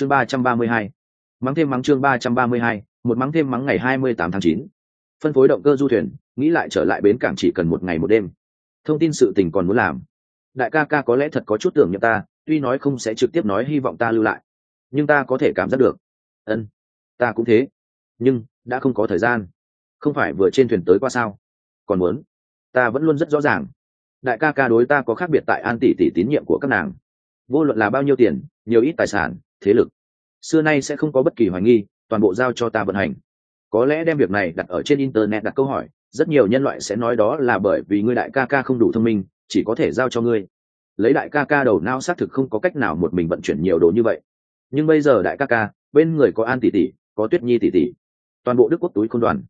chương ba trăm ba mươi hai. Mắng thêm mắng chương ba trăm ba mươi hai, một mắng thêm mắng ngày hai mươi tám tháng chín. Phân phối động cơ du thuyền, nghĩ lại trở lại bến cảng chỉ cần một ngày một đêm. Thông tin sự tình còn muốn làm. Đại ca ca có lẽ thật có chút tưởng nhậm ta, tuy nói không sẽ trực tiếp nói hy vọng ta lưu lại. Nhưng ta có thể cảm giác được. Ân, ta cũng thế. Nhưng, đã không có thời gian. Không phải vừa trên thuyền tới qua sao? Còn muốn. Ta vẫn luôn rất rõ ràng. Đại ca ca đối ta có khác biệt tại an tỷ tỷ tín nhiệm của các nàng. Vô luận là bao nhiêu tiền, nhiều ít tài sản thế lực. Xưa nay sẽ không có bất kỳ hoài nghi, toàn bộ giao cho ta vận hành. Có lẽ đem việc này đặt ở trên internet đặt câu hỏi, rất nhiều nhân loại sẽ nói đó là bởi vì ngươi đại ca ca không đủ thông minh, chỉ có thể giao cho ngươi. Lấy đại ca ca đầu não xác thực không có cách nào một mình vận chuyển nhiều đồ như vậy. Nhưng bây giờ đại ca ca, bên người có an tỷ tỷ, có tuyết nhi tỷ tỷ, toàn bộ đức quốc túi công đoàn.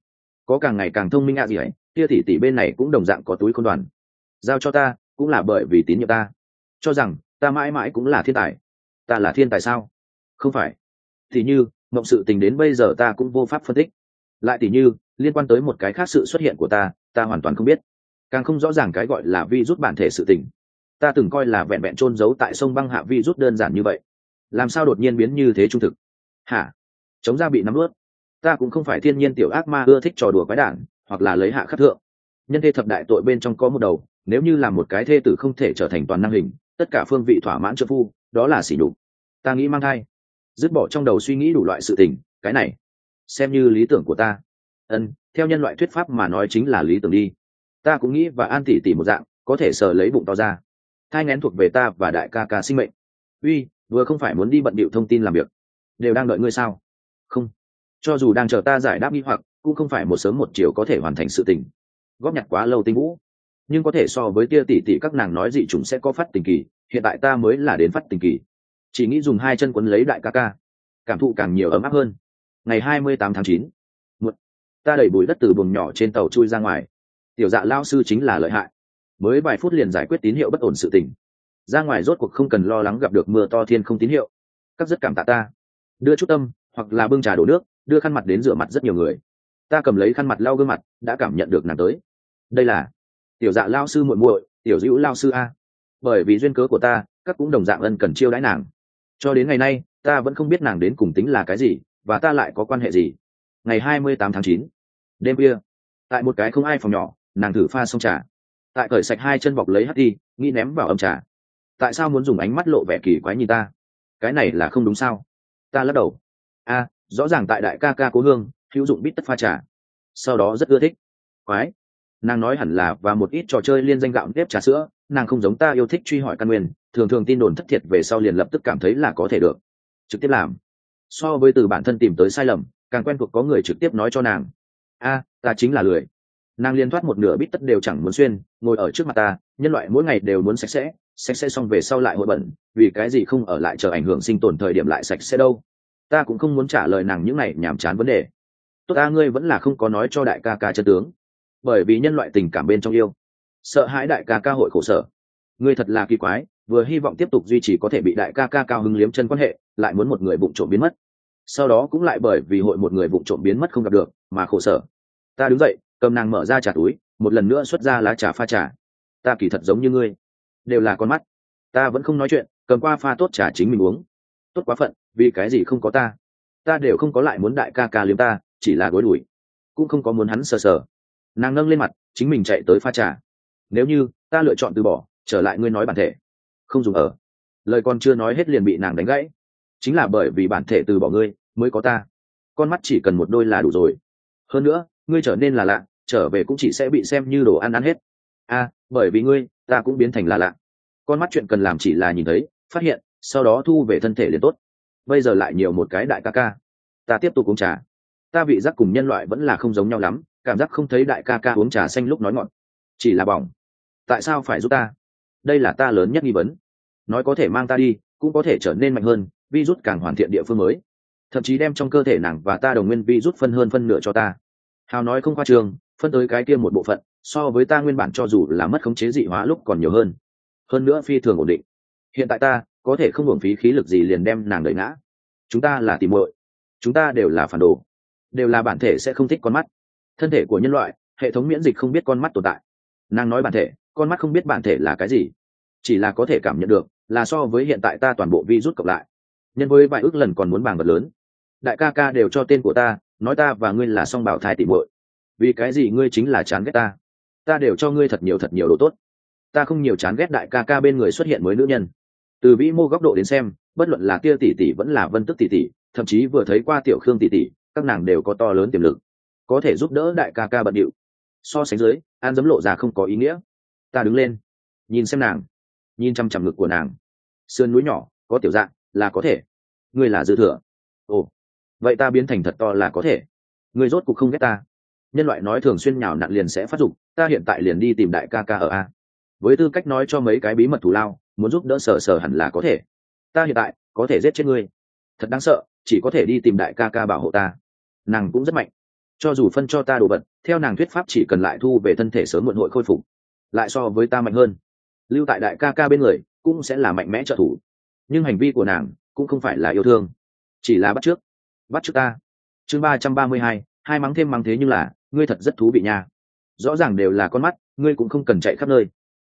Có càng ngày càng thông minh ạ à gì ấy, kia tỷ tỷ bên này cũng đồng dạng có túi công đoàn. Giao cho ta, cũng là bởi vì tín nhiệm ta. Cho rằng, ta mãi mãi cũng là thiên tài. Ta là thiên tài sao? Không phải. Thì như, mộng sự tình đến bây giờ ta cũng vô pháp phân tích. Lại tỉ như, liên quan tới một cái khác sự xuất hiện của ta ta hoàn toàn không biết. Càng không rõ ràng cái gọi là vi rút bản thể sự tình. Ta từng coi là vẹn vẹn trôn giấu tại sông băng hạ vi rút đơn giản như vậy. Làm sao đột nhiên biến như thế trung thực? Hả? Chống ra bị nắm ướt. Ta cũng không phải thiên nhiên tiểu ác ma ưa thích trò đùa quái đản, hoặc là lấy hạ khắc thượng. Nhân thê thập đại tội bên trong có một đầu, nếu như là một cái thê tử không thể trở thành toàn năng hình, tất cả phương vị thỏa mãn trợ phu, đó là xỉ nhục. Ta nghĩ mang thai dứt bỏ trong đầu suy nghĩ đủ loại sự tình, cái này, xem như lý tưởng của ta. Ân, theo nhân loại thuyết pháp mà nói chính là lý tưởng đi. Ta cũng nghĩ và an tỉ tỉ một dạng, có thể sờ lấy bụng to ra. Thai ngén thuộc về ta và đại ca ca sinh mệnh. Uy, vừa không phải muốn đi bận điệu thông tin làm việc. Đều đang đợi ngươi sao? Không. Cho dù đang chờ ta giải đáp nghi hoặc, cũng không phải một sớm một chiều có thể hoàn thành sự tình. Góp nhặt quá lâu tinh vũ. Nhưng có thể so với tia tỷ tỷ các nàng nói dị chúng sẽ có phát tình kỳ, hiện tại ta mới là đến phát tình kỳ chỉ nghĩ dùng hai chân quấn lấy đại ca ca. Cảm thụ càng nhiều ấm áp hơn. Ngày hai mươi tám tháng chín ta đẩy bụi đất từ buồng nhỏ trên tàu chui ra ngoài. Tiểu dạ lao sư chính là lợi hại. Mới vài phút liền giải quyết tín hiệu bất ổn sự tình. Ra ngoài rốt cuộc không cần lo lắng gặp được mưa to thiên không tín hiệu. Các rất cảm tạ ta. Đưa chút tâm, hoặc là bưng trà đổ nước, đưa khăn mặt đến rửa mặt rất nhiều người. Ta cầm lấy khăn mặt lau gương mặt, đã cảm nhận được nàng tới. Đây là tiểu dạ lao sư muội muội, tiểu dữ lao sư a. Bởi vì duyên cớ của ta, các cũng đồng dạng ân cần chiêu đãi nàng cho đến ngày nay, ta vẫn không biết nàng đến cùng tính là cái gì, và ta lại có quan hệ gì. Ngày hai mươi tám tháng chín, đêm kia tại một cái không ai phòng nhỏ, nàng thử pha xong trà. Tại cởi sạch hai chân bọc lấy hắt đi, nghĩ ném vào âm trà. Tại sao muốn dùng ánh mắt lộ vẻ kỳ quái như ta? Cái này là không đúng sao? Ta lắc đầu. A, rõ ràng tại đại ca ca cố hương, hữu dụng bít tất pha trà. Sau đó rất ưa thích. Quái. Nàng nói hẳn là và một ít trò chơi liên danh gạo nếp trà sữa nàng không giống ta yêu thích truy hỏi căn nguyên, thường thường tin đồn thất thiệt về sau liền lập tức cảm thấy là có thể được. Trực tiếp làm. So với từ bản thân tìm tới sai lầm, càng quen thuộc có người trực tiếp nói cho nàng. A, ta chính là lười. Nàng liên thoát một nửa bít tất đều chẳng muốn xuyên, ngồi ở trước mặt ta, nhân loại mỗi ngày đều muốn sạch sẽ sạch sẽ xong về sau lại hội bẩn vì cái gì không ở lại chờ ảnh hưởng sinh tồn thời điểm lại sạch sẽ đâu. Ta cũng không muốn trả lời nàng những này nhàm chán vấn đề. Tốt ta, ngươi vẫn là không có nói cho đại ca ca chân tướng. Bởi vì nhân loại tình cảm bên trong yêu sợ hãi đại ca ca hội khổ sở. Ngươi thật là kỳ quái, vừa hy vọng tiếp tục duy trì có thể bị đại ca ca cao hứng liếm chân quan hệ, lại muốn một người bụng trộm biến mất. Sau đó cũng lại bởi vì hội một người bụng trộm biến mất không gặp được, mà khổ sở. Ta đứng dậy, cầm nàng mở ra trà túi, một lần nữa xuất ra lá trà pha trà. Ta kỳ thật giống như ngươi, đều là con mắt. Ta vẫn không nói chuyện, cầm qua pha tốt trà chính mình uống. Tốt quá phận, vì cái gì không có ta? Ta đều không có lại muốn đại ca ca liếm ta, chỉ là gối đuổi cũng không có muốn hắn sờ sờ. Nàng nâng lên mặt, chính mình chạy tới pha trà nếu như ta lựa chọn từ bỏ trở lại ngươi nói bản thể. Không dùng ở. Lời con chưa nói hết liền bị nàng đánh gãy. Chính là bởi vì bản thể từ bỏ ngươi mới có ta. Con mắt chỉ cần một đôi là đủ rồi. Hơn nữa ngươi trở nên là lạ trở về cũng chỉ sẽ bị xem như đồ ăn ăn hết. A à, bởi vì ngươi ta cũng biến thành là lạ. Con mắt chuyện cần làm chỉ là nhìn thấy phát hiện sau đó thu về thân thể liền tốt. Bây giờ lại nhiều một cái đại ca ca. Ta tiếp tục uống trà. Ta vị giác cùng nhân loại vẫn là không giống nhau lắm cảm giác không thấy đại ca ca uống trà xanh lúc nói ngọn chỉ là bỏng tại sao phải giúp ta? Đây là ta lớn nhất nghi vấn. Nói có thể mang ta đi, cũng có thể trở nên mạnh hơn, vi rút càng hoàn thiện địa phương mới. Thậm chí đem trong cơ thể nàng và ta đồng nguyên vi rút phân hơn phân nửa cho ta. Hào nói không khoa trường phân tới cái kia một bộ phận, so với ta nguyên bản cho dù là mất khống chế dị hóa lúc còn nhiều hơn. Hơn nữa phi thường ổn định. Hiện tại ta, có thể không hưởng phí khí lực gì liền đem nàng đẩy ngã. Chúng ta là tìm muội. Chúng ta đều là phản đồ. Đều là bản thể sẽ không thích con mắt. Thân thể của nhân loại, hệ thống miễn dịch không biết con mắt tồn tại. Nàng nói bản thể con mắt không biết bản thể là cái gì. Chỉ là có thể cảm nhận được, là so với hiện tại ta toàn bộ vi rút cộng lại. Nhân với vài ước lần còn muốn bảng vật lớn. Đại ca ca đều cho tên của ta, nói ta và ngươi là song bảo thai tỉ muội. Vì cái gì ngươi chính là chán ghét ta? Ta đều cho ngươi thật nhiều thật nhiều đồ tốt. Ta không nhiều chán ghét đại ca ca bên người xuất hiện mới nữ nhân. Từ vĩ mô góc độ đến xem, bất luận là tia tỷ tỷ vẫn là vân tức tỷ tỷ thậm chí vừa thấy qua tiểu khương tỷ tỷ các nàng đều có to lớn tiềm lực. Có thể giúp đỡ đại ca ca bận điệu. So sánh dưới, an dấm lộ ra không có ý nghĩa ta đứng lên. Nhìn xem nàng. Nhìn chăm chăm ngực của nàng. Sườn núi nhỏ, có tiểu dạng, là có thể. Ngươi là dư thừa. Ồ. Vậy ta biến thành thật to là có thể. Ngươi rốt cuộc không ghét ta. Nhân loại nói thường xuyên nhào nặn liền sẽ phát dục, ta hiện tại liền đi tìm đại ca ca ở a. Với tư cách nói cho mấy cái bí mật thù lao, muốn giúp đỡ sở sở hẳn là có thể. Ta hiện tại, có thể giết chết ngươi. Thật đáng sợ, chỉ có thể đi tìm đại ca ca bảo hộ ta. Nàng cũng rất mạnh. Cho dù phân cho ta đồ vật, theo nàng thuyết pháp chỉ cần lại thu về thân thể sớm muộn hội khôi phục lại so với ta mạnh hơn. Lưu tại đại ca ca bên người cũng sẽ là mạnh mẽ trợ thủ, nhưng hành vi của nàng cũng không phải là yêu thương, chỉ là bắt trước. Bắt trước ta. Chương ba trăm ba mươi hai hai mắng thêm mắng thế nhưng là, ngươi thật rất thú vị nha. Rõ ràng đều là con mắt, ngươi cũng không cần chạy khắp nơi.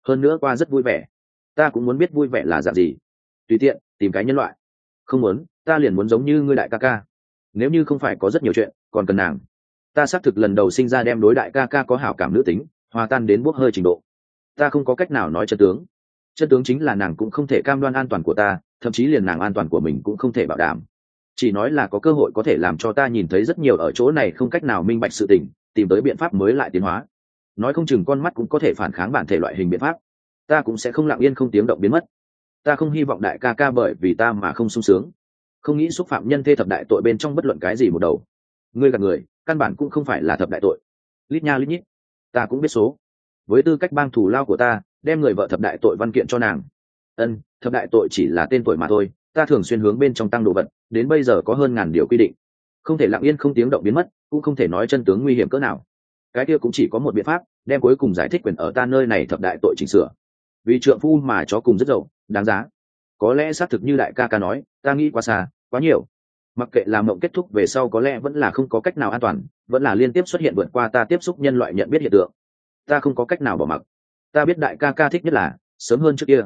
Hơn nữa qua rất vui vẻ. Ta cũng muốn biết vui vẻ là dạng gì. Tùy tiện, tìm cái nhân loại. Không muốn, ta liền muốn giống như ngươi đại ca ca. Nếu như không phải có rất nhiều chuyện, còn cần nàng. Ta xác thực lần đầu sinh ra đem đối đại ca ca có hảo cảm nữ tính, hòa tan đến bốc hơi trình độ ta không có cách nào nói chân tướng. Chân tướng chính là nàng cũng không thể cam đoan an toàn của ta, thậm chí liền nàng an toàn của mình cũng không thể bảo đảm. Chỉ nói là có cơ hội có thể làm cho ta nhìn thấy rất nhiều ở chỗ này không cách nào minh bạch sự tình, tìm tới biện pháp mới lại tiến hóa. Nói không chừng con mắt cũng có thể phản kháng bản thể loại hình biện pháp. Ta cũng sẽ không lặng yên không tiếng động biến mất. Ta không hy vọng đại ca ca bởi vì ta mà không sung sướng. Không nghĩ xúc phạm nhân thê thập đại tội bên trong bất luận cái gì một đầu. Ngươi gặp người, căn bản cũng không phải là thập đại tội. Lít nha lít nhít. Ta cũng biết số với tư cách bang thủ lao của ta, đem người vợ thập đại tội văn kiện cho nàng. Ân, thập đại tội chỉ là tên tuổi mà thôi, ta thường xuyên hướng bên trong tăng đồ vật, đến bây giờ có hơn ngàn điều quy định. Không thể lặng yên không tiếng động biến mất, cũng không thể nói chân tướng nguy hiểm cỡ nào. Cái kia cũng chỉ có một biện pháp, đem cuối cùng giải thích quyền ở ta nơi này thập đại tội chỉnh sửa. Vì trượng phu mà chó cùng rất giàu, đáng giá. Có lẽ xác thực như đại ca ca nói, ta nghĩ quá xa, quá nhiều. Mặc kệ làm mộng kết thúc về sau có lẽ vẫn là không có cách nào an toàn, vẫn là liên tiếp xuất hiện vượt qua ta tiếp xúc nhân loại nhận biết hiện tượng ta không có cách nào bỏ mặc. Ta biết đại ca ca thích nhất là, sớm hơn trước kia.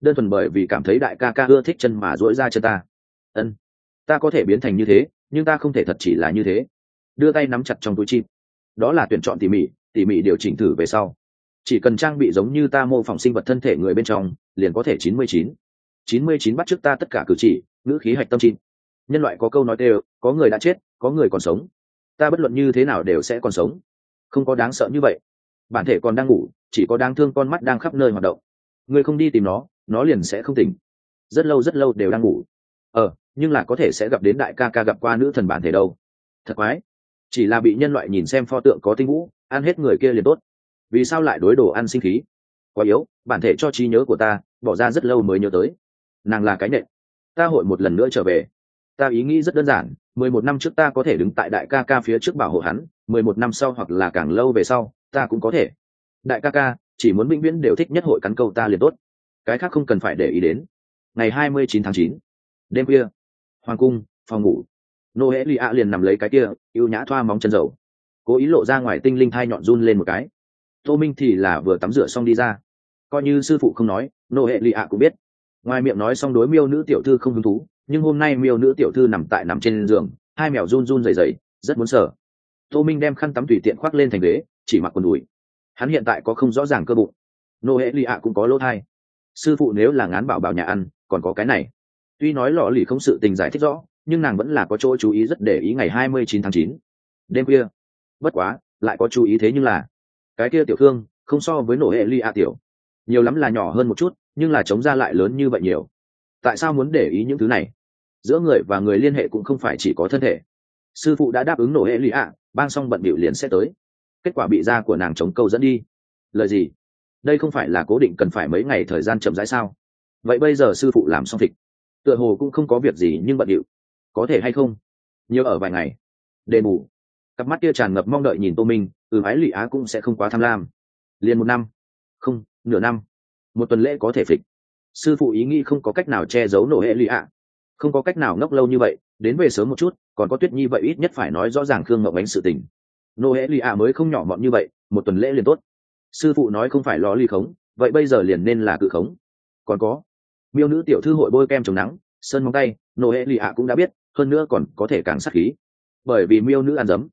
Đơn thuần bởi vì cảm thấy đại ca ca ưa thích chân mà dỗi ra chân ta. Ân, ta có thể biến thành như thế, nhưng ta không thể thật chỉ là như thế. Đưa tay nắm chặt trong túi chim. Đó là tuyển chọn tỉ mỉ tỉ mỉ điều chỉnh thử về sau. Chỉ cần trang bị giống như ta mô phỏng sinh vật thân thể người bên trong, liền có thể chín mươi chín. chín mươi chín bắt trước ta tất cả cử chỉ, ngữ khí hạch tâm chín nhân loại có câu nói đều, có người đã chết, có người còn sống. Ta bất luận như thế nào đều sẽ còn sống. Không có đáng sợ như vậy bản thể còn đang ngủ, chỉ có đáng thương con mắt đang khắp nơi hoạt động. Ngươi không đi tìm nó nó liền sẽ không tỉnh. Rất lâu rất lâu đều đang ngủ. Ờ nhưng là có thể sẽ gặp đến đại ca ca gặp qua nữ thần bản thể đâu. Thật quái. Chỉ là bị nhân loại nhìn xem pho tượng có tinh vũ, ăn hết người kia liền tốt. Vì sao lại đối đồ ăn sinh khí? Quá yếu, bản thể cho trí nhớ của ta, bỏ ra rất lâu mới nhớ tới. Nàng là cái nệ. ta hội một lần nữa trở về. Ta ý nghĩ rất đơn giản, mười một năm trước ta có thể đứng tại đại ca ca phía trước bảo hộ hắn, mười một năm sau hoặc là càng lâu về sau ta cũng có thể. Đại ca ca, chỉ muốn vĩnh viễn đều thích nhất hội cắn câu ta liền tốt. Cái khác không cần phải để ý đến. Ngày hai mươi chín tháng chín, đêm khuya, hoàng cung, phòng ngủ. Nô hễ lì ạ liền nằm lấy cái kia y ê u nhã thoa móng chân dầu. Cố ý lộ ra ngoài tinh linh thai nhọn run lên một cái. Tô minh thì là vừa tắm rửa xong đi ra. Coi như sư phụ không nói nô hệ lì ạ cũng biết. Ngoài miệng nói xong đối miêu nữ tiểu thư không hứng thú, nhưng hôm nay miêu nữ tiểu thư nằm tại nằm trên giường, hai mèo run run dày dày rất muốn sở. tô minh đem khăn tắm tùy tiện khoác lên thành ghế chỉ mặc quần đùi. Hắn hiện tại có không rõ ràng cơ bụng. Nô hệ lì ạ cũng có lỗ thai. Sư phụ nếu là ngán bảo bảo nhà ăn, còn có cái này. Tuy nói lò lì không sự tình giải thích rõ, nhưng nàng vẫn là có chỗ chú ý rất để ý ngày hai mươi chín tháng chín. Đêm khuya. Bất quá, lại có chú ý thế nhưng là, cái kia tiểu thương, không so với nổ hệ ly a tiểu. Nhiều lắm là nhỏ hơn một chút, nhưng là chống ra lại lớn như vậy nhiều. Tại sao muốn để ý những thứ này? Giữa người và người liên hệ cũng không phải chỉ có thân thể. Sư phụ đã đáp ứng nổ hệ ly a ban xong bận bịu liền sẽ tới kết quả bị da của nàng chống câu dẫn đi. Lời gì? Đây không phải là cố định cần phải mấy ngày thời gian chậm rãi sao? Vậy bây giờ sư phụ làm xong thịt, tựa hồ cũng không có việc gì nhưng bận điệu. Có thể hay không? Nhiều ở vài ngày. Đền bù cặp mắt kia tràn ngập mong đợi nhìn tô minh ừ ái lụy á cũng sẽ không quá tham lam. Liền một năm. Không, nửa năm. Một tuần lễ có thể phịch. Sư phụ ý nghĩ không có cách nào che giấu nổ hệ lụy ạ không có cách nào ngốc lâu như vậy, đến về sớm một chút, còn có tuyết nhi vậy ít nhất phải nói rõ ràng khương ngậu bánh sự tình nô hệ lụy ạ mới không nhỏ mọn như vậy, một tuần lễ liền tốt. Sư phụ nói không phải lo ly khống, vậy bây giờ liền nên là cự khống. Còn có, miêu nữ tiểu thư hội bôi kem chống nắng, sơn móng tay nô hệ lì ạ cũng đã biết, hơn nữa còn có thể càng sắc khí. Bởi vì miêu nữ ăn dấm,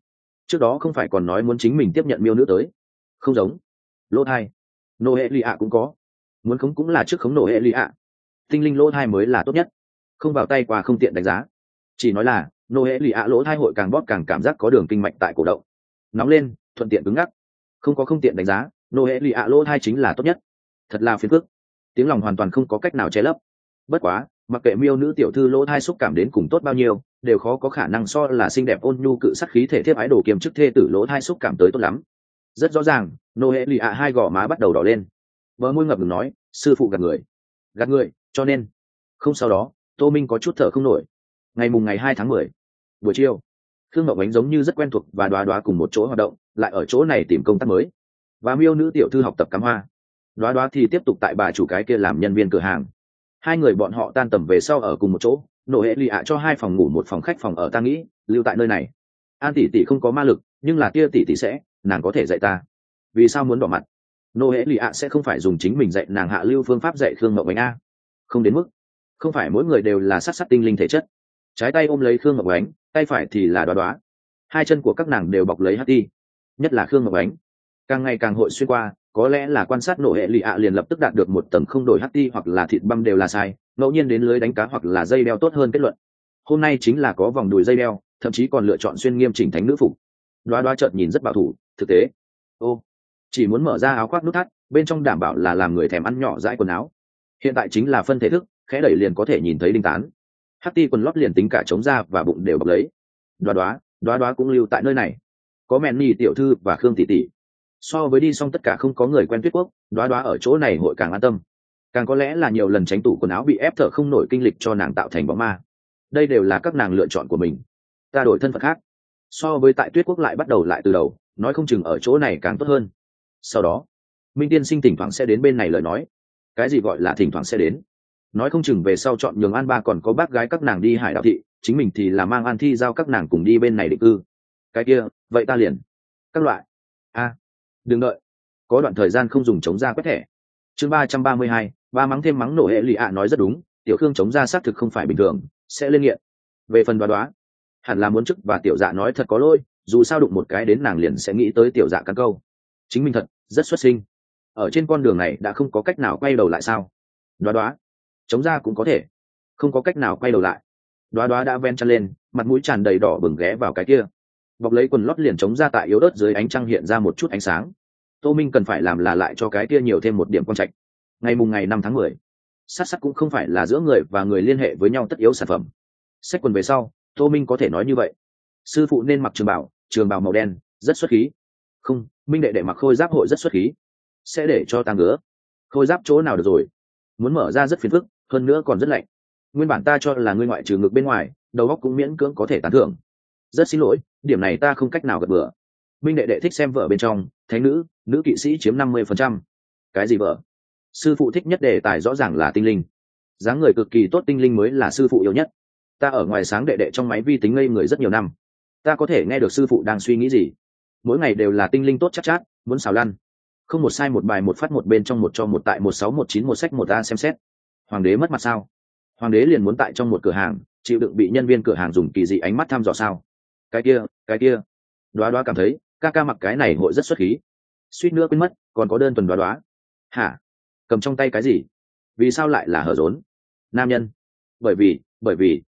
trước đó không phải còn nói muốn chính mình tiếp nhận miêu nữ tới. Không giống. Lỗ thai. Nô hệ lì ạ cũng có. Muốn khống cũng là trước khống nô hệ lì ạ tinh linh lỗ thai mới là tốt nhất. Không vào tay qua không tiện đánh giá. Chỉ nói là nô hệ lì ạ lỗ thai hội càng bóp càng cảm giác có đường kinh mạch tại cổ động nóng lên, thuận tiện cứng ngắc. Không có không tiện đánh giá nô hệ lì ạ lỗ thai chính là tốt nhất. Thật là phiền phức. Tiếng lòng hoàn toàn không có cách nào che lấp. Bất quá, mặc kệ miêu nữ tiểu thư lỗ thai xúc cảm đến cùng tốt bao nhiêu, đều khó có khả năng so là xinh đẹp ôn nhu cự sắc khí thể thiếp ái đồ kiềm chức thê tử lỗ thai xúc cảm tới tốt lắm. Rất rõ ràng nô hệ lì ạ hai gò má bắt đầu đỏ lên. Vợ môi ngập ngừng nói, sư phụ gạt người. Gạt người, cho nên. Không sau đó, tô minh có chút thở không nổi. Ngày mùng ngày hai tháng mười, buổi chiều khương ngọc ánh giống như rất quen thuộc và đoá đoá cùng một chỗ hoạt động, lại ở chỗ này tìm công tác mới. Và miêu nữ tiểu thư học tập cắm hoa. Đoá đoá thì tiếp tục tại bà chủ cái kia làm nhân viên cửa hàng. Hai người bọn họ tan tầm về sau ở cùng một chỗ, nổ hệ lì ạ cho hai phòng ngủ một phòng khách phòng ở ta nghĩ, lưu tại nơi này. An tỷ tỷ không có ma lực, nhưng là tia tỷ tỷ sẽ, nàng có thể dạy ta. Vì sao muốn bỏ mặt? Nô hệ lì ạ sẽ không phải dùng chính mình dạy, nàng hạ lưu phương pháp dạy khương mậu ánh a. Không đến mức. Không phải mỗi người đều là sát sát tinh linh thể chất trái tay ôm lấy khương ngọc ánh, tay phải thì là đoá đoá. Hai chân của các nàng đều bọc lấy hát đi nhất là khương ngọc ánh. Càng ngày càng hội xuyên qua, có lẽ là quan sát nổ hệ lì ạ liền lập tức đạt được một tầng không đổi hắt hoặc là thịt băm đều là sai, ngẫu nhiên đến lưới đánh cá hoặc là dây đeo tốt hơn kết luận. Hôm nay chính là có vòng đùi dây đeo, thậm chí còn lựa chọn xuyên nghiêm chỉnh thánh nữ phục. Đoá đoá trợt nhìn rất bảo thủ, thực tế. Ô, chỉ muốn mở ra áo khoác nút thắt, bên trong đảm bảo là làm người thèm ăn nhỏ dãi quần áo. Hiện tại chính là phân thể thức, khẽ đẩy liền có thể nhìn thấy đinh tán hắt quần lót liền tính cả chống da và bụng đều bọc lấy. Đoá đoá đoá đoá cũng lưu tại nơi này. Có mẹn ni tiểu thư và khương tỷ tỷ. So với đi xong tất cả không có người quen tuyết quốc, đoá đoá ở chỗ này hội càng an tâm. Càng có lẽ là nhiều lần tránh tủ quần áo bị ép thở không nổi kinh lịch cho nàng tạo thành bóng ma. Đây đều là các nàng lựa chọn của mình. Ta đổi thân phận khác. So với tại tuyết quốc lại bắt đầu lại từ đầu, nói không chừng ở chỗ này càng tốt hơn. Sau đó, minh tiên sinh thỉnh thoảng sẽ đến bên này lời nói. Cái gì gọi là thỉnh thoảng sẽ đến? Nói không chừng về sau chọn nhường an ba còn có bác gái các nàng đi hải đạo thị, chính mình thì là mang an thi giao các nàng cùng đi bên này định cư. Cái kia, vậy ta liền. Các loại. A, đừng đợi. Có đoạn thời gian không dùng chống ra quét thẻ. Chương ba trăm ba mươi hai, ba mắng thêm mắng nổ hệ lụy ạ à nói rất đúng, tiểu khương chống ra xác thực không phải bình thường, sẽ lên nghiện. Về phần đoá đoá, hẳn là muốn chức và tiểu dạ nói thật có lỗi, dù sao đụng một cái đến nàng liền sẽ nghĩ tới tiểu dạ căn câu. Chính mình thật, rất xuất sinh. Ở trên con đường này đã không có cách nào quay đầu lại sao? Đoá đoá chống ra cũng có thể. Không có cách nào quay đầu lại. Đoá đoá đã ven chân lên, mặt mũi tràn đầy đỏ bừng ghé vào cái kia. Bọc lấy quần lót liền chống ra tại yếu đớt dưới ánh trăng hiện ra một chút ánh sáng. Tô minh cần phải làm là lại cho cái kia nhiều thêm một điểm quan trạch. Ngày mùng ngày năm tháng mười, sát sắc cũng không phải là giữa người và người liên hệ với nhau tất yếu sản phẩm. Sách quần về sau, tô minh có thể nói như vậy. Sư phụ nên mặc trường bảo, trường bào màu đen, rất xuất khí. Không, minh đệ đệ mặc khôi giáp hội rất xuất khí. Sẽ để cho ta ngứa. Khôi giáp chỗ nào được rồi? Muốn mở ra rất phiền phức hơn nữa còn rất lạnh. Nguyên bản ta cho là ngươi ngoại trừ ngực bên ngoài đầu óc cũng miễn cưỡng có thể tán thưởng. Rất xin lỗi điểm này ta không cách nào gật bừa. Minh đệ đệ thích xem vợ bên trong thánh nữ nữ kỵ sĩ chiếm năm mươi phần trăm. Cái gì vợ sư phụ thích nhất đề tài rõ ràng là tinh linh. Dáng người cực kỳ tốt tinh linh mới là sư phụ yêu nhất. Ta ở ngoài sáng đệ đệ trong máy vi tính ngây người rất nhiều năm. Ta có thể nghe được sư phụ đang suy nghĩ gì. Mỗi ngày đều là tinh linh tốt chắc chát, chát muốn xào lăn không một sai một bài một phát một bên trong một cho một tại một sáu một chín một sách một a xem xét hoàng đế mất mặt sao? Hoàng đế liền muốn tại trong một cửa hàng chịu đựng bị nhân viên cửa hàng dùng kỳ dị ánh mắt thăm dò sao? Cái kia cái kia. Đoá đoá cảm thấy ca ca mặc cái này hội rất xuất khí. Suýt nữa quên mất còn có đơn tuần đoá đoá. Hả? Cầm trong tay cái gì? Vì sao lại là hở rốn? Nam nhân. Bởi vì bởi vì.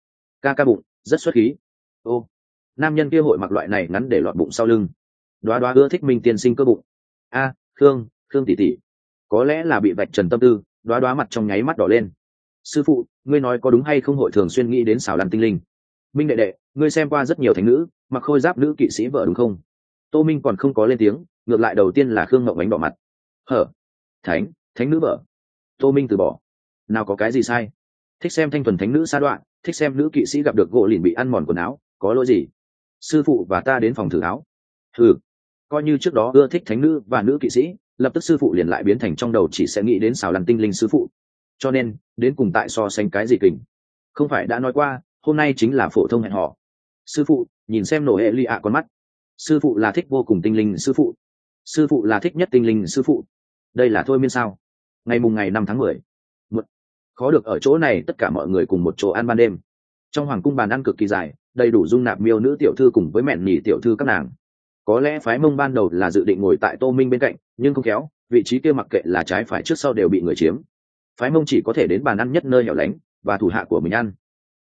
Ca ca bụng rất xuất khí. Ô. Nam nhân kia hội mặc loại này ngắn để lọt bụng sau lưng. Đoá đoá ưa thích minh tiên sinh cơ bụng. A à, khương khương tỷ tỷ. Có lẽ là bị vạch trần tâm tư đoá đoá mặt trong nháy mắt đỏ lên. Sư phụ, ngươi nói có đúng hay không hội thường xuyên nghĩ đến xảo lăn tinh linh? Minh đệ đệ, ngươi xem qua rất nhiều thánh nữ, mặc khôi giáp nữ kỵ sĩ vợ đúng không? Tô minh còn không có lên tiếng, ngược lại đầu tiên là khương ngậu ánh đỏ mặt. Hở, thánh thánh nữ vợ? Tô minh từ bỏ. Nào có cái gì sai? Thích xem thanh thuần thánh nữ sa đoạn, thích xem nữ kỵ sĩ gặp được gỗ lìn bị ăn mòn quần áo, có lỗi gì? Sư phụ và ta đến phòng thử áo. Thử coi như trước đó ưa thích thánh nữ và nữ kỵ sĩ lập tức sư phụ liền lại biến thành trong đầu chỉ sẽ nghĩ đến xào lăn tinh linh sư phụ. Cho nên, đến cùng tại so sánh cái gì kình? Không phải đã nói qua, hôm nay chính là phổ thông hẹn họ sư phụ, nhìn xem nổ hệ lụy ạ con mắt. Sư phụ là thích vô cùng tinh linh sư phụ. Sư phụ là thích nhất tinh linh sư phụ. Đây là thôi miên sao? Ngày mùng ngày năm tháng mười. Khó được ở chỗ này tất cả mọi người cùng một chỗ ăn ban đêm. Trong hoàng cung bàn ăn cực kỳ dài, đầy đủ dung nạp miêu nữ tiểu thư cùng với mẹn nhì tiểu thư các nàng có lẽ phái mông ban đầu là dự định ngồi tại tô minh bên cạnh, nhưng không khéo, vị trí kia mặc kệ là trái phải trước sau đều bị người chiếm. Phái mông chỉ có thể đến bàn ăn nhất nơi hẻo lánh và thủ hạ của mình ăn.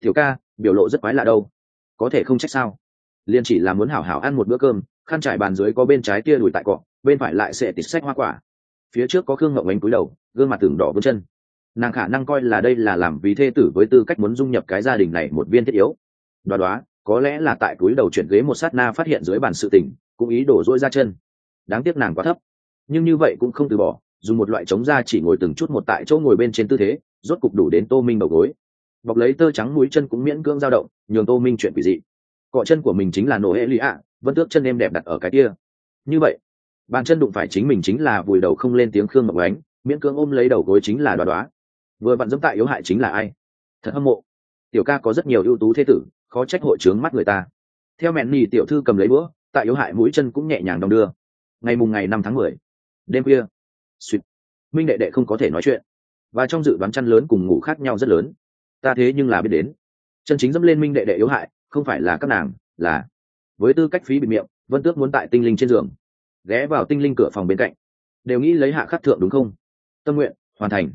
Tiểu ca, biểu lộ rất quái lạ đâu. Có thể không trách sao? Liền chỉ là muốn hảo hảo ăn một bữa cơm, khăn trải bàn dưới có bên trái kia đùi tại cọ, bên phải lại sẽ tịt sách hoa quả. Phía trước có khương ngậu ánh cúi đầu, gương mặt tưởng đỏ vươn chân. Nàng khả năng coi là đây là làm vì thê tử với tư cách muốn dung nhập cái gia đình này một viên thiết yếu. Đoá đoá có lẽ là tại cúi đầu chuyển ghế một sát na phát hiện dưới bàn sự tình, cũng ý đổ dỗi ra chân. Đáng tiếc nàng quá thấp. Nhưng như vậy cũng không từ bỏ, dùng một loại chống da chỉ ngồi từng chút một tại chỗ ngồi bên trên tư thế, rốt cục đủ đến tô minh đầu gối. Bọc lấy tơ trắng mũi chân cũng miễn cưỡng dao động, nhường tô minh chuyện quỷ dị. Cọ chân của mình chính là nổ hệ lụy ạ, vẫn tước chân em đẹp đặt ở cái kia. Như vậy, bàn chân đụng phải chính mình chính là vùi đầu không lên tiếng khương mộng ánh, miễn cưỡng ôm lấy đầu gối chính là đoá đoá. Vừa vặn dẫm tại yếu hại chính là ai? Thật hâm mộ. Tiểu ca có rất nhiều ưu tú thế tử khó trách hội trướng mắt người ta. Theo mẹn nhì tiểu thư cầm lấy bữa tại yếu hại mũi chân cũng nhẹ nhàng đong đưa. Ngày mùng ngày năm tháng mười, đêm khuya. Suýt. Minh đệ đệ không có thể nói chuyện. Và trong dự đoán chăn lớn cùng ngủ khác nhau rất lớn. Ta thế nhưng là biết đến. Chân chính dẫm lên minh đệ đệ yếu hại, không phải là các nàng, là với tư cách phí bị miệng, vân tước muốn tại tinh linh trên giường, ghé vào tinh linh cửa phòng bên cạnh. Đều nghĩ lấy hạ khắc thượng đúng không? Tâm nguyện, hoàn thành.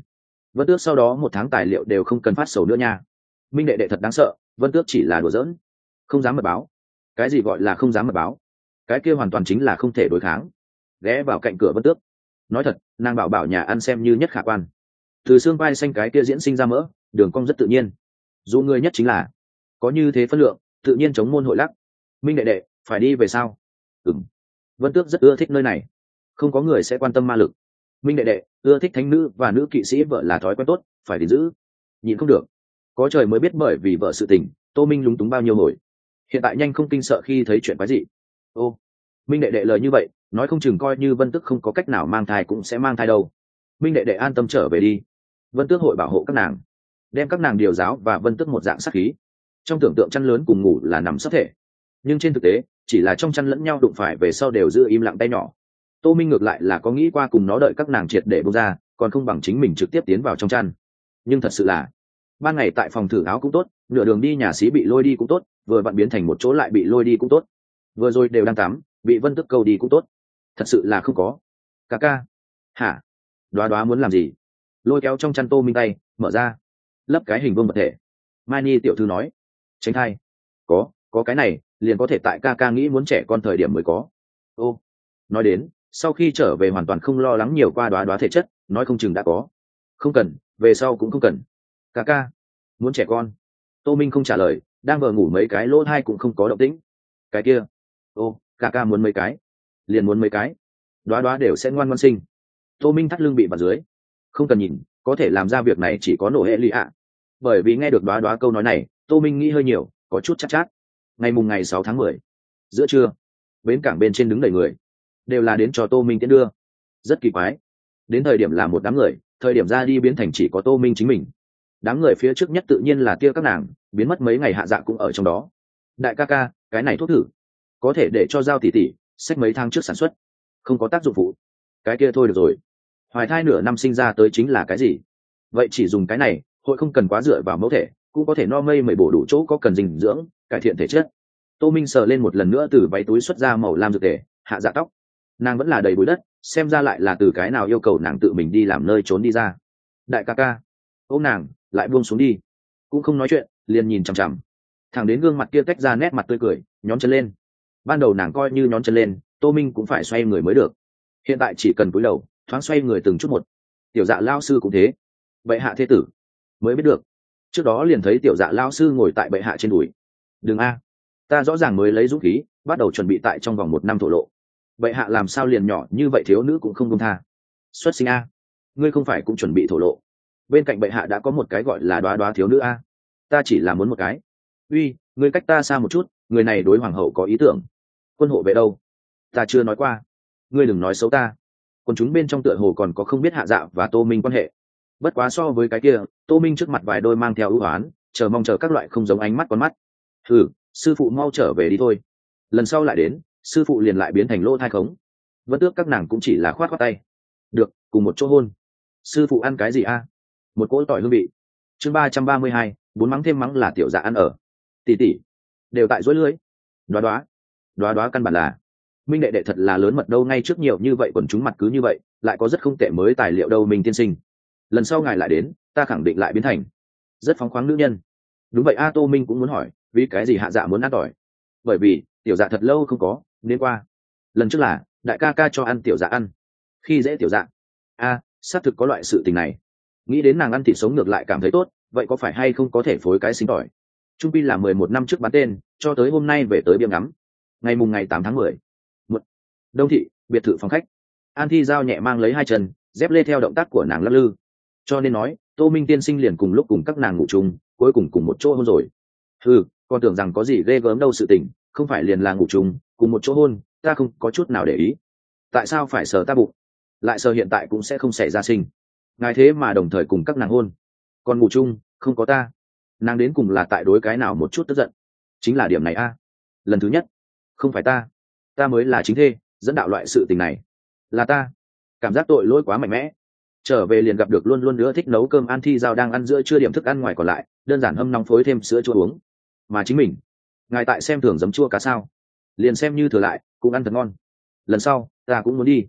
Vân tước sau đó một tháng tài liệu đều không cần phát sầu nữa nha minh đệ đệ thật đáng sợ, vân tước chỉ là đùa giỡn. Không dám mật báo. Cái gì gọi là không dám mật báo? Cái kia hoàn toàn chính là không thể đối kháng. Ghé vào cạnh cửa vân tước. Nói thật, nàng bảo bảo nhà ăn xem như nhất khả quan. Từ xương vai xanh cái kia diễn sinh ra mỡ, đường cong rất tự nhiên. Dù người nhất chính là, có như thế phân lượng, tự nhiên chống môn hội lắc. Minh đệ đệ, phải đi về sao ừng vân tước rất ưa thích nơi này. Không có người sẽ quan tâm ma lực. Minh đệ đệ, ưa thích thánh nữ và nữ kỵ sĩ vợ là thói quen tốt, phải đi giữ. Nhìn không được có trời mới biết bởi vì vợ sự tình, tô minh lúng túng bao nhiêu hồi. Hiện tại nhanh không kinh sợ khi thấy chuyện quái gì ô, minh đệ đệ lời như vậy, nói không chừng coi như vân tức không có cách nào mang thai cũng sẽ mang thai đâu. Minh đệ đệ an tâm trở về đi. Vân tước hội bảo hộ các nàng, đem các nàng điều giáo và vân tước một dạng sắc khí. Trong tưởng tượng chăn lớn cùng ngủ là nằm sắp thể. Nhưng trên thực tế, chỉ là trong chăn lẫn nhau đụng phải về sau đều giữ im lặng tay nhỏ. Tô minh ngược lại là có nghĩ qua cùng nó đợi các nàng triệt để bông ra, còn không bằng chính mình trực tiếp tiến vào trong chăn. Nhưng thật sự là ban ngày tại phòng thử áo cũng tốt, nửa đường đi nhà sĩ bị lôi đi cũng tốt, vừa vặn biến thành một chỗ lại bị lôi đi cũng tốt. Vừa rồi đều đang tắm, bị vân tức câu đi cũng tốt. Thật sự là không có. Ca ca. Hả? Đoá đoá muốn làm gì? Lôi kéo trong chăn tô minh tay, mở ra. Lấp cái hình vương vật thể. Mai ni tiểu thư nói. Tránh thai. Có có cái này, liền có thể tại ca ca nghĩ muốn trẻ con thời điểm mới có. Ô. Nói đến, sau khi trở về hoàn toàn không lo lắng nhiều qua đoá đoá thể chất, nói không chừng đã có. Không cần, về sau cũng không cần ca ca muốn trẻ con. Tô minh không trả lời đang vờ ngủ mấy cái lỗ thai cũng không có động tĩnh. Cái kia ô ca ca muốn mấy cái liền muốn mấy cái đoá đoá đều sẽ ngoan ngoan sinh. Tô minh thắt lưng bị vào dưới. Không cần nhìn có thể làm ra việc này chỉ có nổ hệ lụy ạ. Bởi vì nghe được đoá đoá câu nói này tô minh nghĩ hơi nhiều có chút chắc chát, chát. Ngày mùng ngày sáu tháng mười giữa trưa bến cảng bên trên đứng đầy người đều là đến cho tô minh tiễn đưa. Rất kỳ quái đến thời điểm là một đám người thời điểm ra đi biến thành chỉ có tô minh chính mình đám người phía trước nhất tự nhiên là tia các nàng, biến mất mấy ngày hạ dạ cũng ở trong đó. Đại ca ca, cái này thuốc thử. Có thể để cho giao tỷ tỷ sách mấy tháng trước sản xuất. Không có tác dụng phụ. Cái kia thôi được rồi. Hoài thai nửa năm sinh ra tới chính là cái gì? Vậy chỉ dùng cái này, hội không cần quá dựa vào mẫu thể, cũng có thể no mây mẩy bổ đủ chỗ có cần dinh dưỡng, cải thiện thể chất. Tô minh sờ lên một lần nữa từ váy túi xuất ra màu lam dược tề, hạ dạ tóc. Nàng vẫn là đầy bụi đất, xem ra lại là từ cái nào yêu cầu nàng tự mình đi làm nơi trốn đi ra. Đại ca ca. Ô nàng lại buông xuống đi. Cũng không nói chuyện, liền nhìn chằm chằm. Thẳng đến gương mặt kia tách ra nét mặt tươi cười, nhón chân lên. Ban đầu nàng coi như nhón chân lên, tô minh cũng phải xoay người mới được. Hiện tại chỉ cần cúi đầu, thoáng xoay người từng chút một. Tiểu dạ lao sư cũng thế. Bệ hạ thế tử, mới biết được. Trước đó liền thấy tiểu dạ lao sư ngồi tại bệ hạ trên đùi. Đừng a. Ta rõ ràng mới lấy dũng khí, bắt đầu chuẩn bị tại trong vòng một năm thổ lộ. Bệ hạ làm sao liền nhỏ như vậy thiếu nữ cũng không công tha. Xuất sinh a. Ngươi không phải cũng chuẩn bị thổ lộ bên cạnh bệ hạ đã có một cái gọi là đoá đoá thiếu nữ a. Ta chỉ là muốn một cái. Uy người cách ta xa một chút, người này đối hoàng hậu có ý tưởng. Quân hộ vệ đâu? Ta chưa nói qua. Ngươi đừng nói xấu ta. Còn chúng bên trong tựa hồ còn có không biết hạ dạ và tô minh quan hệ. Bất quá so với cái kia, tô minh trước mặt vài đôi mang theo ưu oán, chờ mong chờ các loại không giống ánh mắt con mắt. Ừ sư phụ mau trở về đi thôi. Lần sau lại đến, sư phụ liền lại biến thành lỗ thai khống. Vẫn tước các nàng cũng chỉ là khoát khoát tay. Được, cùng một chỗ hôn. Sư phụ ăn cái gì a? Một cỗ tỏi hương vị. Chương ba trăm ba mươi hai, bốn mắng thêm mắng là tiểu dạ ăn ở. Tỷ tỷ, đều tại dối lưới. Đoá đoá đoá đoá căn bản là. Minh đệ đệ thật là lớn mật đâu, ngay trước nhiều như vậy quần chúng mặt cứ như vậy, lại có rất không tệ mới tài liệu đâu mình tiên sinh. Lần sau ngài lại đến, ta khẳng định lại biến thành rất phóng khoáng nữ nhân. Đúng vậy, a tô minh cũng muốn hỏi, vì cái gì hạ dạ muốn ăn tỏi? Bởi vì, tiểu dạ thật lâu không có, nên qua. Lần trước là, đại ca ca cho ăn tiểu dạ ăn. Khi dễ tiểu dạ. A, xác thực có loại sự tình này nghĩ đến nàng ăn thịt sống ngược lại cảm thấy tốt, vậy có phải hay không có thể phối cái sinh tỏi? Trung pi là mười một năm trước bán tên, cho tới hôm nay về tới biếm ngắm. Ngày mùng ngày tám tháng mười. Một. Đông thị, biệt thự phòng khách. An thi giao nhẹ mang lấy hai chân, dép lê theo động tác của nàng lắc lư. Cho nên nói, tô minh tiên sinh liền cùng lúc cùng các nàng ngủ chung, cuối cùng cùng một chỗ hôn rồi. Ừ con tưởng rằng có gì ghê gớm đâu sự tình, không phải liền là ngủ chung, cùng một chỗ hôn, ta không có chút nào để ý. Tại sao phải sờ ta bụng? Lại sờ hiện tại cũng sẽ không xảy ra sinh ngài thế mà đồng thời cùng các nàng hôn. Còn ngủ chung, không có ta. Nàng đến cùng là tại đối cái nào một chút tức giận? Chính là điểm này a. Lần thứ nhất. Không phải ta. Ta mới là chính thê, dẫn đạo loại sự tình này. Là ta. Cảm giác tội lỗi quá mạnh mẽ. Trở về liền gặp được luôn luôn nữa thích nấu cơm an thi giao đang ăn giữa chưa điểm thức ăn ngoài còn lại, đơn giản hâm nóng phối thêm sữa chua uống. Mà chính mình, ngài tại xem thường giấm chua cá sao? Liền xem như thừa lại, cũng ăn thật ngon. Lần sau, ta cũng muốn đi.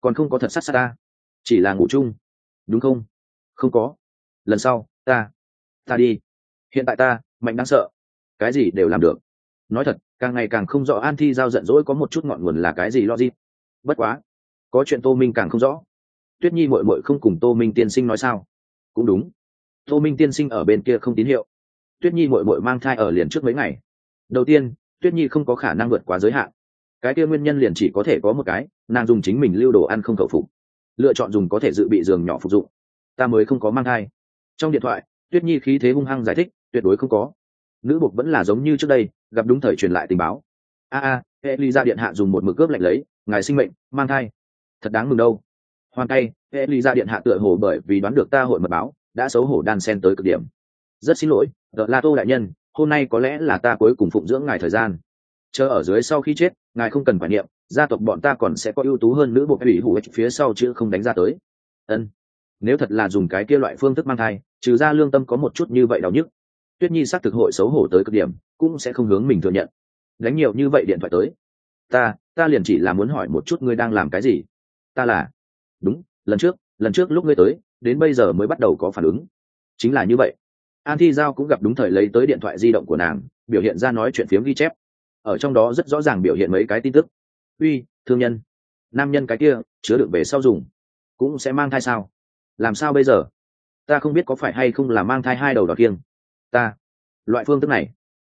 Còn không có thật sát sát ta. Chỉ là ngủ chung đúng không? Không có. Lần sau, ta ta đi. Hiện tại ta, mạnh đáng sợ. Cái gì đều làm được. Nói thật, càng ngày càng không rõ an thi giao giận dỗi có một chút ngọn nguồn là cái gì lo gì. bất quá, có chuyện tô minh càng không rõ. Tuyết nhi mội mội không cùng tô minh tiên sinh nói sao? Cũng đúng. Tô minh tiên sinh ở bên kia không tín hiệu. Tuyết nhi mội mội mang thai ở liền trước mấy ngày. Đầu tiên, tuyết nhi không có khả năng vượt quá giới hạn. Cái kia nguyên nhân liền chỉ có thể có một cái, nàng dùng chính mình lưu đồ ăn không khẩu phục lựa chọn dùng có thể dự bị giường nhỏ phục dụng. Ta mới không có mang thai. Trong điện thoại, tuyết nhi khí thế hung hăng giải thích, tuyệt đối không có. Nữ buộc vẫn là giống như trước đây, gặp đúng thời truyền lại tình báo. A a hệ ly ra điện hạ dùng một mực cướp lạnh lấy, ngài sinh mệnh, mang thai. Thật đáng mừng đâu. Hoàn tay hệ ly ra điện hạ tựa hồ bởi vì đoán được ta hội mật báo, đã xấu hổ đan sen tới cực điểm. Rất xin lỗi đợt la tô đại nhân, hôm nay có lẽ là ta cuối cùng phụng dưỡng ngài thời gian. Chờ ở dưới sau khi chết, ngài không cần phải niệm gia tộc bọn ta còn sẽ có ưu tú hơn nữ bộ ủy hủ phía sau chứ không đánh ra tới. Ân, nếu thật là dùng cái kia loại phương thức mang thai, trừ ra lương tâm có một chút như vậy đau nhức, tuyết nhi xác thực hội xấu hổ tới cực điểm, cũng sẽ không hướng mình thừa nhận. Đánh nhiều như vậy điện thoại tới. Ta ta liền chỉ là muốn hỏi một chút ngươi đang làm cái gì. Ta là, đúng, lần trước lần trước lúc ngươi tới, đến bây giờ mới bắt đầu có phản ứng. Chính là như vậy. An thi giao cũng gặp đúng thời lấy tới điện thoại di động của nàng, biểu hiện ra nói chuyện phiếm ghi chép. Ở trong đó rất rõ ràng biểu hiện mấy cái tin tức uy, thương nhân. Nam nhân cái kia, chứa được về sau dùng, cũng sẽ mang thai sao? Làm sao bây giờ? Ta không biết có phải hay không là mang thai hai đầu đỏ kiêng. Ta, loại phương thức này,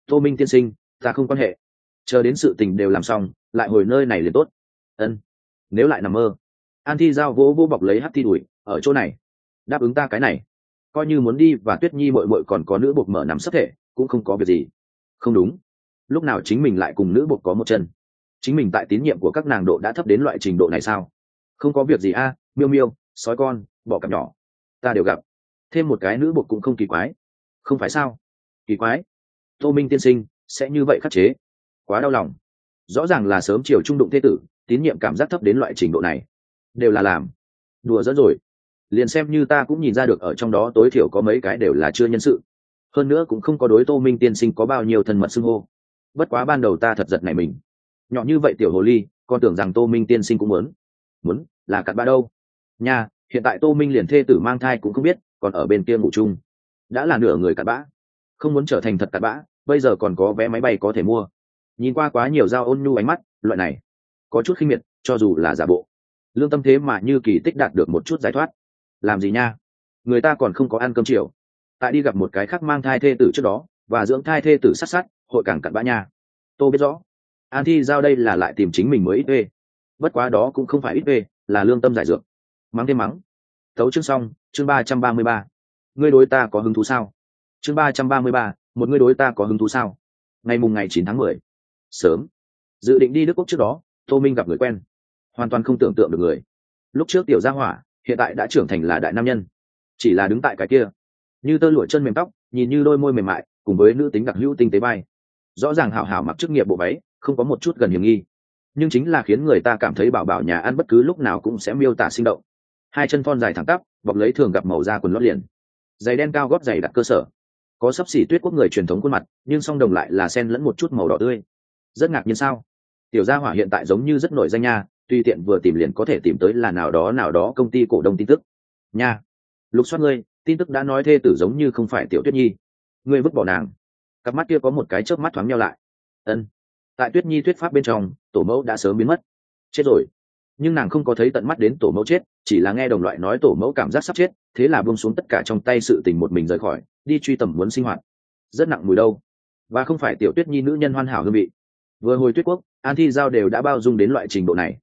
tô minh tiên sinh, ta không quan hệ. Chờ đến sự tình đều làm xong, lại hồi nơi này liền tốt. Ân, nếu lại nằm mơ. An thi giao vỗ vô bọc lấy hát thi đuổi, ở chỗ này. Đáp ứng ta cái này. Coi như muốn đi và tuyết nhi mội mội còn có nữ bột mở nằm sắp thể, cũng không có việc gì. Không đúng. Lúc nào chính mình lại cùng nữ bột có một chân chính mình tại tín nhiệm của các nàng độ đã thấp đến loại trình độ này sao? Không có việc gì a, miêu miêu, sói con, bỏ cặp nhỏ. Ta đều gặp. Thêm một cái nữ bột cũng không kỳ quái. Không phải sao? Kỳ quái. Tô minh tiên sinh, sẽ như vậy khắc chế. Quá đau lòng. Rõ ràng là sớm chiều trung đụng thế tử, tín nhiệm cảm giác thấp đến loại trình độ này. Đều là làm. Đùa dẫn rồi. Liền xem như ta cũng nhìn ra được ở trong đó tối thiểu có mấy cái đều là chưa nhân sự. Hơn nữa cũng không có đối tô minh tiên sinh có bao nhiêu thân mật xưng hô. Bất quá ban đầu ta thật giật này mình nhỏ như vậy tiểu hồ ly còn tưởng rằng tô minh tiên sinh cũng muốn. Muốn, là cặn ba đâu? Nha, hiện tại tô minh liền thê tử mang thai cũng không biết, còn ở bên kia ngủ chung. Đã là nửa người cặn bã. Không muốn trở thành thật cặn bã, bây giờ còn có vé máy bay có thể mua. Nhìn qua quá nhiều dao ôn nhu ánh mắt, loại này, có chút khinh miệt, cho dù là giả bộ. Lương tâm thế mà như kỳ tích đạt được một chút giải thoát. Làm gì nha? Người ta còn không có ăn cơm chiều. Tại đi gặp một cái khác mang thai thê tử trước đó, và dưỡng thai thê tử sát sát, hội càng cặn bã nha. Tô biết rõ an thi giao đây là lại tìm chính mình mới ít vê bất quá đó cũng không phải ít vê là lương tâm giải dược. Mắng thêm mắng. Tấu chương xong, chương ba trăm ba mươi ba. Ngươi đối ta có hứng thú sao? Chương ba trăm ba mươi ba, một ngươi đối ta có hứng thú sao? Ngày mùng ngày chín tháng mười. Sớm. Dự định đi đức quốc trước đó, tô minh gặp người quen. Hoàn toàn không tưởng tượng được người. Lúc trước tiểu gia hỏa, hiện tại đã trưởng thành là đại nam nhân. Chỉ là đứng tại cái kia. Như tơ lụa chân mềm tóc, nhìn như đôi môi mềm mại, cùng với nữ tính đặc hữu tinh tế bay rõ ràng hảo hảo mặc chức nghiệp bộ váy không có một chút gần hiểm nghi. Nhưng chính là khiến người ta cảm thấy bảo bảo nhà ăn bất cứ lúc nào cũng sẽ miêu tả sinh động. Hai chân thon dài thẳng tắp, bọc lấy thường gặp màu da quần lót liền. Giày đen cao gót giày đặt cơ sở. Có sắp xỉ tuyết quốc người truyền thống khuôn mặt, nhưng song đồng lại là sen lẫn một chút màu đỏ tươi. Rất ngạc nhiên sao? Tiểu gia hỏa hiện tại giống như rất nổi danh nha tùy tiện vừa tìm liền có thể tìm tới là nào đó nào đó công ty cổ đông tin tức. Nha. Lục soát ngươi, tin tức đã nói thê tử giống như không phải tiểu tuyết nhi. Ngươi vứt bỏ nàng. Cặp mắt kia có một cái chớp mắt thoáng nhau lại. Ân tại tuyết nhi thuyết pháp bên trong, tổ mẫu đã sớm biến mất. Chết rồi. Nhưng nàng không có thấy tận mắt đến tổ mẫu chết, chỉ là nghe đồng loại nói tổ mẫu cảm giác sắp chết, thế là buông xuống tất cả trong tay sự tình một mình rời khỏi, đi truy tầm muốn sinh hoạt. Rất nặng mùi đâu. Và không phải tiểu tuyết nhi nữ nhân hoàn hảo hương vị vừa hồi tuyết quốc, an thi giao đều đã bao dung đến loại trình độ này.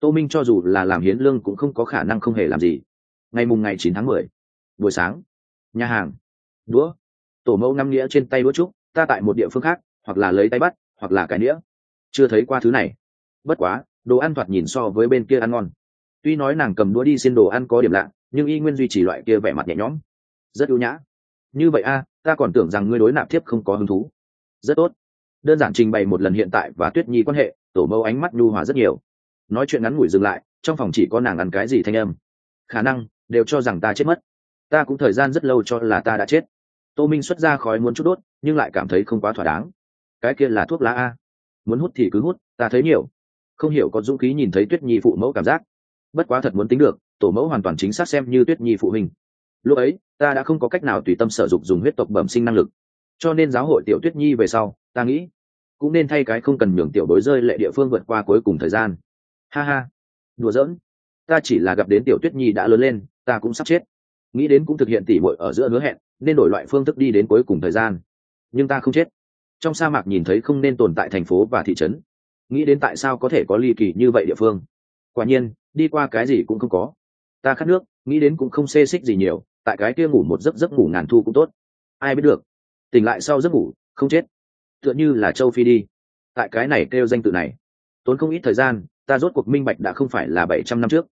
Tô minh cho dù là làm hiến lương cũng không có khả năng không hề làm gì. Ngày mùng ngày chín tháng mười, buổi sáng, nhà hàng, đũa. Tổ mẫu ngắm nghĩa trên tay đũa trúc, ta tại một địa phương khác, hoặc là lấy tay bắt hoặc là cái nĩa. Chưa thấy qua thứ này. Bất quá, đồ ăn thoạt nhìn so với bên kia ăn ngon. Tuy nói nàng cầm đũa đi xin đồ ăn có điểm lạ, nhưng y nguyên duy trì loại kia vẻ mặt nhẹ nhõm. Rất ưu nhã. Như vậy a, ta còn tưởng rằng ngươi đối nạp thiếp không có hứng thú. Rất tốt. Đơn giản trình bày một lần hiện tại và tuyết nhi quan hệ, tổ mẫu ánh mắt nhu hòa rất nhiều. Nói chuyện ngắn ngủi dừng lại, trong phòng chỉ có nàng ăn cái gì thanh âm. Khả năng, đều cho rằng ta chết mất. Ta cũng thời gian rất lâu cho là ta đã chết. Tô minh xuất ra khói muốn chút đốt, nhưng lại cảm thấy không quá thỏa đáng cái kia là thuốc lá a. Muốn hút thì cứ hút, ta thấy nhiều. Không hiểu có dũng khí nhìn thấy tuyết nhi phụ mẫu cảm giác. Bất quá thật muốn tính được, tổ mẫu hoàn toàn chính xác xem như tuyết nhi phụ huynh. Lúc ấy, ta đã không có cách nào tùy tâm sở dục dùng huyết tộc bẩm sinh năng lực. Cho nên giáo hội tiểu tuyết nhi về sau, ta nghĩ cũng nên thay cái không cần nhường tiểu bối rơi lệ địa phương vượt qua cuối cùng thời gian. Ha ha. Đùa giỡn. Ta chỉ là gặp đến tiểu tuyết nhi đã lớn lên, ta cũng sắp chết. Nghĩ đến cũng thực hiện tỉ bội ở giữa hứa hẹn, nên đổi loại phương thức đi đến cuối cùng thời gian. Nhưng ta không chết trong sa mạc nhìn thấy không nên tồn tại thành phố và thị trấn. Nghĩ đến tại sao có thể có ly kỳ như vậy địa phương? Quả nhiên, đi qua cái gì cũng không có. Ta khát nước, nghĩ đến cũng không xê xích gì nhiều, tại cái kia ngủ một giấc giấc ngủ ngàn thu cũng tốt. Ai biết được, tỉnh lại sau giấc ngủ, không chết. Tựa như là châu phi đi. Tại cái này kêu danh tự này, tốn không ít thời gian, ta rốt cuộc minh bạch đã không phải là bảy trăm năm trước.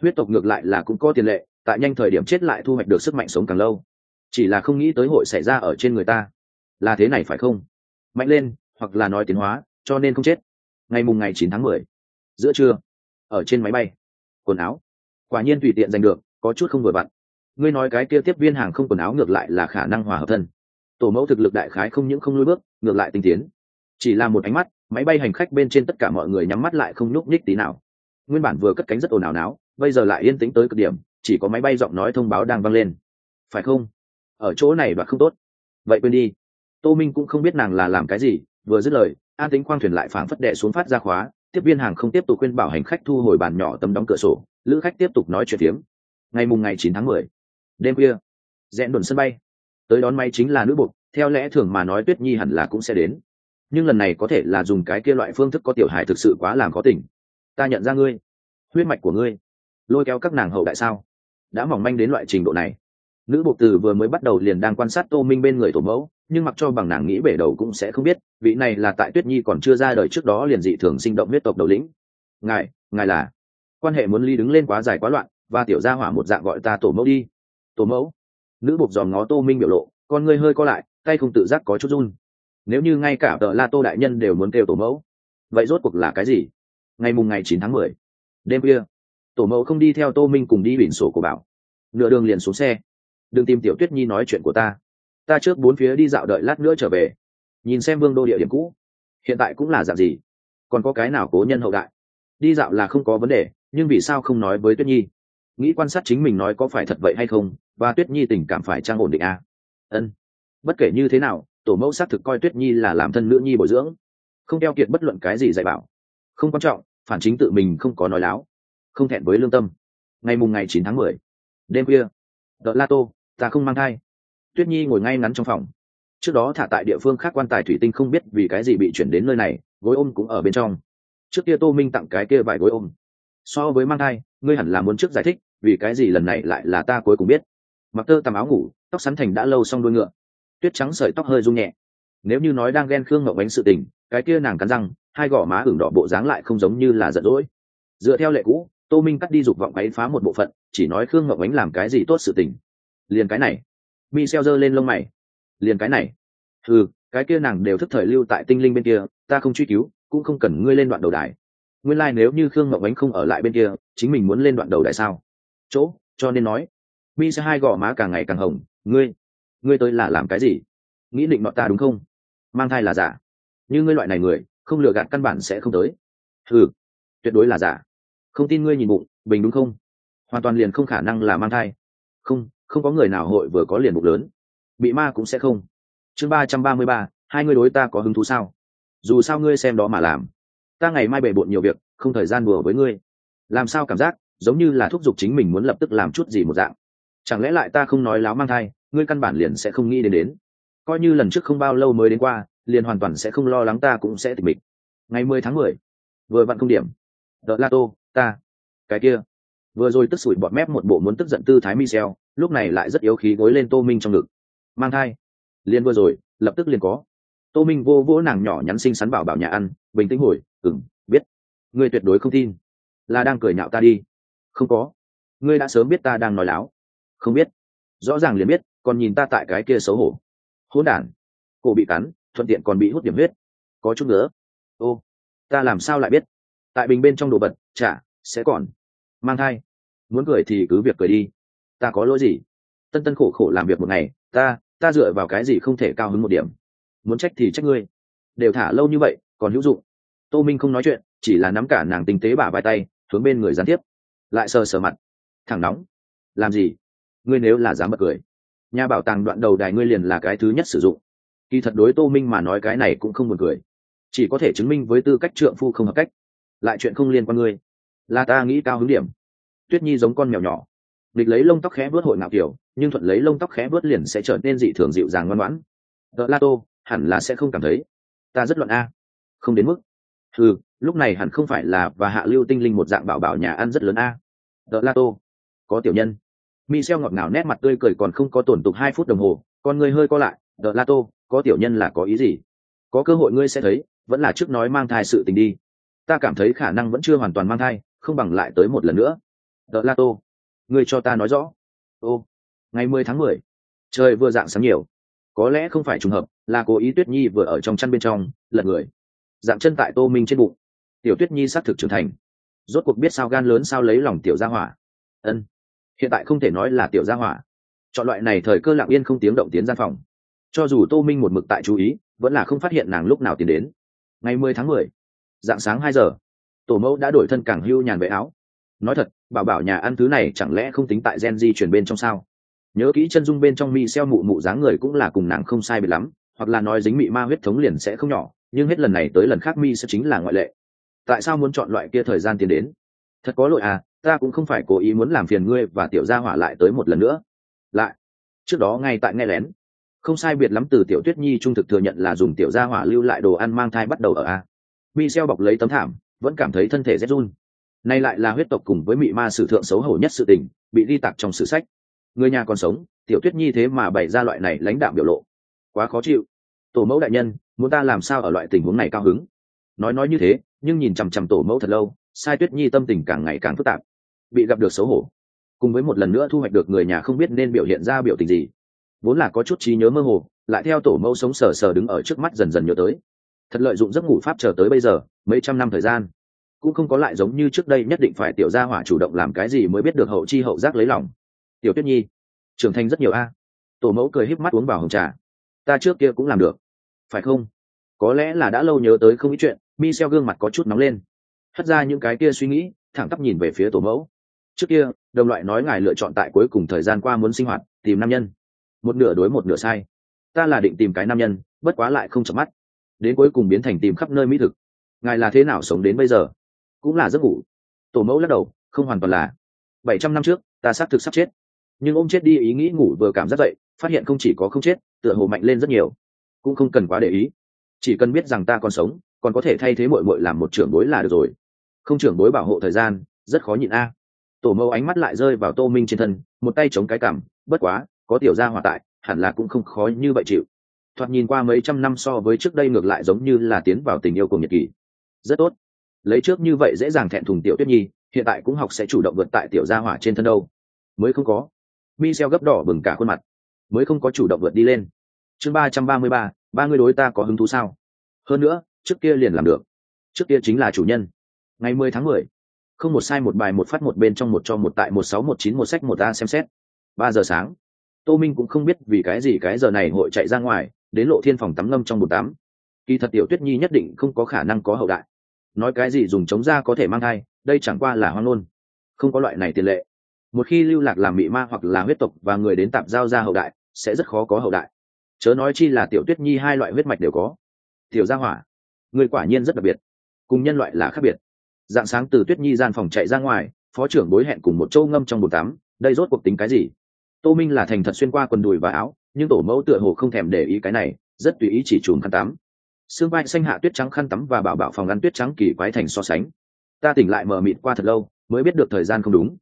Huyết tộc ngược lại là cũng có tiền lệ, tại nhanh thời điểm chết lại thu hoạch được sức mạnh sống càng lâu. Chỉ là không nghĩ tới hội xảy ra ở trên người ta. Là thế này phải không? Mạnh lên, hoặc là nói tiến hóa, cho nên không chết. Ngày mùng ngày chín tháng mười, giữa trưa, ở trên máy bay, quần áo. Quả nhiên tùy tiện giành được, có chút không vừa vặn. Ngươi nói cái kia tiếp viên hàng không quần áo ngược lại là khả năng hòa hợp thân. Tổ mẫu thực lực đại khái không những không lui bước, ngược lại tinh tiến. Chỉ là một ánh mắt, máy bay hành khách bên trên tất cả mọi người nhắm mắt lại không nhúc nhích tí nào. Nguyên bản vừa cất cánh rất ồn ào náo, bây giờ lại yên tĩnh tới cực điểm, chỉ có máy bay giọng nói thông báo đang vang lên. Phải không? Ở chỗ này đoạt không tốt. Vậy quên đi tô minh cũng không biết nàng là làm cái gì, vừa dứt lời, an tính khoang thuyền lại phảng phất đệ xuống phát ra khóa, tiếp viên hàng không tiếp tục khuyên bảo hành khách thu hồi bàn nhỏ tấm đóng cửa sổ, lữ khách tiếp tục nói chuyện phiếm. Ngày mùng ngày chín tháng mười, đêm khuya, rẽn đồn sân bay. Tới đón máy chính là nữ bục theo lẽ thường mà nói tuyết nhi hẳn là cũng sẽ đến. Nhưng lần này có thể là dùng cái kia loại phương thức có tiểu hài thực sự quá làm có tình. Ta nhận ra ngươi, huyết mạch của ngươi, lôi kéo các nàng hậu đại sao, đã mỏng manh đến loại trình độ này nữ bộ từ vừa mới bắt đầu liền đang quan sát tô minh bên người tổ mẫu, nhưng mặc cho bằng nàng nghĩ bể đầu cũng sẽ không biết, vị này là tại tuyết nhi còn chưa ra đời trước đó liền dị thường sinh động huyết tộc đầu lĩnh. Ngài ngài là quan hệ muốn ly đứng lên quá dài quá loạn, và tiểu gia hỏa một dạng gọi ta tổ mẫu đi. Tổ mẫu? Nữ bộc dòm ngó tô minh biểu lộ, con ngươi hơi co lại, tay không tự giác có chút run. Nếu như ngay cả tợ la tô đại nhân đều muốn kêu tổ mẫu, vậy rốt cuộc là cái gì? Ngày mùng ngày chín tháng mười, đêm kia tổ mẫu không đi theo tô minh cùng đi biển sổ của bảo. Nửa đường liền xuống xe đừng tìm tiểu tuyết nhi nói chuyện của ta. Ta trước bốn phía đi dạo đợi lát nữa trở về. Nhìn xem vương đô địa điểm cũ. Hiện tại cũng là dạng gì? Còn có cái nào cố nhân hậu đại? Đi dạo là không có vấn đề, nhưng vì sao không nói với tuyết nhi? Nghĩ quan sát chính mình nói có phải thật vậy hay không, và tuyết nhi tình cảm phải trang ổn định à? ân. Bất kể như thế nào, tổ mẫu xác thực coi tuyết nhi là làm thân nữ nhi bồi dưỡng. Không keo kiệt bất luận cái gì dạy bảo. Không quan trọng, phản chính tự mình không có nói láo. Không thẹn với lương tâm. Ngày mùng ngày chín tháng mười. Đêm khuya. Đợt la tô ta không mang thai. Tuyết nhi ngồi ngay ngắn trong phòng. Trước đó thả tại địa phương khác quan tài thủy tinh không biết vì cái gì bị chuyển đến nơi này, gối ôm cũng ở bên trong. Trước kia tô minh tặng cái kia vài gối ôm. So với mang thai, ngươi hẳn là muốn trước giải thích, vì cái gì lần này lại là ta cuối cùng biết. Mặc tơ tầm áo ngủ, tóc sắn thành đã lâu xong đuôi ngựa. Tuyết trắng sợi tóc hơi rung nhẹ. Nếu như nói đang ghen khương ngậu bánh sự tình, cái kia nàng cắn răng, hai gò má ửng đỏ bộ dáng lại không giống như là giận dỗi. Dựa theo lệ cũ, tô minh cắt đi dục vọng ấy phá một bộ phận, chỉ nói khương ngậu bánh làm cái gì tốt sự tình liền cái này. Mi xeo giơ lên lông mày. Liền cái này. Ừ cái kia nàng đều thức thời lưu tại tinh linh bên kia, ta không truy cứu, cũng không cần ngươi lên đoạn đầu đài. Nguyên lai、like、nếu như khương ngậu ánh không ở lại bên kia, chính mình muốn lên đoạn đầu đài sao? Chỗ, cho nên nói. Mi sẽ hai gò má càng ngày càng hồng. Ngươi ngươi tới là làm cái gì? Nghĩ định bọn ta đúng không? Mang thai là giả. Như ngươi loại này người, không lừa gạt căn bản sẽ không tới. Ừ tuyệt đối là giả. Không tin ngươi nhìn bụng, bình đúng không? Hoàn toàn liền không khả năng là mang thai. Không không có người nào hội vừa có liền bụng lớn. Bị ma cũng sẽ không. Chương ba trăm ba mươi ba, hai ngươi đối ta có hứng thú sao? Dù sao ngươi xem đó mà làm. Ta ngày mai bề bộn nhiều việc, không thời gian đùa với ngươi. Làm sao cảm giác, giống như là thúc giục chính mình muốn lập tức làm chút gì một dạng. Chẳng lẽ lại ta không nói láo mang thai, ngươi căn bản liền sẽ không nghĩ đến đến. Coi như lần trước không bao lâu mới đến qua, liền hoàn toàn sẽ không lo lắng ta cũng sẽ tịch mịch. Ngày mười tháng mười, vừa vặn không điểm. Đợt la tô ta. Cái kia. Vừa rồi tức sủi bọt mép một bộ muốn tức giận tư thái michel lúc này lại rất yếu khí gối lên tô minh trong ngực. Mang thai. Liền vừa rồi, lập tức liền có. Tô minh vô vỗ nàng nhỏ nhắn xinh xắn bảo bảo nhà ăn, bình tĩnh hồi ừng biết. Ngươi tuyệt đối không tin. Là đang cười nhạo ta đi. Không có. Ngươi đã sớm biết ta đang nói láo. Không biết. Rõ ràng liền biết, còn nhìn ta tại cái kia xấu hổ. Hỗn đản. Cổ bị cắn, thuận tiện còn bị hút điểm huyết. Có chút nữa. Ô, ta làm sao lại biết? Tại bình bên trong đồ vật, chả, sẽ còn. Mang thai. Muốn cười thì cứ việc cười đi ta có lỗi gì? Tân tân khổ khổ làm việc một ngày, ta ta dựa vào cái gì không thể cao hứng một điểm? Muốn trách thì trách ngươi. Đều thả lâu như vậy, còn hữu dụng. Tô minh không nói chuyện, chỉ là nắm cả nàng tinh tế bả vai tay, hướng bên người gián tiếp. Lại sờ sờ mặt. Thẳng nóng. Làm gì? Ngươi nếu là dám bật cười. Nhà bảo tàng đoạn đầu đài ngươi liền là cái thứ nhất sử dụng. Kỳ thật đối tô minh mà nói cái này cũng không buồn cười. Chỉ có thể chứng minh với tư cách trượng phu không hợp cách. Lại chuyện không liên quan ngươi. Là ta nghĩ cao hứng điểm. Tuyết nhi giống con mèo nhỏ địch lấy lông tóc khẽ vớt hội ngạo kiểu nhưng thuận lấy lông tóc khẽ vớt liền sẽ trở nên dị thường dịu dàng ngoan ngoãn. Đỡ la tô hẳn là sẽ không cảm thấy. Ta rất luận a. Không đến mức. Ừ lúc này hẳn không phải là và hạ lưu tinh linh một dạng bảo bảo nhà ăn rất lớn a. Đỡ la tô. Có tiểu nhân. Michel ngọt ngào nét mặt tươi cười còn không có tổn tục hai phút đồng hồ, con người hơi co lại, "Đờ La Tô, có tiểu nhân là có ý gì? Có cơ hội ngươi sẽ thấy, vẫn là trước nói mang thai sự tình đi. Ta cảm thấy khả năng vẫn chưa hoàn toàn mang thai, không bằng lại tới một lần nữa." "Đờ La Tô, ngươi cho ta nói rõ." "Ô, ngày mười tháng mười, trời vừa dạng sáng nhiều, có lẽ không phải trùng hợp, là cố ý Tuyết Nhi vừa ở trong chăn bên trong, lật người, dạng chân tại Tô Minh trên bụng. Tiểu Tuyết Nhi xác thực trưởng thành, rốt cuộc biết sao gan lớn sao lấy lòng tiểu gia hỏa. Ân hiện tại không thể nói là tiểu gia hỏa. Chọn loại này thời cơ lặng yên không tiếng động tiến gian phòng. Cho dù tô minh một mực tại chú ý vẫn là không phát hiện nàng lúc nào tiến đến. Ngày mười tháng mười dạng sáng hai giờ tổ mẫu đã đổi thân càng hưu nhàn vệ áo nói thật, bảo bảo nhà ăn thứ này chẳng lẽ không tính tại gen di chuyển bên trong sao? Nhớ kỹ chân dung bên trong mi xeo mụ mụ dáng người cũng là cùng nàng không sai biệt lắm, hoặc là nói dính mị ma huyết thống liền sẽ không nhỏ, nhưng hết lần này tới lần khác mi sẽ chính là ngoại lệ. Tại sao muốn chọn loại kia thời gian tiến đến? Thật có lỗi à ta cũng không phải cố ý muốn làm phiền ngươi và tiểu gia hỏa lại tới một lần nữa. Lại, trước đó ngay tại nghe lén. Không sai biệt lắm từ tiểu tuyết nhi trung thực thừa nhận là dùng tiểu gia hỏa lưu lại đồ ăn mang thai bắt đầu ở a. Mi xeo bọc lấy tấm thảm, vẫn cảm thấy thân thể rét run nay lại là huyết tộc cùng với mị ma sử thượng xấu hổ nhất sự tình, bị đi tặc trong sử sách. Người nhà còn sống, tiểu tuyết nhi thế mà bày ra loại này lãnh đạo biểu lộ. Quá khó chịu. Tổ mẫu đại nhân, muốn ta làm sao ở loại tình huống này cao hứng? Nói nói như thế, nhưng nhìn chằm chằm tổ mẫu thật lâu, sai tuyết nhi tâm tình càng ngày càng phức tạp. Bị gặp được xấu hổ. Cùng với một lần nữa thu hoạch được người nhà không biết nên biểu hiện ra biểu tình gì. Vốn là có chút trí nhớ mơ hồ, lại theo tổ mẫu sống sờ sờ đứng ở trước mắt dần dần nhớ tới. Thật lợi dụng giấc ngủ pháp chờ tới bây giờ, mấy trăm năm thời gian cũng không có lại giống như trước đây nhất định phải tiểu gia hỏa chủ động làm cái gì mới biết được hậu chi hậu giác lấy lòng. Tiểu tuyết nhi, trưởng thành rất nhiều a. Tổ mẫu cười híp mắt uống vào hồng trà. Ta trước kia cũng làm được. Phải không? Có lẽ là đã lâu nhớ tới không ít chuyện mi xeo gương mặt có chút nóng lên. Hất ra những cái kia suy nghĩ, thẳng tắp nhìn về phía tổ mẫu. Trước kia, đồng loại nói ngài lựa chọn tại cuối cùng thời gian qua muốn sinh hoạt, tìm nam nhân. Một nửa đối một nửa sai. Ta là định tìm cái nam nhân, bất quá lại không chợp mắt. Đến cuối cùng biến thành tìm khắp nơi mỹ thực. Ngài là thế nào sống đến bây giờ? Cũng là giấc ngủ. Tổ mẫu lắc đầu, không hoàn toàn là. Bảy trăm năm trước, ta xác thực sắp chết. Nhưng ôm chết đi ý nghĩ ngủ vừa cảm giác dậy, phát hiện không chỉ có không chết, tựa hồ mạnh lên rất nhiều. Cũng không cần quá để ý. Chỉ cần biết rằng ta còn sống, còn có thể thay thế mội mội làm một trưởng bối là được rồi. Không trưởng bối bảo hộ thời gian, rất khó nhịn a. Tổ mẫu ánh mắt lại rơi vào tô minh trên thân, một tay chống cái cảm bất quá, có tiểu gia hòa tại, hẳn là cũng không khó như vậy chịu. Thoạt nhìn qua mấy trăm năm so với trước đây ngược lại giống như là tiến vào tình yêu của nhật kỳ rất tốt lấy trước như vậy dễ dàng thẹn thùng tiểu tuyết nhi, hiện tại cũng học sẽ chủ động vượt tại tiểu gia hỏa trên thân đâu. Mới không có. Mi xeo gấp đỏ bừng cả khuôn mặt. Mới không có chủ động vượt đi lên. Chương ba trăm ba mươi ba ba người đối ta có hứng thú sao? Hơn nữa, trước kia liền làm được. Trước kia chính là chủ nhân. Ngày mười tháng mười, không một sai một bài một phát một bên trong một cho một tại một sáu một chín một sách một a xem xét. Ba giờ sáng, tô minh cũng không biết vì cái gì cái giờ này hội chạy ra ngoài, đến lộ thiên phòng tắm ngâm trong bồn tắm. Kỳ thật tiểu tuyết nhi nhất định không có khả năng có hậu đại nói cái gì dùng chống da có thể mang thai, đây chẳng qua là hoang ngôn. Không có loại này tiền lệ. Một khi lưu lạc làm mị ma hoặc là huyết tộc và người đến tạp giao ra hậu đại, sẽ rất khó có hậu đại. Chớ nói chi là tiểu tuyết nhi hai loại huyết mạch đều có. Tiểu gia hỏa, người quả nhiên rất đặc biệt, cùng nhân loại là khác biệt. Dạng sáng từ tuyết nhi gian phòng chạy ra ngoài, phó trưởng bối hẹn cùng một châu ngâm trong bồn tắm, đây rốt cuộc tính cái gì? Tô minh là thành thật xuyên qua quần đùi và áo, nhưng tổ mẫu tựa hồ không thèm để ý cái này, rất tùy ý chỉ chùm khăn tắm xương vai xanh hạ tuyết trắng khăn tắm và bảo bảo phòng ăn tuyết trắng kỳ quái thành so sánh. Ta tỉnh lại mờ mịt qua thật lâu, mới biết được thời gian không đúng.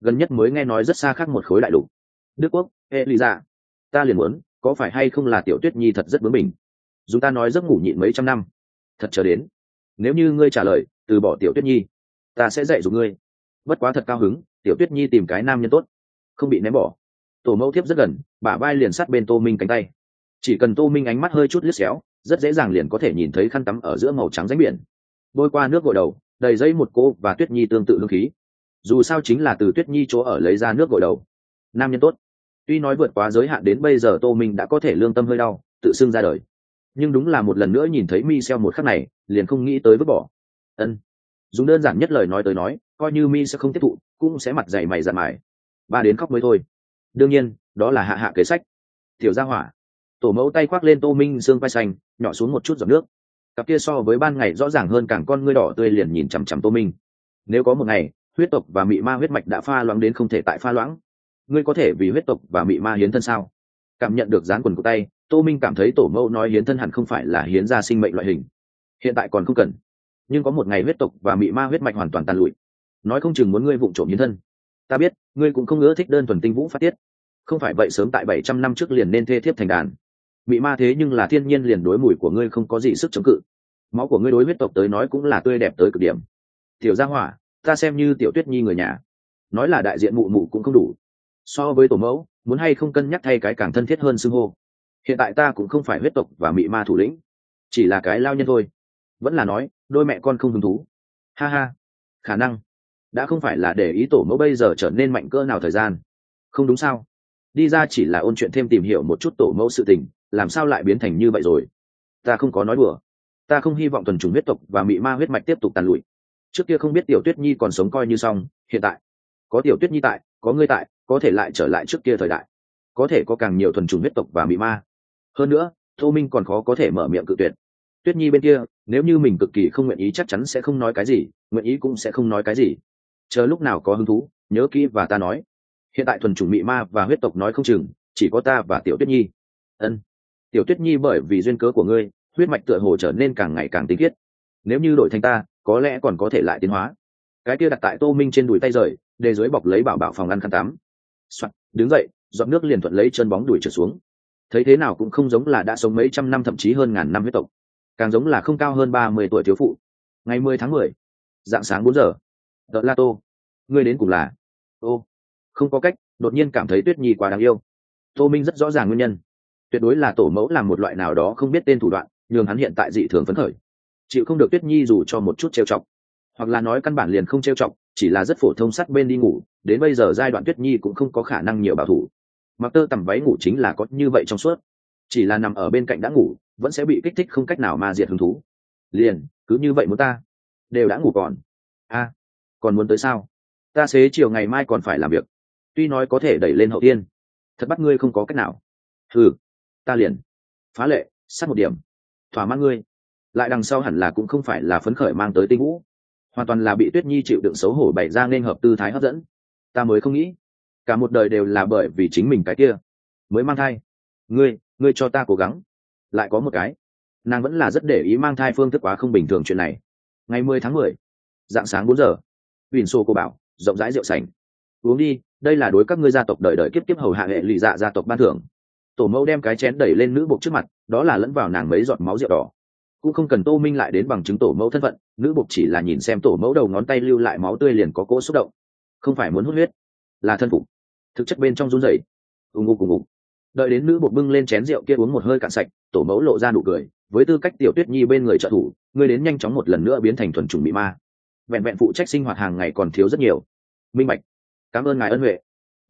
Gần nhất mới nghe nói rất xa khác một khối đại lục. Đức quốc hệ lý dạ ta liền muốn, có phải hay không là tiểu tuyết nhi thật rất bướng mình dù ta nói giấc ngủ nhịn mấy trăm năm, thật chờ đến. Nếu như ngươi trả lời, từ bỏ tiểu tuyết nhi, ta sẽ dạy dùng ngươi. Bất quá thật cao hứng, tiểu tuyết nhi tìm cái nam nhân tốt, không bị ném bỏ. Tổ mẫu thiếp rất gần, bả vai liền sát bên tô minh cánh tay. Chỉ cần tô minh ánh mắt hơi chút liếc xéo rất dễ dàng liền có thể nhìn thấy khăn tắm ở giữa màu trắng ránh biển. Bôi qua nước gội đầu, đầy dây một cô và tuyết nhi tương tự hương khí. Dù sao chính là từ tuyết nhi chỗ ở lấy ra nước gội đầu. Nam nhân tốt. Tuy nói vượt quá giới hạn đến bây giờ tô minh đã có thể lương tâm hơi đau, tự xưng ra đời. Nhưng đúng là một lần nữa nhìn thấy mi xeo một khắc này, liền không nghĩ tới vứt bỏ. Ân. Dùng đơn giản nhất lời nói tới nói, coi như mi sẽ không tiếp thụ, cũng sẽ mặt dày mày dặn mày. ba đến khóc mới thôi. Đương nhiên, đó là hạ hạ kế sách. Tiểu gia hỏa tổ mẫu tay khoác lên tô minh xương vai xanh, nhỏ xuống một chút giọt nước. Cặp kia so với ban ngày rõ ràng hơn càng con ngươi đỏ tươi liền nhìn chằm chằm tô minh. Nếu có một ngày, huyết tộc và mị ma huyết mạch đã pha loãng đến không thể tại pha loãng, ngươi có thể vì huyết tộc và mị ma hiến thân sao? Cảm nhận được dán quần của tay, tô minh cảm thấy tổ mẫu nói hiến thân hẳn không phải là hiến ra sinh mệnh loại hình. Hiện tại còn không cần, nhưng có một ngày huyết tộc và mị ma huyết mạch hoàn toàn tàn lụi. Nói không chừng muốn ngươi vụng trộm hiến thân. Ta biết, ngươi cũng không ưa thích đơn thuần tinh vũ phát tiết. Không phải vậy sớm tại bảy trăm năm trước liền nên thê thiếp thành đàn mị ma thế nhưng là thiên nhiên liền đối mùi của ngươi không có gì sức chống cự. Máu của ngươi đối huyết tộc tới nói cũng là tươi đẹp tới cực điểm. Tiểu gia hỏa, ta xem như tiểu tuyết nhi người nhà. Nói là đại diện mụ mụ cũng không đủ. So với tổ mẫu, muốn hay không cân nhắc thay cái càng thân thiết hơn xưng hô. Hiện tại ta cũng không phải huyết tộc và mị ma thủ lĩnh, chỉ là cái lao nhân thôi. Vẫn là nói, đôi mẹ con không hứng thú. Ha ha, khả năng. Đã không phải là để ý tổ mẫu bây giờ trở nên mạnh cỡ nào thời gian. Không đúng sao? Đi ra chỉ là ôn chuyện thêm tìm hiểu một chút tổ mẫu sự tình làm sao lại biến thành như vậy rồi? Ta không có nói đùa. Ta không hy vọng tuần trùng huyết tộc và mị ma huyết mạch tiếp tục tàn lụi. Trước kia không biết tiểu tuyết nhi còn sống coi như xong, hiện tại, có tiểu tuyết nhi tại, có ngươi tại, có thể lại trở lại trước kia thời đại. Có thể có càng nhiều thuần trùng huyết tộc và mị ma. Hơn nữa, tô minh còn khó có thể mở miệng cự tuyệt. Tuyết nhi bên kia, nếu như mình cực kỳ không nguyện ý chắc chắn sẽ không nói cái gì, nguyện ý cũng sẽ không nói cái gì. Chờ lúc nào có hứng thú, nhớ kỹ và ta nói. Hiện tại thuần chủng mị ma và huyết tộc nói không chừng, chỉ có ta và tiểu tuyết nhi. Ân tiểu tuyết nhi bởi vì duyên cớ của ngươi huyết mạch tựa hồ trở nên càng ngày càng tinh khiết. Nếu như đổi thành ta có lẽ còn có thể lại tiến hóa. Cái kia đặt tại tô minh trên đùi tay rời để dưới bọc lấy bảo bảo phòng ăn khăn tắm. Soạn, đứng dậy dọn nước liền thuận lấy chân bóng đùi trở xuống. Thấy thế nào cũng không giống là đã sống mấy trăm năm thậm chí hơn ngàn năm huyết tộc. Càng giống là không cao hơn ba mươi tuổi thiếu phụ. Ngày mười tháng mười dạng sáng bốn giờ đợt la tô. Ngươi đến cùng là? Ô không có cách đột nhiên cảm thấy tuyết nhi quá đáng yêu. Tô minh rất rõ ràng nguyên nhân tuyệt đối là tổ mẫu làm một loại nào đó không biết tên thủ đoạn, nhường hắn hiện tại dị thường phấn khởi. Chịu không được tuyết nhi dù cho một chút trêu chọc, hoặc là nói căn bản liền không trêu chọc, chỉ là rất phổ thông sắt bên đi ngủ, đến bây giờ giai đoạn tuyết nhi cũng không có khả năng nhiều bảo thủ. Mặc tơ tầm váy ngủ chính là có như vậy trong suốt. Chỉ là nằm ở bên cạnh đã ngủ, vẫn sẽ bị kích thích không cách nào mà diệt hứng thú. Liền, cứ như vậy muốn ta? Đều đã ngủ còn. A, còn muốn tới sao? Ta xế chiều ngày mai còn phải làm việc. Tuy nói có thể đẩy lên hậu tiên, thật bắt ngươi không có cách nào. Ừ ta liền. Phá lệ, sát một điểm. Thỏa mãn ngươi. Lại đằng sau hẳn là cũng không phải là phấn khởi mang tới tinh vũ. Hoàn toàn là bị tuyết nhi chịu đựng xấu hổ bày ra nên hợp tư thái hấp dẫn. Ta mới không nghĩ, cả một đời đều là bởi vì chính mình cái kia. Mới mang thai. Ngươi ngươi cho ta cố gắng. Lại có một cái. Nàng vẫn là rất để ý mang thai phương thức quá không bình thường chuyện này. Ngày mười tháng mười, dạng sáng bốn giờ huỳnh xô cô bảo, rộng rãi rượu sành. Uống đi, đây là đối các ngươi gia tộc đời đời kiếp kiếp hầu hạ hệ lụy dạ gia tộc ban thưởng tổ mẫu đem cái chén đẩy lên nữ bục trước mặt, đó là lẫn vào nàng mấy giọt máu rượu đỏ. Cũng không cần tô minh lại đến bằng chứng tổ mẫu thân phận, nữ bục chỉ là nhìn xem tổ mẫu đầu ngón tay lưu lại máu tươi liền có cỗ xúc động. Không phải muốn hút huyết, là thân phục. Thực chất bên trong run rẩy. Ùng ùng ùng ùng đợi đến nữ bục bưng lên chén rượu kia uống một hơi cạn sạch, tổ mẫu lộ ra nụ cười, với tư cách tiểu tuyết nhi bên người trợ thủ ngươi đến nhanh chóng một lần nữa biến thành thuần chủng bị ma. Vẹn vẹn phụ trách sinh hoạt hàng ngày còn thiếu rất nhiều. Minh bạch, cảm ơn ngài ân huệ.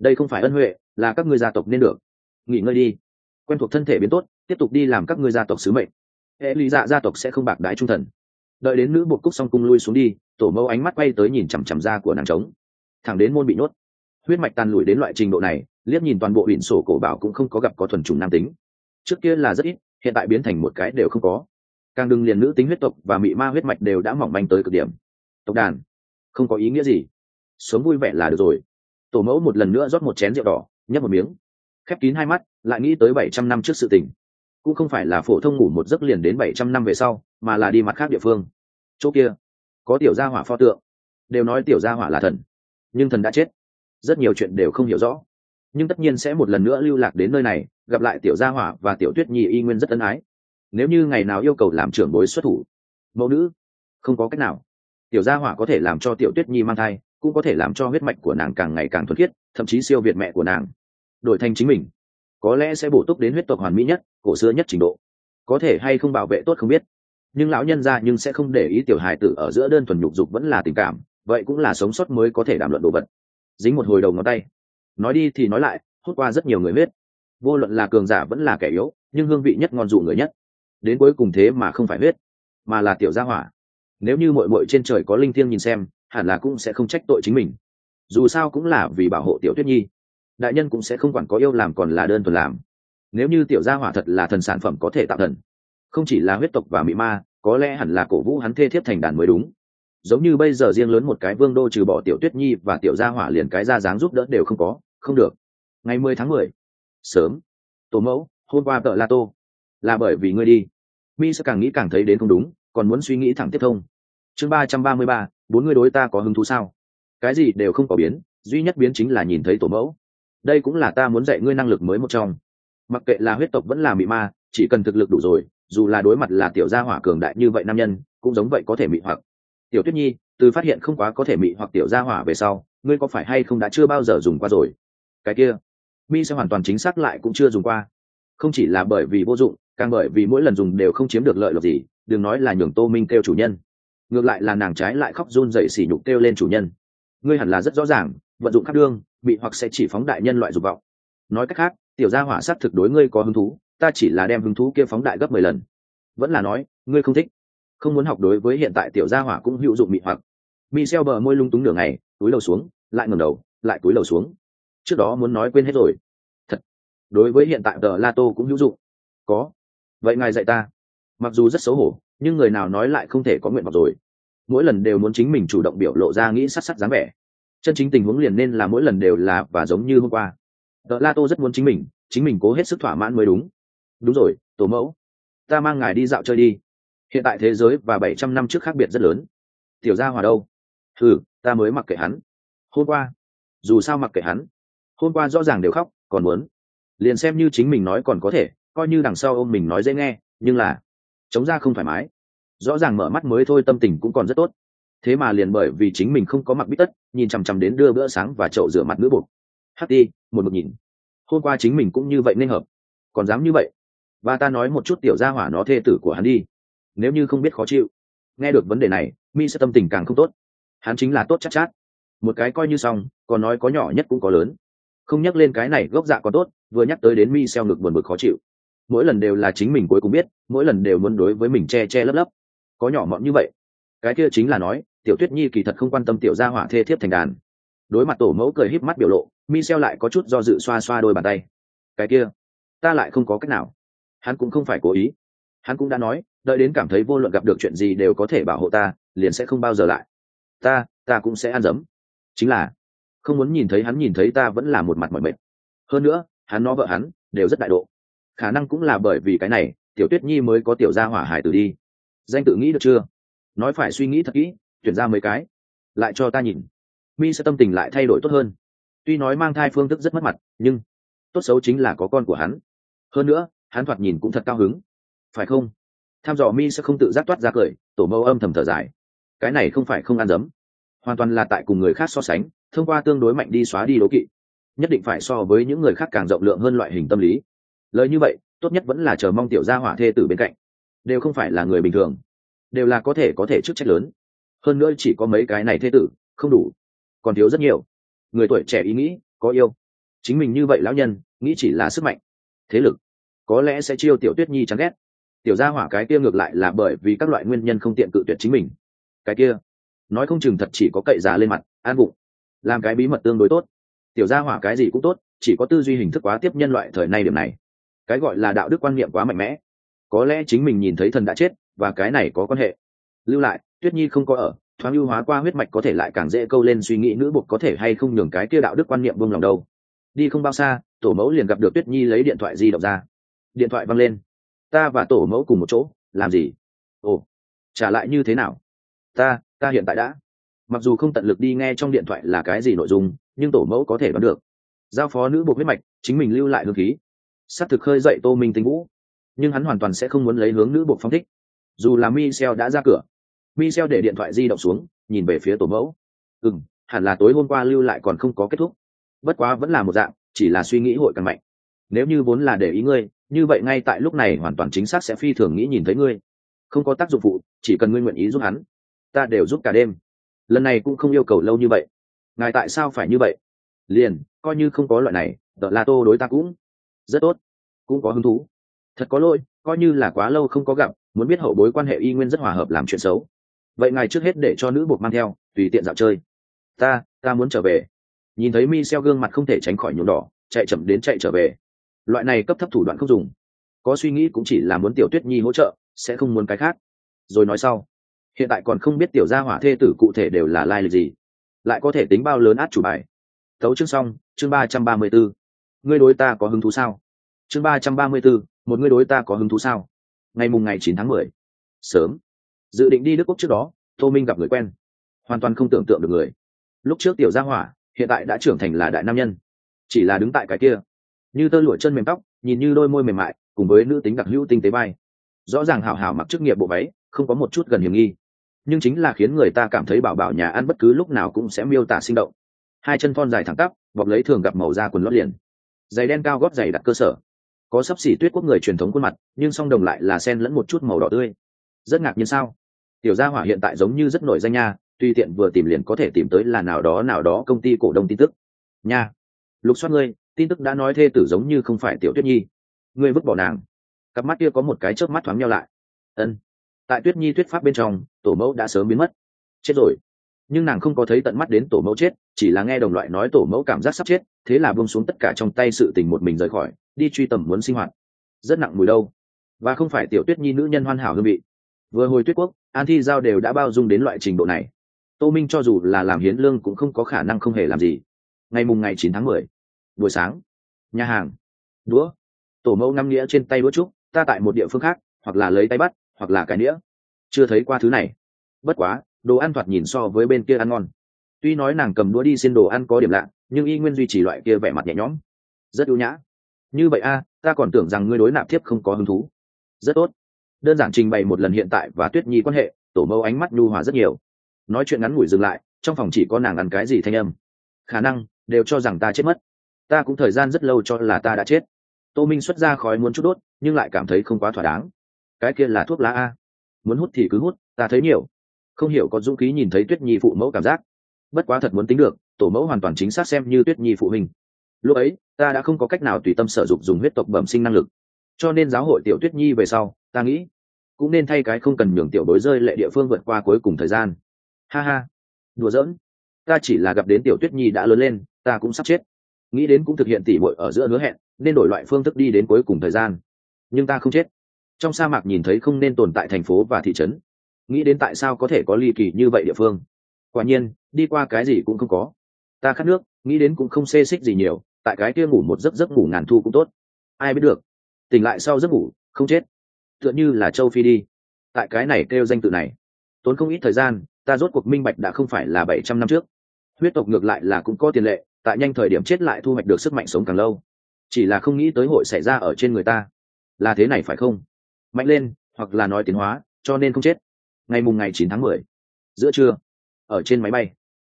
Đây không phải ân huệ, là các ngươi gia tộc nên được nghỉ ngơi đi. Quen thuộc thân thể biến tốt, tiếp tục đi làm các ngươi gia tộc sứ mệnh. Hệ lý dạ gia tộc sẽ không bạc đái trung thần. Đợi đến nữ bột cúc xong cung lui xuống đi, tổ mẫu ánh mắt quay tới nhìn chằm chằm da của nàng trống. Thẳng đến môn bị nhốt, huyết mạch tàn lùi đến loại trình độ này, liếc nhìn toàn bộ biển sổ cổ bảo cũng không có gặp có thuần trùng nam tính. Trước kia là rất ít, hiện tại biến thành một cái đều không có. Càng đừng liền nữ tính huyết tộc và mị ma huyết mạch đều đã mỏng manh tới cực điểm. Tộc đàn, không có ý nghĩa gì. Sống vui vẻ là được rồi. Tổ mẫu một lần nữa rót một chén rượu đỏ, nhấp một miếng khép kín hai mắt, lại nghĩ tới bảy trăm năm trước sự tình. Cũng không phải là phổ thông ngủ một giấc liền đến bảy trăm năm về sau, mà là đi mặt khác địa phương. Chỗ kia, có tiểu gia hỏa pho tượng. Đều nói tiểu gia hỏa là thần, nhưng thần đã chết. Rất nhiều chuyện đều không hiểu rõ. Nhưng tất nhiên sẽ một lần nữa lưu lạc đến nơi này, gặp lại tiểu gia hỏa và tiểu tuyết nhi y nguyên rất ân ái. Nếu như ngày nào yêu cầu làm trưởng bối xuất thủ, mẫu nữ, không có cách nào. Tiểu gia hỏa có thể làm cho tiểu tuyết nhi mang thai, cũng có thể làm cho huyết mạch của nàng càng ngày càng thuần khiết, thậm chí siêu việt mẹ của nàng đổi thành chính mình. Có lẽ sẽ bổ túc đến huyết tộc hoàn mỹ nhất, cổ xưa nhất trình độ. Có thể hay không bảo vệ tốt không biết. Nhưng lão nhân ra nhưng sẽ không để ý tiểu hài tử ở giữa đơn thuần nhục dục vẫn là tình cảm, vậy cũng là sống sót mới có thể đảm luận đồ vật. Dính một hồi đầu ngón tay. Nói đi thì nói lại, hút qua rất nhiều người huyết. Vô luận là cường giả vẫn là kẻ yếu, nhưng hương vị nhất ngon dụ người nhất. Đến cuối cùng thế mà không phải huyết, mà là tiểu gia hỏa. Nếu như mội mội trên trời có linh thiêng nhìn xem, hẳn là cũng sẽ không trách tội chính mình. Dù sao cũng là vì bảo hộ tiểu tuyết nhi đại nhân cũng sẽ không quản có yêu làm còn là đơn thuần làm. Nếu như tiểu gia hỏa thật là thần sản phẩm có thể tạo thần, không chỉ là huyết tộc và mỹ ma, có lẽ hẳn là cổ vũ hắn thê thiếp thành đàn mới đúng. Giống như bây giờ riêng lớn một cái vương đô trừ bỏ tiểu tuyết nhi và tiểu gia hỏa liền cái ra dáng giúp đỡ đều không có, không được. Ngày mười tháng mười, sớm. Tổ mẫu, hôm qua tợ la tô. Là bởi vì ngươi đi. Mi sẽ càng nghĩ càng thấy đến không đúng, còn muốn suy nghĩ thẳng tiếp thông. Chương ba trăm ba mươi ba, bốn người đối ta có hứng thú sao? Cái gì đều không có biến, duy nhất biến chính là nhìn thấy tổ mẫu đây cũng là ta muốn dạy ngươi năng lực mới một trong. Mặc kệ là huyết tộc vẫn là mị ma, chỉ cần thực lực đủ rồi, dù là đối mặt là tiểu gia hỏa cường đại như vậy nam nhân, cũng giống vậy có thể mị hoặc. Tiểu tuyết nhi, từ phát hiện không quá có thể mị hoặc tiểu gia hỏa về sau, ngươi có phải hay không đã chưa bao giờ dùng qua rồi? Cái kia, mi sẽ hoàn toàn chính xác lại cũng chưa dùng qua. Không chỉ là bởi vì vô dụng, càng bởi vì mỗi lần dùng đều không chiếm được lợi lộc gì, đừng nói là nhường tô minh kêu chủ nhân. Ngược lại là nàng trái lại khóc run dậy xỉ nhục kêu lên chủ nhân. Ngươi hẳn là rất rõ ràng, vận dụng khắc đương bị hoặc sẽ chỉ phóng đại nhân loại dục vọng. Nói cách khác, tiểu gia hỏa sát thực đối ngươi có hứng thú, ta chỉ là đem hứng thú kia phóng đại gấp mười lần. Vẫn là nói, ngươi không thích. Không muốn học đối với hiện tại tiểu gia hỏa cũng hữu dụng mị hoặc. Mi xeo bờ môi lung túng nửa ngày, túi đầu xuống, lại ngẩng đầu, lại túi đầu xuống. Trước đó muốn nói quên hết rồi. Thật. Đối với hiện tại tờ la tô cũng hữu dụng. Có. Vậy ngài dạy ta. Mặc dù rất xấu hổ, nhưng người nào nói lại không thể có nguyện vọng rồi. Mỗi lần đều muốn chính mình chủ động biểu lộ ra nghĩ sắt sắt dáng vẻ chân chính tình huống liền nên là mỗi lần đều là và giống như hôm qua. Tờ la tô rất muốn chính mình chính mình cố hết sức thỏa mãn mới đúng. Đúng rồi, tổ mẫu. Ta mang ngài đi dạo chơi đi. Hiện tại thế giới và bảy trăm năm trước khác biệt rất lớn. Tiểu gia hòa đâu? Ừ ta mới mặc kệ hắn. Hôm qua. Dù sao mặc kệ hắn. Hôm qua rõ ràng đều khóc, còn muốn. Liền xem như chính mình nói còn có thể, coi như đằng sau ông mình nói dễ nghe, nhưng là, chống ra không thoải mái. Rõ ràng mở mắt mới thôi, tâm tình cũng còn rất tốt thế mà liền bởi vì chính mình không có mặc bít tất nhìn chằm chằm đến đưa bữa sáng và chậu rửa mặt nữ bột. Hát đi một một nhìn. Hôm qua chính mình cũng như vậy nên hợp. Còn dám như vậy? Và ta nói một chút tiểu gia hỏa nó thê tử của hắn đi. Nếu như không biết khó chịu. Nghe được vấn đề này mi sẽ tâm tình càng không tốt. Hắn chính là tốt chắc chát, chát một cái coi như xong còn nói có nhỏ nhất cũng có lớn. Không nhắc lên cái này gốc dạ có tốt vừa nhắc tới đến mi xeo ngực buồn bực khó chịu. Mỗi lần đều là chính mình cuối cùng biết mỗi lần đều muốn đối với mình che che lấp lấp. Có nhỏ mọn như vậy. Cái kia chính là nói tiểu tuyết nhi kỳ thật không quan tâm tiểu gia hỏa thê thiếp thành đàn. Đối mặt tổ mẫu cười híp mắt biểu lộ mi xeo lại có chút do dự xoa xoa đôi bàn tay. Cái kia, ta lại không có cách nào. Hắn cũng không phải cố ý. Hắn cũng đã nói, đợi đến cảm thấy vô luận gặp được chuyện gì đều có thể bảo hộ ta, liền sẽ không bao giờ lại. Ta ta cũng sẽ ăn dấm. Chính là, không muốn nhìn thấy hắn nhìn thấy ta vẫn là một mặt mọi mệt. Hơn nữa, hắn nó vợ hắn, đều rất đại độ. Khả năng cũng là bởi vì cái này, tiểu tuyết nhi mới có tiểu gia hỏa hải tử đi. Danh tự nghĩ được chưa? Nói phải suy nghĩ thật kỹ tuyển ra mấy cái. Lại cho ta nhìn. Mi sẽ tâm tình lại thay đổi tốt hơn. Tuy nói mang thai phương thức rất mất mặt, nhưng tốt xấu chính là có con của hắn. Hơn nữa, hắn thoạt nhìn cũng thật cao hứng. Phải không? Tham dò mi sẽ không tự giác toát ra cười, tổ mẫu âm thầm thở dài. Cái này không phải không ăn dấm. Hoàn toàn là tại cùng người khác so sánh, thông qua tương đối mạnh đi xóa đi đố kỵ. Nhất định phải so với những người khác càng rộng lượng hơn loại hình tâm lý. Lời như vậy, tốt nhất vẫn là chờ mong tiểu gia hỏa thê tử bên cạnh. Đều không phải là người bình thường. Đều là có thể có thể chức trách lớn hơn nữa chỉ có mấy cái này thế tử, không đủ. Còn thiếu rất nhiều. Người tuổi trẻ ý nghĩ, có yêu. Chính mình như vậy lão nhân, nghĩ chỉ là sức mạnh. Thế lực. Có lẽ sẽ chiêu tiểu tuyết nhi chán ghét. Tiểu gia hỏa cái kia ngược lại là bởi vì các loại nguyên nhân không tiện cự tuyệt chính mình. Cái kia. Nói không chừng thật chỉ có cậy giả lên mặt, an bụng. Làm cái bí mật tương đối tốt. Tiểu gia hỏa cái gì cũng tốt, chỉ có tư duy hình thức quá tiếp nhân loại thời nay điểm này. Cái gọi là đạo đức quan niệm quá mạnh mẽ. Có lẽ chính mình nhìn thấy thần đã chết, và cái này có quan hệ. Lưu lại tuyết nhi không có ở, thoáng ưu hóa qua huyết mạch có thể lại càng dễ câu lên suy nghĩ nữ bột có thể hay không nhường cái kia đạo đức quan niệm buông lòng đâu. Đi không bao xa, tổ mẫu liền gặp được tuyết nhi lấy điện thoại di động ra. Điện thoại văng lên. Ta và tổ mẫu cùng một chỗ, làm gì? Ồ, trả lại như thế nào? Ta ta hiện tại đã. Mặc dù không tận lực đi nghe trong điện thoại là cái gì nội dung, nhưng tổ mẫu có thể đoán được. Giao phó nữ buộc huyết mạch, chính mình lưu lại hương khí. S á t thực khơi dậy tô minh tinh vũ. Nhưng hắn hoàn toàn sẽ không muốn lấy hướng nữ buộc phong thích. Dù là michel đã ra cửa michel để điện thoại di động xuống, nhìn về phía tổ mẫu. Ừ m hẳn là tối hôm qua lưu lại còn không có kết thúc. Bất quá vẫn là một dạng, chỉ là suy nghĩ hội càng mạnh. Nếu như vốn là để ý ngươi, như vậy ngay tại lúc này hoàn toàn chính xác sẽ phi thường nghĩ nhìn thấy ngươi. Không có tác dụng phụ, chỉ cần ngươi nguyện ý giúp hắn, ta đều giúp cả đêm. Lần này cũng không yêu cầu lâu như vậy. Ngài tại sao phải như vậy? Liền, coi như không có loại này đợt la tô đối ta cũng rất tốt, cũng có hứng thú. Thật có lỗi, coi như là quá lâu không có gặp, muốn biết hậu bối quan hệ y nguyên rất hòa hợp làm chuyện xấu vậy ngài trước hết để cho nữ buộc mang theo, tùy tiện dạo chơi. Ta ta muốn trở về. Nhìn thấy mi xeo gương mặt không thể tránh khỏi nhuộm đỏ, chạy chậm đến chạy trở về. Loại này cấp thấp thủ đoạn không dùng. Có suy nghĩ cũng chỉ là muốn tiểu tuyết nhi hỗ trợ, sẽ không muốn cái khác. Rồi nói sau. Hiện tại còn không biết tiểu gia hỏa thê tử cụ thể đều là lai lịch gì. Lại có thể tính bao lớn át chủ bài. Thấu chương xong, chương ba trăm ba mươi b ố ngươi đối ta có hứng thú sao? Chương ba trăm ba mươi b ố một ngươi đối ta có hứng thú sao? Ngày mùng ngày chín tháng mười. Sớm dự định đi đức quốc trước đó, tô minh gặp người quen. Hoàn toàn không tưởng tượng được người. Lúc trước tiểu gia hỏa, hiện tại đã trưởng thành là đại nam nhân. Chỉ là đứng tại cái kia. Như tơ lụa chân mềm tóc, nhìn như đôi môi mềm mại, cùng với nữ tính đặc hữu tinh tế bay rõ ràng hảo hảo mặc chức nghiệp bộ váy, không có một chút gần hiểm nghi. Nhưng chính là khiến người ta cảm thấy bảo bảo nhà ăn bất cứ lúc nào cũng sẽ miêu tả sinh động. Hai chân thon dài thẳng tắp, bọc lấy thường gặp màu da quần lót liền. Giày đen cao gót giày đặt cơ sở. Có sấp xỉ tuyết quốc người truyền thống khuôn mặt, nhưng song đồng lại là sen lẫn một chút màu đỏ tươi. Rất ngạc nhiên sao? Tiểu gia hỏa hiện tại giống như rất nổi danh nha, tuy tiện vừa tìm liền có thể tìm tới là nào đó nào đó công ty cổ đông tin tức. Nha, lục soát ngươi, tin tức đã nói thê tử giống như không phải tiểu tuyết nhi. Ngươi vứt bỏ nàng. Cặp mắt kia có một cái chớp mắt thoáng nhau lại. Ân. Tại tuyết nhi thuyết pháp bên trong, tổ mẫu đã sớm biến mất. Chết rồi. Nhưng nàng không có thấy tận mắt đến tổ mẫu chết, chỉ là nghe đồng loại nói tổ mẫu cảm giác sắp chết, thế là buông xuống tất cả trong tay sự tình một mình rời khỏi, đi truy tầm muốn sinh hoạt. Rất nặng mùi đâu. Và không phải tiểu tuyết nhi nữ nhân hoàn hảo hương vị. Vừa hồi tuyết quốc an thi giao đều đã bao dung đến loại trình độ này. Tô minh cho dù là làm hiến lương cũng không có khả năng không hề làm gì. Ngày mùng ngày chín tháng mười, buổi sáng, nhà hàng, đũa, tổ mẫu năm nghĩa trên tay đũa trúc, ta tại một địa phương khác, hoặc là lấy tay bắt, hoặc là cái đĩa chưa thấy qua thứ này. Bất quá, đồ ăn thoạt nhìn so với bên kia ăn ngon. Tuy nói nàng cầm đũa đi xin đồ ăn có điểm lạ, nhưng y nguyên duy trì loại kia vẻ mặt nhẹ nhõm. Rất ưu nhã. Như vậy a, ta còn tưởng rằng ngươi đối nạp thiếp không có hứng thú. Rất tốt đơn giản trình bày một lần hiện tại và tuyết nhi quan hệ, tổ mẫu ánh mắt nhu hòa rất nhiều. Nói chuyện ngắn ngủi dừng lại, trong phòng chỉ có nàng ăn cái gì thanh âm. Khả năng, đều cho rằng ta chết mất. Ta cũng thời gian rất lâu cho là ta đã chết. Tô minh xuất ra khói muốn chút đốt, nhưng lại cảm thấy không quá thỏa đáng. Cái kia là thuốc lá a. Muốn hút thì cứ hút, ta thấy nhiều. Không hiểu có dũng khí nhìn thấy tuyết nhi phụ mẫu cảm giác. Bất quá thật muốn tính được, tổ mẫu hoàn toàn chính xác xem như tuyết nhi phụ huynh. Lúc ấy, ta đã không có cách nào tùy tâm sở dục dùng huyết tộc bẩm sinh năng lực cho nên giáo hội tiểu tuyết nhi về sau, ta nghĩ cũng nên thay cái không cần nhường tiểu đối rơi lệ địa phương vượt qua cuối cùng thời gian. Ha ha, đùa giỡn. Ta chỉ là gặp đến tiểu tuyết nhi đã lớn lên, ta cũng sắp chết. Nghĩ đến cũng thực hiện tỉ bội ở giữa hứa hẹn, nên đổi loại phương thức đi đến cuối cùng thời gian. Nhưng ta không chết. Trong sa mạc nhìn thấy không nên tồn tại thành phố và thị trấn. Nghĩ đến tại sao có thể có ly kỳ như vậy địa phương. Quả nhiên, đi qua cái gì cũng không có. Ta khát nước, nghĩ đến cũng không xê xích gì nhiều, tại cái kia ngủ một giấc giấc ngủ ngàn thu cũng tốt. Ai biết được tỉnh lại sau giấc ngủ, không chết. Tựa như là châu phi đi. Tại cái này kêu danh tự này, tốn không ít thời gian, ta rốt cuộc minh bạch đã không phải là bảy trăm năm trước. Huyết tộc ngược lại là cũng có tiền lệ, tại nhanh thời điểm chết lại thu hoạch được sức mạnh sống càng lâu. Chỉ là không nghĩ tới hội xảy ra ở trên người ta. Là thế này phải không? Mạnh lên, hoặc là nói tiến hóa, cho nên không chết. Ngày mùng ngày chín tháng mười, giữa trưa, ở trên máy bay,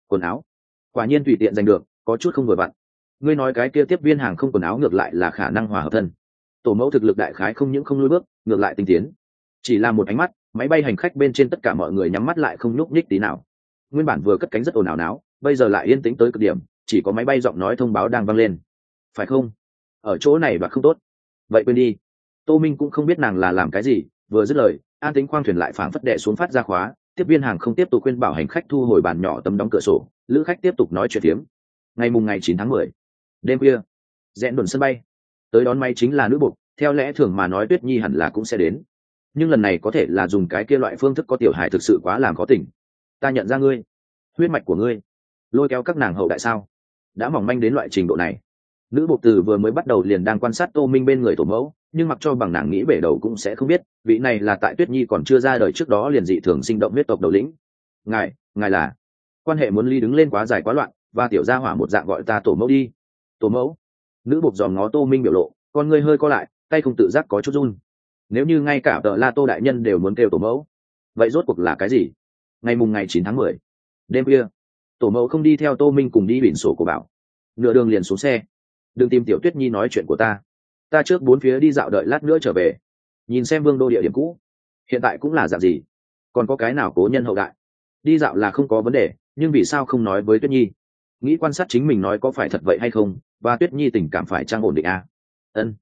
quần áo. Quả nhiên tùy tiện giành được, có chút không vừa vặn. Ngươi nói cái kia tiếp viên hàng không quần áo ngược lại là khả năng hòa hợp thân tổ mẫu thực lực đại khái không những không lùi bước, ngược lại tinh tiến. Chỉ là một ánh mắt, máy bay hành khách bên trên tất cả mọi người nhắm mắt lại không nhúc nhích tí nào. Nguyên bản vừa cất cánh rất ồn ào náo, bây giờ lại yên tĩnh tới cực điểm, chỉ có máy bay giọng nói thông báo đang vang lên. Phải không? Ở chỗ này và không tốt. Vậy quên đi. Tô minh cũng không biết nàng là làm cái gì, vừa dứt lời, an tính khoang thuyền lại phảng phất đệ xuống phát ra khóa, tiếp viên hàng không tiếp tục khuyên bảo hành khách thu hồi bàn nhỏ tấm đóng cửa sổ, lữ khách tiếp tục nói chuyện tiếm ngày mùng ngày chín tháng mười, đêm khuya, rẽ đồn sân bay tới đón may chính là nữ bục, theo lẽ thường mà nói tuyết nhi hẳn là cũng sẽ đến. Nhưng lần này có thể là dùng cái kia loại phương thức có tiểu hài thực sự quá làm khó tỉnh. Ta nhận ra ngươi, huyết mạch của ngươi, lôi kéo các nàng hậu đại sao? Đã mỏng manh đến loại trình độ này. Nữ bộ từ vừa mới bắt đầu liền đang quan sát tô minh bên người tổ mẫu, nhưng mặc cho bằng nàng nghĩ bể đầu cũng sẽ không biết, vị này là tại tuyết nhi còn chưa ra đời trước đó liền dị thường sinh động huyết tộc đầu lĩnh. Ngài ngài là? Quan hệ muốn ly đứng lên quá dài quá loạn, và tiểu gia hỏa một dạng gọi ta tổ mẫu đi. Tổ mẫu nữ bục dòm ngó tô minh biểu lộ, con ngươi hơi co lại, tay không tự giác có chút run. Nếu như ngay cả tờ la tô đại nhân đều muốn kêu tổ mẫu, vậy rốt cuộc là cái gì? Ngày mùng ngày chín tháng mười, đêm kia tổ mẫu không đi theo tô minh cùng đi biển sổ của bảo. Nửa đường liền xuống xe. Đừng tìm tiểu tuyết nhi nói chuyện của ta. Ta trước bốn phía đi dạo đợi lát nữa trở về. Nhìn xem vương đô địa điểm cũ. Hiện tại cũng là dạng gì? Còn có cái nào cố nhân hậu đại? Đi dạo là không có vấn đề, nhưng vì sao không nói với tuyết nhi? Nghĩ quan sát chính mình nói có phải thật vậy hay không và tuyết nhi tình cảm phải trang ổn định à? ân.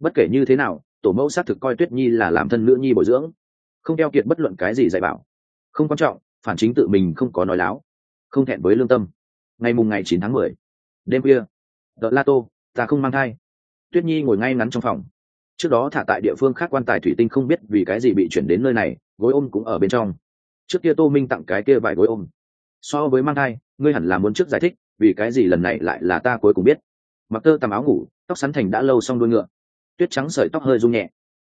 Bất kể như thế nào, tổ mẫu xác thực coi tuyết nhi là làm thân nữ nhi bồi dưỡng. Không keo kiệt bất luận cái gì dạy bảo. Không quan trọng, phản chính tự mình không có nói láo. Không thẹn với lương tâm. Ngày mùng ngày chín tháng mười. Đêm khuya. Đợt la tô, ta không mang thai. Tuyết nhi ngồi ngay ngắn trong phòng. Trước đó thả tại địa phương khác quan tài thủy tinh không biết vì cái gì bị chuyển đến nơi này, gối ôm cũng ở bên trong. Trước kia tô minh tặng cái kia vài gối ôm. So với mang thai, ngươi hẳn là muốn trước giải thích vì cái gì lần này lại là ta cuối cùng biết mặc tơ tằm áo ngủ, tóc sắn thành đã lâu xong đuôi ngựa. Tuyết trắng sợi tóc hơi rung nhẹ.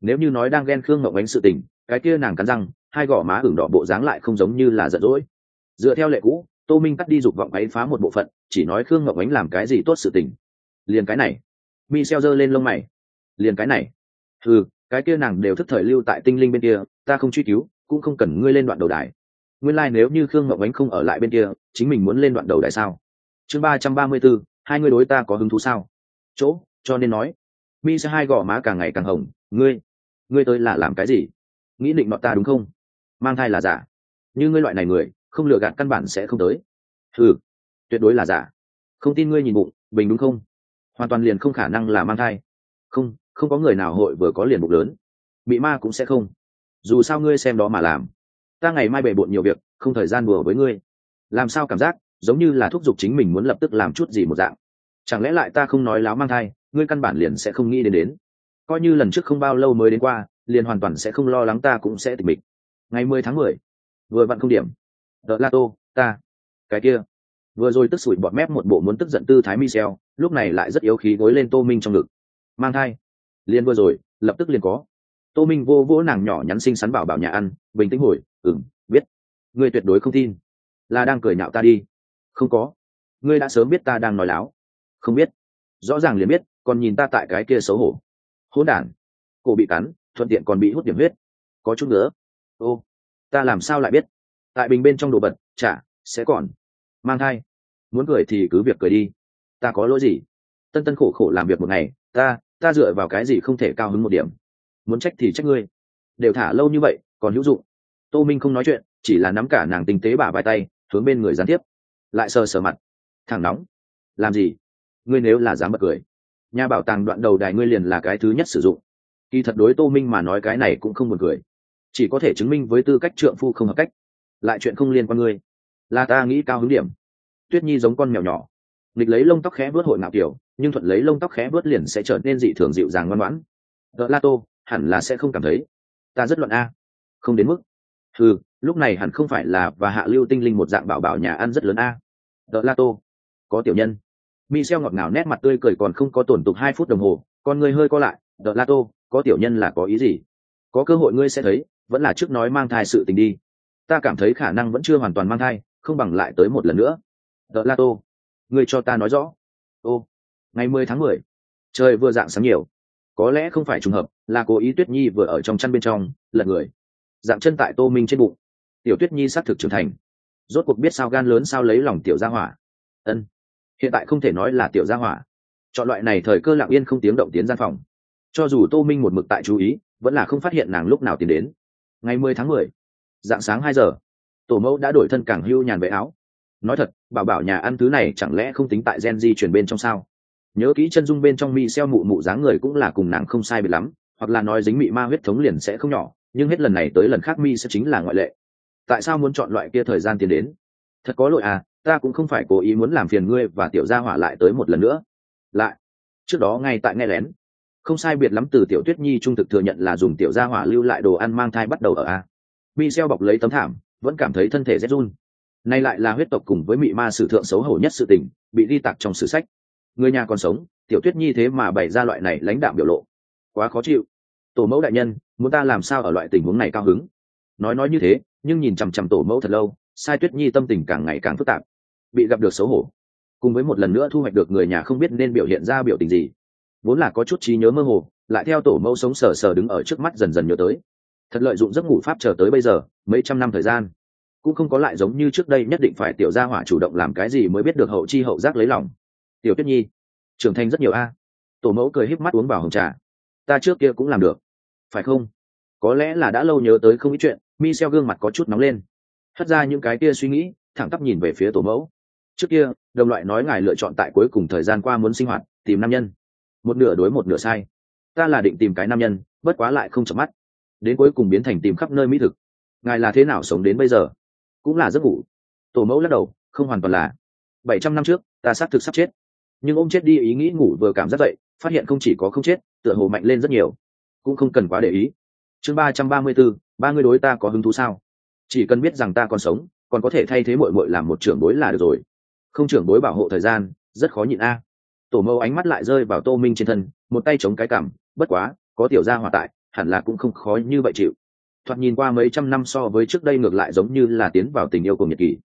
Nếu như nói đang ghen khương ngậu ánh sự tình, cái kia nàng cắn răng, hai gò má ửng đỏ bộ dáng lại không giống như là giận dỗi. Dựa theo lệ cũ, tô minh cắt đi dục vọng ấy phá một bộ phận, chỉ nói khương ngậu ánh làm cái gì tốt sự tình. Liền cái này. Mi xeo giơ lên lông mày. Liền cái này. Ừ cái kia nàng đều thức thời lưu tại tinh linh bên kia, ta không truy cứu, cũng không cần ngươi lên đoạn đầu đài. Nguyên lai、like、nếu như khương ngậu ánh không ở lại bên kia, chính mình muốn lên đoạn đầu đài sao? Chương ba trăm ba mươi b ố hai ngươi đối ta có hứng thú sao? Chỗ, cho nên nói. Mi sẽ hai gò má càng ngày càng hồng. Ngươi ngươi tới là làm cái gì? Nghĩ định bọn ta đúng không? Mang thai là giả. Như ngươi loại này người, không lừa gạt căn bản sẽ không tới. Ừ tuyệt đối là giả. Không tin ngươi nhìn bụng, bình đúng không? Hoàn toàn liền không khả năng là mang thai. Không không có người nào hội vừa có liền bụng lớn. Bị ma cũng sẽ không. Dù sao ngươi xem đó mà làm. Ta ngày mai bề bộn nhiều việc, không thời gian đùa với ngươi. Làm sao cảm giác? Giống như là thúc giục chính mình muốn lập tức làm chút gì một dạng. Chẳng lẽ lại ta không nói láo mang thai, ngươi căn bản liền sẽ không nghĩ đến đến. Coi như lần trước không bao lâu mới đến qua, liền hoàn toàn sẽ không lo lắng ta cũng sẽ tịch mịch. Ngày mười tháng mười, vừa vặn không điểm. Đợt la tô, ta, cái kia. Vừa rồi tức sủi bọt mép một bộ muốn tức giận tư thái michel, lúc này lại rất yếu khí gối lên tô minh trong ngực. Mang thai. Liền vừa rồi, lập tức liền có. Tô minh vô vỗ nàng nhỏ nhắn xinh xắn bảo bảo nhà ăn, bình tĩnh hồi ừng biết. Ngươi tuyệt đối không tin. Là đang cười nhạo ta đi không có. Ngươi đã sớm biết ta đang nói láo. Không biết. Rõ ràng liền biết, còn nhìn ta tại cái kia xấu hổ. Hỗn đản. Cổ bị cắn, thuận tiện còn bị hút điểm huyết. Có chút nữa. Ô, ta làm sao lại biết? Tại bình bên trong đồ vật, chả, sẽ còn. Mang thai. Muốn cười thì cứ việc cười đi. Ta có lỗi gì? Tân tân khổ khổ làm việc một ngày, ta ta dựa vào cái gì không thể cao hứng một điểm? Muốn trách thì trách ngươi. Đều thả lâu như vậy, còn hữu dụng. Tô minh không nói chuyện, chỉ là nắm cả nàng tinh tế bả vai tay, hướng bên người gián tiếp lại sờ sờ mặt. Thằng nóng. Làm gì? Ngươi nếu là dám bật cười. Nhà bảo tàng đoạn đầu đài ngươi liền là cái thứ nhất sử dụng. Kỳ thật đối tô minh mà nói cái này cũng không buồn cười. Chỉ có thể chứng minh với tư cách trượng phu không hợp cách. Lại chuyện không liên quan ngươi. Là ta nghĩ cao hứng điểm. Tuyết nhi giống con mèo nhỏ. Nghịch lấy lông tóc khẽ vớt hội ngạo kiểu, nhưng thuận lấy lông tóc khẽ vớt liền sẽ trở nên dị thường dịu dàng ngoan ngoãn. Đợt la tô, hẳn là sẽ không cảm thấy. Ta rất luận a. Không đến mức. Ừ lúc này hẳn không phải là và hạ lưu tinh linh một dạng bảo bảo nhà ăn rất lớn a đợt la tô có tiểu nhân mi xeo ngọt ngào nét mặt tươi cười còn không có tổn tục hai phút đồng hồ, con ngươi hơi co lại, "Đợt La Tô, có tiểu nhân là có ý gì? Có cơ hội ngươi sẽ thấy, vẫn là trước nói mang thai sự tình đi. Ta cảm thấy khả năng vẫn chưa hoàn toàn mang thai, không bằng lại tới một lần nữa." "Đợt La Tô, ngươi cho ta nói rõ." "Ô, ngày mười tháng mười, trời vừa dạng sáng nhiều. Có lẽ không phải trùng hợp, là cố ý Tuyết Nhi vừa ở trong chăn bên trong, lật người. Dạng chân tại Tô Minh trên bụng. Tiểu Tuyết Nhi xác thực trưởng thành. Rốt cuộc biết sao gan lớn sao lấy lòng tiểu gia hỏa. Ân, hiện tại không thể nói là tiểu gia hỏa. Chọn loại này thời cơ lặng yên không tiếng động tiến gian phòng. Cho dù tô minh một mực tại chú ý, vẫn là không phát hiện nàng lúc nào tiến đến. Ngày mười tháng mười dạng sáng hai giờ, tổ mẫu đã đổi thân càng hưu nhàn vệ áo. Nói thật, bảo bảo nhà ăn thứ này chẳng lẽ không tính tại gen di chuyển bên trong sao? Nhớ kỹ chân dung bên trong mi xeo mụ mụ dáng người cũng là cùng nàng không sai biệt lắm, hoặc là nói dính mị ma huyết thống liền sẽ không nhỏ, nhưng hết lần này tới lần khác mi sẽ chính là ngoại lệ tại sao muốn chọn loại kia thời gian tiến đến? Thật có lỗi à ta cũng không phải cố ý muốn làm phiền ngươi và tiểu gia hỏa lại tới một lần nữa. Lại, trước đó ngay tại nghe lén. Không sai biệt lắm từ tiểu tuyết nhi trung thực thừa nhận là dùng tiểu gia hỏa lưu lại đồ ăn mang thai bắt đầu ở a. Mi xeo bọc lấy tấm thảm, vẫn cảm thấy thân thể rét run. Nay lại là huyết tộc cùng với mị ma sử thượng xấu hổ nhất sự tình, bị đi tặc trong sử sách. Người nhà còn sống, tiểu tuyết nhi thế mà bày ra loại này lãnh đạo biểu lộ. Quá khó chịu. Tổ mẫu đại nhân, muốn ta làm sao ở loại tình huống này cao hứng? Nói nói như thế nhưng nhìn chằm chằm tổ mẫu thật lâu, sai tuyết nhi tâm tình càng ngày càng phức tạp. Bị gặp được xấu hổ, cùng với một lần nữa thu hoạch được người nhà không biết nên biểu hiện ra biểu tình gì, vốn là có chút trí nhớ mơ hồ, lại theo tổ mẫu sống sờ sờ đứng ở trước mắt dần dần nhớ tới. Thật lợi dụng giấc ngủ pháp chờ tới bây giờ, mấy trăm năm thời gian, cũng không có lại giống như trước đây nhất định phải tiểu gia hỏa chủ động làm cái gì mới biết được hậu chi hậu giác lấy lòng. Tiểu tuyết nhi, trưởng thành rất nhiều a. À? Tổ mẫu cười híp mắt uống vào hồng trà. Ta trước kia cũng làm được, phải không? Có lẽ là đã lâu nhớ tới không ít chuyện mi xeo gương mặt có chút nóng lên. Hất ra những cái kia suy nghĩ, thẳng tắp nhìn về phía tổ mẫu. Trước kia, đồng loại nói ngài lựa chọn tại cuối cùng thời gian qua muốn sinh hoạt, tìm nam nhân. Một nửa đối một nửa sai. Ta là định tìm cái nam nhân, bất quá lại không chợp mắt. Đến cuối cùng biến thành tìm khắp nơi mỹ thực. Ngài là thế nào sống đến bây giờ? Cũng là giấc ngủ. Tổ mẫu lắc đầu, không hoàn toàn là. Bảy trăm năm trước, ta xác thực sắp chết. Nhưng ôm chết đi ý nghĩ ngủ vừa cảm giác dậy, phát hiện không chỉ có không chết, tựa hồ mạnh lên rất nhiều. Cũng không cần quá để ý chương ba trăm ba mươi bốn ba người đối ta có hứng thú sao? Chỉ cần biết rằng ta còn sống, còn có thể thay thế mội mội làm một trưởng bối là được rồi. Không trưởng bối bảo hộ thời gian, rất khó nhịn a. Tổ mẫu ánh mắt lại rơi vào tô minh trên thân, một tay chống cái cảm bất quá, có tiểu gia hòa tại, hẳn là cũng không khó như vậy chịu. Thoạt nhìn qua mấy trăm năm so với trước đây ngược lại giống như là tiến vào tình yêu cùng nhật kỳ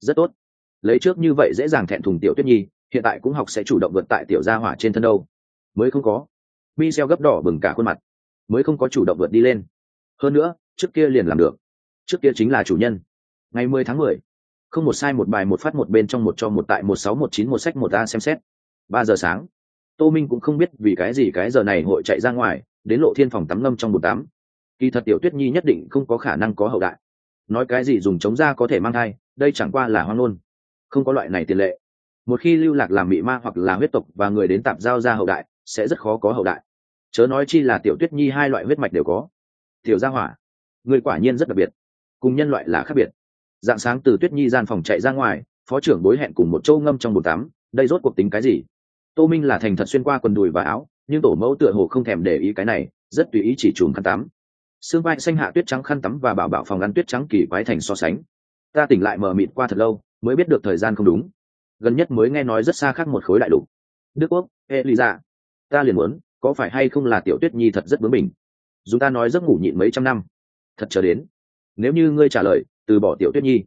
rất tốt. Lấy trước như vậy dễ dàng thẹn thùng tiểu tuyết nhi, hiện tại cũng học sẽ chủ động vượt tại tiểu gia hỏa trên thân đâu. Mới không có. Mi xeo gấp đỏ bừng cả khuôn mặt mới không có chủ động vượt đi lên. Hơn nữa, trước kia liền làm được. Trước kia chính là chủ nhân. Ngày mười tháng mười, không một sai một bài một phát một bên trong một cho một tại một sáu một chín một sách một a xem xét. Ba giờ sáng, tô minh cũng không biết vì cái gì cái giờ này hội chạy ra ngoài, đến lộ thiên phòng tắm ngâm trong bồn tắm. Kỳ thật tiểu tuyết nhi nhất định không có khả năng có hậu đại. Nói cái gì dùng chống da có thể mang thai, đây chẳng qua là hoang ngôn. Không có loại này tiền lệ. Một khi lưu lạc làm bị ma hoặc là huyết tộc và người đến tạp giao ra hậu đại, sẽ rất khó có hậu đại chớ nói chi là tiểu tuyết nhi hai loại huyết mạch đều có. Tiểu gia hỏa, người quả nhiên rất đặc biệt, cùng nhân loại là khác biệt. Dạng sáng từ tuyết nhi gian phòng chạy ra ngoài, phó trưởng bối hẹn cùng một châu ngâm trong bồn tắm, đây rốt cuộc tính cái gì? Tô minh là thành thật xuyên qua quần đùi và áo, nhưng tổ mẫu tựa hồ không thèm để ý cái này, rất tùy ý chỉ chùm khăn tắm. Xương vai xanh hạ tuyết trắng khăn tắm và bảo bảo phòng ăn tuyết trắng kỳ quái thành so sánh. Ta tỉnh lại mờ mịt qua thật lâu, mới biết được thời gian không đúng. Gần nhất mới nghe nói rất xa khác một khối đại lục. Đức quốc hệ lý dạ ta liền muốn có phải hay không là tiểu tuyết nhi thật rất bướng mình dùng ta nói giấc ngủ nhịn mấy trăm năm, thật chờ đến. Nếu như ngươi trả lời, từ bỏ tiểu tuyết nhi,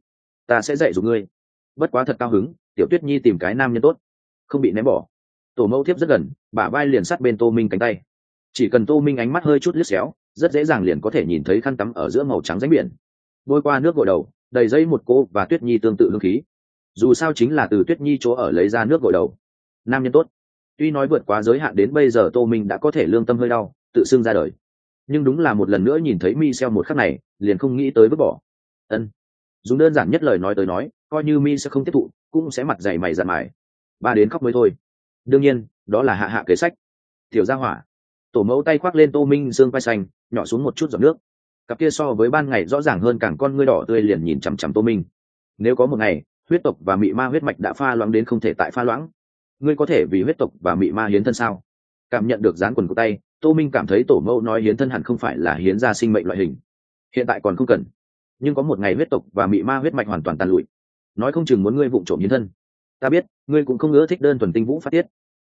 ta sẽ dạy dùng ngươi. Bất quá thật cao hứng, tiểu tuyết nhi tìm cái nam nhân tốt, không bị ném bỏ. Tổ mẫu thiếp rất gần, bả vai liền sát bên tô minh cánh tay. Chỉ cần tô minh ánh mắt hơi chút liếc xéo, rất dễ dàng liền có thể nhìn thấy khăn tắm ở giữa màu trắng ránh biển. Bôi qua nước gội đầu, đầy dây một cô và tuyết nhi tương tự hương khí. Dù sao chính là từ tuyết nhi chỗ ở lấy ra nước gội đầu. Nam nhân tốt tuy nói vượt quá giới hạn đến bây giờ tô minh đã có thể lương tâm hơi đau, tự xưng ra đời. Nhưng đúng là một lần nữa nhìn thấy mi xeo một khắc này, liền không nghĩ tới vứt bỏ. Ân. Dùng đơn giản nhất lời nói tới nói, coi như mi sẽ không tiếp thụ, cũng sẽ mặt dày mày dặn mải ba đến khóc mới thôi. Đương nhiên, đó là hạ hạ kế sách. Tiểu gia hỏa. Tổ mẫu tay khoác lên tô minh dương vai xanh, nhỏ xuống một chút giọt nước. Cặp kia so với ban ngày rõ ràng hơn càng con ngươi đỏ tươi liền nhìn chằm chằm tô minh. Nếu có một ngày, huyết tộc và mị ma huyết mạch đã pha loãng đến không thể tại pha loãng ngươi có thể vì huyết tộc và mị ma hiến thân sao? Cảm nhận được dán quần của tay, tô minh cảm thấy tổ mẫu nói hiến thân hẳn không phải là hiến ra sinh mệnh loại hình. Hiện tại còn không cần. Nhưng có một ngày huyết tộc và mị ma huyết mạch hoàn toàn tàn lụi. Nói không chừng muốn ngươi vụng trộm hiến thân. Ta biết, ngươi cũng không ưa thích đơn thuần tinh vũ phát tiết.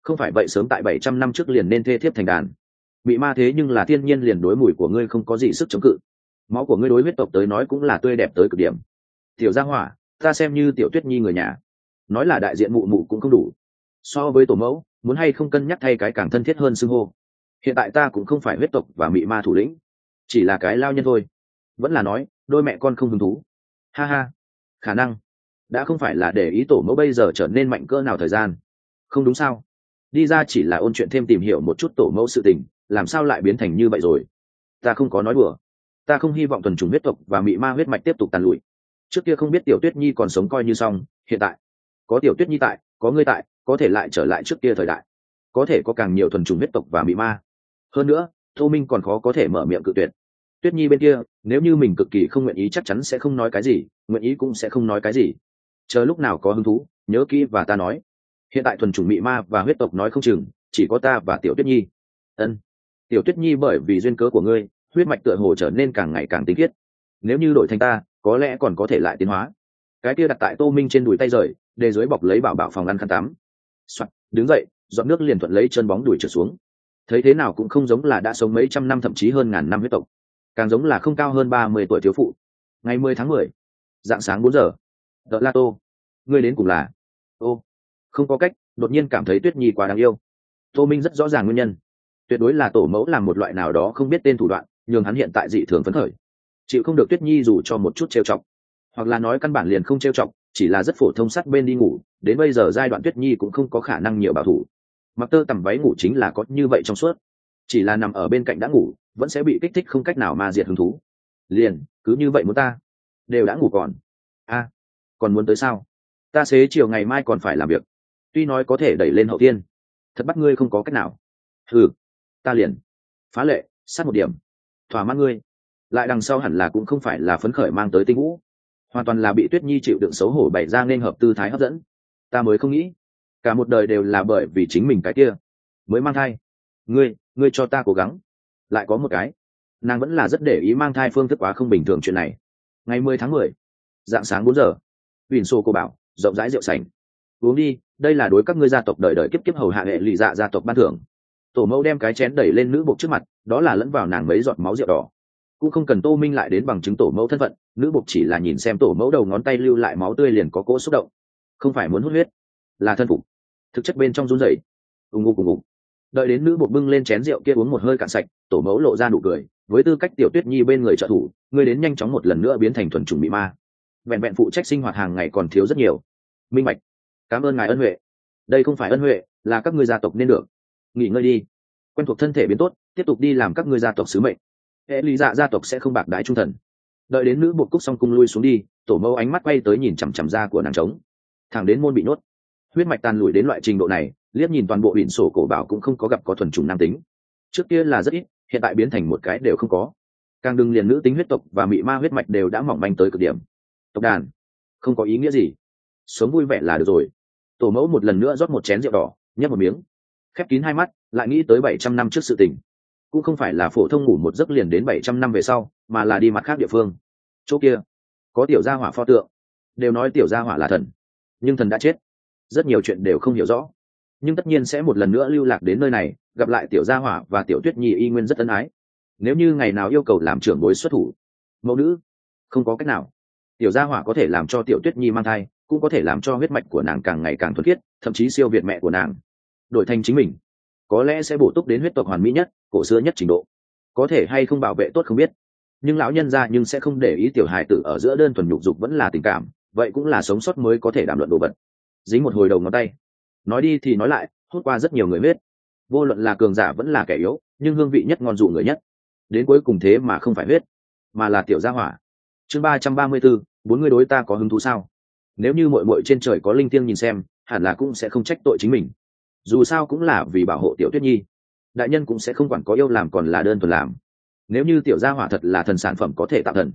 Không phải vậy sớm tại bảy trăm năm trước liền nên thê thiếp thành đàn. Mị ma thế nhưng là thiên nhiên liền đối mùi của ngươi không có gì sức chống cự. Máu của ngươi đối huyết tộc tới nói cũng là tươi đẹp tới cực điểm. Tiểu gia hỏa, ta xem như tiểu tuyết nhi người nhà. Nói là đại diện mụ mụ cũng không đủ so với tổ mẫu, muốn hay không cân nhắc thay cái càng thân thiết hơn xưng hô. Hiện tại ta cũng không phải huyết tộc và mị ma thủ lĩnh, chỉ là cái lao nhân thôi. Vẫn là nói, đôi mẹ con không hứng thú. Ha ha, khả năng. Đã không phải là để ý tổ mẫu bây giờ trở nên mạnh cỡ nào thời gian. Không đúng sao? Đi ra chỉ là ôn chuyện thêm tìm hiểu một chút tổ mẫu sự tình, làm sao lại biến thành như vậy rồi? Ta không có nói đùa. Ta không hy vọng tuần trùng huyết tộc và mị ma huyết mạch tiếp tục tàn lụi. Trước kia không biết tiểu tuyết nhi còn sống coi như xong, hiện tại. Có tiểu tuyết nhi tại, có ngươi tại có thể lại trở lại trước kia thời đại. Có thể có càng nhiều thuần chủng huyết tộc và mỹ ma. Hơn nữa, tô minh còn khó có thể mở miệng cự tuyệt. Tuyết nhi bên kia, nếu như mình cực kỳ không nguyện ý chắc chắn sẽ không nói cái gì, nguyện ý cũng sẽ không nói cái gì. Chờ lúc nào có hứng thú, nhớ kỹ và ta nói. Hiện tại thuần chủng mị ma và huyết tộc nói không chừng, chỉ có ta và tiểu tuyết nhi. Ân. Tiểu tuyết nhi bởi vì duyên cớ của ngươi, huyết mạch tựa hồ trở nên càng ngày càng tinh khiết. Nếu như đổi thành ta, có lẽ còn có thể lại tiến hóa. Cái kia đặt tại tô minh trên đùi tay rời, để dưới bọc lấy bảo bảo phòng ăn khăn tắm soạt đứng dậy, dọn nước liền thuận lấy chân bóng đuổi trở xuống. Thấy thế nào cũng không giống là đã sống mấy trăm năm, thậm chí hơn ngàn năm huyết tộc. Càng giống là không cao hơn ba mươi tuổi thiếu phụ. Ngày mười tháng mười dạng sáng bốn giờ đợt la tô. Ngươi đến cùng là? Ô, không có cách, đột nhiên cảm thấy tuyết nhi quá đáng yêu. Tô minh rất rõ ràng nguyên nhân. Tuyệt đối là tổ mẫu làm một loại nào đó không biết tên thủ đoạn, nhường hắn hiện tại dị thường phấn khởi. Chịu không được tuyết nhi dù cho một chút trêu chọc, hoặc là nói căn bản liền không trêu chọc, chỉ là rất phổ thông sắt bên đi ngủ đến bây giờ giai đoạn tuyết nhi cũng không có khả năng nhiều bảo thủ. Mặc tơ tầm váy ngủ chính là có như vậy trong suốt. Chỉ là nằm ở bên cạnh đã ngủ, vẫn sẽ bị kích thích không cách nào mà diệt hứng thú. Liền, cứ như vậy muốn ta? Đều đã ngủ còn. A, còn muốn tới sao? Ta xế chiều ngày mai còn phải làm việc. Tuy nói có thể đẩy lên hậu tiên, thật bắt ngươi không có cách nào. Ừ ta liền. Phá lệ, sát một điểm. Thỏa mãn ngươi. Lại đằng sau hẳn là cũng không phải là phấn khởi mang tới tinh vũ. Hoàn toàn là bị tuyết nhi chịu đựng xấu hổ bày ra nên hợp tư thái hấp dẫn ta mới không nghĩ. Cả một đời đều là bởi vì chính mình cái kia. Mới mang thai. Ngươi ngươi cho ta cố gắng. Lại có một cái. Nàng vẫn là rất để ý mang thai phương thức quá không bình thường chuyện này. Ngày mười tháng mười, dạng sáng bốn giờ huỳnh xô cô bảo, rộng rãi rượu sành. Uống đi, đây là đối các ngươi gia tộc đời đời kiếp kiếp hầu hạ hệ lụy dạ gia tộc ban thưởng. Tổ mẫu đem cái chén đẩy lên nữ bục trước mặt, đó là lẫn vào nàng mấy giọt máu rượu đỏ. Cũng không cần tô minh lại đến bằng chứng tổ mẫu thân phận, nữ bục chỉ là nhìn xem tổ mẫu đầu ngón tay lưu lại máu tươi liền có cỗ xúc động không phải muốn hút huyết, là thân phục. Thực chất bên trong run rẩy. Ùng ục ùng ục. Đợi đến nữ bột bưng lên chén rượu kia uống một hơi cạn sạch, tổ mẫu lộ ra nụ cười, với tư cách tiểu tuyết nhi bên người trợ thủ ngươi đến nhanh chóng một lần nữa biến thành thuần chủng bị ma. Vẹn vẹn phụ trách sinh hoạt hàng ngày còn thiếu rất nhiều. Minh bạch, cảm ơn ngài ân huệ. Đây không phải ân huệ, là các ngươi gia tộc nên được. Nghỉ ngơi đi. Quen thuộc thân thể biến tốt, tiếp tục đi làm các ngươi gia tộc sứ mệnh. Hệ lý dạ gia tộc sẽ không bạc đái trung thần. Đợi đến nữ bột cúc xong cung lui xuống đi, tổ mẫu ánh mắt quay tới nhìn chằm chằm da của nàng trống thẳng đến môn bị nuốt, huyết mạch tàn lùi đến loại trình độ này liếc nhìn toàn bộ biển sổ cổ bảo cũng không có gặp có thuần trùng nam tính. Trước kia là rất ít hiện tại biến thành một cái đều không có. Càng đừng liền nữ tính huyết tộc và mị ma huyết mạch đều đã mỏng manh tới cực điểm. Tộc đàn không có ý nghĩa gì. Sống vui vẻ là được rồi. Tổ mẫu một lần nữa rót một chén rượu đỏ nhấp một miếng. Khép kín hai mắt lại nghĩ tới bảy trăm năm trước sự tình. Cũng không phải là phổ thông ngủ một giấc liền đến bảy trăm năm về sau mà là đi mặt khác địa phương. Chỗ kia có tiểu gia hỏa pho tượng. Đều nói tiểu gia hỏa là thần nhưng thần đã chết. Rất nhiều chuyện đều không hiểu rõ. Nhưng tất nhiên sẽ một lần nữa lưu lạc đến nơi này, gặp lại tiểu gia hỏa và tiểu tuyết nhi y nguyên rất ân ái. Nếu như ngày nào yêu cầu làm trưởng bối xuất thủ, mẫu nữ, không có cách nào. Tiểu gia hỏa có thể làm cho tiểu tuyết nhi mang thai, cũng có thể làm cho huyết mạch của nàng càng ngày càng thuần khiết, thậm chí siêu việt mẹ của nàng. Đổi thành chính mình, có lẽ sẽ bổ túc đến huyết tộc hoàn mỹ nhất, cổ xưa nhất trình độ. Có thể hay không bảo vệ tốt không biết. Nhưng lão nhân ra nhưng sẽ không để ý tiểu hài tử ở giữa đơn thuần nhục dục vẫn là tình cảm vậy cũng là sống sót mới có thể đảm luận đồ vật. Dính một hồi đầu ngón tay. Nói đi thì nói lại, hút qua rất nhiều người biết vô luận là cường giả vẫn là kẻ yếu, nhưng hương vị nhất ngon dụ người nhất. Đến cuối cùng thế mà không phải huyết, mà là tiểu gia hỏa. Chương ba trăm ba mươi bốn bốn người đối ta có hứng thú sao? Nếu như mội mội trên trời có linh thiêng nhìn xem, hẳn là cũng sẽ không trách tội chính mình. Dù sao cũng là vì bảo hộ tiểu tuyết nhi. Đại nhân cũng sẽ không quản có yêu làm còn là đơn thuần làm. Nếu như tiểu gia hỏa thật là thần sản phẩm có thể tạo thần,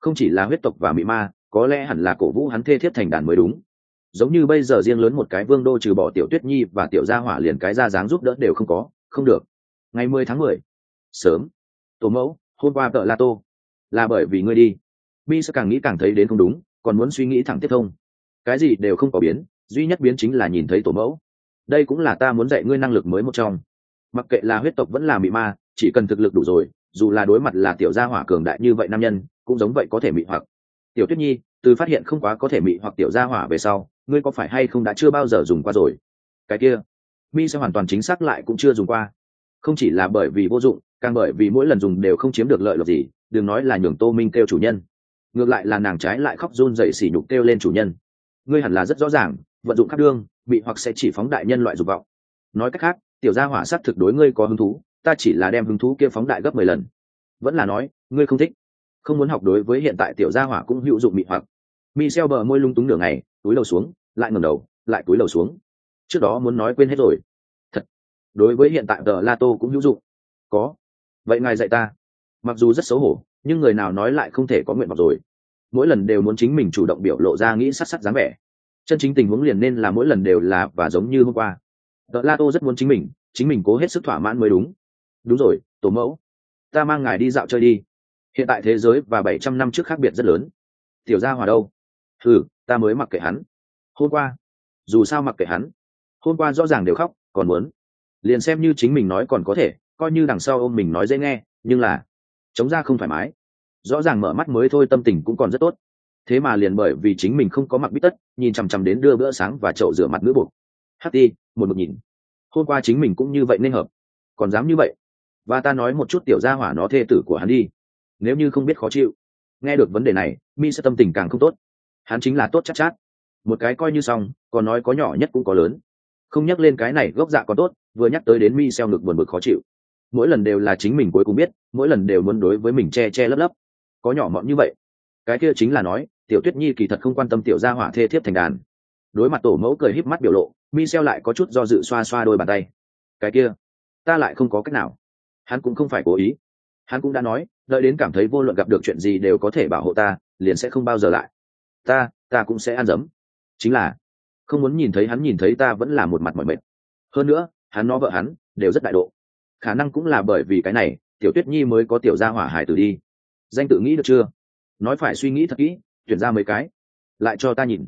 không chỉ là huyết tộc và mị ma có lẽ hẳn là cổ vũ hắn thê thiết thành đàn mới đúng. Giống như bây giờ riêng lớn một cái vương đô trừ bỏ tiểu tuyết nhi và tiểu gia hỏa liền cái ra dáng giúp đỡ đều không có, không được. Ngày mười tháng mười, sớm. Tổ mẫu, hôm qua vợ la tô. Là bởi vì ngươi đi. Mi sẽ càng nghĩ càng thấy đến không đúng, còn muốn suy nghĩ thẳng tiếp thông. Cái gì đều không có biến, duy nhất biến chính là nhìn thấy tổ mẫu. Đây cũng là ta muốn dạy ngươi năng lực mới một trong. Mặc kệ là huyết tộc vẫn là mị ma, chỉ cần thực lực đủ rồi, dù là đối mặt là tiểu gia hỏa cường đại như vậy nam nhân, cũng giống vậy có thể mị hoặc tiểu tuyết nhi, từ phát hiện không quá có thể mị hoặc tiểu gia hỏa về sau, ngươi có phải hay không đã chưa bao giờ dùng qua rồi? Cái kia, mi sẽ hoàn toàn chính xác lại cũng chưa dùng qua. Không chỉ là bởi vì vô dụng, càng bởi vì mỗi lần dùng đều không chiếm được lợi lộc gì, đừng nói là nhường tô minh kêu chủ nhân. Ngược lại là nàng trái lại khóc run dậy xỉ nhục kêu lên chủ nhân. Ngươi hẳn là rất rõ ràng, vận dụng khắc đương bị hoặc sẽ chỉ phóng đại nhân loại dục vọng. Nói cách khác, tiểu gia hỏa s á t thực đối ngươi có hứng thú, ta chỉ là đem hứng thú kia phóng đại gấp mười lần. Vẫn là nói, ngươi không thích không muốn học đối với hiện tại tiểu gia hỏa cũng hữu dụng mị hoặc. Mi xeo bờ môi lung túng nửa ngày, túi đầu xuống, lại ngầm đầu, lại túi đầu xuống. Trước đó muốn nói quên hết rồi. Thật, đối với hiện tại tờ la tô cũng hữu dụng. Có. Vậy ngài dạy ta. Mặc dù rất xấu hổ, nhưng người nào nói lại không thể có nguyện vọng rồi. Mỗi lần đều muốn chính mình chủ động biểu lộ ra nghĩ sắc sắc dáng vẻ. Chân chính tình huống liền nên là mỗi lần đều là và giống như hôm qua. Tờ la tô rất muốn chính mình chính mình cố hết sức thỏa mãn mới đúng. Đúng rồi, tổ mẫu. Ta mang ngài đi dạo chơi đi hiện tại thế giới và bảy trăm năm trước khác biệt rất lớn. Tiểu gia hòa đâu? Ừ ta mới mặc kệ hắn. Hôm qua, dù sao mặc kệ hắn. Hôm qua rõ ràng đều khóc, còn muốn. Liền xem như chính mình nói còn có thể, coi như đằng sau ôm mình nói dễ nghe, nhưng là, chống ra không thoải mái. Rõ ràng mở mắt mới thôi tâm tình cũng còn rất tốt. Thế mà liền bởi vì chính mình không có mặc bít tất, nhìn chằm chằm đến đưa bữa sáng và chậu rửa mặt nữ buộc. Ht một một nhìn. Hôm qua chính mình cũng như vậy nên hợp. Còn dám như vậy? Và ta nói một chút tiểu gia hỏa nó thê tử của hắn đi nếu như không biết khó chịu. Nghe được vấn đề này mi sẽ tâm tình càng không tốt. Hắn chính là tốt chắc chát, chát một cái coi như xong còn nói có nhỏ nhất cũng có lớn. Không nhắc lên cái này gốc dạ có tốt vừa nhắc tới đến mi xeo ngực buồn bực khó chịu. Mỗi lần đều là chính mình cuối cùng biết mỗi lần đều muốn đối với mình che che lấp lấp. Có nhỏ mọn như vậy. Cái kia chính là nói tiểu tuyết nhi kỳ thật không quan tâm tiểu gia hỏa thê thiếp thành đàn. Đối mặt tổ mẫu cười híp mắt biểu lộ mi xeo lại có chút do dự xoa xoa đôi bàn tay. Cái kia ta lại không có cách nào. Hắn cũng không phải cố ý. Hắn cũng đã nói đợi đến cảm thấy vô luận gặp được chuyện gì đều có thể bảo hộ ta, liền sẽ không bao giờ lại. Ta ta cũng sẽ ăn dấm. Chính là, không muốn nhìn thấy hắn nhìn thấy ta vẫn là một mặt mọi mệt. Hơn nữa, hắn nó vợ hắn, đều rất đại độ. Khả năng cũng là bởi vì cái này, tiểu tuyết nhi mới có tiểu gia hỏa hải tử đi. Danh tự nghĩ được chưa? Nói phải suy nghĩ thật kỹ, tuyển ra mấy cái. Lại cho ta nhìn.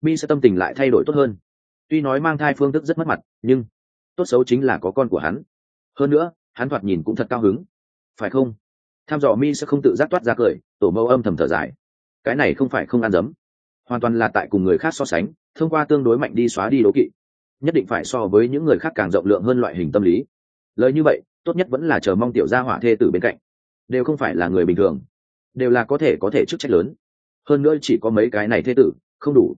Mi sẽ tâm tình lại thay đổi tốt hơn. Tuy nói mang thai phương thức rất mất mặt, nhưng tốt xấu chính là có con của hắn. Hơn nữa, hắn thoạt nhìn cũng thật cao hứng. Phải không? Tham dò mi sẽ không tự giác toát ra cười, tổ mẫu âm thầm thở dài. Cái này không phải không ăn dấm. Hoàn toàn là tại cùng người khác so sánh, thông qua tương đối mạnh đi xóa đi đố kỵ. Nhất định phải so với những người khác càng rộng lượng hơn loại hình tâm lý. Lời như vậy, tốt nhất vẫn là chờ mong tiểu gia hỏa thê tử bên cạnh. Đều không phải là người bình thường. Đều là có thể có thể chức trách lớn. Hơn nữa chỉ có mấy cái này thê tử, không đủ.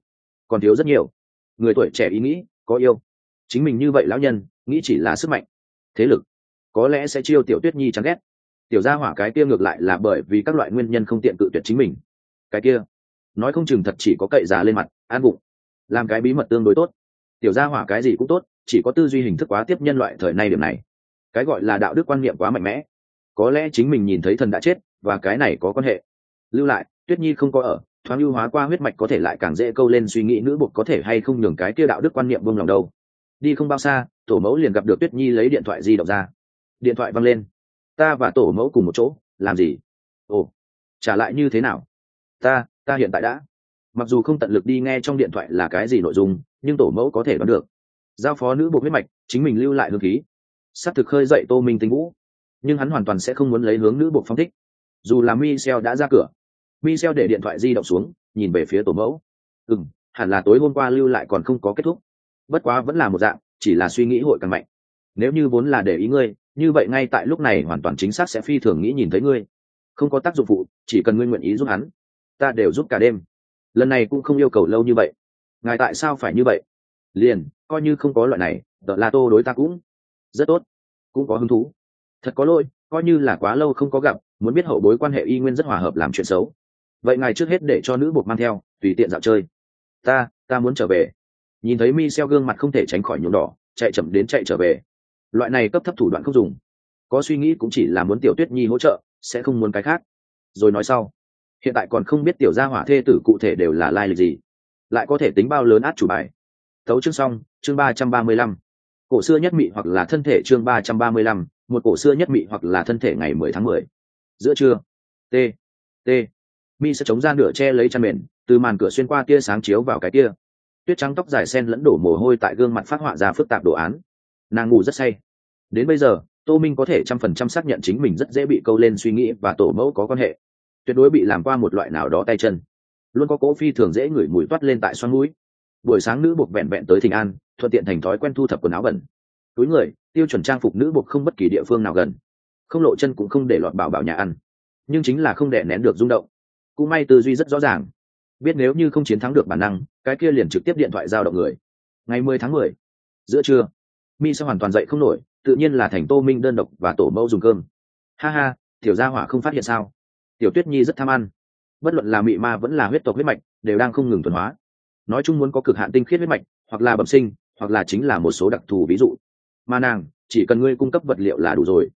Còn thiếu rất nhiều. Người tuổi trẻ ý nghĩ, có yêu. Chính mình như vậy lão nhân, nghĩ chỉ là sức mạnh. Thế lực. Có lẽ sẽ chiêu tiểu tuyết nhi chán ghét tiểu gia hỏa cái kia ngược lại là bởi vì các loại nguyên nhân không tiện cự tuyệt chính mình. Cái kia, nói không chừng thật chỉ có cậy giá lên mặt, an bụng, làm cái bí mật tương đối tốt. Tiểu gia hỏa cái gì cũng tốt, chỉ có tư duy hình thức quá tiếp nhân loại thời nay điểm này. Cái gọi là đạo đức quan niệm quá mạnh mẽ. Có lẽ chính mình nhìn thấy thần đã chết, và cái này có quan hệ. Lưu lại, tuyết nhi không có ở, thoáng ưu hóa qua huyết mạch có thể lại càng dễ câu lên suy nghĩ nữ bột có thể hay không nhường cái kia đạo đức quan niệm buông lòng đâu. Đi không bao xa, tổ mẫu liền gặp được tuyết nhi lấy điện thoại di động ra. Điện thoại văng lên ta và tổ mẫu cùng một chỗ, làm gì? Ồ, trả lại như thế nào? Ta ta hiện tại đã. Mặc dù không tận lực đi nghe trong điện thoại là cái gì nội dung, nhưng tổ mẫu có thể đoán được. Giao phó nữ bộ huyết mạch, chính mình lưu lại hương khí. S á t thực khơi dậy tô minh tinh vũ. Nhưng hắn hoàn toàn sẽ không muốn lấy hướng nữ bộ phong thích. Dù là michel đã ra cửa. Michel để điện thoại di động xuống, nhìn về phía tổ mẫu. Ừ m hẳn là tối hôm qua lưu lại còn không có kết thúc. Bất quá vẫn là một dạng, chỉ là suy nghĩ hội càng mạnh. Nếu như vốn là để ý ngươi như vậy ngay tại lúc này hoàn toàn chính xác sẽ phi thường nghĩ nhìn thấy ngươi. Không có tác dụng phụ, chỉ cần ngươi nguyện ý giúp hắn, ta đều giúp cả đêm. Lần này cũng không yêu cầu lâu như vậy. Ngài tại sao phải như vậy? Liền, coi như không có loại này đợt la tô đối ta cũng rất tốt, cũng có hứng thú. Thật có lỗi, coi như là quá lâu không có gặp, muốn biết hậu bối quan hệ y nguyên rất hòa hợp làm chuyện xấu. Vậy ngài trước hết để cho nữ buộc mang theo, tùy tiện dạo chơi. Ta ta muốn trở về. Nhìn thấy mi xeo gương mặt không thể tránh khỏi nhuộm đỏ, chạy chậm đến chạy trở về loại này cấp thấp thủ đoạn không dùng. Có suy nghĩ cũng chỉ là muốn tiểu tuyết nhi hỗ trợ, sẽ không muốn cái khác. Rồi nói sau. Hiện tại còn không biết tiểu gia hỏa thê tử cụ thể đều là lai lịch gì. Lại có thể tính bao lớn át chủ bài. Thấu chương xong, chương ba trăm ba mươi lăm. Cổ xưa nhất mị hoặc là thân thể chương ba trăm ba mươi lăm, một cổ xưa nhất mị hoặc là thân thể ngày mười tháng mười. Giữa trưa. T. T. Mi sẽ chống ra nửa che lấy chăn mền, từ màn cửa xuyên qua tia sáng chiếu vào cái kia. Tuyết trắng tóc dài sen lẫn đổ mồ hôi tại gương mặt phát họa ra phức tạp đồ án nàng ngủ rất say. Đến bây giờ, tô minh có thể trăm phần trăm xác nhận chính mình rất dễ bị câu lên suy nghĩ và tổ mẫu có quan hệ. Tuyệt đối bị làm qua một loại nào đó tay chân. Luôn có cỗ phi thường dễ ngửi mùi toát lên tại xoăn mũi. Buổi sáng nữ buộc vẹn vẹn tới thịnh an, thuận tiện thành thói quen thu thập quần áo bẩn. Túi người, tiêu chuẩn trang phục nữ buộc không bất kỳ địa phương nào gần. Không lộ chân cũng không để lọt bảo bảo nhà ăn. Nhưng chính là không để nén được rung động. Cũng may tư duy rất rõ ràng. Biết nếu như không chiến thắng được bản năng, cái kia liền trực tiếp điện thoại giao động người. Ngày mười tháng mười, giữa trưa mi sẽ hoàn toàn dậy không nổi, tự nhiên là thành tô minh đơn độc và tổ mẫu dùng cơm. Ha ha, tiểu gia hỏa không phát hiện sao? Tiểu tuyết nhi rất tham ăn. Bất luận là mị ma vẫn là huyết tộc huyết mạch, đều đang không ngừng tuần hóa. Nói chung muốn có cực hạn tinh khiết huyết mạch, hoặc là bẩm sinh, hoặc là chính là một số đặc thù ví dụ. Mà nàng, chỉ cần ngươi cung cấp vật liệu là đủ rồi.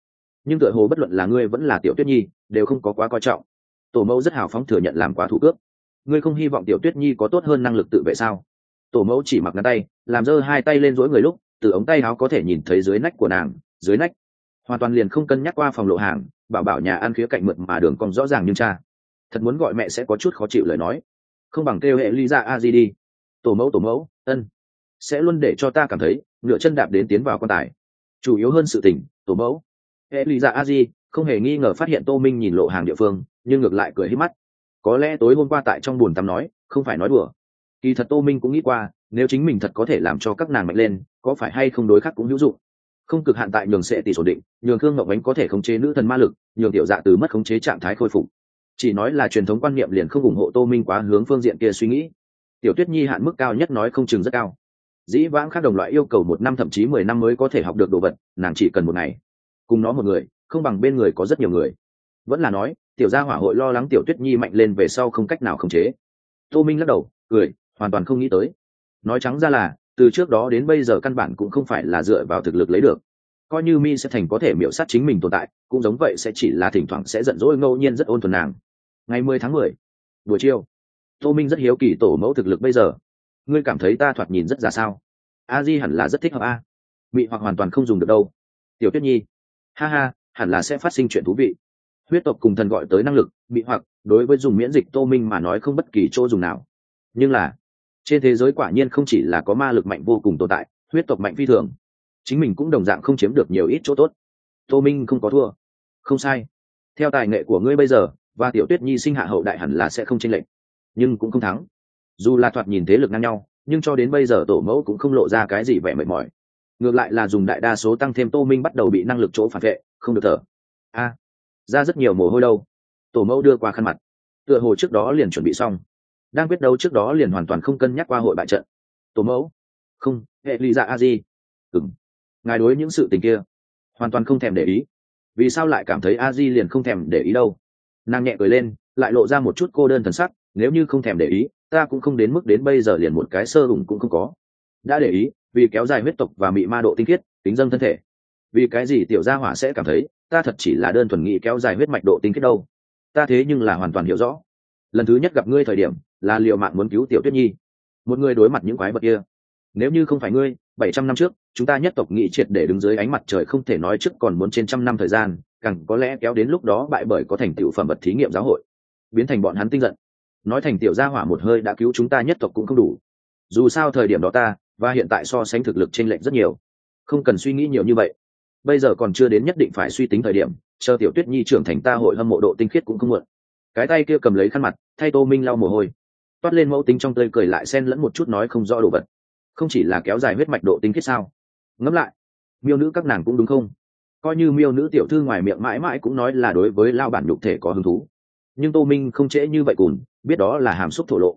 Nhưng tựa hồ bất luận là ngươi vẫn là tiểu tuyết nhi, đều không có quá coi trọng. Tổ mẫu rất hào phóng thừa nhận làm quá thủ cướp ngươi không hy vọng tiểu tuyết nhi có tốt hơn năng lực tự vệ sao? Tổ mẫu chỉ mặc ngắn tay, làm giơ hai tay lên dỗi người lúc từ ống tay áo có thể nhìn thấy dưới nách của nàng, dưới nách. Hoàn toàn liền không cân nhắc qua phòng lộ hàng, bảo bảo nhà ăn khía cạnh mượn mà đường còn rõ ràng như cha. Thật muốn gọi mẹ sẽ có chút khó chịu lời nói. Không bằng kêu hệ ly ra a di đi. Tổ mẫu tổ mẫu, ân. Sẽ luôn để cho ta cảm thấy, nửa chân đạp đến tiến vào quan tài. Chủ yếu hơn sự tình, tổ mẫu. Hệ ly ra a di không hề nghi ngờ phát hiện tô minh nhìn lộ hàng địa phương, nhưng ngược lại cười hết mắt. Có lẽ tối hôm qua tại trong buồn tắm nói, không phải nói đùa. Kỳ thật tô minh cũng nghĩ qua nếu chính mình thật có thể làm cho các nàng mạnh lên, có phải hay không đối khắc cũng hữu dụng? Không cực hạn tại nhường sẽ tỷ ổn định, nhường khương ngọc ánh có thể khống chế nữ thần ma lực, nhường tiểu dạ từ mất khống chế trạng thái khôi phục. Chỉ nói là truyền thống quan niệm liền không ủng hộ tô minh quá hướng phương diện kia suy nghĩ. Tiểu tuyết nhi hạn mức cao nhất nói không chừng rất cao. Dĩ vãng khác đồng loại yêu cầu một năm thậm chí mười năm mới có thể học được đồ vật, nàng chỉ cần một ngày. Cùng nó một người, không bằng bên người có rất nhiều người. Vẫn là nói, tiểu gia hỏa hội lo lắng tiểu tuyết nhi mạnh lên về sau không cách nào khống chế. Tô minh lắc đầu, cười, hoàn toàn không nghĩ tới nói trắng ra là, từ trước đó đến bây giờ căn bản cũng không phải là dựa vào thực lực lấy được. Coi như mi sẽ thành có thể miễu sát chính mình tồn tại, cũng giống vậy sẽ chỉ là thỉnh thoảng sẽ giận dỗi ngẫu nhiên rất ôn thuần nàng. Ngày mười tháng mười, buổi chiều, tô minh rất hiếu kỳ tổ mẫu thực lực bây giờ. Ngươi cảm thấy ta thoạt nhìn rất ra sao? A di hẳn là rất thích hợp a. Mị hoặc hoàn toàn không dùng được đâu. Tiểu tuyết nhi, ha ha, hẳn là sẽ phát sinh chuyện thú vị. Huyết tộc cùng thần gọi tới năng lực bị hoặc, đối với dùng miễn dịch tô minh mà nói không bất kỳ chỗ dùng nào. Nhưng là trên thế giới quả nhiên không chỉ là có ma lực mạnh vô cùng tồn tại, huyết tộc mạnh phi thường. Chính mình cũng đồng dạng không chiếm được nhiều ít chỗ tốt. Tô minh không có thua. Không sai. Theo tài nghệ của ngươi bây giờ, và tiểu tuyết nhi sinh hạ hậu đại hẳn là sẽ không tranh lệch, nhưng cũng không thắng. Dù là thoạt nhìn thế lực ngang nhau, nhưng cho đến bây giờ tổ mẫu cũng không lộ ra cái gì vẻ mệt mỏi. Ngược lại là dùng đại đa số tăng thêm tô minh bắt đầu bị năng lực chỗ phản vệ, không được thở. A, ra rất nhiều mồ hôi đâu. Tổ mẫu đưa qua khăn mặt. Tựa hồ trước đó liền chuẩn bị xong đang quyết đấu trước đó liền hoàn toàn không cân nhắc qua hội bại trận. Tổ mẫu. Không, hệ ly dạ a di. Ừng ngài đối những sự tình kia, hoàn toàn không thèm để ý. Vì sao lại cảm thấy a di liền không thèm để ý đâu? Nàng nhẹ cười lên, lại lộ ra một chút cô đơn thần sắc, nếu như không thèm để ý, ta cũng không đến mức đến bây giờ liền một cái sơ hùng cũng không có. Đã để ý, vì kéo dài huyết tộc và mị ma độ tinh khiết tính dâng thân thể. Vì cái gì tiểu gia hỏa sẽ cảm thấy, ta thật chỉ là đơn thuần nghĩ kéo dài huyết mạch độ tinh khiết đâu? Ta thế nhưng là hoàn toàn hiểu rõ lần thứ nhất gặp ngươi thời điểm là liệu mạng muốn cứu tiểu tuyết nhi. Một người đối mặt những quái vật kia. Nếu như không phải ngươi, bảy trăm năm trước, chúng ta nhất tộc nghị triệt để đứng dưới ánh mặt trời không thể nói trước còn muốn trên trăm năm thời gian, càng có lẽ kéo đến lúc đó bại bởi có thành tựu phẩm vật thí nghiệm giáo hội. Biến thành bọn hắn tinh giận. Nói thành tiểu gia hỏa một hơi đã cứu chúng ta nhất tộc cũng không đủ. Dù sao thời điểm đó ta và hiện tại so sánh thực lực t r ê n lệch rất nhiều. Không cần suy nghĩ nhiều như vậy. Bây giờ còn chưa đến nhất định phải suy tính thời điểm, chờ tiểu tuyết nhi trưởng thành ta hội hâm mộ độ tinh khiết cũng không muộn cái tay kia cầm lấy khăn mặt, thay tô minh lau mồ hôi. Toát lên mẫu tính trong tơi cười lại xen lẫn một chút nói không rõ đồ vật. Không chỉ là kéo dài huyết mạch độ tinh khiết sao? Ngẫm lại, miêu nữ các nàng cũng đúng không? Coi như miêu nữ tiểu thư ngoài miệng mãi mãi cũng nói là đối với lao bản nhục thể có hứng thú. Nhưng tô minh không trễ như vậy cùn biết đó là hàm xúc thổ lộ.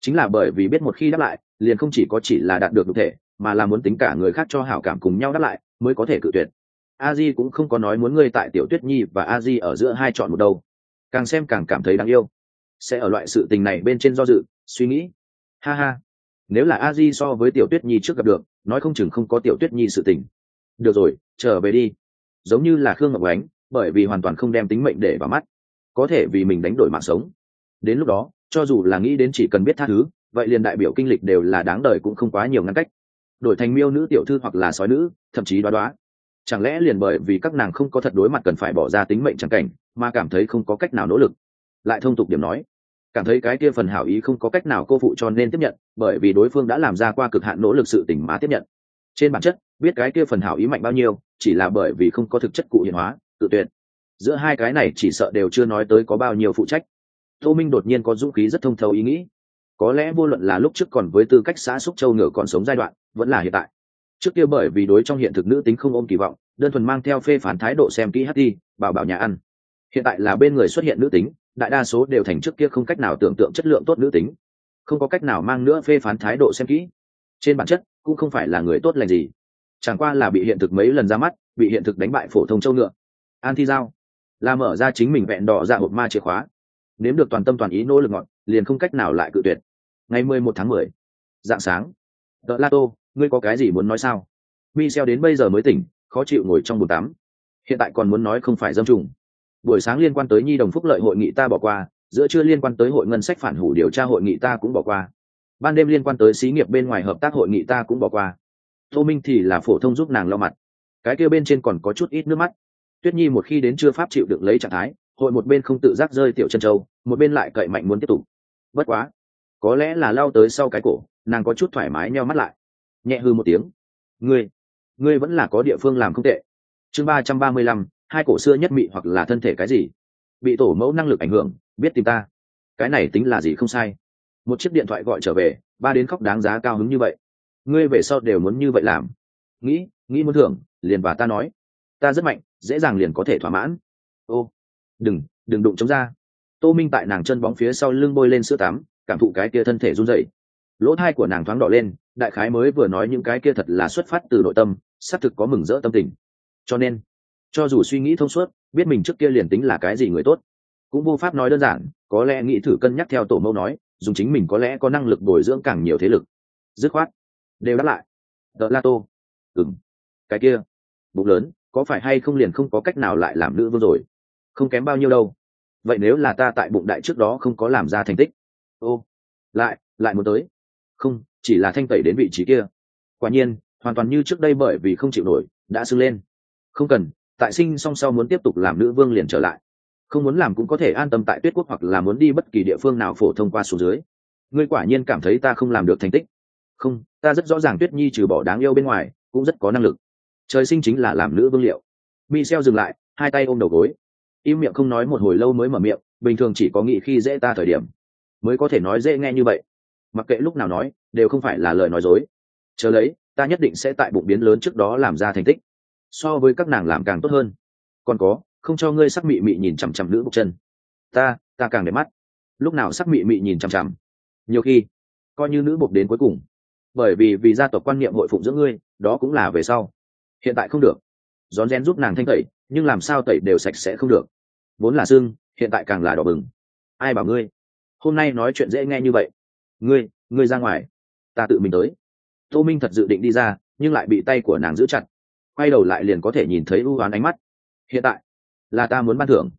Chính là bởi vì biết một khi đáp lại, liền không chỉ có chỉ là đạt được nhục thể, mà là muốn tính cả người khác cho hảo cảm cùng nhau đáp lại, mới có thể cự tuyệt. A di cũng không có nói muốn ngươi tại tiểu tuyết nhi và a di ở giữa hai chọn một đâu càng xem càng cảm thấy đáng yêu. Sẽ ở loại sự tình này bên trên do dự, suy nghĩ. Ha ha. Nếu là a di so với tiểu tuyết nhi trước gặp được, nói không chừng không có tiểu tuyết nhi sự tình. Được rồi, trở về đi. Giống như là khương ngọc ánh, bởi vì hoàn toàn không đem tính mệnh để vào mắt. Có thể vì mình đánh đổi mạng sống. Đến lúc đó, cho dù là nghĩ đến chỉ cần biết tha thứ, vậy liền đại biểu kinh lịch đều là đáng đời cũng không quá nhiều ngăn cách. Đổi thành miêu nữ tiểu thư hoặc là sói nữ, thậm chí đoá đoá chẳng lẽ liền bởi vì các nàng không có thật đối mặt cần phải bỏ ra tính mệnh chẳng cảnh, mà cảm thấy không có cách nào nỗ lực? Lại thông tục điểm nói, cảm thấy cái kia phần hảo ý không có cách nào cô phụ cho nên tiếp nhận, bởi vì đối phương đã làm ra qua cực hạn nỗ lực sự tỉnh mà tiếp nhận. Trên bản chất, biết cái kia phần hảo ý mạnh bao nhiêu, chỉ là bởi vì không có thực chất cụ hiện hóa, tự tuyệt. Giữa hai cái này chỉ sợ đều chưa nói tới có bao nhiêu phụ trách. Tô minh đột nhiên có dũng khí rất thông thấu ý nghĩ. Có lẽ vô luận là lúc trước còn với tư cách xã xúc châu ngựa còn sống giai đoạn, vẫn là hiện tại trước kia bởi vì đối trong hiện thực nữ tính không ôm kỳ vọng, đơn thuần mang theo phê phán thái độ xem kỹ hát đi, bảo bảo nhà ăn. Hiện tại là bên người xuất hiện nữ tính, đại đa số đều thành trước kia không cách nào tưởng tượng chất lượng tốt nữ tính. Không có cách nào mang nữa phê phán thái độ xem kỹ. Trên bản chất, cũng không phải là người tốt lành gì. Chẳng qua là bị hiện thực mấy lần ra mắt, bị hiện thực đánh bại phổ thông châu ngựa. An thi giao. Là mở ra chính mình vẹn đỏ ra hộp ma chìa khóa. Nếm được toàn tâm toàn ý nỗ lực ngọn, liền không cách nào lại cự tuyệt. Ngày mười một tháng mười. Dạng sáng. Đợt la tô ngươi có cái gì muốn nói sao? Michel đến bây giờ mới tỉnh, khó chịu ngồi trong bồn tắm. Hiện tại còn muốn nói không phải dâm trùng. Buổi sáng liên quan tới nhi đồng phúc lợi hội nghị ta bỏ qua, giữa trưa liên quan tới hội ngân sách phản hủ điều tra hội nghị ta cũng bỏ qua. Ban đêm liên quan tới xí nghiệp bên ngoài hợp tác hội nghị ta cũng bỏ qua. Tô minh thì là phổ thông giúp nàng lo mặt. Cái kia bên trên còn có chút ít nước mắt. Tuyết nhi một khi đến chưa pháp chịu được lấy trạng thái, hội một bên không tự giác rơi tiểu chân châu, một bên lại cậy mạnh muốn tiếp tục. Bất quá, có lẽ là lao tới sau cái cổ, nàng có chút thoải mái nheo mắt lại nhẹ hư một tiếng. Ngươi ngươi vẫn là có địa phương làm không tệ. Chương ba trăm ba mươi lăm, hai cổ xưa nhất mị hoặc là thân thể cái gì? Bị tổ mẫu năng lực ảnh hưởng, biết tìm ta. Cái này tính là gì không sai. Một chiếc điện thoại gọi trở về, ba đến khóc đáng giá cao hứng như vậy. Ngươi về sau đều muốn như vậy làm. Nghĩ nghĩ muốn thưởng, liền và ta nói. Ta rất mạnh, dễ dàng liền có thể thỏa mãn. Ô, đừng đừng đụng chống ra. Tô minh tại nàng chân bóng phía sau lưng bôi lên sữa tắm, cảm thụ cái kia thân thể run dậy lỗ thai của nàng thoáng đỏ lên đại khái mới vừa nói những cái kia thật là xuất phát từ nội tâm, xác thực có mừng rỡ tâm tình. Cho nên, cho dù suy nghĩ thông suốt, biết mình trước kia liền tính là cái gì người tốt, cũng vô pháp nói đơn giản, có lẽ nghĩ thử cân nhắc theo tổ mẫu nói, dùng chính mình có lẽ có năng lực bồi dưỡng càng nhiều thế lực. Dứt khoát, đều đáp lại. Đợt la tô. Ừng cái kia, bụng lớn, có phải hay không liền không có cách nào lại làm nữ vương rồi? Không kém bao nhiêu đâu. Vậy nếu là ta tại bụng đại trước đó không có làm ra thành tích? Ô, lại lại muốn tới. Không chỉ là thanh tẩy đến vị trí kia. Quả nhiên, hoàn toàn như trước đây bởi vì không chịu nổi, đã sưng lên. Không cần, tại sinh song sau muốn tiếp tục làm nữ vương liền trở lại. Không muốn làm cũng có thể an tâm tại tuyết quốc hoặc là muốn đi bất kỳ địa phương nào phổ thông qua số dưới. Ngươi quả nhiên cảm thấy ta không làm được thành tích. Không, ta rất rõ ràng tuyết nhi trừ bỏ đáng yêu bên ngoài, cũng rất có năng lực. Trời sinh chính là làm nữ vương liệu. Mi xeo dừng lại, hai tay ôm đầu gối. Im miệng không nói một hồi lâu mới mở miệng, bình thường chỉ có nghĩ khi dễ ta thời điểm. Mới có thể nói dễ nghe như vậy mặc kệ lúc nào nói, đều không phải là lời nói dối. Chờ lấy, ta nhất định sẽ tại bụng biến lớn trước đó làm ra thành tích. So với các nàng làm càng tốt hơn. Còn có, không cho ngươi sắc mị mị nhìn chằm chằm nữ bục chân. Ta ta càng để mắt. Lúc nào sắc mị mị nhìn chằm chằm. Nhiều khi, coi như nữ bục đến cuối cùng. Bởi vì vì gia tộc quan niệm hội phụng dưỡng ngươi, đó cũng là về sau. Hiện tại không được. Rón rén giúp nàng thanh tẩy, nhưng làm sao tẩy đều sạch sẽ không được. Vốn là xương, hiện tại càng là đỏ bừng. Ai bảo ngươi? Hôm nay nói chuyện dễ nghe như vậy ngươi ngươi ra ngoài. Ta tự mình tới. Tô minh thật dự định đi ra, nhưng lại bị tay của nàng giữ chặt. Quay đầu lại liền có thể nhìn thấy ưu oán ánh mắt. Hiện tại là ta muốn ban thưởng.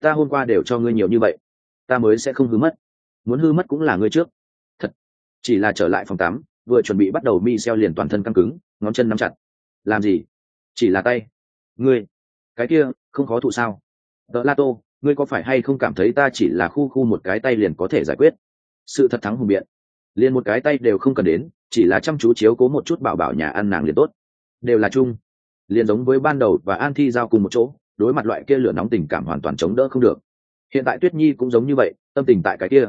Ta hôm qua đều cho ngươi nhiều như vậy. Ta mới sẽ không hư mất. Muốn hư mất cũng là ngươi trước. Thật. Chỉ là trở lại phòng tắm, vừa chuẩn bị bắt đầu mi xeo liền toàn thân căng cứng, ngón chân nắm chặt. Làm gì? Chỉ là tay. Ngươi, cái kia không khó thụ sao? Đỡ la tô, ngươi có phải hay không cảm thấy ta chỉ là khu khu một cái tay liền có thể giải quyết? Sự thật thắng hùng biện. Liền một cái tay đều không cần đến, chỉ là chăm chú chiếu cố một chút bảo bảo nhà ăn nàng liền tốt. Đều là chung. Liền giống với ban đầu và an thi giao cùng một chỗ, đối mặt loại kia lửa nóng tình cảm hoàn toàn chống đỡ không được. Hiện tại tuyết nhi cũng giống như vậy, tâm tình tại cái kia.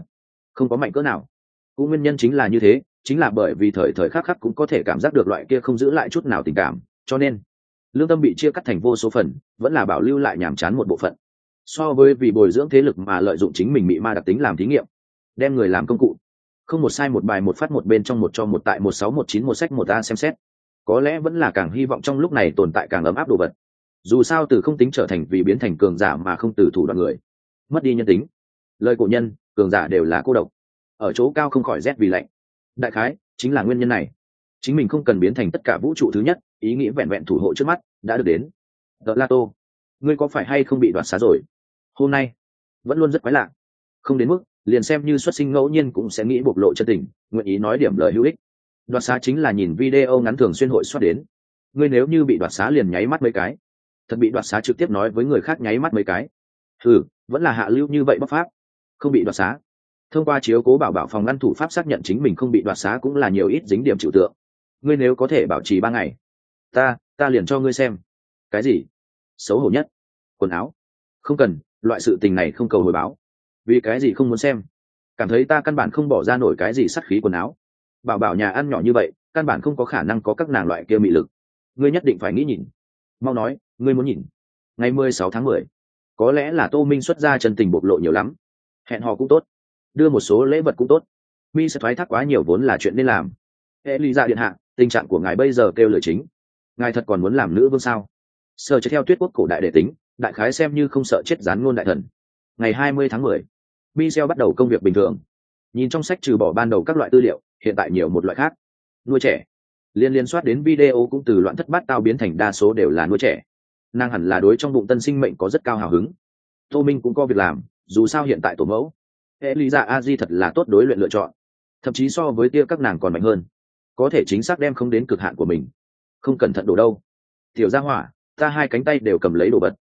Không có mạnh cỡ nào. Cũng nguyên nhân chính là như thế, chính là bởi vì thời thời khắc khắc cũng có thể cảm giác được loại kia không giữ lại chút nào tình cảm, cho nên, lương tâm bị chia cắt thành vô số phần, vẫn là bảo lưu lại nhàm chán một bộ phận. So với vì bồi dưỡng thế lực mà lợi dụng chính mình bị ma đặc tính làm thí nghiệm đem người làm công cụ. Không một sai một bài một phát một bên trong một cho một tại một sáu một chín một sách một a xem xét. Có lẽ vẫn là càng hy vọng trong lúc này tồn tại càng ấm áp đồ vật. Dù sao từ không tính trở thành vì biến thành cường giả mà không từ thủ đoạn người. Mất đi nhân tính. Lời cổ nhân, cường giả đều là cô độc. Ở chỗ cao không khỏi rét vì lạnh. Đại khái, chính là nguyên nhân này. Chính mình không cần biến thành tất cả vũ trụ thứ nhất, ý nghĩ vẹn vẹn thủ hộ trước mắt, đã được đến. Đợt la tô, ngươi có phải hay không bị đoạt xá rồi? Hôm nay, vẫn luôn rất quái lạ. Không đến mức liền xem như xuất sinh ngẫu nhiên cũng sẽ nghĩ bộc lộ chân tình, nguyện ý nói điểm lời hữu ích. Đoạt xá chính là nhìn video ngắn thường xuyên hội xuất đến. Ngươi nếu như bị đoạt xá liền nháy mắt mấy cái. Thật bị đoạt xá trực tiếp nói với người khác nháy mắt mấy cái. Ừ vẫn là hạ lưu như vậy bất pháp. Không bị đoạt xá. Thông qua chiếu cố bảo bảo phòng ngăn thủ pháp xác nhận chính mình không bị đoạt xá cũng là nhiều ít dính điểm chịu tượng. Ngươi nếu có thể bảo trì ba ngày, ta ta liền cho ngươi xem. Cái gì? Xấu hổ nhất. Quần áo. Không cần, loại sự tình này không cầu hồi báo vì cái gì không muốn xem? Cảm thấy ta căn bản không bỏ ra nổi cái gì sắt khí quần áo. Bảo bảo nhà ăn nhỏ như vậy, căn bản không có khả năng có các nàng loại kia mị lực. Ngươi nhất định phải nghĩ nhìn. Mau nói, ngươi muốn nhìn. Ngày mười sáu tháng mười, có lẽ là tô minh xuất ra chân tình bộc lộ nhiều lắm. Hẹn hò cũng tốt. Đưa một số lễ vật cũng tốt. Mi sẽ thoái thác quá nhiều vốn là chuyện nên làm. Hệ lý ra điện hạ, tình trạng của ngài bây giờ kêu lời chính. Ngài thật còn muốn làm nữ vương sao? Sợ chết theo tuyết quốc cổ đại đệ tính, đại khái xem như không sợ chết gián ngôn đại thần. Ngày hai mươi tháng mười Michel bắt đầu công việc bình thường. Nhìn trong sách trừ bỏ ban đầu các loại tư liệu, hiện tại nhiều một loại khác. Nuôi trẻ. Liên liên soát đến video cũng từ loạn thất bát tao biến thành đa số đều là nuôi trẻ. Nàng hẳn là đối trong bụng tân sinh mệnh có rất cao hào hứng. Tô minh cũng có việc làm, dù sao hiện tại tổ mẫu. Hệ lý dạ a di thật là tốt đối luyện lựa chọn. Thậm chí so với tia các nàng còn mạnh hơn. Có thể chính xác đem không đến cực hạn của mình. Không cẩn thận đổ đâu. Tiểu ra hỏa, ta hai cánh tay đều cầm lấy đồ vật.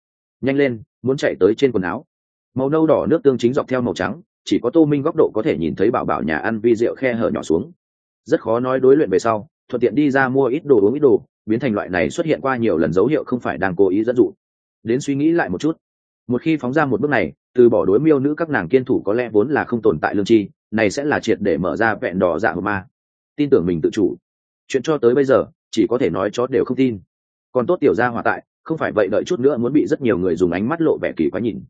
Nhanh lên, muốn chạy tới trên quần áo màu nâu đỏ nước tương chính dọc theo màu trắng, chỉ có tô minh góc độ có thể nhìn thấy bảo bảo nhà ăn vi rượu khe hở nhỏ xuống. Rất khó nói đối luyện về sau, thuận tiện đi ra mua ít đồ uống ít đồ, biến thành loại này xuất hiện qua nhiều lần dấu hiệu không phải đang cố ý dẫn dụ. Đến suy nghĩ lại một chút. Một khi phóng ra một bước này, từ bỏ đối miêu nữ các nàng kiên thủ có lẽ vốn là không tồn tại lương tri, này sẽ là triệt để mở ra vẹn đỏ dạ hờ ma. Tin tưởng mình tự chủ. Chuyện cho tới bây giờ, chỉ có thể nói chó đều không tin. Còn tốt tiểu gia hòa tại, không phải vậy đợi chút nữa muốn bị rất nhiều người dùng ánh mắt lộ vẻ kỳ quá nhìn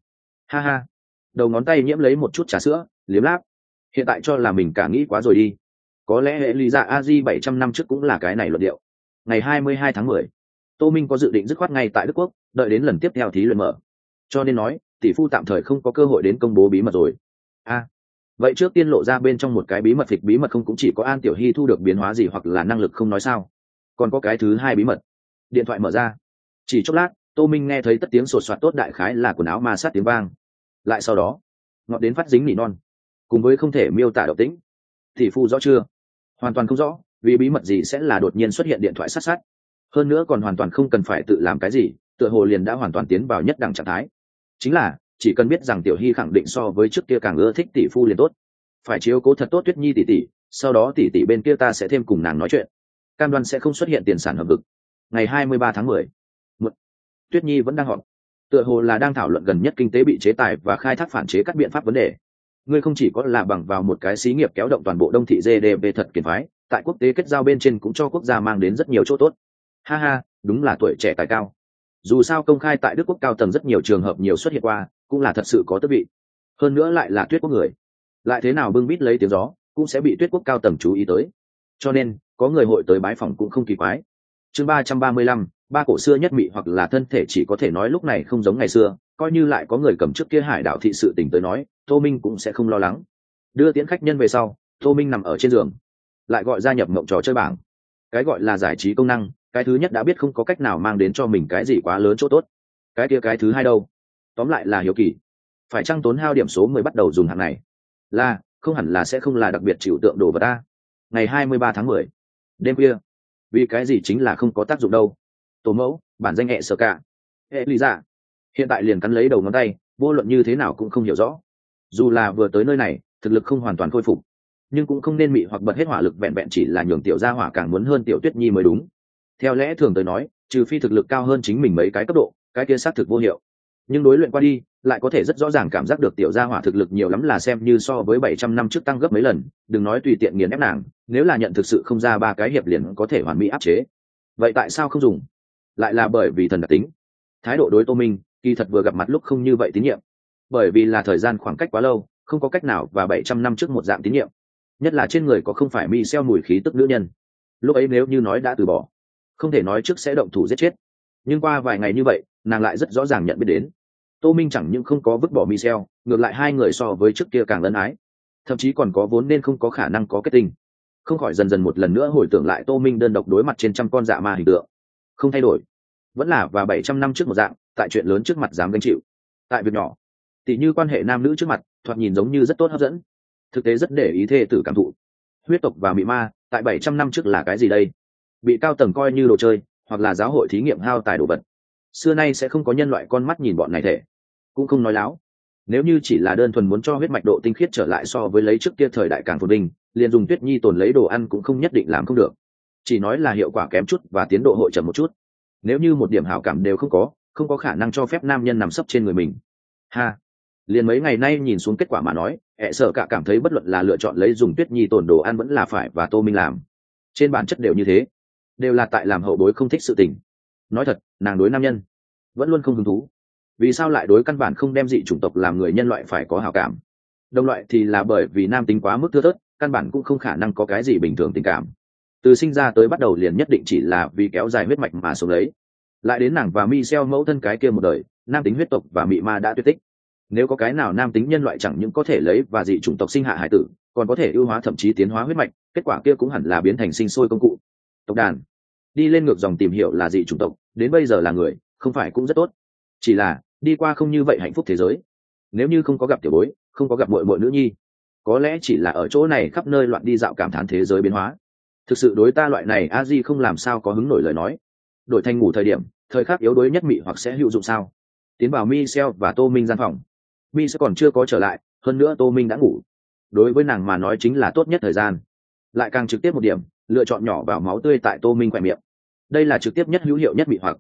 ha ha. Đầu ngón tay nhiễm lấy một chút trà sữa, liếm láp. Hiện tại cho là mình cả nghĩ quá rồi đi. Có lẽ hệ lý dạ a di bảy trăm năm trước cũng là cái này luận điệu. Ngày hai mươi hai tháng mười, tô minh có dự định dứt khoát ngay tại đức quốc, đợi đến lần tiếp theo thí luyện mở. Cho nên nói, tỷ phu tạm thời không có cơ hội đến công bố bí mật rồi. A. Vậy trước tiên lộ ra bên trong một cái bí mật thịt bí mật không cũng chỉ có an tiểu hy thu được biến hóa gì hoặc là năng lực không nói sao. Còn có cái thứ hai bí mật. Điện thoại mở ra. Chỉ chốc lát, tô minh nghe thấy tất tiếng sột soạt tốt đại khái là quần áo ma sát tiếng vang lại sau đó, ngọt đến phát dính nỉ non, cùng với không thể miêu tả độc tính. Tỷ phu rõ chưa? Hoàn toàn không rõ, vì bí mật gì sẽ là đột nhiên xuất hiện điện thoại sát sát. Hơn nữa còn hoàn toàn không cần phải tự làm cái gì, tựa hồ liền đã hoàn toàn tiến vào nhất đẳng trạng thái. Chính là, chỉ cần biết rằng tiểu hy khẳng định so với trước kia càng ưa thích tỷ phu liền tốt. Phải chiếu cố thật tốt tuyết nhi tỷ tỷ, sau đó tỷ tỷ bên kia ta sẽ thêm cùng nàng nói chuyện. Cam đoan sẽ không xuất hiện tiền sản hợp vực. Ngày hai mươi ba tháng mười, một. Tuyết nhi vẫn đang họp tựa hồ là đang thảo luận gần nhất kinh tế bị chế tài và khai thác phản chế các biện pháp vấn đề. Ngươi không chỉ có là bằng vào một cái xí nghiệp kéo động toàn bộ đông thị gdp thật kiệt phái tại quốc tế kết giao bên trên cũng cho quốc gia mang đến rất nhiều chỗ tốt. Ha ha, đúng là tuổi trẻ tài cao. Dù sao công khai tại đức quốc cao tầng rất nhiều trường hợp nhiều xuất hiện qua, cũng là thật sự có tước vị. Hơn nữa lại là tuyết quốc người. Lại thế nào bưng bít lấy tiếng gió, cũng sẽ bị tuyết quốc cao tầng chú ý tới. Cho nên, có người hội tới bái phòng cũng không kỳ quái chương ba trăm ba mươi lăm, ba cổ xưa nhất mị hoặc là thân thể chỉ có thể nói lúc này không giống ngày xưa, coi như lại có người cầm trước kia hải đảo thị sự tỉnh tới nói, tô minh cũng sẽ không lo lắng. Đưa tiễn khách nhân về sau, tô minh nằm ở trên giường, lại gọi ra nhập mộng trò chơi bảng. Cái gọi là giải trí công năng, cái thứ nhất đã biết không có cách nào mang đến cho mình cái gì quá lớn chỗ tốt. Cái kia cái thứ hai đâu? Tóm lại là hiếu kỳ. Phải chăng tốn hao điểm số mới bắt đầu dùng hàng này? Là, không hẳn là sẽ không là đặc biệt chịu tượng đồ vật ta. Ngày hai mươi ba tháng mười, đêm khuya vì cái gì chính là không có tác dụng đâu. Tổ mẫu bản danh hệ sở cả hệ lý giả, hiện tại liền cắn lấy đầu ngón tay vô luận như thế nào cũng không hiểu rõ. Dù là vừa tới nơi này thực lực không hoàn toàn khôi phục nhưng cũng không nên mị hoặc bật hết hỏa lực vẹn vẹn chỉ là nhường tiểu gia hỏa càng muốn hơn tiểu tuyết nhi mới đúng. Theo lẽ thường tới nói trừ phi thực lực cao hơn chính mình mấy cái cấp độ cái kia xác thực vô hiệu. Nhưng đối luyện qua đi lại có thể rất rõ ràng cảm giác được tiểu gia hỏa thực lực nhiều lắm là xem như so với bảy trăm năm trước tăng gấp mấy lần, đừng nói tùy tiện nghiền ép nàng, nếu là nhận thực sự không ra ba cái hiệp liền có thể hoàn mỹ áp chế. Vậy tại sao không dùng? Lại là bởi vì thần đặc tính. Thái độ đối tô minh, kỳ thật vừa gặp mặt lúc không như vậy tín nhiệm. Bởi vì là thời gian khoảng cách quá lâu, không có cách nào và bảy trăm năm trước một dạng tín nhiệm. Nhất là trên người có không phải mi xeo mùi khí tức nữ nhân. Lúc ấy nếu như nói đã từ bỏ, không thể nói trước sẽ động thủ giết chết. Nhưng qua vài ngày như vậy, nàng lại rất rõ ràng nhận biết đến tô minh chẳng những không có vứt bỏ michel, ngược lại hai người so với trước kia càng lân ái. Thậm chí còn có vốn nên không có khả năng có kết tinh không khỏi dần dần một lần nữa hồi tưởng lại tô minh đơn độc đối mặt trên trăm con dạ ma hình tượng. Không thay đổi. Vẫn là và bảy trăm năm trước một dạng, tại chuyện lớn trước mặt dám gánh chịu. Tại việc nhỏ, tỉ như quan hệ nam nữ trước mặt, thoạt nhìn giống như rất tốt hấp dẫn. Thực tế rất để ý thê tử cảm thụ. Huyết tộc và mị ma, tại bảy trăm năm trước là cái gì đây? Bị cao tầng coi như đồ chơi, hoặc là giáo hội thí nghiệm hao tài đồ vật xưa nay sẽ không có nhân loại con mắt nhìn bọn này thể. Cũng không nói láo. Nếu như chỉ là đơn thuần muốn cho huyết mạch độ tinh khiết trở lại so với lấy trước kia thời đại càng phồn vinh, liền dùng tuyết nhi tồn lấy đồ ăn cũng không nhất định làm không được. Chỉ nói là hiệu quả kém chút và tiến độ hội chậm một chút. Nếu như một điểm hảo cảm đều không có không có khả năng cho phép nam nhân nằm sấp trên người mình. Ha! Liền mấy ngày nay nhìn xuống kết quả mà nói hệ sợ cả cảm thấy bất luận là lựa chọn lấy dùng tuyết nhi tồn đồ ăn vẫn là phải và tô minh làm. Trên bản chất đều như thế. Đều là tại làm hậu bối không thích sự tình. Nói thật nàng đối nam nhân, vẫn luôn không hứng thú. Vì sao lại đối căn bản không đem dị chủng tộc làm người nhân loại phải có hào cảm? Đồng loại thì là bởi vì nam tính quá mức thưa thớt, căn bản cũng không khả năng có cái gì bình thường tình cảm. Từ sinh ra tới bắt đầu liền nhất định chỉ là vì kéo dài huyết mạch mà sống lấy lại đến nàng và mi xeo mẫu thân cái kia một đời, nam tính huyết tộc và mị ma đã tuyệt tích. Nếu có cái nào nam tính nhân loại chẳng những có thể lấy và dị chủng tộc sinh hạ hải tử, còn có thể ưu hóa thậm chí tiến hóa huyết mạch, kết quả kia cũng hẳn là biến thành sinh sôi công cụ. Tộc đàn đi lên ngược dòng tìm hiểu là gì chủng tộc đến bây giờ là người không phải cũng rất tốt chỉ là đi qua không như vậy hạnh phúc thế giới nếu như không có gặp tiểu bối không có gặp mội mội nữ nhi có lẽ chỉ là ở chỗ này khắp nơi loạn đi dạo cảm thán thế giới biến hóa thực sự đối ta loại này a di không làm sao có hứng nổi lời nói đổi thành ngủ thời điểm thời khắc yếu đuối nhất mị hoặc sẽ hữu dụng sao tiến vào Michel và Tô Minh gian phòng. Mi sẽ còn chưa có trở lại, hơn nữa Tô Minh đã ngủ. Đối với nàng mà nói chính là tốt nhất thời gian. Lại càng trực tiếp một điểm, lựa chọn nhỏ vào máu tươi tại Tô Minh quẹt miệng. Đây là trực tiếp nhất hữu hiệu nhất bị hoặc.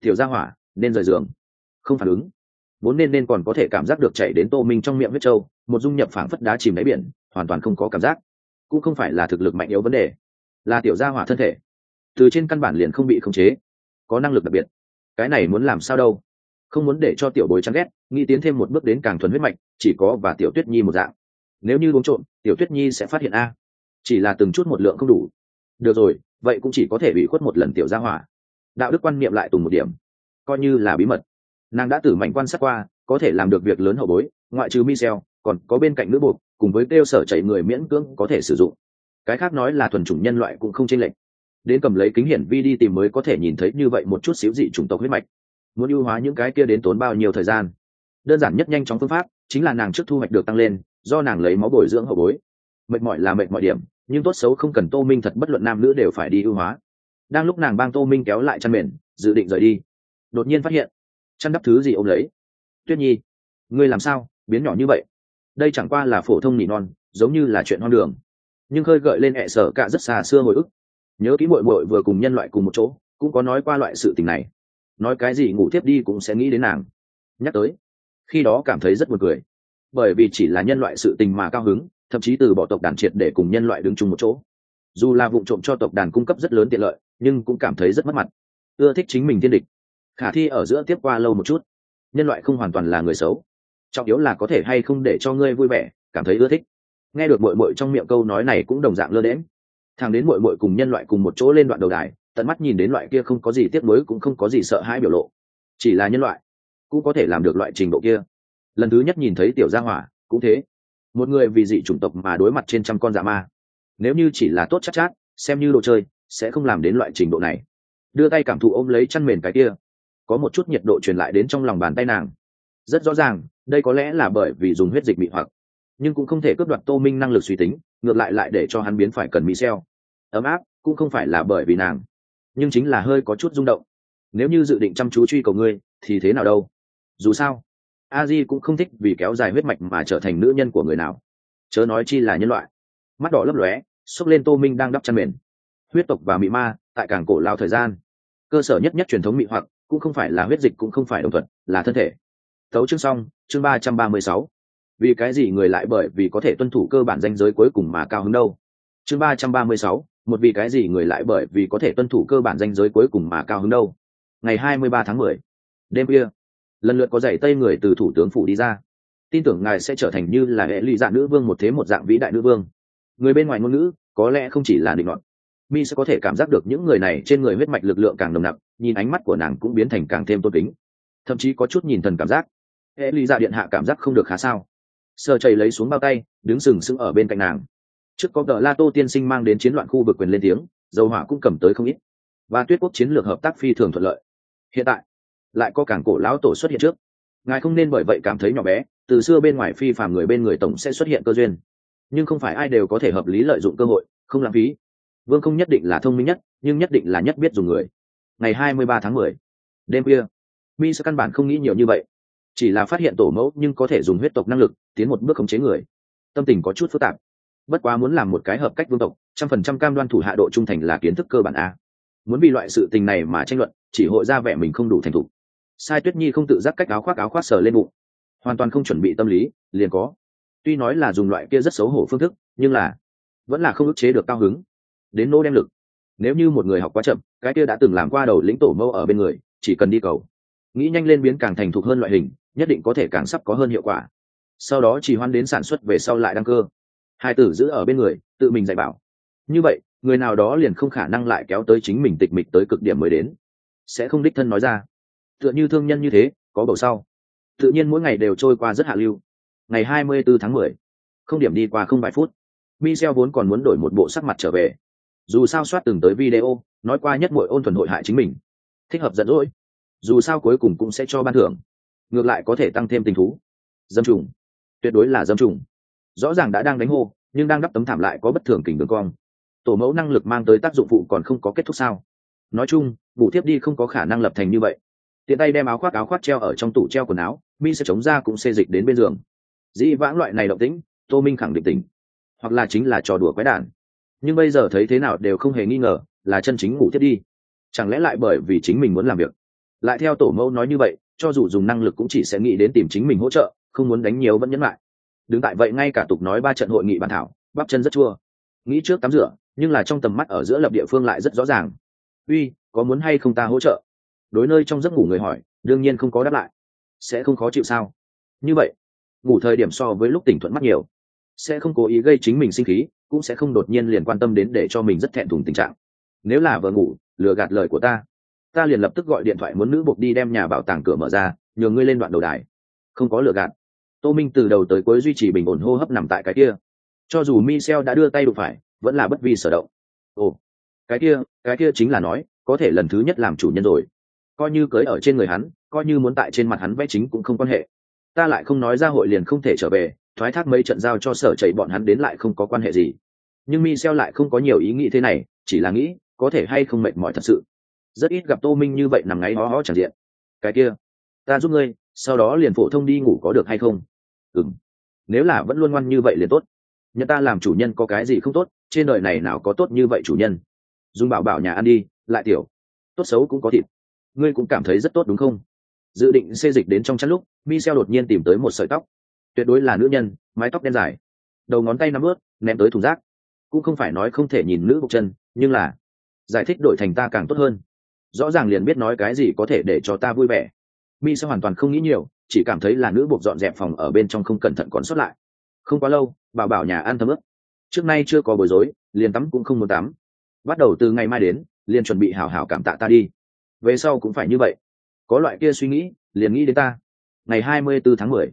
Tiểu gia hỏa, nên rời giường. Không phản ứng. Vốn nên nên còn có thể cảm giác được chảy đến Tô Minh trong miệng huyết trâu, một dung nhập phảng phất đá chìm đáy biển, hoàn toàn không có cảm giác. Cũng không phải là thực lực mạnh yếu vấn đề, là tiểu gia hỏa thân thể. Từ trên căn bản liền không bị khống chế, có năng lực đặc biệt. Cái này muốn làm sao đâu? không muốn để cho tiểu bối chán ghét nghĩ tiến thêm một bước đến càng thuần huyết mạch chỉ có và tiểu tuyết nhi một dạng nếu như uống trộm tiểu tuyết nhi sẽ phát hiện a chỉ là từng chút một lượng không đủ được rồi, vậy cũng chỉ có thể bị khuất một lần tiểu gia hỏa. Đạo đức quan niệm lại tùng một điểm. Coi như là bí mật. Nàng đã tử mạnh quan sát qua, có thể làm được việc lớn hậu bối, ngoại trừ michel, còn có bên cạnh nữ bột cùng với kêu sở chạy người miễn cưỡng có thể sử dụng. Cái khác nói là thuần chủng nhân loại cũng không chênh lệch. Đến cầm lấy kính hiển vi đi tìm mới có thể nhìn thấy như vậy một chút xíu dị chủng tộc huyết mạch. Muốn ưu hóa những cái kia đến tốn bao nhiêu thời gian? Đơn giản nhất nhanh chóng phương pháp chính là nàng trước thu hoạch được tăng lên, do nàng lấy máu bồi dưỡng hậu bối. Mệt mỏi là mệt mọi điểm nhưng tốt xấu không cần tô minh thật bất luận nam nữ đều phải đi ưu hóa. Đang lúc nàng bang tô minh kéo lại chăn mền, dự định rời đi, đột nhiên phát hiện, chăn đắp thứ gì ô m lấy. Tuyết nhi, ngươi làm sao, biến nhỏ như vậy? Đây chẳng qua là phổ thông nỉ non, giống như là chuyện hoang đường. Nhưng khơi gợi lên hẹ sở cả rất xa xưa hồi ức. Nhớ kỹ bội bội vừa cùng nhân loại cùng một chỗ, cũng có nói qua loại sự tình này. Nói cái gì ngủ tiếp đi cũng sẽ nghĩ đến nàng. Nhắc tới, khi đó cảm thấy rất buồn cười. Bởi vì chỉ là nhân loại sự tình mà cao hứng thậm chí từ bỏ tộc đàn triệt để cùng nhân loại đứng chung một chỗ. Dù là vụ trộm cho tộc đàn cung cấp rất lớn tiện lợi, nhưng cũng cảm thấy rất mất mặt. Ưa thích chính mình thiên địch. Khả thi ở giữa tiếp qua lâu một chút, nhân loại không hoàn toàn là người xấu. Trọng yếu là có thể hay không để cho ngươi vui vẻ, cảm thấy ưa thích. Nghe được mội mội trong miệng câu nói này cũng đồng dạng lơ đễm thằng đến mội mội cùng nhân loại cùng một chỗ lên đoạn đầu đài, tận mắt nhìn đến loại kia không có gì tiếc nuối cũng không có gì sợ hãi biểu lộ. Chỉ là nhân loại, cũng có thể làm được loại trình độ kia. Lần thứ nhất nhìn thấy tiểu gia hỏa, cũng thế một người vì dị chủng tộc mà đối mặt trên trăm con dạ ma. Nếu như chỉ là tốt chắc chát, chát xem như đồ chơi sẽ không làm đến loại trình độ này. Đưa tay cảm thụ ôm lấy chăn mền cái kia. Có một chút nhiệt độ truyền lại đến trong lòng bàn tay nàng. Rất rõ ràng đây có lẽ là bởi vì dùng huyết dịch bị hoặc. Nhưng cũng không thể cướp đoạt tô minh năng lực suy tính ngược lại lại để cho hắn biến phải cần mỹ xeo. Ấm áp cũng không phải là bởi vì nàng nhưng chính là hơi có chút rung động. Nếu như dự định chăm chú truy cầu ngươi thì thế nào đâu? Dù sao a di cũng không thích vì kéo dài huyết mạch mà trở thành nữ nhân của người nào. Chớ nói chi là nhân loại. Mắt đỏ lấp lóe xốc lên tô minh đang đắp chăn mền. Huyết tộc và mị ma tại cảng cổ lao thời gian. Cơ sở nhất nhất truyền thống mị hoặc cũng không phải là huyết dịch cũng không phải đồng thuận là thân thể. Tấu chương xong chương ba trăm ba mươi sáu. Vì cái gì người lại bởi vì có thể tuân thủ cơ bản danh giới cuối cùng mà cao hứng đâu? Chương ba trăm ba mươi sáu một vì cái gì người lại bởi vì có thể tuân thủ cơ bản danh giới cuối cùng mà cao hứng đâu? Ngày 23 tháng 10, đêm kia lần lượt có giày tây người từ thủ tướng phủ đi ra. Tin tưởng ngài sẽ trở thành như là hệ lụy dạng nữ vương một thế một dạng vĩ đại nữ vương. Người bên ngoài ngôn ngữ, có lẽ không chỉ là định luận. Mi sẽ có thể cảm giác được những người này trên người huyết mạch lực lượng càng nồng nặc, nhìn ánh mắt của nàng cũng biến thành càng thêm tôn kính. Thậm chí có chút nhìn thần cảm giác. Hệ lụy dạ điện hạ cảm giác không được khá sao. Sơ chầy lấy xuống bao tay, đứng sừng sững ở bên cạnh nàng. Trước có tờ la tô tiên sinh mang đến chiến loạn khu vực quyền lên tiếng, dầu hỏa cũng cầm tới không ít. Và tuyết quốc chiến lược hợp tác phi thường thuận lợi. Hiện tại lại có cảng cổ lão tổ xuất hiện trước. Ngài không nên bởi vậy cảm thấy nhỏ bé, từ xưa bên ngoài phi phàm người bên người tổng sẽ xuất hiện cơ duyên. Nhưng không phải ai đều có thể hợp lý lợi dụng cơ hội, không lãng phí. Vương không nhất định là thông minh nhất, nhưng nhất định là nhất biết dùng người. Ngày hai mươi ba tháng mười, đêm khuya, mi sẽ căn bản không nghĩ nhiều như vậy. Chỉ là phát hiện tổ mẫu nhưng có thể dùng huyết tộc năng lực, tiến một bước khống chế người. Tâm tình có chút phức tạp. Bất quá muốn làm một cái hợp cách vương tộc, trăm phần trăm cam đoan thủ hạ độ trung thành là kiến thức cơ bản a. Muốn vì loại sự tình này mà tranh luận, chỉ hội ra vẻ mình không đủ thành thục sai tuyết nhi không tự giác cách áo khoác áo khoác sờ lên bụng. Hoàn toàn không chuẩn bị tâm lý, liền có. Tuy nói là dùng loại kia rất xấu hổ phương thức, nhưng là vẫn là không ức chế được cao hứng. Đến nô đem lực. Nếu như một người học quá chậm, cái kia đã từng làm qua đầu lĩnh tổ mâu ở bên người, chỉ cần đi cầu. Nghĩ nhanh lên biến càng thành thục hơn loại hình, nhất định có thể càng sắp có hơn hiệu quả. Sau đó chỉ hoan đến sản xuất về sau lại đăng cơ. Hai tử giữ ở bên người, tự mình dạy bảo. Như vậy, người nào đó liền không khả năng lại kéo tới chính mình tịch mịch tới cực điểm mới đến. Sẽ không đích thân nói ra tựa như thương nhân như thế, có bầu sau. Tự nhiên mỗi ngày đều trôi qua rất hạ lưu. Ngày hai mươi 24 tháng mười, không điểm đi qua không vài phút, Michel vốn còn muốn đổi một bộ sắc mặt trở về. Dù sao soát từng tới video, nói qua nhất muội ôn thuần hội hại chính mình. Thích hợp giận dỗi. Dù sao cuối cùng cũng sẽ cho ban thưởng. Ngược lại có thể tăng thêm tình thú. Dâm trùng. Tuyệt đối là dâm trùng. Rõ ràng đã đang đánh hô, nhưng đang đắp tấm thảm lại có bất thường kình đường cong. Tổ mẫu năng lực mang tới tác dụng phụ còn không có kết thúc sao? Nói chung vụ tiếp đi không có khả năng lập thành như vậy tiện tay đem áo khoác áo khoác treo ở trong tủ treo quần áo, mi sẽ chống ra cũng xê dịch đến bên giường. Dĩ vãng loại này động tĩnh, tô minh khẳng định tỉnh. Hoặc là chính là trò đùa quái đản. Nhưng bây giờ thấy thế nào đều không hề nghi ngờ là chân chính ngủ thiết đi. Chẳng lẽ lại bởi vì chính mình muốn làm việc? Lại theo tổ mẫu nói như vậy, cho dù dùng năng lực cũng chỉ sẽ nghĩ đến tìm chính mình hỗ trợ, không muốn đánh nhiều vẫn nhẫn lại. Đứng tại vậy ngay cả tục nói ba trận hội nghị bàn thảo, bắp chân rất chua. Nghĩ trước tắm rửa, nhưng là trong tầm mắt ở giữa lập địa phương lại rất rõ ràng. Uy, có muốn hay không ta hỗ trợ? Đối nơi trong giấc ngủ người hỏi, đương nhiên không có đáp lại. Sẽ không khó chịu sao? Như vậy, ngủ thời điểm so với lúc tỉnh thuận mắt nhiều. Sẽ không cố ý gây chính mình sinh khí, cũng sẽ không đột nhiên liền quan tâm đến để cho mình rất thẹn thùng tình trạng. Nếu là vợ ngủ, lừa gạt lời của ta. Ta liền lập tức gọi điện thoại muốn nữ buộc đi đem nhà bảo tàng cửa mở ra nhường ngươi lên đoạn đầu đài. Không có lừa gạt. Tô minh từ đầu tới cuối duy trì bình ổn hô hấp nằm tại cái kia. Cho dù michel đã đưa tay đụng phải, vẫn là bất vi sở động. Ồ, cái kia cái kia chính là nói, có thể lần thứ nhất làm chủ nhân rồi coi như cưới ở trên người hắn coi như muốn tại trên mặt hắn vẽ chính cũng không quan hệ. Ta lại không nói ra hội liền không thể trở về thoái thác mấy trận giao cho sở chảy bọn hắn đến lại không có quan hệ gì. Nhưng Mi Xeo lại không có nhiều ý nghĩ thế này chỉ là nghĩ có thể hay không mệt mỏi thật sự. Rất ít gặp tô minh như vậy nằm ngáy ho ho chẳng diện. Cái kia ta giúp ngươi sau đó liền phổ thông đi ngủ có được hay không? Ừm, nếu là vẫn luôn ngoan như vậy liền tốt. Nhân ta làm chủ nhân có cái gì không tốt trên đời này nào có tốt như vậy chủ nhân? Dùng bảo bảo nhà ăn đi lại tiểu. Tốt xấu cũng có thịt ngươi cũng cảm thấy rất tốt đúng không? Dự định xê dịch đến trong chăn lúc, Michel đột nhiên tìm tới một sợi tóc. Tuyệt đối là nữ nhân, mái tóc đen dài. Đầu ngón tay nắm ướt, ném tới thùng rác. Cũng không phải nói không thể nhìn nữ bục chân, nhưng là giải thích đổi thành ta càng tốt hơn. Rõ ràng liền biết nói cái gì có thể để cho ta vui vẻ. Mi sẽ hoàn toàn không nghĩ nhiều, chỉ cảm thấy là nữ buộc dọn dẹp phòng ở bên trong không cẩn thận còn sót lại. Không quá lâu bảo bảo nhà ăn thấm ướp trước nay chưa có bối rối, liền tắm cũng không muốn tắm. Bắt đầu từ ngày mai đến, liền chuẩn bị hào hào cảm tạ ta đi về sau cũng phải như vậy có loại kia suy nghĩ liền nghĩ đến ta ngày hai mươi 24 tháng mười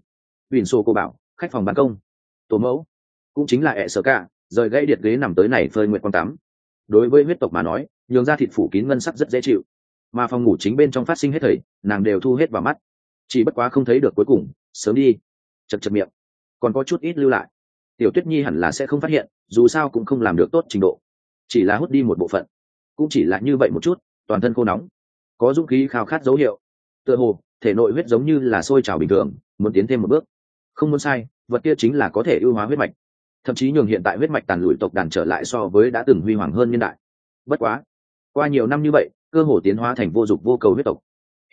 Huỳnh Sô cô bảo, khách phòng ban công. Tổ mẫu, cũng chính là ẹ sở cả, rời gãy điện ghế nằm tới này phơi nguyện quang tắm. Đối với huyết tộc mà nói, nhường ra thịt phủ kín ngân sắc rất dễ chịu. Mà phòng ngủ chính bên trong phát sinh hết thảy, nàng đều thu hết vào mắt. Chỉ bất quá không thấy được cuối cùng, sớm đi. chật chật miệng, còn có chút ít lưu lại. Tiểu Tuyết Nhi hẳn là sẽ không phát hiện, dù sao cũng không làm được tốt trình độ. Chỉ là hút đi một bộ phận, cũng chỉ là như vậy một chút, toàn thân khô nóng, có dũng khí khao khát dấu hiệu. Tựa hồ, thể nội huyết giống như là sôi trào bình thường, muốn tiến thêm một bước. Không muốn sai vật kia chính là có thể ưu hóa huyết mạch. Thậm chí nhường hiện tại huyết mạch tàn lụi tộc đàn trở lại so với đã từng huy hoàng hơn nhân đại. Bất quá qua nhiều năm như vậy cơ hồ tiến hóa thành vô dụng vô cầu huyết tộc.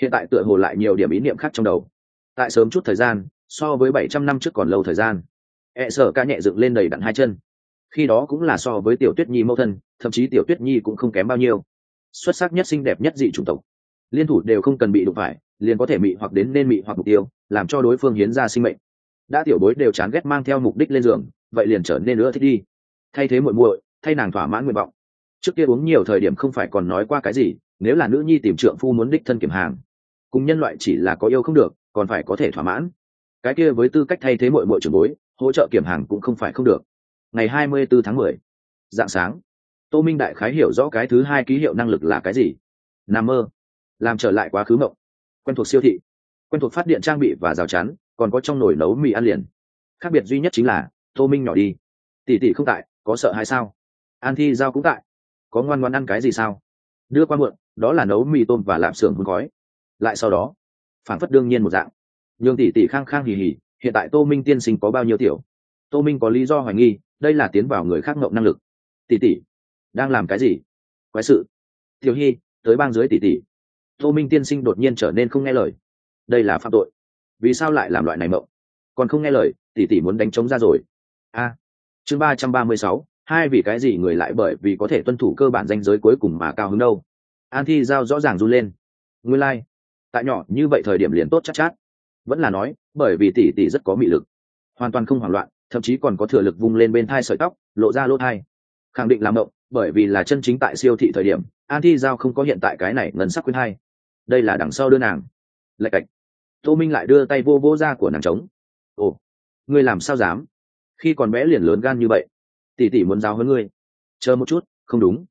Hiện tại tựa hồ lại nhiều điểm ý niệm khác trong đầu. Tại sớm chút thời gian so với bảy trăm năm trước còn lâu thời gian e sở ca nhẹ dựng lên đầy đặn hai chân. Khi đó cũng là so với tiểu tuyết nhi mẫu thân thậm chí tiểu tuyết nhi cũng không kém bao nhiêu. Xuất sắc nhất xinh đẹp nhất dị chủng tộc liên thủ đều không cần bị đụng phải liền có thể mị hoặc đến nên mị hoặc mục tiêu làm cho đối phương hiến ra sinh mệnh. Đã tiểu bối đều chán ghét mang theo mục đích lên giường vậy liền trở nên nữa thích đi. Thay thế muội muội thay nàng thỏa mãn nguyện vọng. Trước kia uống nhiều thời điểm không phải còn nói qua cái gì nếu là nữ nhi tìm trượng phu muốn đích thân kiểm hàng cùng nhân loại chỉ là có yêu không được còn phải có thể thỏa mãn. Cái kia với tư cách thay thế muội muội trưởng bối hỗ trợ kiểm hàng cũng không phải không được. Ngày hai mươi 24 tháng mười, dạng sáng tô minh đại khái hiểu rõ cái thứ hai ký hiệu năng lực là cái gì. Nam mơ làm trở lại quá khứ mộng. Quen thuộc siêu thị, quen thuộc phát điện trang bị và rào chắn, còn có trong nồi nấu mì ăn liền. Khác biệt duy nhất chính là, tô minh nhỏ đi. Tỷ tỷ không tại, có sợ hay sao? An thi giao cũng tại. Có ngoan ngoan ăn cái gì sao? Đưa qua muộn, đó là nấu mì tôm và lạp xưởng hôn khói. Lại sau đó phản phất đương nhiên một dạng. Nhường tỷ tỷ khang khang hì hì, hiện tại tô minh tiên sinh có bao nhiêu tiểu? Tô minh có lý do hoài nghi, đây là tiến vào người khác ngộng năng lực. Tỷ tỷ, đang làm cái gì? Quái sự. Tiểu hy tới bang dưới tỷ tỷ tô minh tiên sinh đột nhiên trở nên không nghe lời. Đây là phạm tội. Vì sao lại làm loại này mộng? Còn không nghe lời tỷ tỷ muốn đánh trống ra rồi. A. Chương ba trăm ba mươi sáu hai vì cái gì người lại bởi vì có thể tuân thủ cơ bản danh giới cuối cùng mà cao hứng đâu? An thi giao rõ ràng run lên. Nguyên lai、like. tại nhỏ như vậy thời điểm liền tốt chắc chát, chát vẫn là nói bởi vì tỷ tỷ rất có mị lực. Hoàn toàn không hoảng loạn thậm chí còn có thừa lực vung lên bên thai sợi tóc lộ ra lỗ thai. Khẳng định làm động bởi vì là chân chính tại siêu thị thời điểm an thi giao không có hiện tại cái này ngân sắc khuyên hai đây là đằng sau đưa nàng. Lạch cạch. Tô minh lại đưa tay vô vô ra của nàng trống. Ồ, ngươi làm sao dám? Khi còn bé liền lớn gan như vậy. Tỷ tỷ muốn giáo hơn ngươi. Chờ một chút, không đúng.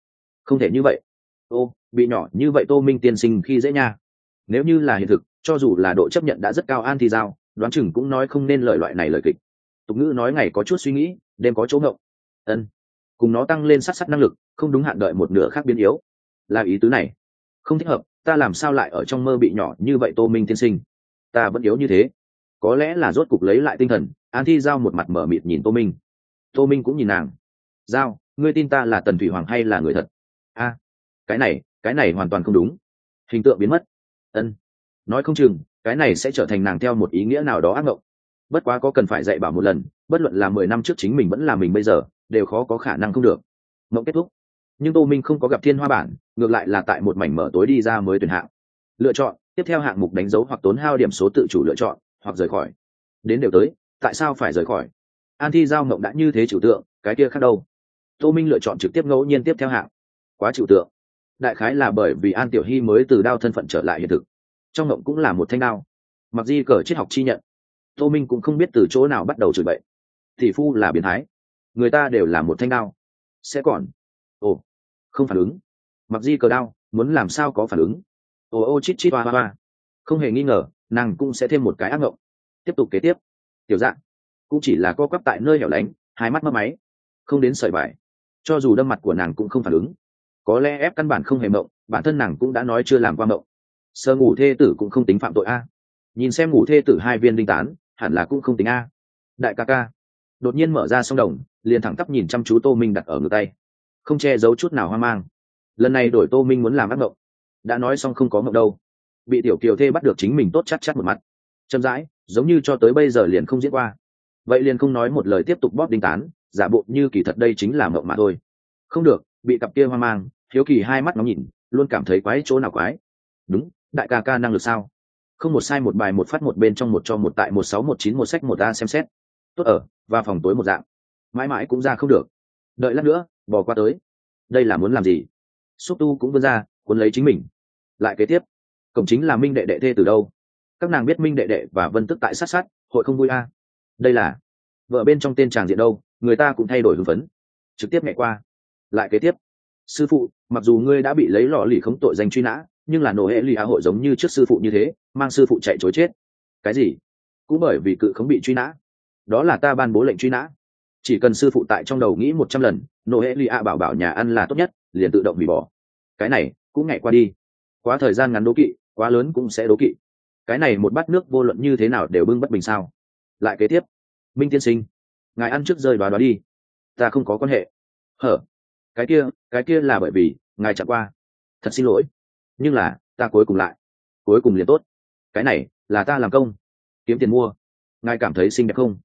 Không thể như vậy. Ô, bị nhỏ như vậy tô minh tiên sinh khi dễ nha. Nếu như là hiện thực, cho dù là độ chấp nhận đã rất cao an thì giao đoán chừng cũng nói không nên lời loại này lời kịch. Tục ngữ nói ngày có chút suy nghĩ, đêm có chỗ ngộng. Ân. Cùng nó tăng lên sát sát năng lực, không đúng hạn đợi một nửa khác biến yếu. Là ý tứ này. Không thích hợp ta làm sao lại ở trong mơ bị nhỏ như vậy tô minh tiên sinh? Ta vẫn yếu như thế. Có lẽ là rốt cục lấy lại tinh thần, an thi giao một mặt mở mịt nhìn tô minh. Tô minh cũng nhìn nàng. Giao, ngươi tin ta là tần thủy hoàng hay là người thật? A, cái này cái này hoàn toàn không đúng. Hình tượng biến mất. Ân. Nói không chừng, cái này sẽ trở thành nàng theo một ý nghĩa nào đó ác mộng. Bất quá có cần phải dạy bảo một lần, bất luận là mười năm trước chính mình vẫn là mình bây giờ, đều khó có khả năng không được. Mộng kết thúc nhưng tô minh không có gặp thiên hoa bản, ngược lại là tại một mảnh mở tối đi ra mới tuyển hạng. Lựa chọn, tiếp theo hạng mục đánh dấu hoặc tốn hao điểm số tự chủ lựa chọn, hoặc rời khỏi. Đến đều tới, tại sao phải rời khỏi? An thi giao mộng đã như thế trừu tượng, cái kia khác đâu? Tô minh lựa chọn trực tiếp ngẫu nhiên tiếp theo hạng. Quá trừu tượng. Đại khái là bởi vì an tiểu hy mới từ đao thân phận trở lại hiện thực. Trong mộng cũng là một thanh đao. Mặc di cờ triết học chi nhận. Tô minh cũng không biết từ chỗ nào bắt đầu chửi bậy. Tỷ phu là biến thái. Người ta đều là một thanh đao. Sẽ còn. Ồ không phản ứng. Mặc di cờ đao, muốn làm sao có phản ứng? Ồ ô, chít chít ba ba ba không hề nghi ngờ, nàng cũng sẽ thêm một cái ác mộng tiếp tục kế tiếp. Tiểu dạng, cũng chỉ là co quắp tại nơi hẻo lánh, hai mắt mất máy. Không đến sợi vải cho dù đâm mặt của nàng cũng không phản ứng. Có lẽ ép căn bản không hề mộng, bản thân nàng cũng đã nói chưa làm qua mộng. Sơ ngủ thê tử cũng không tính phạm tội a. Nhìn xem ngủ thê tử hai viên đinh tán, hẳn là cũng không tính a. Đại ca ca. Đột nhiên mở ra sông đồng, liền thẳng tắp nhìn chăm chú tô minh đặt ở ngực tay không che giấu chút nào hoang mang. Lần này đổi tô minh muốn làm ác mộng. Đã nói xong không có mộng đâu. Bị tiểu kiều thê bắt được chính mình tốt chắc chắc một mặt. Chậm rãi, giống như cho tới bây giờ liền không diễn qua. Vậy liền không nói một lời tiếp tục bóp đinh tán, giả bộ như kỳ thật đây chính là mộng mà thôi. Không được, bị cặp kia hoang mang, hiếu kỳ hai mắt nó nhìn, luôn cảm thấy quái chỗ nào quái. Đúng, đại ca ca năng lực sao? Không một sai một bài một phát một bên trong một cho một tại một sáu một chín một sách một a xem xét. Tốt ở và phòng tối một dạng. Mãi mãi cũng ra không được. Đợi lát nữa bỏ qua tới. Đây là muốn làm gì? Xúc tu cũng vươn ra, cuốn lấy chính mình. Lại kế tiếp, cổng chính là minh đệ đệ thê từ đâu? Các nàng biết minh đệ đệ và vân tức tại sát sát, hội không vui a. Đây là, vợ bên trong tên tràng diện đâu, người ta cũng thay đổi hưng phấn. Trực tiếp mẹ qua. Lại kế tiếp, sư phụ, mặc dù ngươi đã bị lấy lò lì khống tội danh truy nã, nhưng là nổ hệ lì hạ hội giống như trước sư phụ như thế, mang sư phụ chạy chối chết. Cái gì? Cũng bởi vì cự không bị truy nã. Đó là ta ban bố lệnh truy nã chỉ cần sư phụ tại trong đầu nghĩ một trăm lần nô hệ lì ạ bảo bảo nhà ăn là tốt nhất, liền tự động hủy bỏ. Cái này cũng ngày qua đi. Quá thời gian ngắn đố kỵ, quá lớn cũng sẽ đố kỵ. Cái này một bát nước vô luận như thế nào đều bưng bất bình sao? Lại kế tiếp. Minh tiên sinh, ngài ăn trước rơi đoá đoá đi. Ta không có quan hệ. Hở? Cái kia cái kia là bởi vì ngài chặn qua. Thật xin lỗi. Nhưng là, ta cuối cùng lại. Cuối cùng liền tốt. Cái này là ta làm công. Kiếm tiền mua. Ngài cảm thấy xinh đẹp không?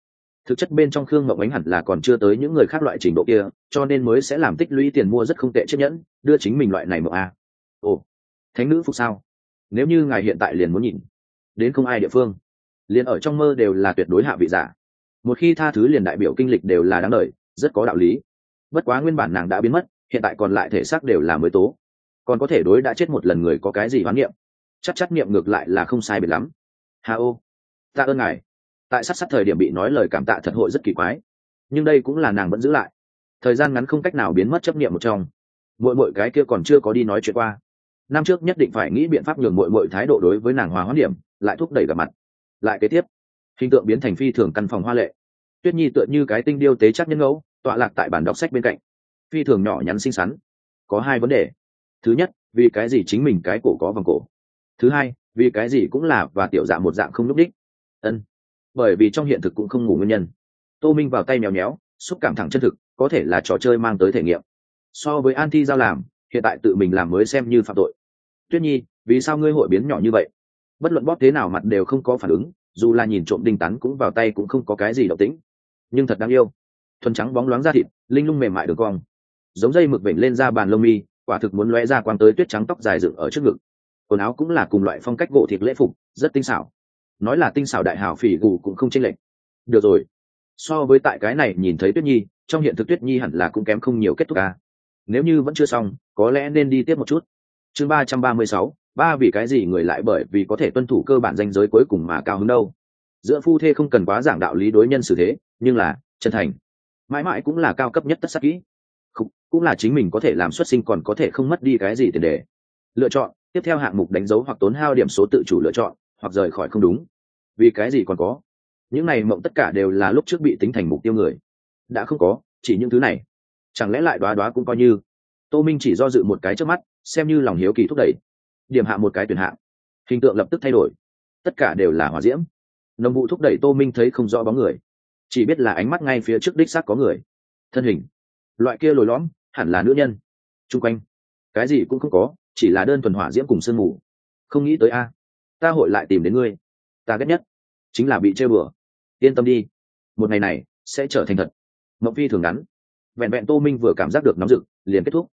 Thực chất bên trong khương mộng ánh hẳn là còn chưa tới những người khác loại trình độ kia, cho nên mới sẽ làm tích lũy tiền mua rất không tệ chiếc nhẫn, đưa chính mình loại này mộng a. À. ồ, thánh nữ phục sao? Nếu như ngài hiện tại liền muốn nhìn, đến không ai địa phương, liền ở trong mơ đều là tuyệt đối hạ vị giả. Một khi tha thứ liền đại biểu kinh lịch đều là đáng lời rất có đạo lý. Bất quá nguyên bản nàng đã biến mất, hiện tại còn lại thể xác đều là mới tố. Còn có thể đối đã chết một lần người có cái gì hoán niệm? Chắc chắc niệm ngược lại là không sai biệt lắm. Hà ô ta ơn ngài tại sát sát thời điểm bị nói lời cảm tạ thật hội rất kỳ quái. Nhưng đây cũng là nàng vẫn giữ lại. Thời gian ngắn không cách nào biến mất chấp niệm một trong. Mỗi mỗi cái kia còn chưa có đi nói chuyện qua. Năm trước nhất định phải nghĩ biện pháp nhường mỗi mỗi thái độ đối với nàng hòa hoãn điểm, lại thúc đẩy gặp mặt. Lại kế tiếp, hình tượng biến thành phi thường căn phòng hoa lệ. Tuyết nhi tựa như cái tinh điêu tế chắc nhân ngẫu, tọa lạc tại bản đọc sách bên cạnh. Phi thường nhỏ nhắn xinh xắn. Có hai vấn đề. Thứ nhất, vì cái gì chính mình cái cổ có vòng cổ? Thứ hai, vì cái gì cũng là và tiểu dạng một dạng không nhúc đích? Ân bởi vì trong hiện thực cũng không ngủ nguyên nhân. Tô minh vào tay mèo méo, xúc cảm thẳng chân thực, có thể là trò chơi mang tới thể nghiệm. So với an thi giao làm, hiện tại tự mình làm mới xem như phạm tội. Tuyết nhi, vì sao ngươi hội biến nhỏ như vậy? Bất luận bóp thế nào mặt đều không có phản ứng, dù là nhìn trộm đinh tắn cũng vào tay cũng không có cái gì động tĩnh. Nhưng thật đáng yêu. Thuần trắng bóng loáng da thịt, linh lung mềm mại đường cong. Giống dây mực vểnh lên ra bàn lông mi, quả thực muốn lóe ra quang tới tuyết trắng tóc dài dựng ở trước ngực. Quần áo cũng là cùng loại phong cách gỗ thịt lễ phục, rất tinh xảo nói là tinh xảo đại hào phỉ gù cũng không chênh lệch. Được rồi. So với tại cái này nhìn thấy tuyết nhi, trong hiện thực tuyết nhi hẳn là cũng kém không nhiều kết thúc ca nếu như vẫn chưa xong, có lẽ nên đi tiếp một chút. Chương ba trăm ba mươi sáu, ba vì cái gì người lại bởi vì có thể tuân thủ cơ bản danh giới cuối cùng mà cao hứng đâu. Giữa phu thê không cần quá giảng đạo lý đối nhân xử thế, nhưng là, chân thành. Mãi mãi cũng là cao cấp nhất tất sắc kỹ. Cũng là chính mình có thể làm xuất sinh còn có thể không mất đi cái gì tiền đề. Lựa chọn, tiếp theo hạng mục đánh dấu hoặc tốn hao điểm số tự chủ lựa chọn hoặc rời khỏi không đúng. Vì cái gì còn có? Những này mộng tất cả đều là lúc trước bị tính thành mục tiêu người. Đã không có, chỉ những thứ này. Chẳng lẽ lại đoá đoá cũng coi như? Tô minh chỉ do dự một cái trước mắt, xem như lòng hiếu kỳ thúc đẩy. Điểm hạ một cái tuyển hạng hình tượng lập tức thay đổi. Tất cả đều là hỏa diễm. Nồng vụ thúc đẩy tô minh thấy không rõ bóng người. Chỉ biết là ánh mắt ngay phía trước đích xác có người. Thân hình. Loại kia lồi lõm, hẳn là nữ nhân. Chung quanh. Cái gì cũng không có, chỉ là đơn thuần hỏa diễm cùng sương mù. Không nghĩ tới a ta hội lại tìm đến ngươi. Ta ghét nhất chính là bị chơi bừa. Yên tâm đi, một ngày này sẽ trở thành thật. Mộng phi thường ngắn. Vẹn vẹn tô minh vừa cảm giác được nóng rực, liền kết thúc.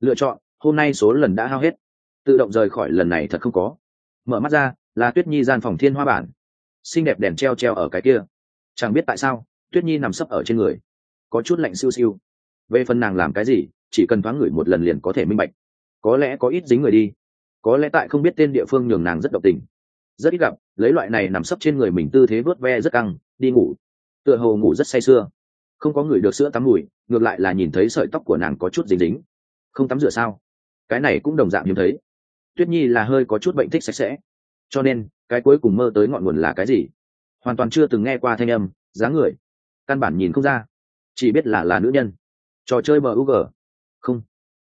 Lựa chọn, hôm nay số lần đã hao hết. Tự động rời khỏi lần này thật không có. Mở mắt ra, là tuyết nhi gian phòng thiên hoa bản. Xinh đẹp đèn treo treo ở cái kia. Chẳng biết tại sao, tuyết nhi nằm sấp ở trên người. Có chút lạnh siêu siêu. Về phần nàng làm cái gì, chỉ cần thoáng ngửi một lần liền có thể minh bạch. Có lẽ có ít dính người đi. Có lẽ tại không biết tên địa phương nhường nàng rất độc tình rất ít gặp, lấy loại này nằm sấp trên người mình tư thế vớt ve rất căng, đi ngủ. Tựa hồ ngủ rất say sưa. Không có người được sữa tắm mùi, ngược lại là nhìn thấy sợi tóc của nàng có chút dính dính. Không tắm rửa sao? Cái này cũng đồng dạng hiếm thấy. Tuyết nhi là hơi có chút bệnh thích sạch sẽ. Cho nên, cái cuối cùng mơ tới ngọn nguồn là cái gì? Hoàn toàn chưa từng nghe qua thanh âm, dáng người. Căn bản nhìn không ra. Chỉ biết là là nữ nhân. Trò chơi bờ ug không.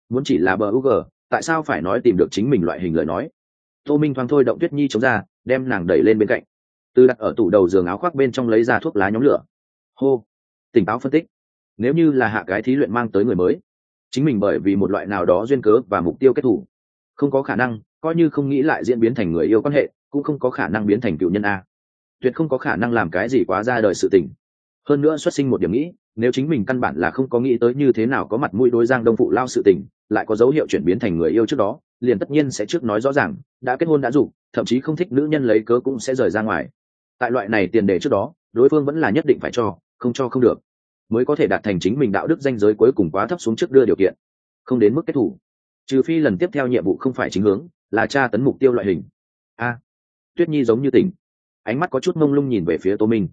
Muốn chỉ là bờ ug tại sao phải nói tìm được chính mình loại hình lời nói? Tô minh thoáng thôi động tuyết nhi chống ra đem nàng đẩy lên bên cạnh. Từ đặt ở tủ đầu giường áo khoác bên trong lấy ra thuốc lá nhóm lửa. Hô, tỉnh táo phân tích. Nếu như là hạ cái thí luyện mang tới người mới, chính mình bởi vì một loại nào đó duyên cớ và mục tiêu kết thủ, không có khả năng, coi như không nghĩ lại diễn biến thành người yêu quan hệ, cũng không có khả năng biến thành cựu nhân a. Tuyệt không có khả năng làm cái gì quá ra đời sự tình. Hơn nữa xuất sinh một điểm nghĩ, nếu chính mình căn bản là không có nghĩ tới như thế nào có mặt mũi đối giang đông phụ lao sự tình, lại có dấu hiệu chuyển biến thành người yêu trước đó liền tất nhiên sẽ trước nói rõ ràng, đã kết hôn đã dục thậm chí không thích nữ nhân lấy cớ cũng sẽ rời ra ngoài. Tại loại này tiền đề trước đó, đối phương vẫn là nhất định phải cho, không cho không được. Mới có thể đạt thành chính mình đạo đức danh giới cuối cùng quá thấp xuống trước đưa điều kiện. Không đến mức kết thủ. Trừ phi lần tiếp theo nhiệm vụ không phải chính hướng, là tra tấn mục tiêu loại hình. A. Tuyết nhi giống như tỉnh. Ánh mắt có chút mông lung nhìn về phía tô minh.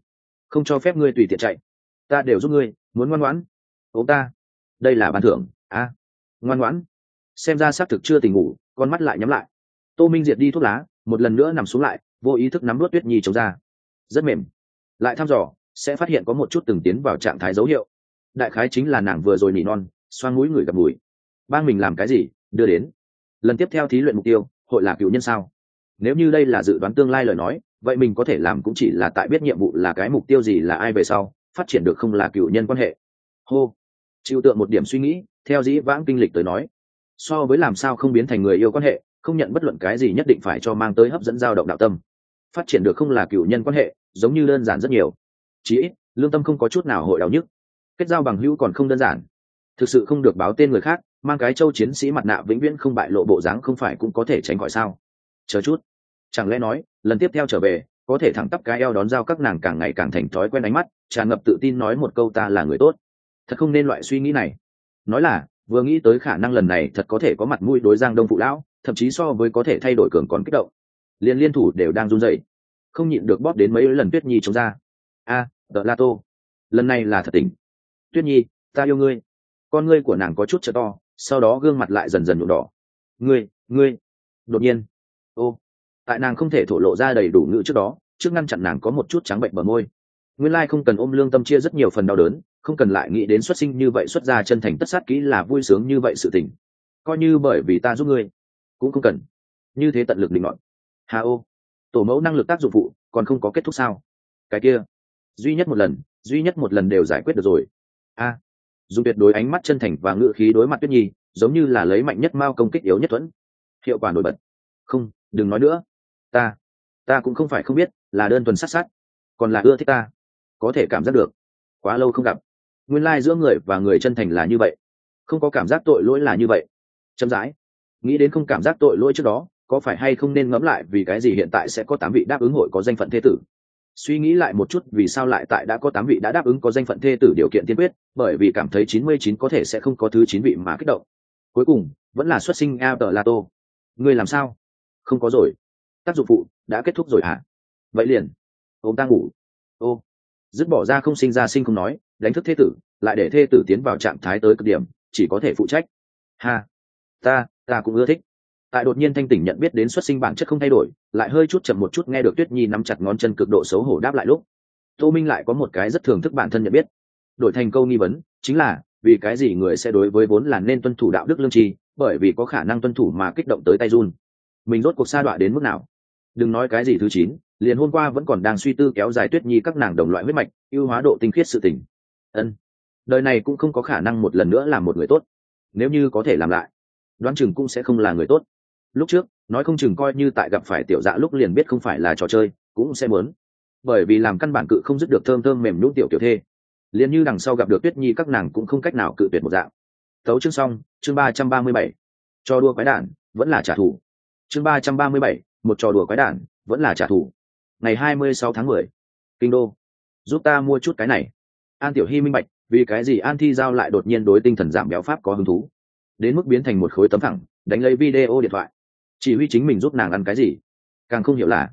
Không cho phép ngươi tùy tiện chạy. Ta đều giúp ngươi, muốn ngoan ngoãn. Ố ta. Đây là ban thưởng. A. Ngoan ngoãn xem ra xác thực chưa tỉnh ngủ, con mắt lại nhắm lại. Tô minh diệt đi thuốc lá, một lần nữa nằm xuống lại, vô ý thức nắm nuốt tuyết nhi chống ra rất mềm. Lại thăm dò, sẽ phát hiện có một chút từng tiến vào trạng thái dấu hiệu. Đại khái chính là nàng vừa rồi nỉ non xoan mũi người gặp mùi. Bang mình làm cái gì, đưa đến. Lần tiếp theo thí luyện mục tiêu, hội là cựu nhân sao? Nếu như đây là dự đoán tương lai lời nói, vậy mình có thể làm cũng chỉ là tại biết nhiệm vụ là cái mục tiêu gì là ai về sau, phát triển được không là cựu nhân quan hệ. Hô. Chịu tượng một điểm suy nghĩ, theo dĩ vãng kinh lịch tới nói so với làm sao không biến thành người yêu quan hệ, không nhận bất luận cái gì nhất định phải cho mang tới hấp dẫn dao động đạo tâm. Phát triển được không là cựu nhân quan hệ, giống như đơn giản rất nhiều. Chí ít, lương tâm không có chút nào hội đau nhức. Kết giao bằng hữu còn không đơn giản. Thực sự không được báo tên người khác, mang cái châu chiến sĩ mặt nạ vĩnh viễn không bại lộ bộ dáng không phải cũng có thể tránh khỏi sao? Chờ chút. Chẳng lẽ nói, lần tiếp theo trở về, có thể thẳng tắp cái eo đón giao các nàng càng ngày càng thành thói quen ánh mắt, tràn ngập tự tin nói một câu ta là người tốt. Thật không nên loại suy nghĩ này. Nói là vừa nghĩ tới khả năng lần này thật có thể có mặt mũi đối giang đông phụ lão thậm chí so với có thể thay đổi cường còn kích động. Liên liên thủ đều đang run rẩy không nhịn được bóp đến mấy lần tuyết nhi chống ra. A à, la tô lần này là thật tình. Tuyết nhi ta yêu ngươi. Con ngươi của nàng có chút chợ to sau đó gương mặt lại dần dần nhuộm đỏ. Ngươi ngươi. Đột nhiên ô tại nàng không thể thổ lộ ra đầy đủ ngữ trước đó trước ngăn chặn nàng có một chút trắng bệnh bờ môi. Nguyên lai không cần ôm lương tâm chia rất nhiều phần đau đớn không cần lại nghĩ đến xuất sinh như vậy xuất ra chân thành tất sát kỹ là vui sướng như vậy sự tình. Coi như bởi vì ta giúp ngươi, cũng không cần. Như thế tận lực định ngọn hà ô. Tổ mẫu năng lực tác dụng phụ, còn không có kết thúc sao? Cái kia. Duy nhất một lần, duy nhất một lần đều giải quyết được rồi. A. Dùng tuyệt đối ánh mắt chân thành và ngự khí đối mặt tuyết nhi, giống như là lấy mạnh nhất mao công kích yếu nhất thuẫn. Hiệu quả nổi bật. Không, đừng nói nữa. Ta ta cũng không phải không biết, là đơn thuần sát sát, còn là ưa thích ta. Có thể cảm giác được. Quá lâu không gặp nguyên lai giữa người và người chân thành là như vậy. Không có cảm giác tội lỗi là như vậy. Chậm rãi. Nghĩ đến không cảm giác tội lỗi trước đó, có phải hay không nên ngẫm lại vì cái gì hiện tại sẽ có tám vị đáp ứng hội có danh phận thế tử? Suy nghĩ lại một chút vì sao lại tại đã có tám vị đã đáp ứng có danh phận thê tử điều kiện tiên quyết, bởi vì cảm thấy chín mươi chín có thể sẽ không có thứ chín vị mà kích động. Cuối cùng, vẫn là xuất sinh a tờ lato người làm sao? Không có rồi. Tác dụng phụ đã kết thúc rồi hả? Vậy liền. Ông ta ngủ. Ô dứt bỏ ra không sinh ra sinh không nói, đánh thức thê tử, lại để thê tử tiến vào trạng thái tới cực điểm, chỉ có thể phụ trách. Ha, ta ta cũng ưa thích. Tại đột nhiên thanh tỉnh nhận biết đến xuất sinh bản chất không thay đổi, lại hơi chút chậm một chút nghe được tuyết nhi nắm chặt ngón chân cực độ xấu hổ đáp lại lúc, tô minh lại có một cái rất thường thức bản thân nhận biết. Đổi thành câu nghi vấn, chính là, vì cái gì người sẽ đối với vốn là nên tuân thủ đạo đức lương tri, bởi vì có khả năng tuân thủ mà kích động tới tay run. Mình rốt cuộc sa đọa đến mức nào? Đừng nói cái gì thứ chín liền hôm qua vẫn còn đang suy tư kéo dài tuyết nhi các nàng đồng loại huyết mạch, ưu hóa độ tinh khiết sự tình. Ân, đời này cũng không có khả năng một lần nữa làm một người tốt. Nếu như có thể làm lại, đoán chừng cũng sẽ không là người tốt. Lúc trước, nói không chừng coi như tại gặp phải tiểu dạ lúc liền biết không phải là trò chơi, cũng sẽ muốn. Bởi vì làm căn bản cự không dứt được thơm thơm mềm nhũ tiểu tiểu thê. Liền như đằng sau gặp được tuyết nhi các nàng cũng không cách nào cự tuyệt một dạng. Tấu chương xong, chương ba trăm ba mươi bảy. Cho đua quái đản, vẫn là trả thù. Chương ba trăm ba mươi bảy, một trò đùa quái đản, vẫn là trả thù ngày hai mươi sáu tháng mười. Kinh đô. Giúp ta mua chút cái này. An tiểu hy minh bạch, vì cái gì an thi giao lại đột nhiên đối tinh thần giảm béo pháp có hứng thú? Đến mức biến thành một khối tấm thẳng, đánh lấy video điện thoại. Chỉ huy chính mình giúp nàng ăn cái gì? Càng không hiểu là,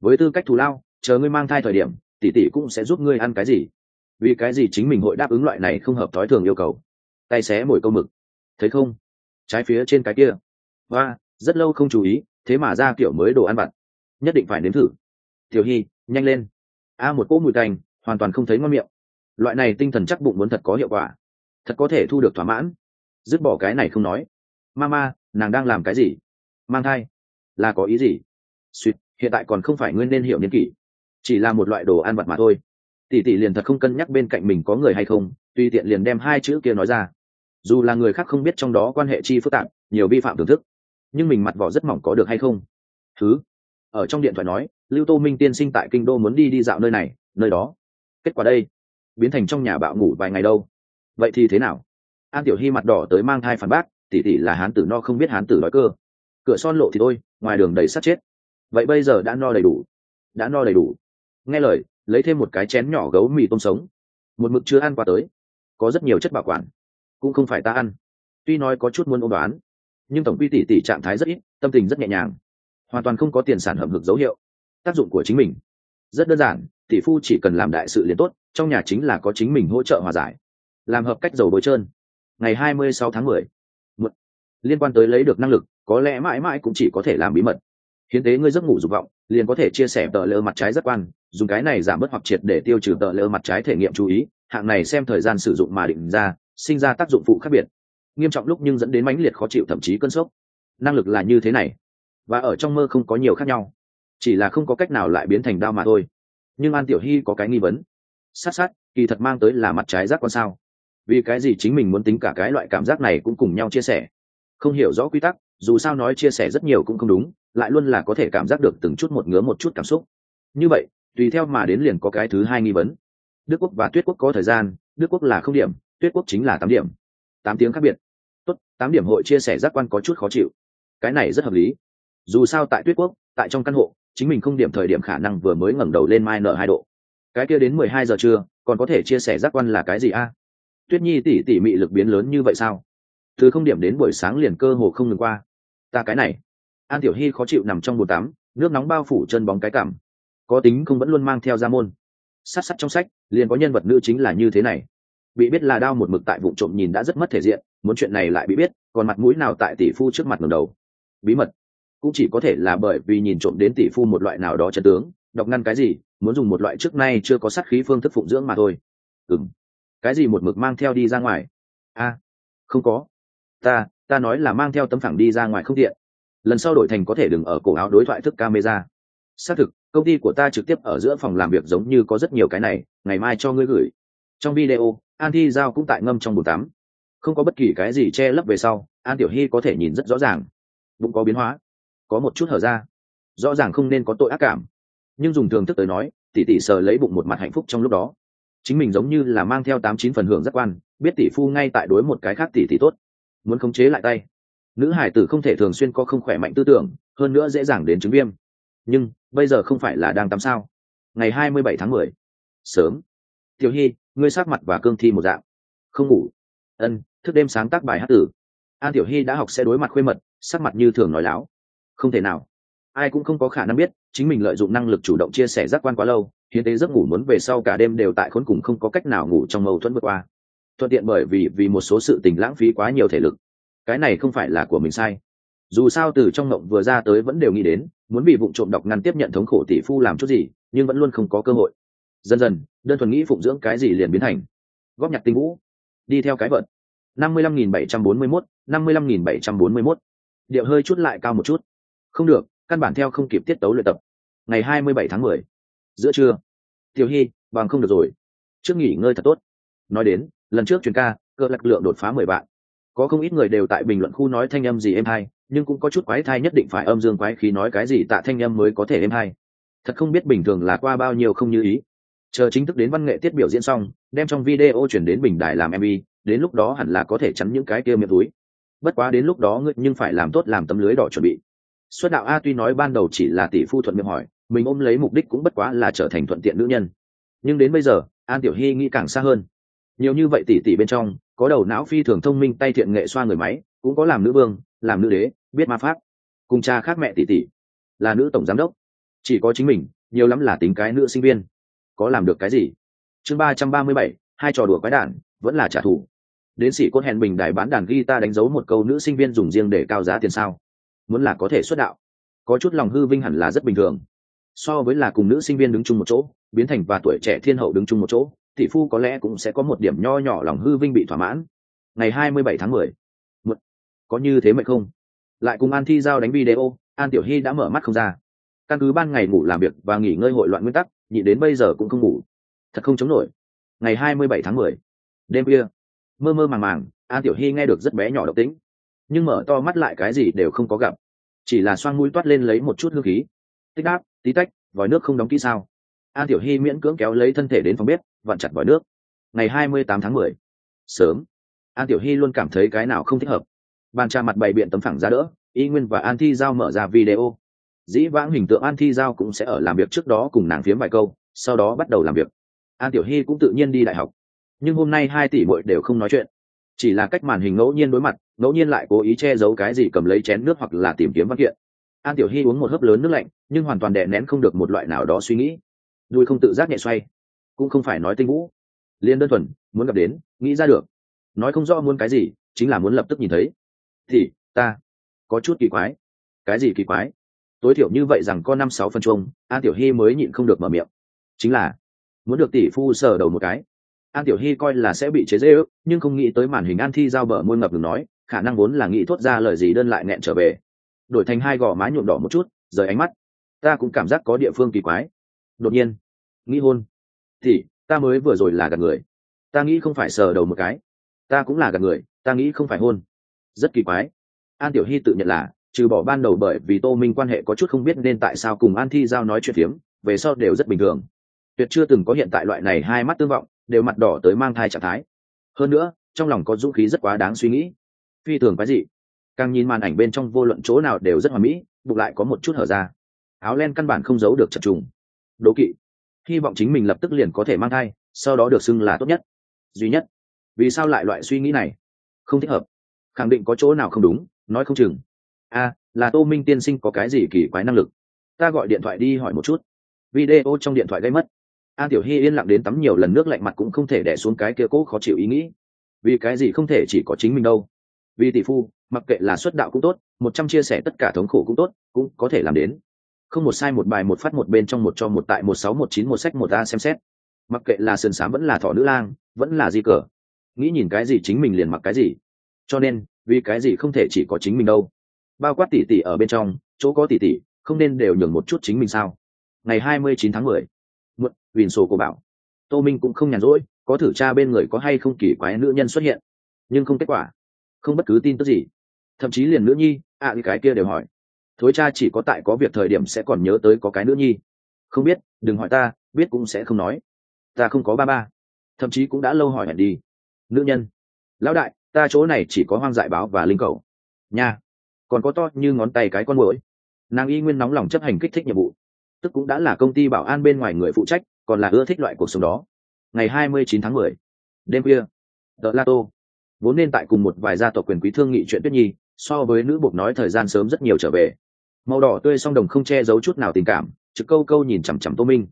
với tư cách thù lao, chờ ngươi mang thai thời điểm, tỷ tỷ cũng sẽ giúp ngươi ăn cái gì? Vì cái gì chính mình hội đáp ứng loại này không hợp thói thường yêu cầu? Tay xé mồi câu mực. Thấy không? Trái phía trên cái kia. Và rất lâu không chú ý, thế mà ra kiểu mới đồ ăn vặt. Nhất định phải nếm thử tiểu hy, nhanh lên. A một cỗ mùi canh hoàn toàn không thấy ngon miệng. Loại này tinh thần chắc bụng muốn thật có hiệu quả. Thật có thể thu được thỏa mãn. Dứt bỏ cái này không nói. Mama, nàng đang làm cái gì? Mang thai. Là có ý gì? Suýt hiện tại còn không phải nguyên nên hiểu niên kỷ. Chỉ là một loại đồ ăn vặt mà thôi. Tỷ tỷ liền thật không cân nhắc bên cạnh mình có người hay không, tùy tiện liền đem hai chữ kia nói ra. Dù là người khác không biết trong đó quan hệ chi phức tạp, nhiều vi phạm thưởng thức. Nhưng mình mặt vỏ rất mỏng có được hay không? Thứ. Ở trong điện thoại nói lưu tô minh tiên sinh tại kinh đô muốn đi đi dạo nơi này, nơi đó. Kết quả đây. Biến thành trong nhà bạo ngủ vài ngày đâu. Vậy thì thế nào? An tiểu hy mặt đỏ tới mang thai phản bác, tỉ tỉ là hán tử no không biết hán tử nói cơ. Cửa son lộ thì thôi, ngoài đường đầy sát chết. Vậy bây giờ đã no đầy đủ. Đã no đầy đủ. Nghe lời, lấy thêm một cái chén nhỏ gấu mì tôm sống. Một mực chưa ăn qua tới. Có rất nhiều chất bảo quản. Cũng không phải ta ăn. Tuy nói có chút muốn ôn đoán, nhưng tổng quy tỷ tỷ trạng thái rất ít, tâm tình rất nhẹ nhàng. Hoàn toàn không có tiền sản hầm hực dấu hiệu tác dụng của chính mình. Rất đơn giản, tỷ phu chỉ cần làm đại sự liền tốt, trong nhà chính là có chính mình hỗ trợ hòa giải. Làm hợp cách dầu bôi trơn. Ngày hai mươi sáu tháng mười, một, liên quan tới lấy được năng lực, có lẽ mãi mãi cũng chỉ có thể làm bí mật. Hiến tế ngươi giấc ngủ dục vọng, liền có thể chia sẻ tờ lơ mặt trái rất quan, dùng cái này giảm bớt hoặc triệt để tiêu trừ tờ lơ mặt trái thể nghiệm chú ý, hạng này xem thời gian sử dụng mà định ra, sinh ra tác dụng phụ khác biệt. Nghiêm trọng lúc nhưng dẫn đến mãnh liệt khó chịu thậm chí cơn sốc. Năng lực là như thế này, và ở trong mơ không có nhiều khác nhau chỉ là không có cách nào lại biến thành đao mà thôi. Nhưng an tiểu hy có cái nghi vấn. Sát sát, kỳ thật mang tới là mặt trái giác quan sao? Vì cái gì chính mình muốn tính cả cái loại cảm giác này cũng cùng nhau chia sẻ? Không hiểu rõ quy tắc, dù sao nói chia sẻ rất nhiều cũng không đúng, lại luôn là có thể cảm giác được từng chút một ngứa một chút cảm xúc. Như vậy, tùy theo mà đến liền có cái thứ hai nghi vấn. Đức quốc và tuyết quốc có thời gian, đức quốc là không điểm, tuyết quốc chính là tám điểm. Tám tiếng khác biệt. Tốt, tám điểm hội chia sẻ giác quan có chút khó chịu. Cái này rất hợp lý. Dù sao tại tuyết quốc, tại trong căn hộ chính mình không điểm thời điểm khả năng vừa mới ngẩng đầu lên mai nở hai độ. Cái kia đến mười hai giờ trưa, còn có thể chia sẻ giác quan là cái gì a? Tuyết nhi tỉ tỉ mị lực biến lớn như vậy sao? Từ không điểm đến buổi sáng liền cơ hồ không ngừng qua. Ta cái này. An tiểu hy khó chịu nằm trong bồn tắm, nước nóng bao phủ chân bóng cái cảm. Có tính không vẫn luôn mang theo ra môn. Sát sát trong sách, liền có nhân vật nữ chính là như thế này. Bị biết là đau một mực tại vụ trộm nhìn đã rất mất thể diện, muốn chuyện này lại bị biết, còn mặt mũi nào tại tỷ phu trước mặt ngầm đầu. Bí mật cũng chỉ có thể là bởi vì nhìn trộm đến tỷ phu một loại nào đó trận tướng, đọc ngăn cái gì, muốn dùng một loại trước nay chưa có sát khí phương thức phụng dưỡng mà thôi. Ừng cái gì một mực mang theo đi ra ngoài? A, không có. Ta ta nói là mang theo tấm phẳng đi ra ngoài không tiện. Lần sau đổi thành có thể đừng ở cổ áo đối thoại thức camera. Xác thực, công ty của ta trực tiếp ở giữa phòng làm việc giống như có rất nhiều cái này, ngày mai cho ngươi gửi. Trong video, an thi giao cũng tại ngâm trong bồn tắm. Không có bất kỳ cái gì che lấp về sau, an tiểu hy có thể nhìn rất rõ ràng. Bụng có biến hóa có một chút hở ra. Rõ ràng không nên có tội ác cảm. Nhưng dùng thường thức tới nói, tỷ tỷ sờ lấy bụng một mặt hạnh phúc trong lúc đó. Chính mình giống như là mang theo tám chín phần hưởng giác quan, biết tỷ phu ngay tại đối một cái khác tỷ tỷ tốt. Muốn khống chế lại tay. Nữ hải tử không thể thường xuyên có không khỏe mạnh tư tưởng, hơn nữa dễ dàng đến chứng viêm. Nhưng, bây giờ không phải là đang tắm sao? Ngày hai mươi bảy tháng mười. Sớm. Tiểu hy, ngươi sát mặt và cương thi một dạng. Không ngủ. Ân, thức đêm sáng tác bài hát tử. An tiểu hy đã học sẽ đối mặt khuê mật, sắc mặt như thường nói láo không thể nào. Ai cũng không có khả năng biết, chính mình lợi dụng năng lực chủ động chia sẻ giác quan quá lâu, hiến tế giấc ngủ muốn về sau cả đêm đều tại khốn cùng không có cách nào ngủ trong mâu thuẫn vượt qua. Thuận tiện bởi vì vì một số sự tình lãng phí quá nhiều thể lực. Cái này không phải là của mình sai. Dù sao từ trong mộng vừa ra tới vẫn đều nghĩ đến, muốn bị vụ trộm đọc ngăn tiếp nhận thống khổ tỷ phu làm chút gì, nhưng vẫn luôn không có cơ hội. Dần dần, đơn thuần nghĩ phụng dưỡng cái gì liền biến thành. Góp nhặt tinh vũ đi theo cái vợt. năm mươi lăm nghìn bảy trăm bốn mươi mốt, năm mươi lăm nghìn bảy trăm bốn mươi mốt. Điệu hơi chút lại cao một chút không được, căn bản theo không kịp tiết tấu luyện tập. Ngày hai mươi bảy tháng mười, giữa trưa. Tiểu hy, bằng không được rồi. Trước nghỉ ngơi thật tốt. Nói đến, lần trước truyền ca, cơ lạc lượng đột phá mười bạn có không ít người đều tại bình luận khu nói thanh âm gì em hay, nhưng cũng có chút quái thai nhất định phải âm dương quái khí nói cái gì tạ thanh âm mới có thể em hay. Thật không biết bình thường là qua bao nhiêu không như ý. Chờ chính thức đến văn nghệ tiết biểu diễn xong, đem trong video chuyển đến bình đài làm mv đến lúc đó hẳn là có thể chắn những cái kia miệng túi. Bất quá đến lúc đó ngươi nhưng phải làm tốt làm tấm lưới đỏ chuẩn bị xuất đạo a tuy nói ban đầu chỉ là tỷ phu thuận miệng hỏi, mình ôm lấy mục đích cũng bất quá là trở thành thuận tiện nữ nhân. Nhưng đến bây giờ, an tiểu hy nghĩ càng xa hơn. Nhiều như vậy tỷ tỷ bên trong, có đầu não phi thường thông minh, tay thiện nghệ xoa người máy, cũng có làm nữ vương, làm nữ đế, biết ma pháp. Cùng cha khác mẹ tỷ tỷ, là nữ tổng giám đốc. Chỉ có chính mình, nhiều lắm là tính cái nữ sinh viên. Có làm được cái gì? Chương ba trăm ba mươi bảy, hai trò đùa quái đản, vẫn là trả thù. Đến sĩ cốt hẹn bình đài bán đàn guitar đánh dấu một câu nữ sinh viên dùng riêng để cao giá tiền sao? Muốn là có thể xuất đạo, có chút lòng hư vinh hẳn là rất bình thường. So với là cùng nữ sinh viên đứng chung một chỗ, biến thành và tuổi trẻ thiên hậu đứng chung một chỗ thị phu có lẽ cũng sẽ có một điểm nho nhỏ lòng hư vinh bị thỏa mãn. Ngày hai mươi bảy tháng mười một có như thế mệnh không? Lại cùng an thi giao đánh video, an tiểu hy đã mở mắt không ra. Căn cứ ban ngày ngủ làm việc và nghỉ ngơi hội loạn nguyên tắc, nhị đến bây giờ cũng không ngủ. Thật không chống nổi. Ngày hai mươi bảy tháng mười, đêm kia mơ mơ màng màng, an tiểu hy nghe được rất bé nhỏ độc tính nhưng mở to mắt lại cái gì đều không có gặp. Chỉ là xoang mũi toát lên lấy một chút hương khí. Tích đáp, tí tách, vòi nước không đóng kỹ sao? An tiểu hy miễn cưỡng kéo lấy thân thể đến phòng bếp, vặn chặt vòi nước. Ngày hai mươi tám tháng mười, sớm. An tiểu hy luôn cảm thấy cái nào không thích hợp. Bàn trà mặt bày biện tấm phẳng ra đỡ, y nguyên và an thi giao mở ra video. Dĩ vãng hình tượng an thi giao cũng sẽ ở làm việc trước đó cùng nàng phiếm vài câu, sau đó bắt đầu làm việc. An tiểu hy cũng tự nhiên đi đại học. Nhưng hôm nay hai tỷ bội đều không nói chuyện chỉ là cách màn hình ngẫu nhiên đối mặt, ngẫu nhiên lại cố ý che giấu cái gì cầm lấy chén nước hoặc là tìm kiếm văn kiện. An tiểu hy uống một hớp lớn nước lạnh, nhưng hoàn toàn đè nén không được một loại nào đó suy nghĩ. Đuôi không tự giác nhẹ xoay. Cũng không phải nói tinh vũ. Liên đơn thuần, muốn gặp đến, nghĩ ra được. Nói không rõ muốn cái gì, chính là muốn lập tức nhìn thấy. Thì, ta, có chút kỳ quái. Cái gì kỳ quái? Tối thiểu như vậy rằng có năm sáu phân chuông, an tiểu hy mới nhịn không được mở miệng. Chính là, muốn được tỷ phu sờ đầu một cái an tiểu hy coi là sẽ bị chế dễ ước nhưng không nghĩ tới màn hình an thi giao bờ môi ngập ngừng nói, khả năng vốn là nghĩ thốt ra lời gì đơn lại nghẹn trở về. Đổi thành hai gò má nhuộm đỏ một chút, rời ánh mắt. Ta cũng cảm giác có địa phương kỳ quái. Đột nhiên, nghĩ hôn. Thì, ta mới vừa rồi là gạt người. Ta nghĩ không phải sờ đầu một cái. Ta cũng là gạt người, ta nghĩ không phải hôn. Rất kỳ quái. An tiểu hy tự nhận là, trừ bỏ ban đầu bởi vì tô minh quan hệ có chút không biết nên tại sao cùng an thi giao nói chuyện phiếm, về sau đều rất bình thường tuyệt chưa từng có hiện tại loại này hai mắt tương vọng, đều mặt đỏ tới mang thai trạng thái. Hơn nữa, trong lòng có dũng khí rất quá đáng suy nghĩ. Phi thường cái gì càng nhìn màn ảnh bên trong vô luận chỗ nào đều rất hoà mỹ, bụng lại có một chút hở ra. Áo len căn bản không giấu được chập trùng. Đố kỵ. Hy vọng chính mình lập tức liền có thể mang thai, sau đó được xưng là tốt nhất. Duy nhất. Vì sao lại loại suy nghĩ này? Không thích hợp. Khẳng định có chỗ nào không đúng, nói không chừng. A là tô minh tiên sinh có cái gì kỳ quái năng lực? Ta gọi điện thoại đi hỏi một chút. Video trong điện thoại gây mất an tiểu hy yên lặng đến tắm nhiều lần nước lạnh mặt cũng không thể đẻ xuống cái kia cố khó chịu ý nghĩ. Vì cái gì không thể chỉ có chính mình đâu? Vì tỷ phu mặc kệ là xuất đạo cũng tốt một trăm chia sẻ tất cả thống khổ cũng tốt cũng có thể làm đến. Không một sai một bài một phát một bên trong một cho một tại một sáu một chín một sách một a xem xét. Mặc kệ là sườn xám vẫn là thỏ nữ lang vẫn là di cờ. Nghĩ nhìn cái gì chính mình liền mặc cái gì. Cho nên vì cái gì không thể chỉ có chính mình đâu? Bao quát tỷ tỷ ở bên trong chỗ có tỷ tỷ, không nên đều nhường một chút chính mình sao? Ngày hai mươi chín tháng mười vìn sổ của bảo. Tô minh cũng không nhàn rỗi có thử tra bên người có hay không kỳ quái nữ nhân xuất hiện. Nhưng không kết quả. Không bất cứ tin tức gì. Thậm chí liền nữ nhi ạ à, cái kia đều hỏi. Thối cha chỉ có tại có việc thời điểm sẽ còn nhớ tới có cái nữ nhi. Không biết đừng hỏi ta biết cũng sẽ không nói. Ta không có ba ba. Thậm chí cũng đã lâu hỏi hẳn đi. Nữ nhân. Lão đại ta chỗ này chỉ có hoang dại báo và linh cầu. Nha. Còn có to như ngón tay cái con mũi nàng y nguyên nóng lòng chấp hành kích thích nhiệm vụ. Tức cũng đã là công ty bảo an bên ngoài người phụ trách còn là ưa thích loại cuộc sống đó. Ngày hai mươi chín tháng mười, đêm khuya tờ la tô vốn nên tại cùng một vài gia tộc quyền quý thương nghị chuyện tuyết nhi, so với nữ buộc nói thời gian sớm rất nhiều trở về. Màu đỏ tươi song đồng không che giấu chút nào tình cảm, trực câu câu nhìn chằm chằm tô minh.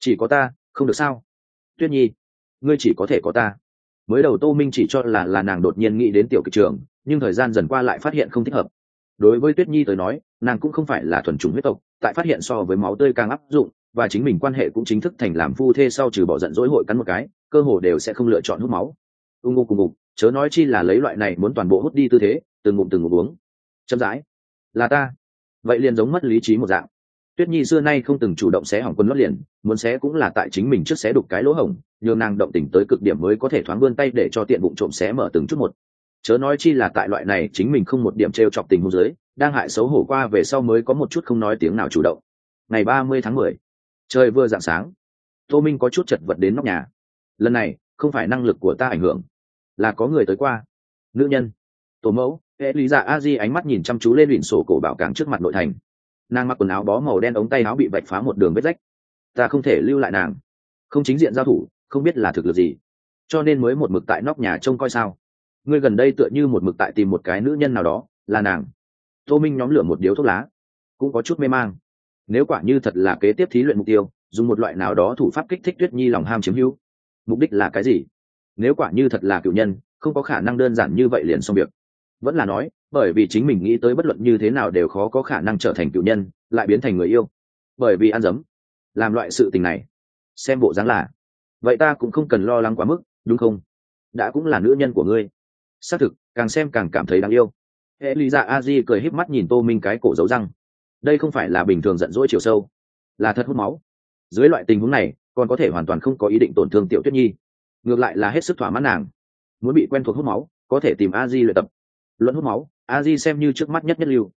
Chỉ có ta, không được sao? Tuyết nhi, ngươi chỉ có thể có ta. Mới đầu tô minh chỉ cho là là nàng đột nhiên nghĩ đến tiểu kịch trường, nhưng thời gian dần qua lại phát hiện không thích hợp. Đối với tuyết nhi tới nói, nàng cũng không phải là thuần chủng huyết tộc, tại phát hiện so với máu tươi càng áp dụng và chính mình quan hệ cũng chính thức thành làm phu thê sau trừ bỏ giận dỗi hội cắn một cái, cơ hồ đều sẽ không lựa chọn hút máu. Ung ngô cùng ngục, chớ nói chi là lấy loại này muốn toàn bộ hút đi tư thế, từng ngụm từng ngụm uống. Chậm rãi. Là ta. Vậy liền giống mất lý trí một dạng. Tuyết nhi xưa nay không từng chủ động xé hỏng quân lót liền, muốn xé cũng là tại chính mình trước xé đục cái lỗ hổng, nhường nàng động tình tới cực điểm mới có thể thoáng vươn tay để cho tiện bụng trộm xé mở từng chút một. Chớ nói chi là tại loại này chính mình không một điểm t r e o chọc tình hôn giới đang hại xấu hổ qua về sau mới có một chút không nói tiếng nào chủ động. Ngày ba mươi tháng mười trời vừa rạng sáng, tô minh có chút chật vật đến nóc nhà. Lần này, không phải năng lực của ta ảnh hưởng, là có người tới qua. Nữ nhân, tổ mẫu hệ lý dạ a di ánh mắt nhìn chăm chú lên biển sổ cổ bảo cảng trước mặt nội thành. Nàng mặc quần áo bó màu đen ống tay áo bị vạch phá một đường vết rách. Ta không thể lưu lại nàng. Không chính diện giao thủ, không biết là thực lực gì. Cho nên mới một mực tại nóc nhà trông coi sao. Ngươi gần đây tựa như một mực tại tìm một cái nữ nhân nào đó, là nàng. Tô minh nhóm lửa một điếu thuốc lá, cũng có chút mê mang nếu quả như thật là kế tiếp thí luyện mục tiêu, dùng một loại nào đó thủ pháp kích thích tuyết nhi lòng ham chiếm hữu. Mục đích là cái gì? Nếu quả như thật là cựu nhân, không có khả năng đơn giản như vậy liền xong việc. Vẫn là nói, bởi vì chính mình nghĩ tới bất luận như thế nào đều khó có khả năng trở thành cựu nhân, lại biến thành người yêu. Bởi vì ăn dấm, làm loại sự tình này, xem bộ dáng là, vậy ta cũng không cần lo lắng quá mức, đúng không? Đã cũng là nữ nhân của ngươi. Xác thực, càng xem càng cảm thấy đáng yêu. Hệ lý dạ a di cười híp mắt nhìn tô minh cái cổ dấu răng đây không phải là bình thường giận dỗi chiều sâu, là thật hút máu. Dưới loại tình huống này còn có thể hoàn toàn không có ý định tổn thương tiểu tuyết nhi. Ngược lại là hết sức thỏa mãn nàng. Muốn bị quen thuộc hút máu, có thể tìm a di luyện tập. Luận hút máu, a di xem như trước mắt nhất nhất lưu.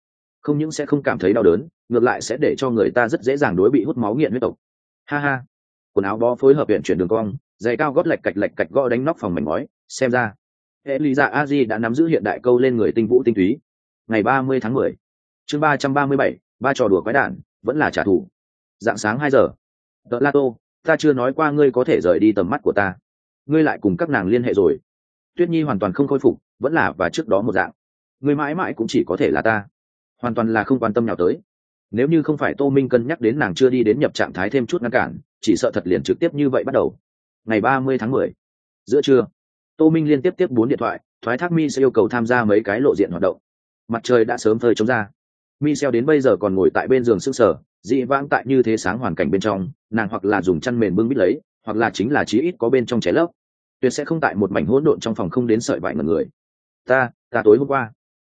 Không những sẽ không cảm thấy đau đớn, ngược lại sẽ để cho người ta rất dễ dàng đối bị hút máu nghiện huyết tộc. Ha ha. Quần áo bó phối hợp viện chuyển đường cong, giày cao gót lạch cạch lạch cạch gõ đánh nóc phòng mảnh ngói, xem ra. Hệ lý dạ a di đã nắm giữ hiện đại câu lên người tinh vũ tinh túy. Ngày ba mươi tháng mười. Chương ba trăm ba mươi bảy ba trò đùa quái đản, vẫn là trả thù. Dạng sáng hai giờ. Đợt la tô, ta chưa nói qua ngươi có thể rời đi tầm mắt của ta. Ngươi lại cùng các nàng liên hệ rồi. Tuyết nhi hoàn toàn không khôi phục, vẫn là và trước đó một dạng. Ngươi mãi mãi cũng chỉ có thể là ta. Hoàn toàn là không quan tâm nào tới. Nếu như không phải tô minh cân nhắc đến nàng chưa đi đến nhập trạng thái thêm chút ngăn cản, chỉ sợ thật liền trực tiếp như vậy bắt đầu. Ngày ba mươi tháng mười, giữa trưa, tô minh liên tiếp tiếp bốn điện thoại, thoái thác mi sẽ yêu cầu tham gia mấy cái lộ diện hoạt động. Mặt trời đã sớm phơi trống ra. Michelle đến bây giờ còn ngồi tại bên giường sức sở dị vãng tại như thế sáng hoàn cảnh bên trong nàng hoặc là dùng chăn mền bưng bít lấy hoặc là chính là chí ít có bên trong trẻ lớp tuyệt sẽ không tại một mảnh hỗn độn trong phòng không đến sợi vải ngần người. Ta ta tối hôm qua.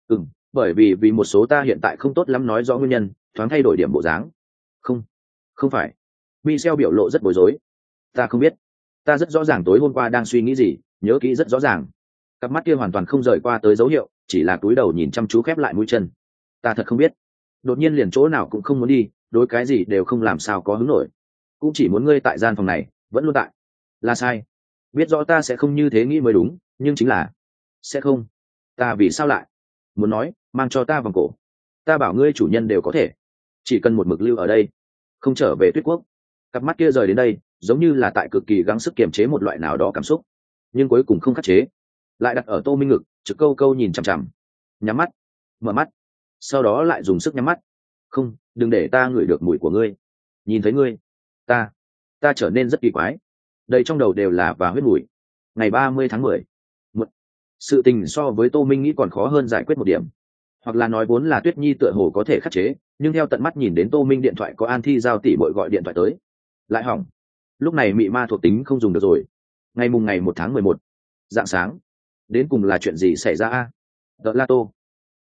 Ừm, bởi vì vì một số ta hiện tại không tốt lắm nói rõ nguyên nhân thoáng thay đổi điểm bộ dáng. Không không phải. Michelle biểu lộ rất bối rối. Ta không biết. Ta rất rõ ràng tối hôm qua đang suy nghĩ gì nhớ kỹ rất rõ ràng. Cặp mắt kia hoàn toàn không rời qua tới dấu hiệu chỉ là túi đầu nhìn chăm chú khép lại mũi chân ta thật không biết. Đột nhiên liền chỗ nào cũng không muốn đi, đối cái gì đều không làm sao có hứng nổi. Cũng chỉ muốn ngươi tại gian phòng này, vẫn luôn tại. Là sai. Biết rõ ta sẽ không như thế nghĩ mới đúng, nhưng chính là, sẽ không. Ta vì sao lại? Muốn nói, mang cho ta vòng cổ. Ta bảo ngươi chủ nhân đều có thể. Chỉ cần một mực lưu ở đây, không trở về tuyết quốc. Cặp mắt kia rời đến đây, giống như là tại cực kỳ gắng sức kiềm chế một loại nào đó cảm xúc. Nhưng cuối cùng không khắc chế. Lại đặt ở tô minh ngực, trực câu câu nhìn chằm chằm. Nhắm mắt, mở mắt sau đó lại dùng sức nhắm mắt. Không, đừng để ta ngửi được mùi của ngươi. Nhìn thấy ngươi, ta ta trở nên rất kỳ quái. Đây trong đầu đều là và huyết mùi. Ngày ba mươi tháng mười, một, sự tình so với tô minh nghĩ còn khó hơn giải quyết một điểm. Hoặc là nói vốn là tuyết nhi tựa hồ có thể khắc chế, nhưng theo tận mắt nhìn đến tô minh điện thoại có an thi giao tỷ bội gọi điện thoại tới. Lại hỏng. Lúc này mị ma thuộc tính không dùng được rồi. Ngày mùng ngày một tháng mười một, dạng sáng. Đến cùng là chuyện gì xảy ra a? Đợt la tô.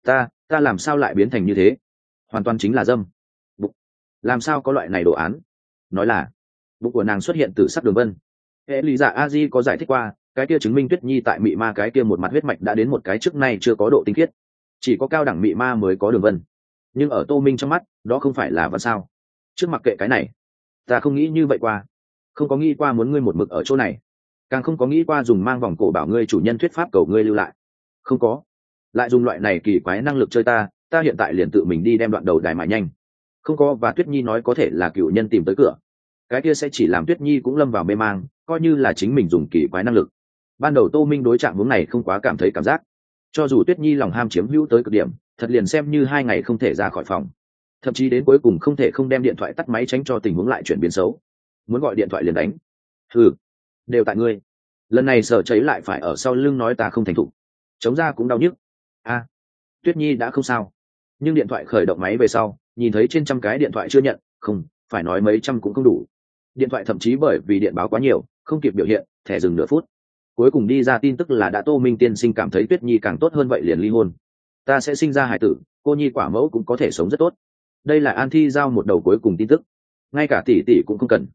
Ta ta làm sao lại biến thành như thế? Hoàn toàn chính là dâm. Bụng. Làm sao có loại này đồ án? Nói là, bụng của nàng xuất hiện từ sắc đường vân. Hệ lý giả a di có giải thích qua, cái kia chứng minh tuyết nhi tại mị ma, cái kia một mặt huyết mạch đã đến một cái trước nay chưa có độ tinh khiết. Chỉ có cao đẳng mị ma mới có đường vân. Nhưng ở tô minh trong mắt, đó không phải là văn sao. Trước mặt kệ cái này, ta không nghĩ như vậy qua. Không có nghĩ qua muốn ngươi một mực ở chỗ này. Càng không có nghĩ qua dùng mang vòng cổ bảo ngươi chủ nhân thuyết pháp cầu ngươi lưu lại. Không có lại dùng loại này kỳ quái năng lực chơi ta ta hiện tại liền tự mình đi đem đoạn đầu đài mài nhanh. Không có, và tuyết nhi nói có thể là cựu nhân tìm tới cửa. Cái kia sẽ chỉ làm tuyết nhi cũng lâm vào mê mang, coi như là chính mình dùng kỳ quái năng lực. Ban đầu tô minh đối trạng hướng này không quá cảm thấy cảm giác. Cho dù tuyết nhi lòng ham chiếm hữu tới cực điểm, thật liền xem như hai ngày không thể ra khỏi phòng. Thậm chí đến cuối cùng không thể không đem điện thoại tắt máy tránh cho tình huống lại chuyển biến xấu. Muốn gọi điện thoại liền đánh. Ừ đều tại ngươi. Lần này sở cháy lại phải ở sau lưng nói ta không thành thục. Chống ra cũng đau nhức a, tuyết nhi đã không sao. Nhưng điện thoại khởi động máy về sau, nhìn thấy trên trăm cái điện thoại chưa nhận, không, phải nói mấy trăm cũng không đủ. Điện thoại thậm chí bởi vì điện báo quá nhiều, không kịp biểu hiện, thẻ dừng nửa phút. Cuối cùng đi ra tin tức là đã tô minh tiên sinh cảm thấy tuyết nhi càng tốt hơn vậy liền ly hôn. Ta sẽ sinh ra hải tử, cô nhi quả mẫu cũng có thể sống rất tốt. Đây là an thi giao một đầu cuối cùng tin tức. Ngay cả tỷ tỷ cũng không cần.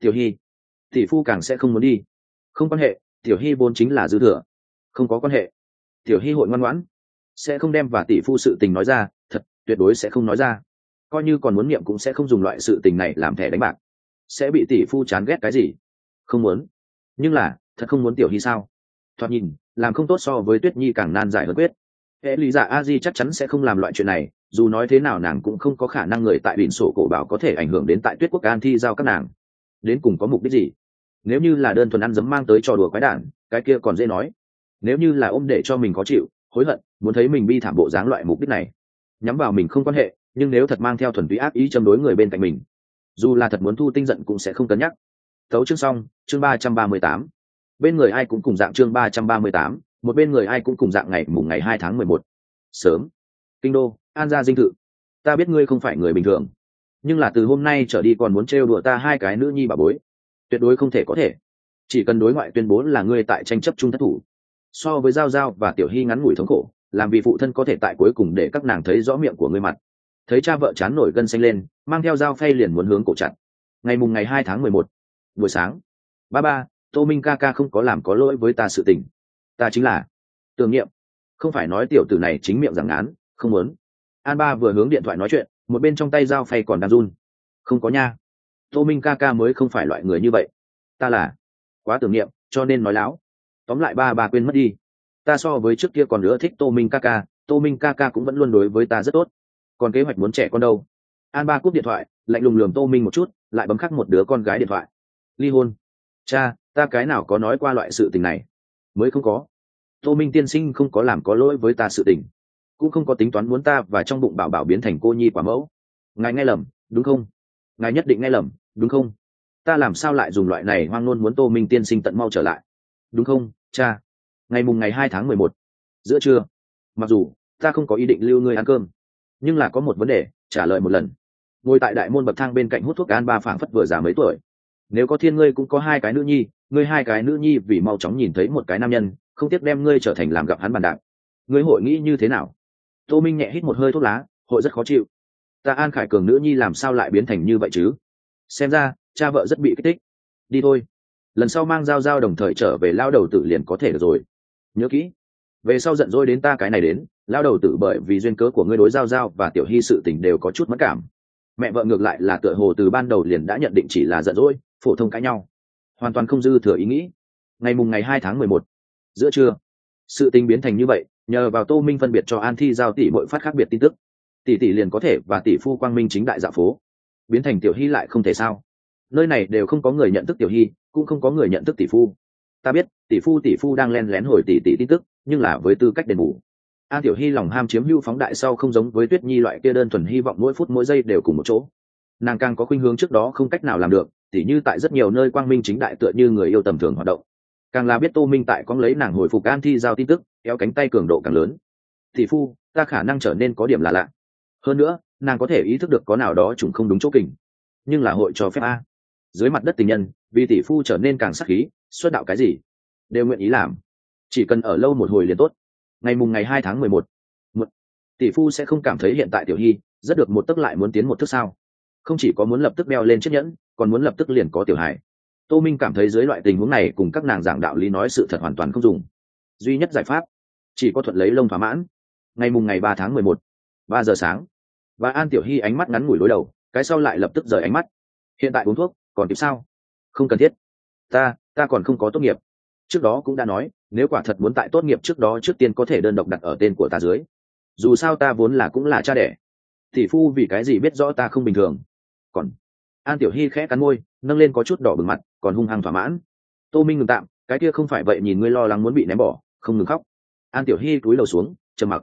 Tiểu hy, tỷ phu càng sẽ không muốn đi. Không quan hệ, tiểu hy vốn chính là dư thừa. Không có quan hệ. Tiểu hy hội ngoan ngoãn sẽ không đem và tỷ phu sự tình nói ra, thật, tuyệt đối sẽ không nói ra. Coi như còn muốn niệm cũng sẽ không dùng loại sự tình này làm thẻ đánh bạc. Sẽ bị tỷ phu chán ghét cái gì? Không muốn. Nhưng là, thật không muốn tiểu hy sao? Thoạt nhìn, làm không tốt so với tuyết nhi càng nan giải hơn quyết. Hệ lý giả dạ a di chắc chắn sẽ không làm loại chuyện này, dù nói thế nào nàng cũng không có khả năng người tại biển sổ cổ bảo có thể ảnh hưởng đến tại tuyết quốc an thi giao các nàng. Đến cùng có mục đích gì? Nếu như là đơn thuần ăn dấm mang tới trò đùa quái đản, cái kia còn dễ nói. Nếu như là ôm để cho mình khó chịu hối hận, muốn thấy mình bi thảm bộ dáng loại mục đích này. Nhắm vào mình không quan hệ, nhưng nếu thật mang theo thuần túy ác ý châm đối người bên cạnh mình, dù là thật muốn thu tinh giận cũng sẽ không cân nhắc. Thấu chương xong, chương ba trăm ba mươi tám. Bên người ai cũng cùng dạng chương ba trăm ba mươi tám, một bên người ai cũng cùng dạng ngày mùng ngày hai tháng mười một. Sớm. Kinh đô, an gia dinh thự. Ta biết ngươi không phải người bình thường, nhưng là từ hôm nay trở đi còn muốn trêu đùa ta hai cái nữ nhi bà bối. Tuyệt đối không thể có thể. Chỉ cần đối ngoại tuyên bố là ngươi tại tranh chấp chung thất thủ so với giao giao và tiểu hy ngắn ngủi thống khổ, làm vì phụ thân có thể tại cuối cùng để các nàng thấy rõ miệng của người mặt. Thấy cha vợ chán nổi gân xanh lên, mang theo dao phay liền muốn hướng cổ chặt. Ngày mùng ngày hai tháng mười một, buổi sáng. Ba ba, tô minh ca ca không có làm có lỗi với ta sự tình. Ta chính là tưởng niệm. Không phải nói tiểu tử này chính miệng rằng án, không muốn. An ba vừa hướng điện thoại nói chuyện, một bên trong tay dao phay còn đang run. Không có nha. Tô minh ca ca mới không phải loại người như vậy. Ta là quá tưởng niệm, cho nên nói láo tóm lại ba ba quên mất đi. Ta so với trước kia còn nữa thích tô minh ca ca, tô minh ca ca cũng vẫn luôn đối với ta rất tốt. Còn kế hoạch muốn trẻ con đâu? An ba cúp điện thoại, lạnh lùng lườm tô minh một chút, lại bấm khắc một đứa con gái điện thoại. Ly hôn. Cha, ta cái nào có nói qua loại sự tình này? Mới không có. Tô minh tiên sinh không có làm có lỗi với ta sự tình. Cũng không có tính toán muốn ta và trong bụng bảo bảo biến thành cô nhi quả mẫu. Ngài nghe lầm, đúng không? Ngài nhất định nghe lầm, đúng không? Ta làm sao lại dùng loại này hoang ngôn muốn tô minh tiên sinh tận mau trở lại? Đúng không, cha? Ngày mùng ngày hai tháng mười một, giữa trưa. Mặc dù, ta không có ý định lưu ngươi ăn cơm, nhưng là có một vấn đề, trả lời một lần. Ngồi tại đại môn bậc thang bên cạnh hút thuốc an ba phảng phất vừa già mấy tuổi. Nếu có thiên ngươi cũng có hai cái nữ nhi, ngươi hai cái nữ nhi vì mau chóng nhìn thấy một cái nam nhân, không tiếc đem ngươi trở thành làm gặp hắn bàn đạp. Ngươi hội nghĩ như thế nào? Tô minh nhẹ hít một hơi thuốc lá, hội rất khó chịu. Ta an khải cường nữ nhi làm sao lại biến thành như vậy chứ? Xem ra, cha vợ rất bị kích thích. Đi thôi lần sau mang dao dao đồng thời trở về lao đầu tử liền có thể được rồi. Nhớ kỹ, về sau giận dỗi đến ta cái này đến, lao đầu tử bởi vì duyên cớ của ngươi đối giao giao và tiểu hy sự tình đều có chút mất cảm. Mẹ vợ ngược lại là tựa hồ từ ban đầu liền đã nhận định chỉ là giận dỗi, phổ thông cãi nhau. Hoàn toàn không dư thừa ý nghĩ. Ngày mùng ngày hai tháng mười một, giữa trưa, sự tình biến thành như vậy, nhờ vào tô minh phân biệt cho an thi giao tỷ bội phát khác biệt tin tức. Tỷ tỷ liền có thể và tỷ phu quang minh chính đại dạ phố. Biến thành tiểu hy lại không thể sao? Nơi này đều không có người nhận thức tiểu hy, cũng không có người nhận thức tỷ phu. Ta biết, tỷ phu tỷ phu đang len lén hồi tỷ tỷ tin tức, nhưng là với tư cách đền bù. A tiểu hy lòng ham chiếm hưu phóng đại sau không giống với tuyết nhi loại kia đơn thuần hy vọng mỗi phút mỗi giây đều cùng một chỗ. Nàng càng có khuynh hướng trước đó không cách nào làm được, tỉ như tại rất nhiều nơi quang minh chính đại tựa như người yêu tầm thường hoạt động. Càng là biết tô minh tại con lấy nàng hồi phục an thi giao tin tức, kéo cánh tay cường độ càng lớn. Tỷ phu, ta khả năng trở nên có điểm là lạ. Hơn nữa, nàng có thể ý thức được có nào đó chúng không đúng chỗ kình. Nhưng là hội cho phép a dưới mặt đất tình nhân, vì tỷ phu trở nên càng sắc khí, xuất đạo cái gì? Đều nguyện ý làm. Chỉ cần ở lâu một hồi liền tốt. Ngày mùng ngày hai tháng mười một tỷ phu sẽ không cảm thấy hiện tại tiểu hy rất được một tức lại muốn tiến một thức sao. Không chỉ có muốn lập tức đeo lên chiếc nhẫn, còn muốn lập tức liền có tiểu hải tô minh cảm thấy dưới loại tình huống này cùng các nàng giảng đạo lý nói sự thật hoàn toàn không dùng. Duy nhất giải pháp, chỉ có thuận lấy lông thỏa mãn. Ngày mùng ngày ba tháng mười một, ba giờ sáng, và an tiểu hy ánh mắt ngắn ngủi đối đầu, cái sau lại lập tức rời ánh mắt. Hiện tại uống thuốc còn kịp sao? Không cần thiết. Ta ta còn không có tốt nghiệp. Trước đó cũng đã nói, nếu quả thật muốn tại tốt nghiệp trước đó trước tiên có thể đơn độc đặt ở tên của ta dưới. Dù sao ta vốn là cũng là cha đẻ. Tỷ phu vì cái gì biết rõ ta không bình thường? Còn, an tiểu hy khẽ cắn môi, nâng lên có chút đỏ bừng mặt, còn hung hăng thỏa mãn. Tô minh ngừng tạm, cái kia không phải vậy nhìn ngươi lo lắng muốn bị ném bỏ, không ngừng khóc. An tiểu hy cúi đầu xuống, trầm mặc.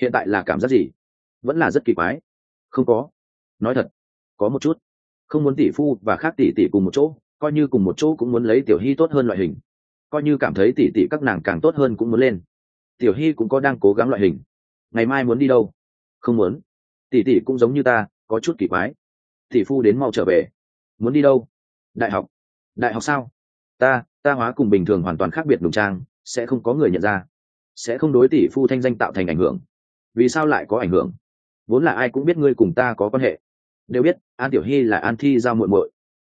Hiện tại là cảm giác gì? Vẫn là rất kỳ quái. Không có. Nói thật, có một chút không muốn tỷ phu và khác tỷ tỷ cùng một chỗ, coi như cùng một chỗ cũng muốn lấy tiểu hy tốt hơn loại hình. Coi như cảm thấy tỷ tỷ các nàng càng tốt hơn cũng muốn lên. Tiểu hy cũng có đang cố gắng loại hình. Ngày mai muốn đi đâu? Không muốn. Tỷ tỷ cũng giống như ta, có chút kỳ quái. Tỷ phu đến mau trở về. Muốn đi đâu? Đại học. Đại học sao? Ta ta hóa cùng bình thường hoàn toàn khác biệt đùng trang, sẽ không có người nhận ra. Sẽ không đối tỷ phu thanh danh tạo thành ảnh hưởng. Vì sao lại có ảnh hưởng? Vốn là ai cũng biết ngươi cùng ta có quan hệ đều biết, an tiểu hy là an thi giao muội muội.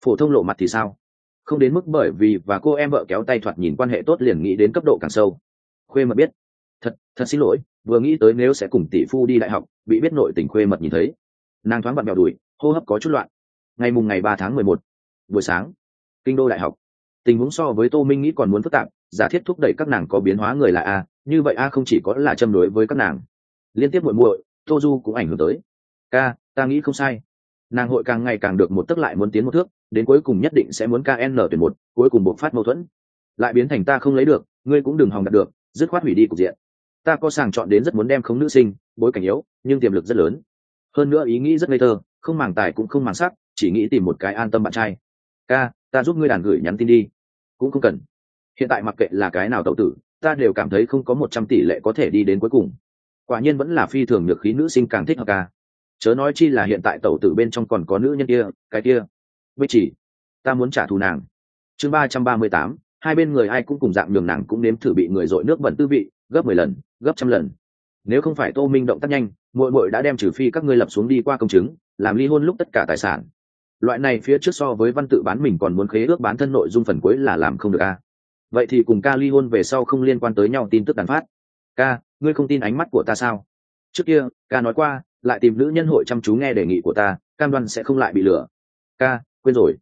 Phổ thông lộ mặt thì sao? Không đến mức bởi vì và cô em vợ kéo tay thoạt nhìn quan hệ tốt liền nghĩ đến cấp độ càng sâu. Khuê mật biết. Thật thật xin lỗi, vừa nghĩ tới nếu sẽ cùng tỷ phu đi đại học, bị biết nội tình khuê mật nhìn thấy. Nàng thoáng bận mèo đùi, hô hấp có chút loạn. Ngày mùng ngày ba tháng mười một, buổi sáng, kinh đô đại học. Tình huống so với tô minh nghĩ còn muốn phức tạp, giả thiết thúc đẩy các nàng có biến hóa người là a, như vậy a không chỉ có là châm đối với các nàng. Liên tiếp muội muội, tô du cũng ảnh hưởng tới. Ca, ta nghĩ không sai nàng hội càng ngày càng được một tức lại muốn tiến một thước, đến cuối cùng nhất định sẽ muốn kn tuyển một, cuối cùng bộc phát mâu thuẫn. Lại biến thành ta không lấy được, ngươi cũng đừng hòng đạt được, dứt khoát hủy đi cục diện. Ta có sàng chọn đến rất muốn đem không nữ sinh, bối cảnh yếu, nhưng tiềm lực rất lớn. Hơn nữa ý nghĩ rất ngây thơ, không màng tài cũng không màng sắc, chỉ nghĩ tìm một cái an tâm bạn trai. Ca, ta giúp ngươi đàn gửi nhắn tin đi. Cũng không cần. Hiện tại mặc kệ là cái nào tậu tử, ta đều cảm thấy không có một trăm tỷ lệ có thể đi đến cuối cùng. Quả nhiên vẫn là phi thường được khí nữ sinh càng thích hợp ca chớ nói chi là hiện tại tẩu tử bên trong còn có nữ nhân kia, cái kia. Bích chỉ, ta muốn trả thù nàng. Chương ba trăm ba mươi tám, hai bên người ai cũng cùng dạng nhường nàng cũng nếm thử bị người dội nước bẩn tư vị, gấp mười lần, gấp trăm lần. Nếu không phải tô minh động tác nhanh, muội muội đã đem trừ phi các ngươi lập xuống đi qua công chứng, làm ly hôn lúc tất cả tài sản. Loại này phía trước so với văn tự bán mình còn muốn khế ước bán thân nội dung phần cuối là làm không được a. Vậy thì cùng ca ly hôn về sau không liên quan tới nhau tin tức đàn phát. Ca, ngươi không tin ánh mắt của ta sao? Trước kia, ca nói qua, lại tìm nữ nhân hội chăm chú nghe đề nghị của ta, cam đoan sẽ không lại bị lừa. Ca, quên rồi.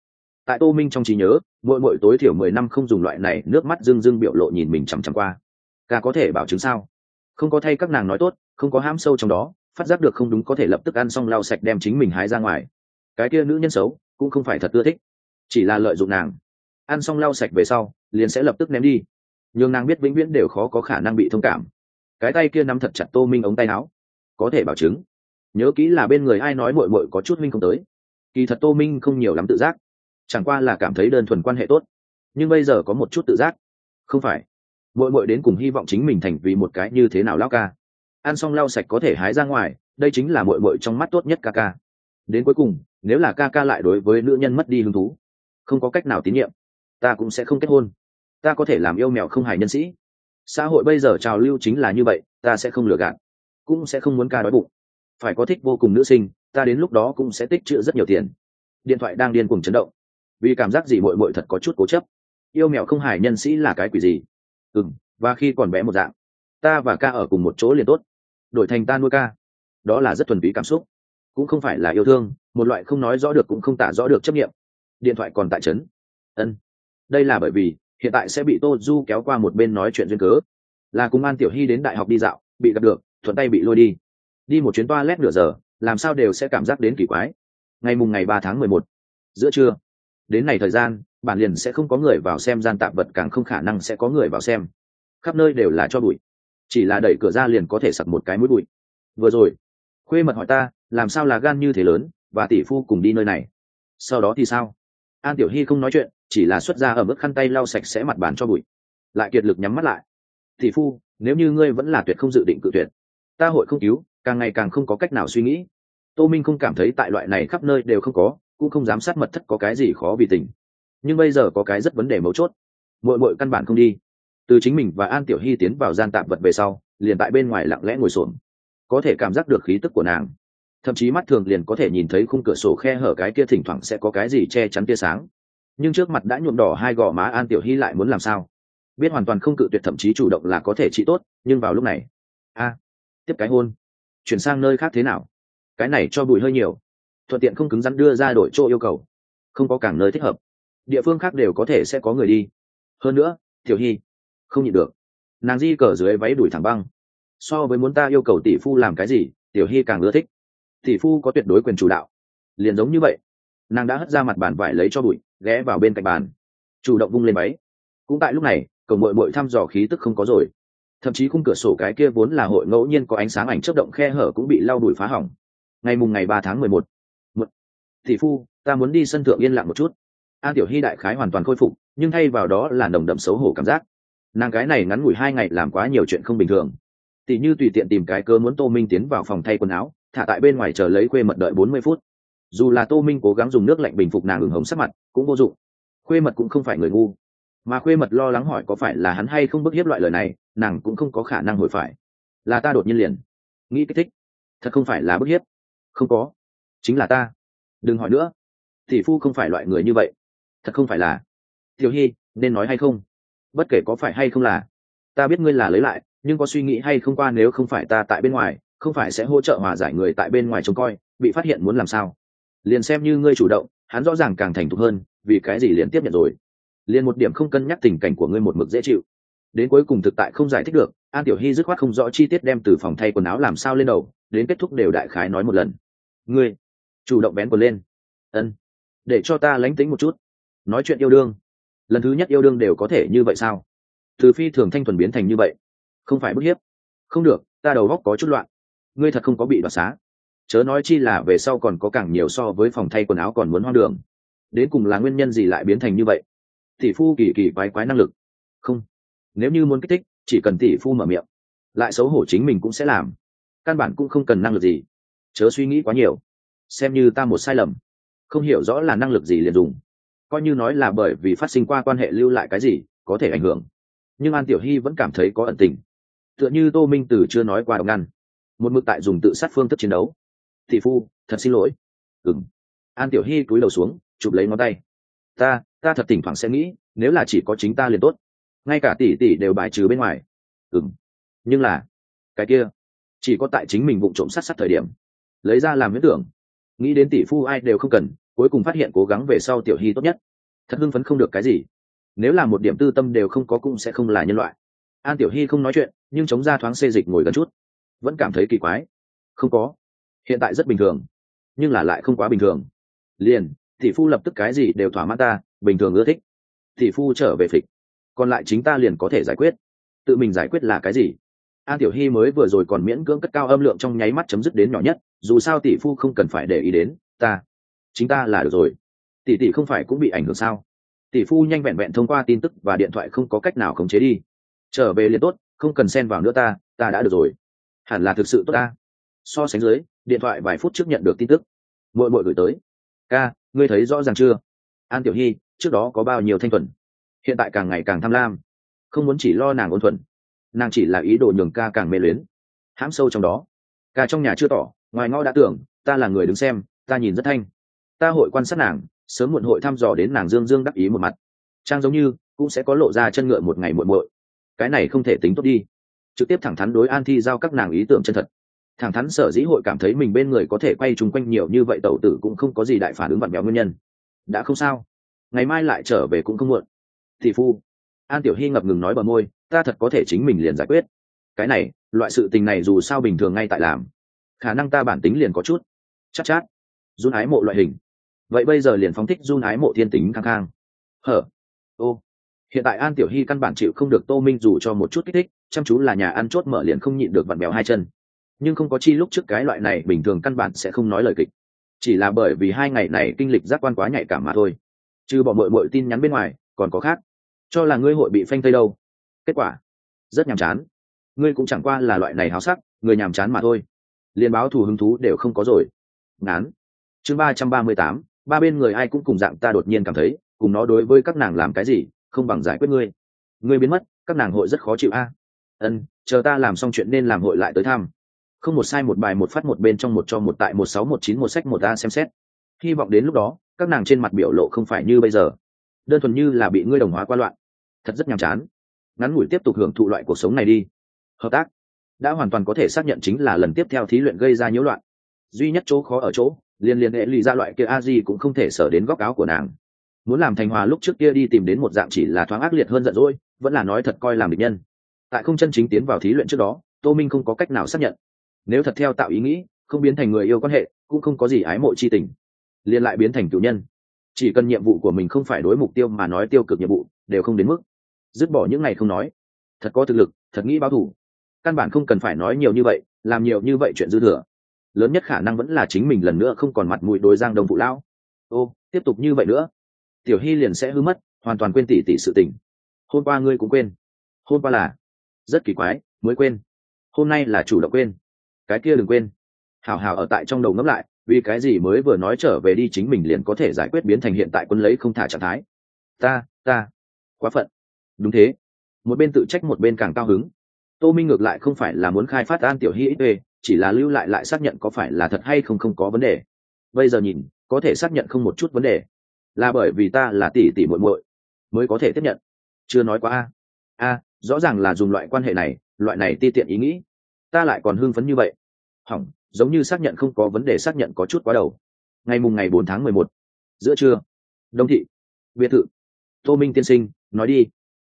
Tại tô minh trong trí nhớ, mỗi mỗi tối thiểu mười năm không dùng loại này, nước mắt dưng dưng biểu lộ nhìn mình chằm chằm qua. Ca có thể bảo chứng sao? Không có thay các nàng nói tốt, không có ham sâu trong đó, phát giác được không đúng có thể lập tức ăn xong lau sạch đem chính mình hái ra ngoài. Cái kia nữ nhân xấu, cũng không phải thật ưa thích. Chỉ là lợi dụng nàng. Ăn xong lau sạch về sau, liền sẽ lập tức ném đi. Nhưng nàng biết vĩnh viễn đều khó có khả năng bị thông cảm. Cái tay kia nắm thật chặt tô minh ống tay áo có thể bảo chứng. Nhớ kỹ là bên người ai nói mội mội có chút minh không tới. Kỳ thật tô minh không nhiều lắm tự giác. Chẳng qua là cảm thấy đơn thuần quan hệ tốt. Nhưng bây giờ có một chút tự giác. Không phải. Mội mội đến cùng hy vọng chính mình thành vì một cái như thế nào lao ca. Ăn xong lau sạch có thể hái ra ngoài, đây chính là mội mội trong mắt tốt nhất ca ca. Đến cuối cùng, nếu là ca ca lại đối với nữ nhân mất đi hứng thú, không có cách nào tín nhiệm, ta cũng sẽ không kết hôn. Ta có thể làm yêu mèo không hài nhân sĩ. Xã hội bây giờ trào lưu chính là như vậy, ta sẽ không lừa gạt cũng sẽ không muốn ca đói bụng. Phải có thích vô cùng nữ sinh, ta đến lúc đó cũng sẽ tích trữ rất nhiều tiền. Điện thoại đang điên cùng chấn động. Vì cảm giác gì mội mội thật có chút cố chấp. Yêu mèo không hài nhân sĩ là cái quỷ gì? Ừ m và khi còn bé một dạng. Ta và ca ở cùng một chỗ liền tốt. Đổi thành ta nuôi ca. Đó là rất thuần túy cảm xúc. Cũng không phải là yêu thương, một loại không nói rõ được cũng không tả rõ được chấp nghiệm điện thoại còn tại trấn ân. Đây là bởi vì, hiện tại sẽ bị tô du kéo qua một bên nói chuyện duyên cớ. Là cùng an tiểu hy đến đại học đi dạo, bị gặp được thuận tay bị lôi đi. Đi một chuyến toa lét nửa giờ, làm sao đều sẽ cảm giác đến kỳ quái. Ngày mùng ngày ba tháng mười một, giữa trưa. Đến này thời gian bản liền sẽ không có người vào xem gian tạm vật, càng không khả năng sẽ có người vào xem. Khắp nơi đều là cho bụi. Chỉ là đẩy cửa ra liền có thể sặc một cái mũi bụi. Vừa rồi, khuê mật hỏi ta, làm sao là gan như thế lớn, và tỷ phu cùng đi nơi này? Sau đó thì sao? An tiểu hy không nói chuyện, chỉ là xuất ra ở mức khăn tay lau sạch sẽ mặt bàn cho bụi. Lại kiệt lực nhắm mắt lại. Tỷ phu, nếu như ngươi vẫn là tuyệt không dự định cự tuyệt ta hội không cứu, càng ngày càng không có cách nào suy nghĩ. Tô minh không cảm thấy tại loại này khắp nơi đều không có, cũng không dám sát mật thất có cái gì khó vì tình. Nhưng bây giờ có cái rất vấn đề mấu chốt. Mội mội căn bản không đi. Từ chính mình và an tiểu hy tiến vào gian tạm vật về sau, liền tại bên ngoài lặng lẽ ngồi xổm. Có thể cảm giác được khí tức của nàng. Thậm chí mắt thường liền có thể nhìn thấy khung cửa sổ khe hở cái kia thỉnh thoảng sẽ có cái gì che chắn tia sáng. Nhưng trước mặt đã nhuộm đỏ hai gò má an tiểu hy lại muốn làm sao? Biết hoàn toàn không cự tuyệt thậm chí chủ động là có thể trị tốt, nhưng vào lúc này, a tiếp cái hôn. Chuyển sang nơi khác thế nào? Cái này cho bụi hơi nhiều. Thuận tiện không cứng rắn đưa ra đổi chỗ yêu cầu. Không có cảng nơi thích hợp. Địa phương khác đều có thể sẽ có người đi. Hơn nữa, tiểu hy, không nhịn được. Nàng di cờ dưới váy đuổi thẳng băng. So với muốn ta yêu cầu tỷ phu làm cái gì, tiểu hy càng ưa thích. Tỷ phu có tuyệt đối quyền chủ đạo. Liền giống như vậy, nàng đã hất ra mặt bàn vải lấy cho bụi, ghé vào bên cạnh bàn. Chủ động vung lên váy. Cũng tại lúc này cổng mội mội thăm dò khí tức không có rồi thậm chí khung cửa sổ cái kia vốn là hội ngẫu nhiên có ánh sáng ảnh chớp động khe hở cũng bị lau đùi phá hỏng. Ngày mùng ngày ba tháng mười một thị phu, ta muốn đi sân thượng yên lặng một chút. An tiểu hy đại khái hoàn toàn khôi phục, nhưng thay vào đó là nồng đậm xấu hổ cảm giác. Nàng cái này ngắn ngủi hai ngày làm quá nhiều chuyện không bình thường. Tỷ như tùy tiện tìm cái cơ muốn tô minh tiến vào phòng thay quần áo, thả tại bên ngoài chờ lấy khuê mật đợi bốn mươi phút. Dù là tô minh cố gắng dùng nước lạnh bình phục nàng ửng hồng sắc mặt, cũng vô dụng. Khuê mật cũng không phải người ngu mà khuê mật lo lắng hỏi có phải là hắn hay không bức hiếp loại lời này, nàng cũng không có khả năng hồi phải. Là ta đột nhiên liền. Nghĩ kích thích. Thật không phải là bức hiếp. Không có. Chính là ta. Đừng hỏi nữa. Tỷ phu không phải loại người như vậy. Thật không phải là. Tiểu hy, nên nói hay không? Bất kể có phải hay không là. Ta biết ngươi là lấy lại, nhưng có suy nghĩ hay không qua nếu không phải ta tại bên ngoài, không phải sẽ hỗ trợ hòa giải người tại bên ngoài trông coi, bị phát hiện muốn làm sao? Liền xem như ngươi chủ động, hắn rõ ràng càng thành thục hơn, vì cái gì liền tiếp nhận rồi? Liền một điểm không cân nhắc tình cảnh của ngươi một mực dễ chịu. Đến cuối cùng thực tại không giải thích được, an tiểu hy dứt khoát không rõ chi tiết đem từ phòng thay quần áo làm sao lên đầu, đến kết thúc đều đại khái nói một lần. Ngươi, chủ động bén quần lên. Ân, để cho ta lánh tính một chút. Nói chuyện yêu đương. Lần thứ nhất yêu đương đều có thể như vậy sao? Từ phi thường thanh thuần biến thành như vậy. Không phải bức hiếp. Không được, ta đầu góc có chút loạn. Ngươi thật không có bị đoạt xá. Chớ nói chi là về sau còn có càng nhiều so với phòng thay quần áo còn muốn hoang đường. Đến cùng là nguyên nhân gì lại biến thành như vậy? Tỷ phu kỳ kỳ quái quái năng lực. Không. Nếu như muốn kích thích, chỉ cần tỷ phu mở miệng. Lại xấu hổ chính mình cũng sẽ làm. Căn bản cũng không cần năng lực gì. Chớ suy nghĩ quá nhiều. Xem như ta một sai lầm. Không hiểu rõ là năng lực gì liền dùng. Coi như nói là bởi vì phát sinh qua quan hệ lưu lại cái gì, có thể ảnh hưởng. Nhưng an tiểu hy vẫn cảm thấy có ẩn tình. Tựa như tô minh từ chưa nói qua độc ngăn. Một mực tại dùng tự sát phương thức chiến đấu. Thị phu, thật xin lỗi. Ừng an tiểu hy cúi đầu xuống, chụp lấy ngón tay. Ta ta thật thỉnh thoảng sẽ nghĩ, nếu là chỉ có chính ta liền tốt. Ngay cả tỷ tỷ đều bài trừ bên ngoài. Ừng nhưng là, cái kia, chỉ có tại chính mình vụ trộm sát sát thời điểm, lấy ra làm huyết tưởng. Nghĩ đến tỷ phu ai đều không cần, cuối cùng phát hiện cố gắng về sau tiểu hy tốt nhất. Thật hưng phấn không được cái gì. Nếu là một điểm tư tâm đều không có cũng sẽ không là nhân loại. An tiểu hy không nói chuyện, nhưng chống ra thoáng xê dịch ngồi gần chút. Vẫn cảm thấy kỳ quái. Không có. Hiện tại rất bình thường. Nhưng là lại không quá bình thường. Liền, tỷ phu lập tức cái gì đều thỏa mãn ta bình thường ưa thích. Tỷ phu trở về phịch. Còn lại chính ta liền có thể giải quyết. Tự mình giải quyết là cái gì? An tiểu hy mới vừa rồi còn miễn cưỡng cất cao âm lượng trong nháy mắt chấm dứt đến nhỏ nhất, dù sao tỷ phu không cần phải để ý đến ta. Chính ta là được rồi. Tỷ tỷ không phải cũng bị ảnh hưởng sao? Tỷ phu nhanh vẹn vẹn thông qua tin tức và điện thoại không có cách nào khống chế đi. Trở về liền tốt, không cần xen vào nữa ta ta đã được rồi. Hẳn là thực sự tốt ta. So sánh dưới, điện thoại vài phút trước nhận được tin tức. Mội mội gửi tới. Ca, ngươi thấy rõ ràng chưa? An tiểu hy trước đó có bao nhiêu thanh thuần. Hiện tại càng ngày càng tham lam. Không muốn chỉ lo nàng ôn thuần. Nàng chỉ là ý đồ nhường ca càng mê luyến. Hãm sâu trong đó. Ca trong nhà chưa tỏ, ngoài ngõ đã tưởng, ta là người đứng xem, ta nhìn rất thanh. Ta hội quan sát nàng, sớm muộn hội thăm dò đến nàng dương dương đắc ý một mặt. Trang giống như, cũng sẽ có lộ ra chân ngựa một ngày muộn muội cái này không thể tính tốt đi. Trực tiếp thẳng thắn đối an thi giao các nàng ý tưởng chân thật. Thẳng thắn sở dĩ hội cảm thấy mình bên người có thể quay chung quanh nhiều như vậy tẩu tử cũng không có gì đại phản ứng vặn béo nguyên nhân. Đã không sao ngày mai lại trở về cũng không muộn. Thị phu an tiểu hy ngập ngừng nói bờ môi ta thật có thể chính mình liền giải quyết. Cái này loại sự tình này dù sao bình thường ngay tại làm. Khả năng ta bản tính liền có chút. Chắc chát, chát. Run ái mộ loại hình. Vậy bây giờ liền phóng thích run ái mộ thiên tính khang khang hở. Ô. Hiện tại an tiểu hy căn bản chịu không được tô minh dù cho một chút kích thích chăm chú là nhà ăn chốt mở liền không nhịn được vặn béo hai chân. Nhưng không có chi lúc trước cái loại này bình thường căn bản sẽ không nói lời kịch. Chỉ là bởi vì hai ngày này kinh lịch giác quan quá nhạy cảm mà thôi chứ bỏ mội mội tin nhắn bên ngoài, còn có khác. Cho là ngươi hội bị phanh tây đâu. Kết quả, rất nhàm chán. Ngươi cũng chẳng qua là loại này háo sắc, người nhàm chán mà thôi. Liền báo thù hứng thú đều không có rồi. Ngán. Chương ba trăm ba mươi tám, ba bên người ai cũng cùng dạng ta đột nhiên cảm thấy, cùng nó đối với các nàng làm cái gì, không bằng giải quyết ngươi. Ngươi biến mất, các nàng hội rất khó chịu a. Ân, chờ ta làm xong chuyện nên làm hội lại tới thăm. Không một sai một bài một phát một bên trong một cho một tại một sáu một chín một sách một a xem xét. Hy vọng đến lúc đó các nàng trên mặt biểu lộ không phải như bây giờ. Đơn thuần như là bị ngươi đồng hóa qua loạn. Thật rất nhàm chán. Ngắn ngủi tiếp tục hưởng thụ loại cuộc sống này đi. Hợp tác đã hoàn toàn có thể xác nhận chính là lần tiếp theo thí luyện gây ra nhiễu loạn. Duy nhất chỗ khó ở chỗ, liên liên hệ lụy ra loại kia a di cũng không thể sở đến góc áo của nàng. Muốn làm thành hòa lúc trước kia đi tìm đến một dạng chỉ là thoáng ác liệt hơn giận dỗi, vẫn là nói thật coi làm địch nhân. Tại không chân chính tiến vào thí luyện trước đó, tô minh không có cách nào xác nhận. Nếu thật theo tạo ý nghĩ, không biến thành người yêu quan hệ, cũng không có gì ái mộ chi tình liên lại biến thành cựu nhân. Chỉ cần nhiệm vụ của mình không phải đối mục tiêu mà nói tiêu cực nhiệm vụ, đều không đến mức. Dứt bỏ những ngày không nói. Thật có thực lực, thật nghĩ báo thủ căn bản không cần phải nói nhiều như vậy, làm nhiều như vậy chuyện dư thừa. Lớn nhất khả năng vẫn là chính mình lần nữa không còn mặt mũi đối giang đông phụ lão. Ô, tiếp tục như vậy nữa. Tiểu hy liền sẽ hư mất, hoàn toàn quên tỷ tỷ sự tình. Hôm qua ngươi cũng quên. Hôm qua là rất kỳ quái, mới quên. Hôm nay là chủ động quên. Cái kia đừng quên. Hào hào ở tại trong đầu ngẫm lại vì cái gì mới vừa nói trở về đi chính mình liền có thể giải quyết biến thành hiện tại quân lấy không thả trạng thái? Ta ta, quá phận. Đúng thế. Một bên tự trách một bên càng cao hứng. Tô minh ngược lại không phải là muốn khai phát an tiểu hy ít chỉ là lưu lại lại xác nhận có phải là thật hay không không có vấn đề. Bây giờ nhìn, có thể xác nhận không một chút vấn đề. Là bởi vì ta là tỷ tỷ muội muội mới có thể tiếp nhận. Chưa nói quá a. A, rõ ràng là dùng loại quan hệ này, loại này ti tiện ý nghĩ. Ta lại còn hưng phấn như vậy. Hỏng giống như xác nhận không có vấn đề xác nhận có chút quá đầu. Ngày mùng ngày bốn tháng mười một, giữa trưa. Đông thị. Biệt thự. Tô minh tiên sinh, nói đi.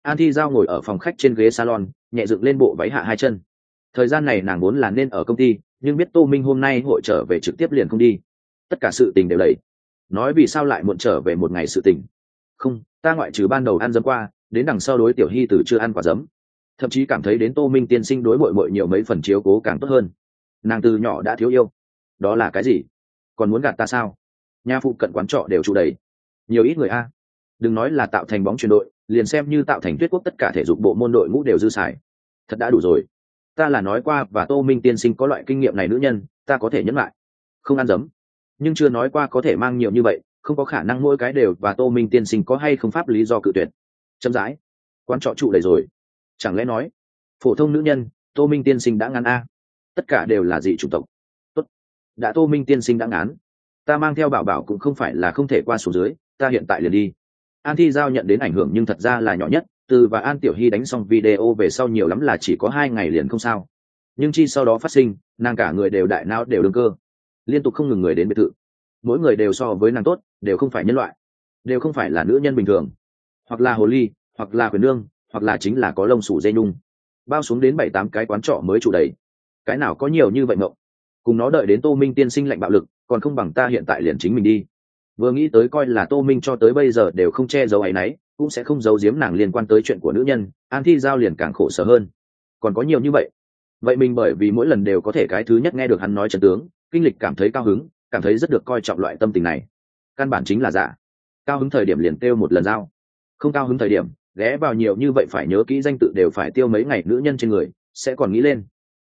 An thi giao ngồi ở phòng khách trên ghế salon, nhẹ dựng lên bộ váy hạ hai chân. Thời gian này nàng vốn là nên ở công ty, nhưng biết tô minh hôm nay hội trở về trực tiếp liền không đi. Tất cả sự tình đều đầy nói vì sao lại muộn trở về một ngày sự tình. Không, ta ngoại trừ ban đầu ăn dấm qua, đến đằng sau đối tiểu hy từ chưa ăn quả dấm. Thậm chí cảm thấy đến tô minh tiên sinh đối bội bội nhiều mấy phần chiếu cố càng tốt hơn nàng từ nhỏ đã thiếu yêu. Đó là cái gì? Còn muốn gạt ta sao? Nhà phụ cận quán trọ đều trụ đầy. Nhiều ít người a. Đừng nói là tạo thành bóng chuyển đội, liền xem như tạo thành tuyết quốc tất cả thể dục bộ môn đội ngũ đều dư xài. Thật đã đủ rồi. Ta là nói qua và tô minh tiên sinh có loại kinh nghiệm này nữ nhân, ta có thể nhấn lại. Không ăn dấm. Nhưng chưa nói qua có thể mang nhiều như vậy, không có khả năng mỗi cái đều và tô minh tiên sinh có hay không pháp lý do cự tuyệt. Chậm rãi. Quán trọ trụ đầy rồi. Chẳng lẽ nói, phổ thông nữ nhân, tô minh tiên sinh đã ngăn a? Tất cả đều là dị chủng tộc. Tốt. đã tô minh tiên sinh đã ngán. Ta mang theo bảo bảo cũng không phải là không thể qua xuống dưới, ta hiện tại liền đi. An thi giao nhận đến ảnh hưởng nhưng thật ra là nhỏ nhất, từ và an tiểu hy đánh xong video về sau nhiều lắm là chỉ có hai ngày liền không sao. Nhưng chi sau đó phát sinh, nàng cả người đều đại não đều đương cơ. Liên tục không ngừng người đến biệt thự. Mỗi người đều so với nàng tốt, đều không phải nhân loại. Đều không phải là nữ nhân bình thường. Hoặc là hồ ly, hoặc là quyền nương, hoặc là chính là có lông sủ dây nhung. Bao xuống đến bảy tám cái quán trọ mới chủ đầy cái nào có nhiều như vậy mộng? Cùng nó đợi đến tô minh tiên sinh lạnh bạo lực, còn không bằng ta hiện tại liền chính mình đi. Vừa nghĩ tới coi là tô minh cho tới bây giờ đều không che giấu áy náy, cũng sẽ không giấu giếm nàng liên quan tới chuyện của nữ nhân, an thi giao liền càng khổ sở hơn. Còn có nhiều như vậy. Vậy mình bởi vì mỗi lần đều có thể cái thứ nhất nghe được hắn nói trần tướng, kinh lịch cảm thấy cao hứng, cảm thấy rất được coi trọng loại tâm tình này. Căn bản chính là giả. Cao hứng thời điểm liền tiêu một lần giao. Không cao hứng thời điểm, ghé vào nhiều như vậy phải nhớ kỹ danh tự đều phải tiêu mấy ngày nữ nhân trên người, sẽ còn nghĩ lên.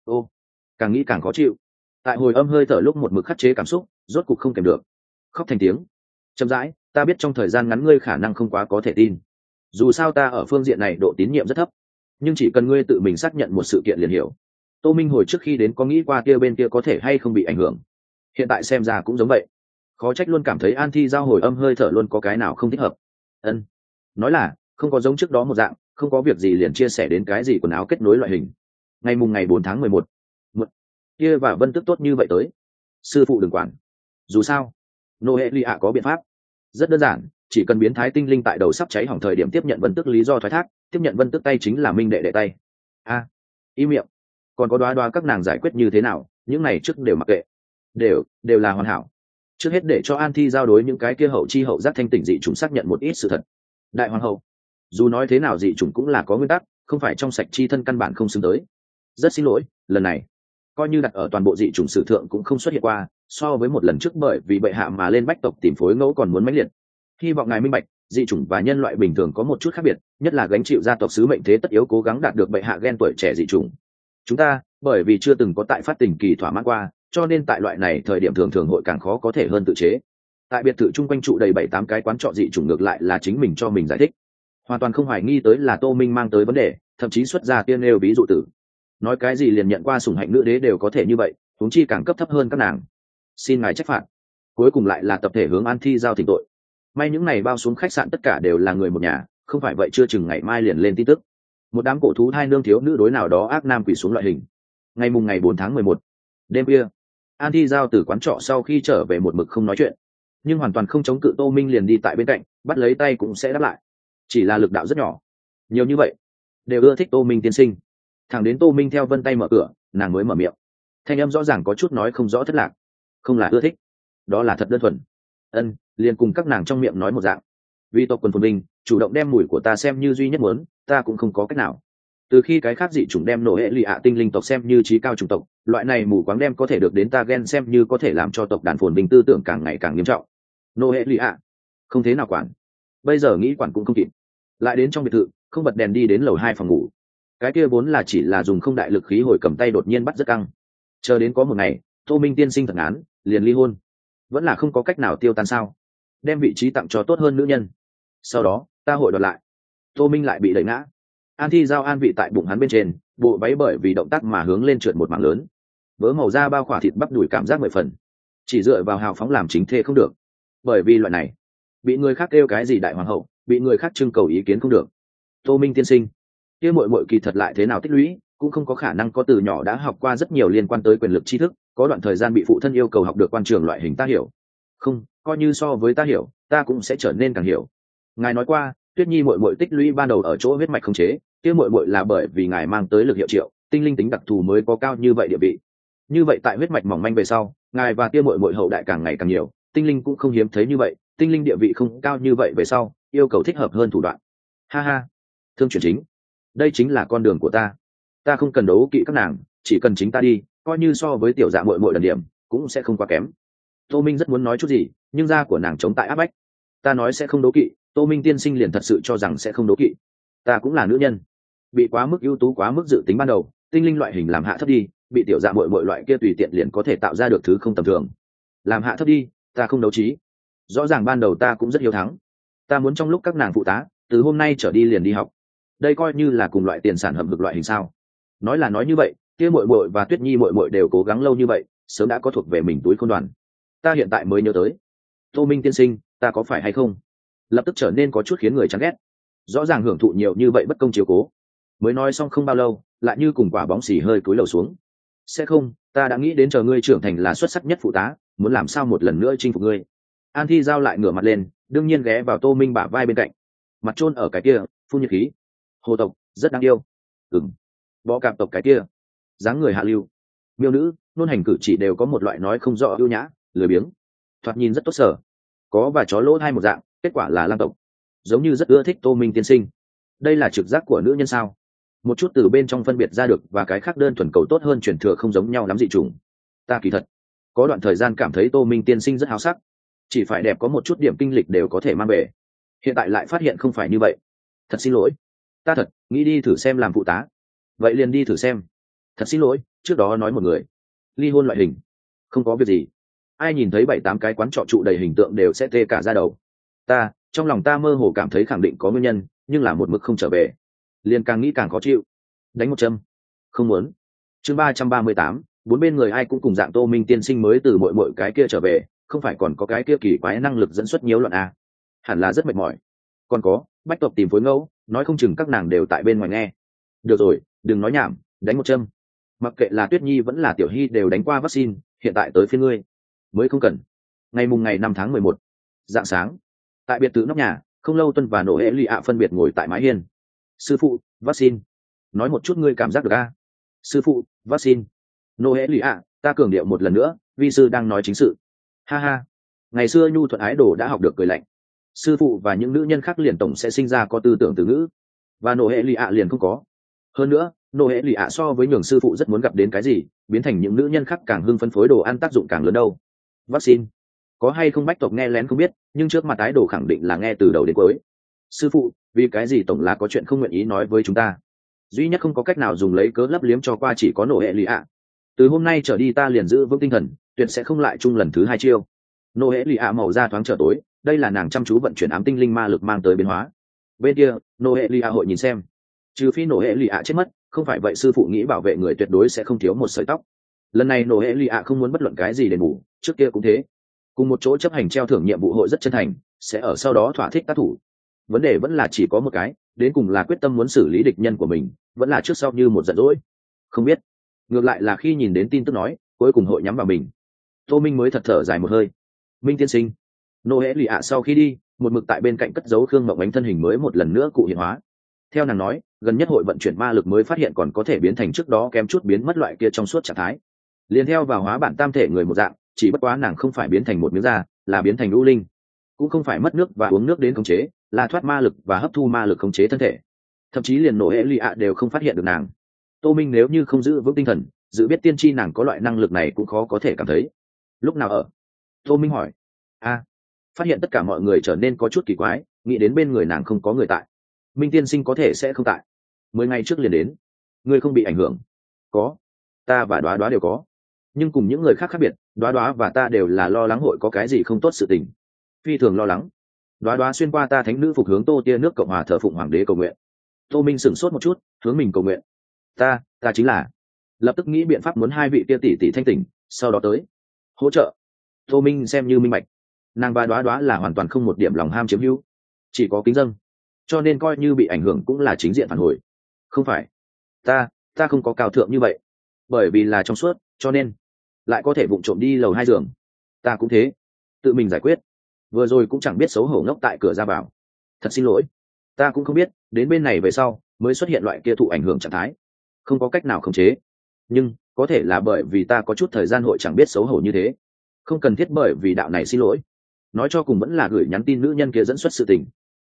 Ô càng nghĩ càng khó chịu. Tại hồi âm hơi thở lúc một mực khắc chế cảm xúc, rốt cục không kèm được. Khóc thành tiếng. Chậm rãi, ta biết trong thời gian ngắn ngươi khả năng không quá có thể tin. Dù sao ta ở phương diện này độ tín nhiệm rất thấp, nhưng chỉ cần ngươi tự mình xác nhận một sự kiện liền hiểu. Tô minh hồi trước khi đến có nghĩ qua kia bên kia có thể hay không bị ảnh hưởng. Hiện tại xem ra cũng giống vậy. Khó trách luôn cảm thấy an thi giao hồi âm hơi thở luôn có cái nào không thích hợp. Ân. Nói là, không có giống trước đó một dạng, không có việc gì liền chia sẻ đến cái gì quần áo kết nối loại hình. Ngày mùng ngày bốn tháng mười một kia và vân tức tốt như vậy tới. Sư phụ đừng quản. Dù sao nô hệ lì ạ có biện pháp. Rất đơn giản chỉ cần biến thái tinh linh tại đầu sắp cháy hỏng thời điểm tiếp nhận vân tức lý do thoái thác tiếp nhận vân tức tay chính là minh đệ đệ tay. A à, ý miệng. Còn có đoá đoá các nàng giải quyết như thế nào những này trước đều mặc kệ. Đều đều là hoàn hảo. Trước hết để cho an thi giao đối những cái kia hậu chi hậu giác thanh tỉnh dị chúng xác nhận một ít sự thật. Đại hoàng hậu dù nói thế nào dị chúng cũng là có nguyên tắc không phải trong sạch chi thân căn bản không xứng tới. Rất xin lỗi lần này coi như đặt ở toàn bộ dị chủng sử thượng cũng không xuất hiện qua, so với một lần trước bởi vì bệ hạ mà lên bách tộc tìm phối ngẫu còn muốn mãnh liệt. Hy vọng ngài minh bạch, dị chủng và nhân loại bình thường có một chút khác biệt, nhất là gánh chịu gia tộc sứ mệnh thế tất yếu cố gắng đạt được bệ hạ ghen tuổi trẻ dị chủng. Chúng ta, bởi vì chưa từng có tại phát tình kỳ thỏa mãn qua, cho nên tại loại này thời điểm thường thường hội càng khó có thể hơn tự chế. Tại biệt thự chung quanh trụ đầy bảy tám cái quán trọ dị chủng ngược lại là chính mình cho mình giải thích. Hoàn toàn không hoài nghi tới là tô minh mang tới vấn đề, thậm chí xuất ra tiên nêu ví dụ tử nói cái gì liền nhận qua sủng hạnh nữ đế đều có thể như vậy, huống chi càng cấp thấp hơn các nàng. Xin ngài trách phạt. Cuối cùng lại là tập thể hướng an thi giao thỉnh tội. May những ngày bao xuống khách sạn tất cả đều là người một nhà, không phải vậy chưa chừng ngày mai liền lên tin tức. Một đám cổ thú hai nương thiếu nữ đối nào đó ác nam quỷ xuống loại hình. Ngày mùng ngày bốn tháng mười một, đêm kia an thi giao từ quán trọ sau khi trở về một mực không nói chuyện. Nhưng hoàn toàn không chống cự tô minh liền đi tại bên cạnh, bắt lấy tay cũng sẽ đáp lại. Chỉ là lực đạo rất nhỏ. Nhiều như vậy, đều ưa thích tô minh tiên sinh thẳng đến tô minh theo vân tay mở cửa, nàng mới mở miệng. Thanh em rõ ràng có chút nói không rõ thất lạc. Không là ưa thích, đó là thật đơn thuần. Ân, liền cùng các nàng trong miệng nói một dạng. Vì tộc quần phồn binh chủ động đem mùi của ta xem như duy nhất muốn, ta cũng không có cách nào. Từ khi cái khác dị chủng đem nổ hệ lụy ạ tinh linh tộc xem như trí cao chủng tộc, loại này mù quáng đem có thể được đến ta ghen xem như có thể làm cho tộc đàn phồn bình tư tưởng càng ngày càng nghiêm trọng. Nô hệ lụy ạ. Không thế nào quản. Bây giờ nghĩ quản cũng không kịp. Lại đến trong biệt thự, không bật đèn đi đến lầu hai phòng ngủ cái kia vốn là chỉ là dùng không đại lực khí hồi cầm tay đột nhiên bắt rất căng. Chờ đến có một ngày, tô minh tiên sinh thật án liền ly hôn. Vẫn là không có cách nào tiêu tan sao? Đem vị trí tặng cho tốt hơn nữ nhân. Sau đó, ta hội đoạt lại. Tô minh lại bị đẩy ngã. An thi giao an vị tại bụng hắn bên trên, bộ váy bởi vì động tác mà hướng lên trượt một mảng lớn. Vớ màu da bao khỏa thịt bắp đùi cảm giác mười phần. Chỉ dựa vào hào phóng làm chính thê không được. Bởi vì loại này, bị người khác kêu cái gì đại hoàng hậu, bị người khác trưng cầu ý kiến không được. Tô minh tiên sinh kia mội mội kỳ thật lại thế nào tích lũy, cũng không có khả năng có từ nhỏ đã học qua rất nhiều liên quan tới quyền lực tri thức, có đoạn thời gian bị phụ thân yêu cầu học được quan trường loại hình ta hiểu. Không, coi như so với ta hiểu, ta cũng sẽ trở nên càng hiểu. Ngài nói qua, tuyết nhi mội mội tích lũy ban đầu ở chỗ huyết mạch không chế, kia mội mội là bởi vì ngài mang tới lực hiệu triệu, tinh linh tính đặc thù mới có cao như vậy địa vị. Như vậy tại huyết mạch mỏng manh về sau, ngài và kia mội mội hậu đại càng ngày càng nhiều, tinh linh cũng không hiếm thấy như vậy, tinh linh địa vị không cao như vậy về sau, yêu cầu thích hợp hơn thủ đoạn. Ha ha. Thương chuyển chính đây chính là con đường của ta. Ta không cần đấu kỵ các nàng, chỉ cần chính ta đi, coi như so với tiểu dạ mội mội đần điểm, cũng sẽ không quá kém. Tô minh rất muốn nói chút gì, nhưng da của nàng chống tại áp bách. Ta nói sẽ không đấu kỵ, tô minh tiên sinh liền thật sự cho rằng sẽ không đấu kỵ. Ta cũng là nữ nhân. Bị quá mức ưu tú, quá mức dự tính ban đầu, tinh linh loại hình làm hạ thấp đi, bị tiểu dạ mội mội loại kia tùy tiện liền có thể tạo ra được thứ không tầm thường. Làm hạ thấp đi, ta không đấu trí. Rõ ràng ban đầu ta cũng rất hiếu thắng. Ta muốn trong lúc các nàng phụ tá, từ hôm nay trở đi liền đi học đây coi như là cùng loại tiền sản hầm được loại hình sao? Nói là nói như vậy, kia mội mội và tuyết nhi mội mội đều cố gắng lâu như vậy, sớm đã có thuộc về mình túi k đoàn. Ta hiện tại mới nhớ tới. Tô minh tiên sinh, ta có phải hay không? Lập tức trở nên có chút khiến người chán ghét. Rõ ràng hưởng thụ nhiều như vậy bất công chiều cố. Mới nói xong không bao lâu, lại như cùng quả bóng xì hơi cúi lầu xuống. Sẽ không, ta đã nghĩ đến chờ ngươi trưởng thành là xuất sắc nhất phụ tá, muốn làm sao một lần nữa chinh phục ngươi. An thi giao lại ngửa mặt lên, đương nhiên ghé vào tô minh bả vai bên cạnh. Mặt trôn ở cái kia phun nhật khí hồ tộc, rất đáng yêu. Ừng bọ cạp tộc cái kia. Dáng người hạ lưu. Miêu nữ, nôn hành cử chỉ đều có một loại nói không rõ ưu nhã, lười biếng. Thoạt nhìn rất tốt sở. Có và chó lỗ hai một dạng, kết quả là lang tộc. Giống như rất ưa thích tô minh tiên sinh. Đây là trực giác của nữ nhân sao? Một chút từ bên trong phân biệt ra được và cái khác đơn thuần cầu tốt hơn truyền thừa không giống nhau lắm dị trùng ta kỳ thật, có đoạn thời gian cảm thấy tô minh tiên sinh rất háo sắc. Chỉ phải đẹp có một chút điểm kinh lịch đều có thể mang về. Hiện tại lại phát hiện không phải như vậy. Thật xin lỗi ta thật, nghĩ đi thử xem làm phụ tá. Vậy liền đi thử xem. Thật xin lỗi, trước đó nói một người. Ly hôn loại hình. Không có việc gì. Ai nhìn thấy bảy tám cái quán trọ trụ đầy hình tượng đều sẽ tê cả ra đầu. Ta, trong lòng ta mơ hồ cảm thấy khẳng định có nguyên nhân, nhưng là một mức không trở về. Liền càng nghĩ càng khó chịu. Đánh một châm. Không muốn. Chương ba trăm ba mươi tám, bốn bên người ai cũng cùng dạng tô minh tiên sinh mới từ mọi mọi cái kia trở về, không phải còn có cái kia kỳ quái năng lực dẫn xuất nhiễu loạn à. hẳn là rất mệt mỏi. Còn có, bách tộc tìm phối ngẫu nói không chừng các nàng đều tại bên ngoài nghe. Được rồi, đừng nói nhảm, đánh một châm. Mặc kệ là tuyết nhi vẫn là tiểu hy đều đánh qua vaccine, hiện tại tới phía ngươi. Mới không cần. Ngày mùng ngày năm tháng mười một dạng sáng. Tại biệt thự nóc nhà, không lâu tuân và nổ hệ lụy ạ phân biệt ngồi tại mái hiên. Sư phụ, vaccine. Nói một chút ngươi cảm giác được a? Sư phụ, vaccine. Nô hệ lụy ạ, ta cường điệu một lần nữa, vi sư đang nói chính sự. Ha ha. Ngày xưa nhu thuận ái đồ đã học được cười lạnh sư phụ và những nữ nhân khác liền tổng sẽ sinh ra có tư tưởng từ ngữ. Và nô hệ lụy ạ liền không có. Hơn nữa nô hệ lụy ạ so với nhường sư phụ rất muốn gặp đến cái gì, biến thành những nữ nhân khác càng hưng phân phối đồ ăn tác dụng càng lớn đâu. Vaccine. Có hay không bách tộc nghe lén không biết, nhưng trước mặt tái đồ khẳng định là nghe từ đầu đến cuối. Sư phụ, vì cái gì tổng là có chuyện không nguyện ý nói với chúng ta? Duy nhất không có cách nào dùng lấy cớ lấp liếm cho qua chỉ có nổ hệ lụy ạ. Từ hôm nay trở đi ta liền giữ vững tinh thần, tuyệt sẽ không lại chung lần thứ hai chiêu. Nổ hệ lụy ạ màu da thoáng trở tối đây là nàng chăm chú vận chuyển ám tinh linh ma lực mang tới biến hóa. Bên kia nô hệ lụy ạ hội nhìn xem. Trừ phi nô hệ lụy ạ chết mất, không phải vậy sư phụ nghĩ bảo vệ người tuyệt đối sẽ không thiếu một sợi tóc. Lần này nô hệ lụy ạ không muốn bất luận cái gì để ngủ, trước kia cũng thế. Cùng một chỗ chấp hành treo thưởng nhiệm vụ hội rất chân thành, sẽ ở sau đó thỏa thích tác thủ. Vấn đề vẫn là chỉ có một cái, đến cùng là quyết tâm muốn xử lý địch nhân của mình, vẫn là trước sau như một giận dỗi. Không biết. Ngược lại là khi nhìn đến tin tức nói, cuối cùng hội nhắm vào mình. Tô minh mới thật thở dài một hơi. Minh tiên sinh nô hễ lì ạ sau khi đi, một mực tại bên cạnh cất dấu khương mộng ánh thân hình mới một lần nữa cụ hiện hóa. Theo nàng nói, gần nhất hội vận chuyển ma lực mới phát hiện còn có thể biến thành trước đó kém chút biến mất loại kia trong suốt trạng thái. Liền theo vào hóa bản tam thể người một dạng, chỉ bất quá nàng không phải biến thành một miếng da, là biến thành lũ linh. Cũng không phải mất nước và uống nước đến khống chế, là thoát ma lực và hấp thu ma lực khống chế thân thể. Thậm chí liền nổ hệ lụy ạ đều không phát hiện được nàng. Tô minh nếu như không giữ vững tinh thần dự biết tiên tri nàng có loại năng lực này cũng khó có thể cảm thấy. Lúc nào ở? Tô minh hỏi. A phát hiện tất cả mọi người trở nên có chút kỳ quái, nghĩ đến bên người nàng không có người tại. Minh tiên sinh có thể sẽ không tại. Mười ngày trước liền đến. Ngươi không bị ảnh hưởng. Có. Ta và đoá đoá đều có. Nhưng cùng những người khác khác biệt, đoá đoá và ta đều là lo lắng hội có cái gì không tốt sự tình. Phi thường lo lắng. Đoá đoá xuyên qua ta thánh nữ phục hướng tô tia nước cộng hòa thờ phụng hoàng đế cầu nguyện. Tô minh sửng sốt một chút, hướng mình cầu nguyện. Ta ta chính là. Lập tức nghĩ biện pháp muốn hai vị tia tỷ tỷ thanh tỉnh, sau đó tới. Hỗ trợ. Tô minh xem như minh mạch nàng ba đoá đoá là hoàn toàn không một điểm lòng ham chiếm hữu, chỉ có kính dân cho nên coi như bị ảnh hưởng cũng là chính diện phản hồi. Không phải. Ta ta không có cao thượng như vậy. Bởi vì là trong suốt, cho nên lại có thể vụng trộm đi lầu hai giường. Ta cũng thế. Tự mình giải quyết. Vừa rồi cũng chẳng biết xấu hổ ngốc tại cửa ra vào. Thật xin lỗi. Ta cũng không biết, đến bên này về sau mới xuất hiện loại kia thụ ảnh hưởng trạng thái. Không có cách nào khống chế. Nhưng có thể là bởi vì ta có chút thời gian hội chẳng biết xấu hổ như thế. Không cần thiết bởi vì đạo này xin lỗi nói cho cùng vẫn là gửi nhắn tin nữ nhân kia dẫn xuất sự tình.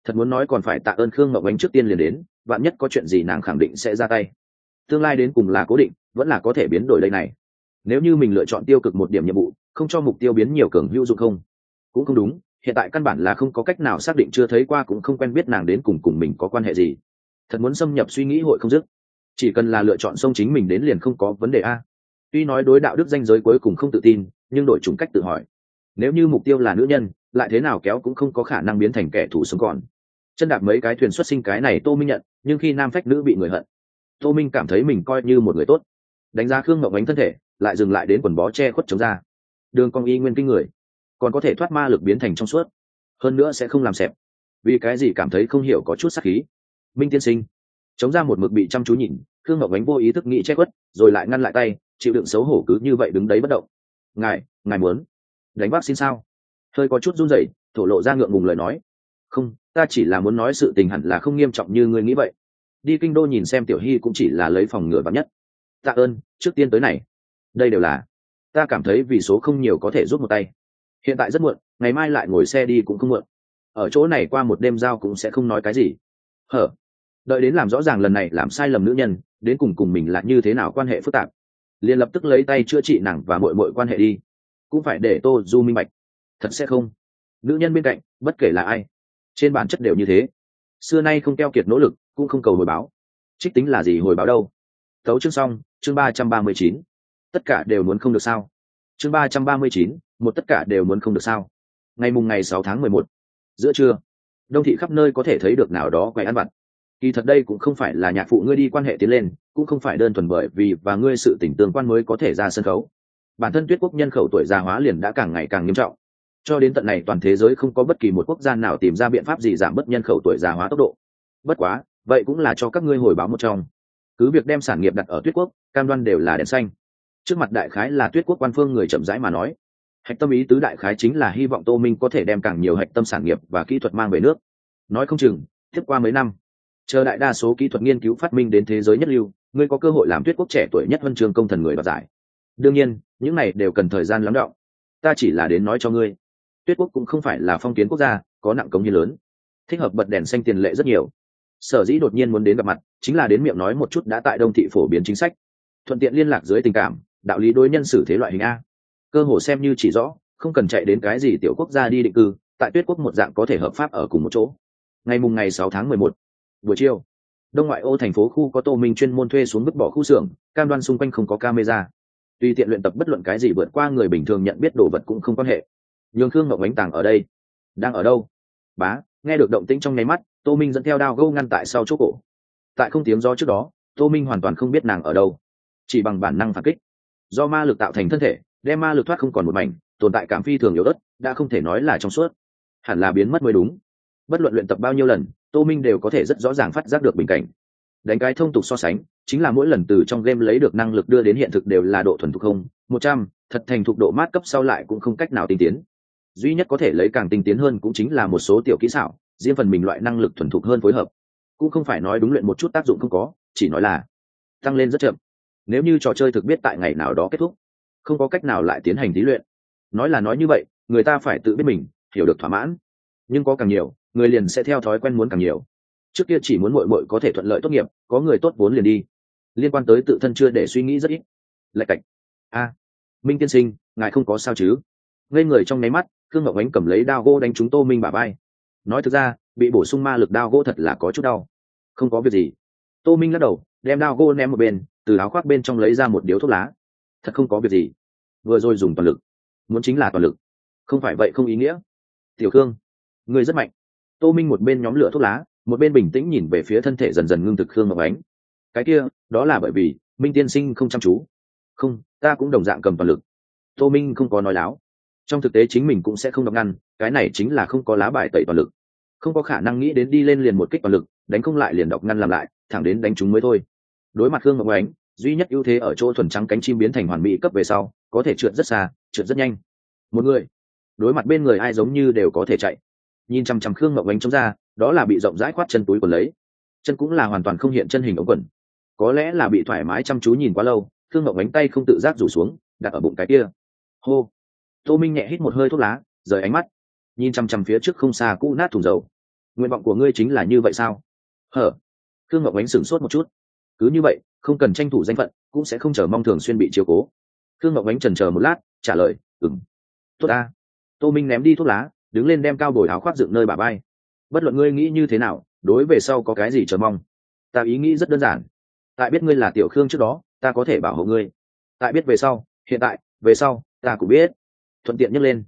Thật muốn nói còn phải tạ ơn khương ngọc ánh trước tiên liền đến, vạn nhất có chuyện gì nàng khẳng định sẽ ra tay. Tương lai đến cùng là cố định, vẫn là có thể biến đổi đây này. Nếu như mình lựa chọn tiêu cực một điểm nhiệm vụ, không cho mục tiêu biến nhiều cường hữu dụng không? Cũng không đúng, hiện tại căn bản là không có cách nào xác định chưa thấy qua cũng không quen biết nàng đến cùng cùng mình có quan hệ gì. Thật muốn xâm nhập suy nghĩ hội không dứt. Chỉ cần là lựa chọn sông chính mình đến liền không có vấn đề a. Tuy nói đối đạo đức danh giới cuối cùng không tự tin, nhưng đổi chủng cách tự hỏi nếu như mục tiêu là nữ nhân, lại thế nào kéo cũng không có khả năng biến thành kẻ thù sống còn. Chân đạp mấy cái thuyền xuất sinh cái này tô minh nhận, nhưng khi nam phách nữ bị người hận, tô minh cảm thấy mình coi như một người tốt. Đánh giá khương ngọc ánh thân thể, lại dừng lại đến quần bó che khuất chống ra đường cong y nguyên kinh người, còn có thể thoát ma lực biến thành trong suốt. Hơn nữa sẽ không làm xẹp vì cái gì cảm thấy không hiểu có chút sắc khí. Minh tiên sinh, chống ra một mực bị chăm chú nhìn, khương ngọc ánh vô ý thức nghĩ che khuất, rồi lại ngăn lại tay, chịu đựng xấu hổ cứ như vậy đứng đấy bất động. Ngài ngài muốn đánh bác xin sao? Hơi có chút run rẩy, thổ lộ ra ngượng ngùng lời nói. Không, ta chỉ là muốn nói sự tình hẳn là không nghiêm trọng như ngươi nghĩ vậy. Đi kinh đô nhìn xem tiểu hy cũng chỉ là lấy phòng ngừa vắng nhất. Tạ ơn, trước tiên tới này. Đây đều là, ta cảm thấy vì số không nhiều có thể giúp một tay. Hiện tại rất muộn, ngày mai lại ngồi xe đi cũng không muộn. Ở chỗ này qua một đêm giao cũng sẽ không nói cái gì. Hở, đợi đến làm rõ ràng lần này làm sai lầm nữ nhân, đến cùng cùng mình là như thế nào quan hệ phức tạp. Liền lập tức lấy tay chữa trị nàng và mội mội quan hệ đi cũng phải để tô du minh bạch. Thật sẽ không? Nữ nhân bên cạnh, bất kể là ai, trên bản chất đều như thế. Xưa nay không keo kiệt nỗ lực, cũng không cầu hồi báo. Trích tính là gì hồi báo đâu? Thấu chương xong, chương ba trăm ba mươi chín. Tất cả đều muốn không được sao? Chương ba trăm ba mươi chín, một tất cả đều muốn không được sao? Ngày mùng ngày sáu tháng mười một, giữa trưa, đông thị khắp nơi có thể thấy được nào đó quay ăn vặt. Kỳ thật đây cũng không phải là nhạc phụ ngươi đi quan hệ tiến lên, cũng không phải đơn thuần bởi vì và ngươi sự tỉnh tương quan mới có thể ra sân khấu bản thân tuyết quốc nhân khẩu tuổi già hóa liền đã càng ngày càng nghiêm trọng. Cho đến tận này toàn thế giới không có bất kỳ một quốc gia nào tìm ra biện pháp gì giảm bớt nhân khẩu tuổi già hóa tốc độ. Bất quá, vậy cũng là cho các ngươi hồi báo một trong. Cứ việc đem sản nghiệp đặt ở tuyết quốc, cam đoan đều là đèn xanh. Trước mặt đại khái là tuyết quốc quan phương người chậm rãi mà nói. Hạch tâm ý tứ đại khái chính là hy vọng tô minh có thể đem càng nhiều hạch tâm sản nghiệp và kỹ thuật mang về nước. Nói không chừng, tiếp qua mấy năm, chờ đại đa số kỹ thuật nghiên cứu phát minh đến thế giới nhất lưu, ngươi có cơ hội làm tuyết quốc trẻ tuổi nhất huân trường công thần người đoạt giải đương nhiên, những này đều cần thời gian lắng đọng. Ta chỉ là đến nói cho ngươi. Tuyết quốc cũng không phải là phong kiến quốc gia, có nặng công như lớn. Thích hợp bật đèn xanh tiền lệ rất nhiều. Sở dĩ đột nhiên muốn đến gặp mặt, chính là đến miệng nói một chút đã tại đông thị phổ biến chính sách. Thuận tiện liên lạc dưới tình cảm, đạo lý đối nhân xử thế loại hình a. Cơ hồ xem như chỉ rõ, không cần chạy đến cái gì tiểu quốc gia đi định cư, tại tuyết quốc một dạng có thể hợp pháp ở cùng một chỗ. Ngày mùng ngày sáu tháng mười một, buổi chiều, đông ngoại ô thành phố khu có tô minh chuyên môn thuê xuống bức bỏ khu xưởng, cam đoan xung quanh không có camera tùy tiện luyện tập bất luận cái gì vượt qua người bình thường nhận biết đồ vật cũng không quan hệ. Nhường khương ngọc bánh tàng ở đây. Đang ở đâu? Bá, nghe được động tĩnh trong nháy mắt, tô minh dẫn theo đao gâu ngăn tại sau chỗ cổ. Tại không tiếng do trước đó, tô minh hoàn toàn không biết nàng ở đâu. Chỉ bằng bản năng phản kích. Do ma lực tạo thành thân thể, đem ma lực thoát không còn một mảnh, tồn tại cảm phi thường yếu ớt, đã không thể nói là trong suốt. Hẳn là biến mất mới đúng. Bất luận luyện tập bao nhiêu lần, tô minh đều có thể rất rõ ràng phát giác được bình cảnh đánh cái thông tục so sánh, chính là mỗi lần từ trong game lấy được năng lực đưa đến hiện thực đều là độ thuần thục không, một trăm, thật thành thục độ mát cấp sau lại cũng không cách nào tinh tiến. Duy nhất có thể lấy càng tinh tiến hơn cũng chính là một số tiểu kỹ xảo, riêng phần mình loại năng lực thuần thục hơn phối hợp. Cũng không phải nói đúng luyện một chút tác dụng không có, chỉ nói là tăng lên rất chậm. Nếu như trò chơi thực biết tại ngày nào đó kết thúc, không có cách nào lại tiến hành thí luyện. Nói là nói như vậy, người ta phải tự biết mình, hiểu được thỏa mãn. Nhưng có càng nhiều, người liền sẽ theo thói quen muốn càng nhiều trước kia chỉ muốn mội mội có thể thuận lợi tốt nghiệp, có người tốt vốn liền đi. Liên quan tới tự thân chưa để suy nghĩ rất ít. Lạch cạch. A, minh tiên sinh, ngài không có sao chứ? Ngây người trong nháy mắt, khương ngọc ánh cầm lấy đao gỗ đánh chúng tô minh bà bay nói thực ra, bị bổ sung ma lực đao gỗ thật là có chút đau. Không có việc gì. Tô minh lắc đầu, đem đao gỗ ném một bên, từ áo khoác bên trong lấy ra một điếu thuốc lá. Thật không có việc gì. Vừa rồi dùng toàn lực. Muốn chính là toàn lực. Không phải vậy không ý nghĩa. Tiểu khương, người rất mạnh. Tô minh một bên nhóm lửa thuốc lá một bên bình tĩnh nhìn về phía thân thể dần dần ngưng thực khương ngọc ánh. Cái kia, đó là bởi vì, minh tiên sinh không chăm chú. Không, ta cũng đồng dạng cầm toàn lực. Tô minh không có nói láo. Trong thực tế chính mình cũng sẽ không đọc ngăn, cái này chính là không có lá bài tẩy toàn lực. Không có khả năng nghĩ đến đi lên liền một kích toàn lực, đánh không lại liền đọc ngăn làm lại, thẳng đến đánh chúng mới thôi. Đối mặt khương ngọc ánh, duy nhất ưu thế ở chỗ thuần trắng cánh chim biến thành hoàn mỹ cấp về sau, có thể trượt rất xa, trượt rất nhanh. Một người. Đối mặt bên người ai giống như đều có thể chạy. Nhìn chằm chằm khương ngọc ánh chống ra đó là bị rộng rãi khoát chân túi quần lấy. Chân cũng là hoàn toàn không hiện chân hình ống quần. Có lẽ là bị thoải mái chăm chú nhìn quá lâu thương ngọc ánh tay không tự giác rủ xuống, đặt ở bụng cái kia. Hô. Tô minh nhẹ hít một hơi thuốc lá, rời ánh mắt. Nhìn chằm chằm phía trước không xa cũ nát thùng dầu. Nguyện vọng của ngươi chính là như vậy sao? Hở. Thương ngọc ánh sửng sốt một chút. Cứ như vậy, không cần tranh thủ danh phận, cũng sẽ không chờ mong thường xuyên bị chiều cố. Thương ngọc ánh trần chờ một lát, trả lời ừng tốt ta. Tô minh ném đi thuốc lá, đứng lên đem cao bồi áo khoác dựng nơi bà bay bất luận ngươi nghĩ như thế nào đối về sau có cái gì chờ mong? Ta ý nghĩ rất đơn giản. Tại biết ngươi là tiểu khương trước đó ta có thể bảo hộ ngươi. Tại biết về sau hiện tại về sau ta cũng biết. Thuận tiện nhấc lên.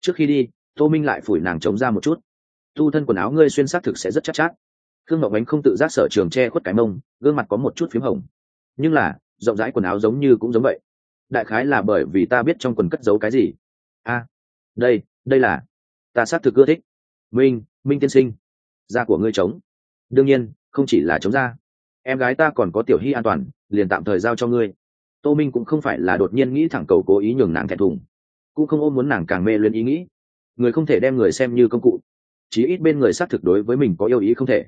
Trước khi đi tô minh lại phủi nàng chống ra một chút. Tu thân quần áo ngươi xuyên xác thực sẽ rất chắc chát, chát khương ngọc ánh không tự giác sở trường che khuất cái mông gương mặt có một chút p h í m hồng. Nhưng là rộng rãi quần áo giống như cũng giống vậy. Đại khái là bởi vì ta biết trong quần cất giấu cái gì. A đây đây là ta xác thực ưa thích. Minh minh tiên sinh, da của ngươi trống. Đương nhiên, không chỉ là chống da. Em gái ta còn có tiểu hy an toàn, liền tạm thời giao cho ngươi. Tô minh cũng không phải là đột nhiên nghĩ thẳng cầu cố ý nhường nàng thẹn thùng. Cũng không ôm muốn nàng càng mê lên ý nghĩ. Người không thể đem người xem như công cụ. Chí ít bên người xác thực đối với mình có yêu ý không thể.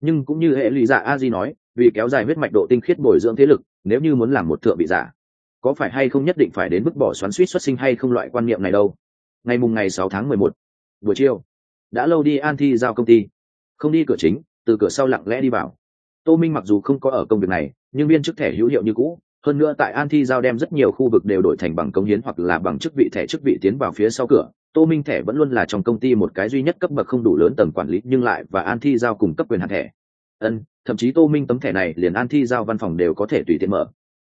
Nhưng cũng như hệ lý giả dạ a di nói, vì kéo dài huyết mạch độ tinh khiết bồi dưỡng thế lực, nếu như muốn làm một thượng bị giả, có phải hay không nhất định phải đến mức bỏ xoắn suýt xuất sinh hay không loại quan niệm này đâu. Ngày mùng ngày sáu tháng mười một, buổi chiều đã lâu đi an thi giao công ty. Không đi cửa chính, từ cửa sau lặng lẽ đi vào. Tô minh mặc dù không có ở công việc này, nhưng viên chức thẻ hữu hiệu như cũ, hơn nữa tại an thi giao đem rất nhiều khu vực đều đổi thành bằng công hiến hoặc là bằng chức vị thẻ chức vị tiến vào phía sau cửa. Tô minh thẻ vẫn luôn là trong công ty một cái duy nhất cấp bậc không đủ lớn tầng quản lý, nhưng lại và an thi giao cùng cấp quyền hạn thẻ. Ân, thậm chí tô minh tấm thẻ này liền an thi giao văn phòng đều có thể tùy tiện mở.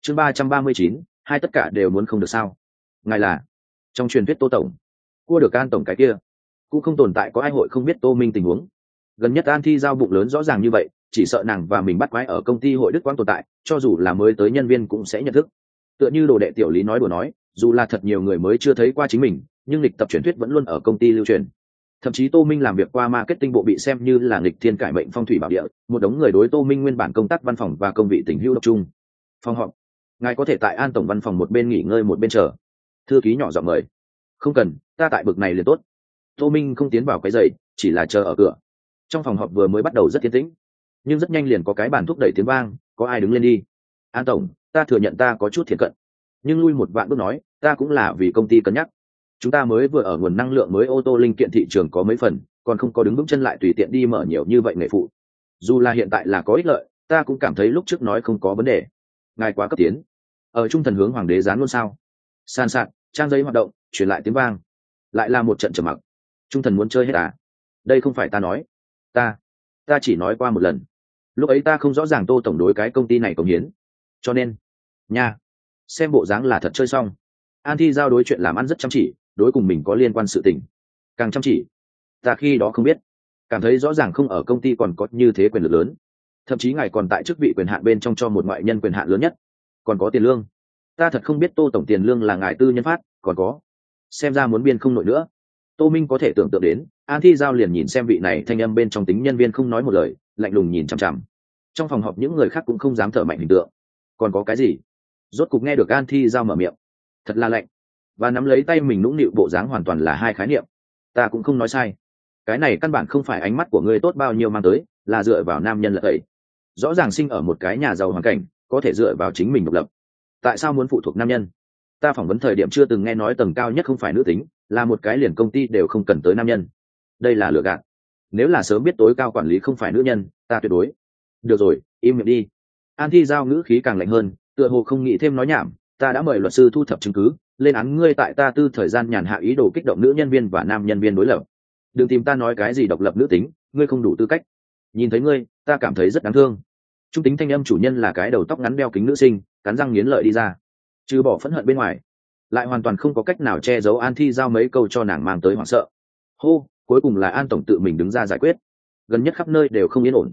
Chương ba trăm ba mươi chín, hai tất cả đều muốn không được sao? Ngài là? Trong truyền thuyết tô tổng. Cua được an tổng cái kia cũng không tồn tại có ai hội không biết tô minh tình huống. Gần nhất an thi giao bụng lớn rõ ràng như vậy, chỉ sợ nàng và mình bắt quái ở công ty hội đức quang tồn tại, cho dù là mới tới nhân viên cũng sẽ nhận thức. Tựa như đồ đệ tiểu lý nói đùa nói, dù là thật nhiều người mới chưa thấy qua chính mình, nhưng lịch tập truyền thuyết vẫn luôn ở công ty lưu truyền. Thậm chí tô minh làm việc qua marketing bộ bị xem như là lịch thiên cải mệnh phong thủy bảo địa, một đống người đối tô minh nguyên bản công tác văn phòng và công vị tình hữu độc trung phòng họp. Ngài có thể tại an tổng văn phòng một bên nghỉ ngơi một bên chờ. Thư ký nhỏ giọng mời. Không cần, ta tại bực này liền tốt tô minh không tiến vào cái giày, chỉ là chờ ở cửa. Trong phòng họp vừa mới bắt đầu rất tiến tĩnh. Nhưng rất nhanh liền có cái bàn thúc đẩy tiếng vang, có ai đứng lên đi? An tổng, ta thừa nhận ta có chút thiện cận. Nhưng lui một vạn bước nói, ta cũng là vì công ty cân nhắc. Chúng ta mới vừa ở nguồn năng lượng mới ô tô linh kiện thị trường có mấy phần, còn không có đứng vững chân lại tùy tiện đi mở nhiều như vậy nghề phụ. Dù là hiện tại là có ích lợi, ta cũng cảm thấy lúc trước nói không có vấn đề. Ngài quá cấp tiến. Ở trung thần hướng hoàng đế gián luôn sao? San sạc trang giấy hoạt động, truyền lại tiếng vang. Lại là một trận trầm mặc trung thần muốn chơi hết à? Đây không phải ta nói. Ta ta chỉ nói qua một lần. Lúc ấy ta không rõ ràng tô tổng đối cái công ty này cống hiến. Cho nên, nha, xem bộ dáng là thật chơi xong. An thi giao đối chuyện làm ăn rất chăm chỉ, đối cùng mình có liên quan sự tình. Càng chăm chỉ, ta khi đó không biết. Cảm thấy rõ ràng không ở công ty còn có như thế quyền lực lớn. Thậm chí ngài còn tại chức vị quyền hạn bên trong cho một ngoại nhân quyền hạn lớn nhất. Còn có tiền lương. Ta thật không biết tô tổng tiền lương là ngài tư nhân phát, còn có. Xem ra muốn biên không nổi nữa tô minh có thể tưởng tượng đến, an thi giao liền nhìn xem vị này thanh âm bên trong tính nhân viên không nói một lời, lạnh lùng nhìn chằm chằm. Trong phòng họp những người khác cũng không dám thở mạnh hình tượng. Còn có cái gì? Rốt cục nghe được an thi giao mở miệng. Thật là lạnh. Và nắm lấy tay mình nũng nịu bộ dáng hoàn toàn là hai khái niệm. Ta cũng không nói sai. Cái này căn bản không phải ánh mắt của ngươi tốt bao nhiêu mang tới, là dựa vào nam nhân lợi ấy rõ ràng sinh ở một cái nhà giàu hoàn cảnh, có thể dựa vào chính mình độc lập. Tại sao muốn phụ thuộc nam nhân? Ta phỏng vấn thời điểm chưa từng nghe nói tầng cao nhất không phải nữ tính là một cái liền công ty đều không cần tới nam nhân. Đây là lừa gạt. Nếu là sớm biết tối cao quản lý không phải nữ nhân, ta tuyệt đối. Được rồi, im miệng đi. An thi giao ngữ khí càng lạnh hơn, tựa hồ không nghĩ thêm nói nhảm, ta đã mời luật sư thu thập chứng cứ, lên án ngươi tại ta tư thời gian nhàn hạ ý đồ kích động nữ nhân viên và nam nhân viên đối lập. Đừng tìm ta nói cái gì độc lập nữ tính, ngươi không đủ tư cách. Nhìn thấy ngươi, ta cảm thấy rất đáng thương. Trung tính thanh âm chủ nhân là cái đầu tóc ngắn đeo kính nữ sinh, cắn răng nghiến lợi đi ra. Trừ bỏ phẫn hận bên ngoài lại hoàn toàn không có cách nào che giấu an thi giao mấy câu cho nàng mang tới hoảng sợ. Hô, cuối cùng là an tổng tự mình đứng ra giải quyết. Gần nhất khắp nơi đều không yên ổn.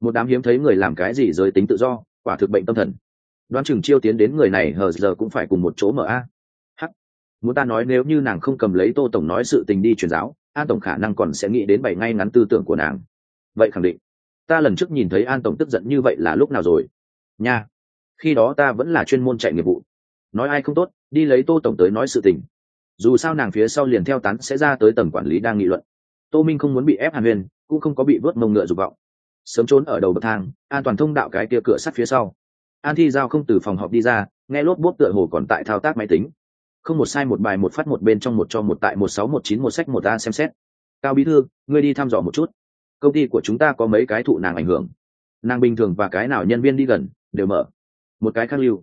Một đám hiếm thấy người làm cái gì giới tính tự do, quả thực bệnh tâm thần. Đoán chừng chiêu tiến đến người này hờ giờ cũng phải cùng một chỗ mở a. Hắc. Muốn ta nói nếu như nàng không cầm lấy tô tổng nói sự tình đi truyền giáo, an tổng khả năng còn sẽ nghĩ đến bảy ngay ngắn tư tưởng của nàng. Vậy khẳng định. Ta lần trước nhìn thấy an tổng tức giận như vậy là lúc nào rồi? Nha. Khi đó ta vẫn là chuyên môn chạy nghiệp vụ nói ai không tốt, đi lấy tô tổng tới nói sự tình. Dù sao nàng phía sau liền theo tán sẽ ra tới tầng quản lý đang nghị luận. Tô minh không muốn bị ép hàn huyền, cũng không có bị vớt mông ngựa dục vọng. Sớm trốn ở đầu bậc thang, an toàn thông đạo cái kia cửa sắt phía sau. An thi giao không từ phòng họp đi ra, nghe lốp bốp tựa hồ còn tại thao tác máy tính. Không một sai một bài một phát một bên trong một cho một tại một sáu một chín một sách một a xem xét. Cao bí thư, ngươi đi thăm dò một chút. Công ty của chúng ta có mấy cái thụ nàng ảnh hưởng. Nàng bình thường và cái nào nhân viên đi gần, đều mở. Một cái khác lưu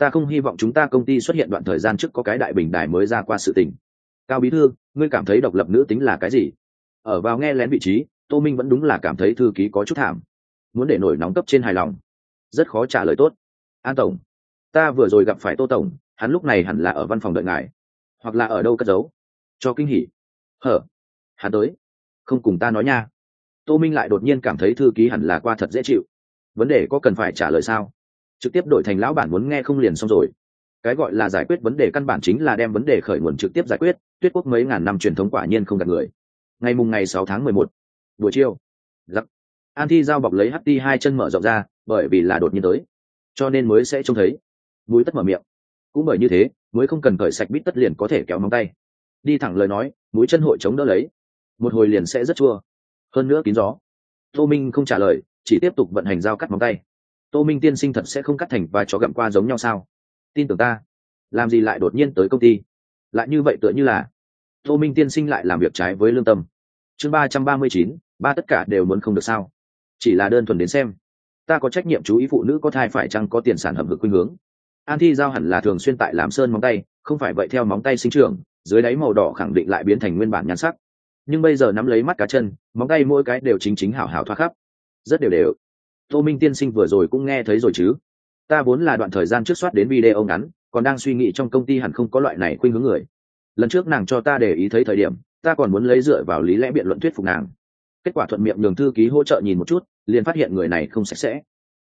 ta không hy vọng chúng ta công ty xuất hiện đoạn thời gian trước có cái đại bình đài mới ra qua sự tình. Cao bí thư, ngươi cảm thấy độc lập nữ tính là cái gì? Ở vào nghe lén vị trí, tô minh vẫn đúng là cảm thấy thư ký có chút thảm. Muốn để nổi nóng cấp trên hài lòng. Rất khó trả lời tốt. An tổng, ta vừa rồi gặp phải tô tổng, hắn lúc này hẳn là ở văn phòng đợi ngài. Hoặc là ở đâu cất giấu. Cho kinh hỉ. Hở? Hắn tới. Không cùng ta nói nha. Tô minh lại đột nhiên cảm thấy thư ký hẳn là qua thật dễ chịu. Vấn đề có cần phải trả lời sao? Trực tiếp đổi thành lão bản muốn nghe không liền xong rồi. Cái gọi là giải quyết vấn đề căn bản chính là đem vấn đề khởi nguồn trực tiếp giải quyết, tuyết quốc mấy ngàn năm truyền thống quả nhiên không gạt người. Ngày mùng ngày sáu tháng mười một, buổi chiều, giặc. An thi giao bọc lấy ht hai chân mở rộng ra, bởi vì là đột nhiên tới. Cho nên mới sẽ trông thấy. Mũi tất mở miệng. Cũng bởi như thế, mới không cần cởi sạch bít tất liền có thể kéo móng tay. Đi thẳng lời nói, mũi chân hội chống đỡ lấy. Một hồi liền sẽ rất chua. Hơn nữa kín gió. Tô minh không trả lời, chỉ tiếp tục vận hành dao cắt móng tay tô minh tiên sinh thật sẽ không cắt thành và chó gặm qua giống nhau sao? Tin tưởng ta. Làm gì lại đột nhiên tới công ty? Lại như vậy tựa như là tô minh tiên sinh lại làm việc trái với lương tâm. Chương ba trăm ba mươi chín, ba tất cả đều muốn không được sao? Chỉ là đơn thuần đến xem. Ta có trách nhiệm chú ý phụ nữ có thai phải chăng có tiền sản hầm hực khuynh hướng? An thi giao hẳn là thường xuyên tại làm sơn móng tay, không phải vậy theo móng tay sinh trưởng, dưới đáy màu đỏ khẳng định lại biến thành nguyên bản nhan sắc. Nhưng bây giờ nắm lấy mắt cá chân, móng tay mỗi cái đều chính chính hảo hảo thoát khắp. Rất đều đều tô minh tiên sinh vừa rồi cũng nghe thấy rồi chứ? Ta vốn là đoạn thời gian trước soát đến video ngắn, còn đang suy nghĩ trong công ty hẳn không có loại này khuynh hướng người. Lần trước nàng cho ta để ý thấy thời điểm, ta còn muốn lấy dựa vào lý lẽ biện luận thuyết phục nàng. Kết quả thuận miệng nhường thư ký hỗ trợ nhìn một chút, liền phát hiện người này không sạch sẽ.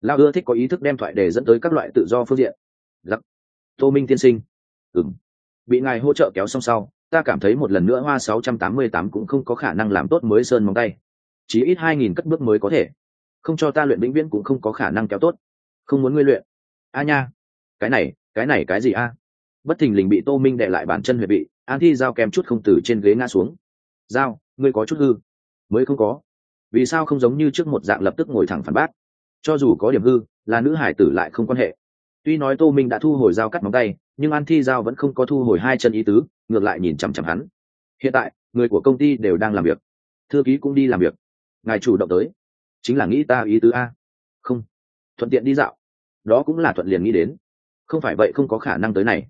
Lao ưa thích có ý thức đem thoại để dẫn tới các loại tự do phương diện. Giặc tô minh tiên sinh. Ừng bị ngài hỗ trợ kéo xong sau, ta cảm thấy một lần nữa hoa 688 cũng không có khả năng làm tốt mới sơn móng tay. Chỉ ít 2.000 cất bước mới có thể không cho ta luyện vĩnh viễn cũng không có khả năng kéo tốt. Không muốn ngươi luyện. A nha. Cái này cái này cái gì a? Bất thình lình bị tô minh đệ lại bản chân huyệt bị, an thi giao kèm chút không từ trên ghế ngã xuống. Giao, ngươi có chút hư. Mới không có. Vì sao không giống như trước một dạng lập tức ngồi thẳng phản bác? Cho dù có điểm hư, là nữ hải tử lại không quan hệ. Tuy nói tô minh đã thu hồi dao cắt móng tay, nhưng an thi giao vẫn không có thu hồi hai chân ý tứ, ngược lại nhìn chằm chằm hắn. Hiện tại, người của công ty đều đang làm việc. Thư ký cũng đi làm việc. Ngài chủ động tới chính là nghĩ ta ý tứ a. Không. Thuận tiện đi dạo. Đó cũng là thuận liền nghĩ đến. Không phải vậy không có khả năng tới này.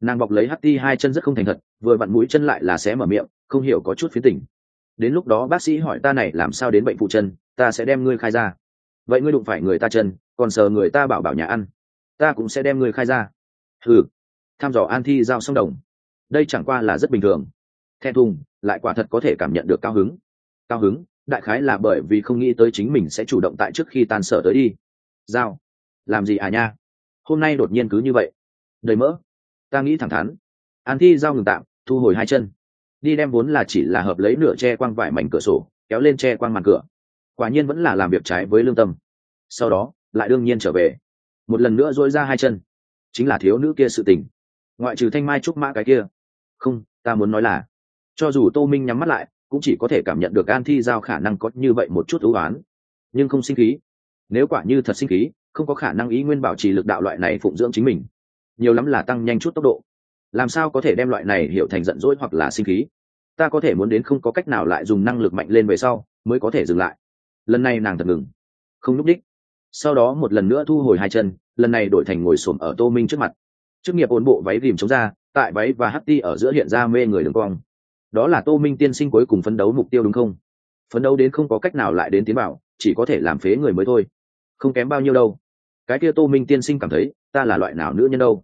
Nàng bọc lấy hắt ti hai chân rất không thành thật, vừa vặn mũi chân lại là sẽ mở miệng, không hiểu có chút phía tỉnh đến lúc đó bác sĩ hỏi ta này làm sao đến bệnh phụ chân, ta sẽ đem ngươi khai ra. Vậy ngươi đụng phải người ta chân, còn sờ người ta bảo bảo nhà ăn. Ta cũng sẽ đem ngươi khai ra. Ừ tham dò an thi giao sông đồng. Đây chẳng qua là rất bình thường. Thẹn thùng, lại quả thật có thể cảm nhận được cao hứng. Cao hứng đại khái là bởi vì không nghĩ tới chính mình sẽ chủ động tại trước khi tan sở tới đi. Giao. Làm gì à nha? Hôm nay đột nhiên cứ như vậy. Đầy mỡ. Ta nghĩ thẳng thắn. An thi giao ngừng tạm, thu hồi hai chân. Đi đem vốn là chỉ là hợp lấy nửa che quang vải mảnh cửa sổ, kéo lên che quang màn cửa. Quả nhiên vẫn là làm việc trái với lương tâm. Sau đó, lại đương nhiên trở về. Một lần nữa dối ra hai chân. Chính là thiếu nữ kia sự tình. Ngoại trừ thanh mai trúc mã cái kia. Không, ta muốn nói là, cho dù tô minh nhắm mắt lại cũng chỉ có thể cảm nhận được an thi giao khả năng có như vậy một chút ưu oán nhưng không sinh khí. Nếu quả như thật sinh khí, không có khả năng ý nguyên bảo trì lực đạo loại này phụng dưỡng chính mình. Nhiều lắm là tăng nhanh chút tốc độ. Làm sao có thể đem loại này hiểu thành giận dỗi hoặc là sinh khí? Ta có thể muốn đến không có cách nào lại dùng năng lực mạnh lên về sau, mới có thể dừng lại. Lần này nàng thật ngừng. Không núp đích sau đó một lần nữa thu hồi hai chân, lần này đổi thành ngồi xổm ở tô minh trước mặt. Chức nghiệp ổn bộ váy rìm chống ra, tại váy và hắt ti ở giữa hiện ra mê người đường cong đó là tô minh tiên sinh cuối cùng phấn đấu mục tiêu đúng không? Phấn đấu đến không có cách nào lại đến tiến bảo chỉ có thể làm phế người mới thôi. Không kém bao nhiêu đâu. Cái kia tô minh tiên sinh cảm thấy, ta là loại nào nữ nhân đâu?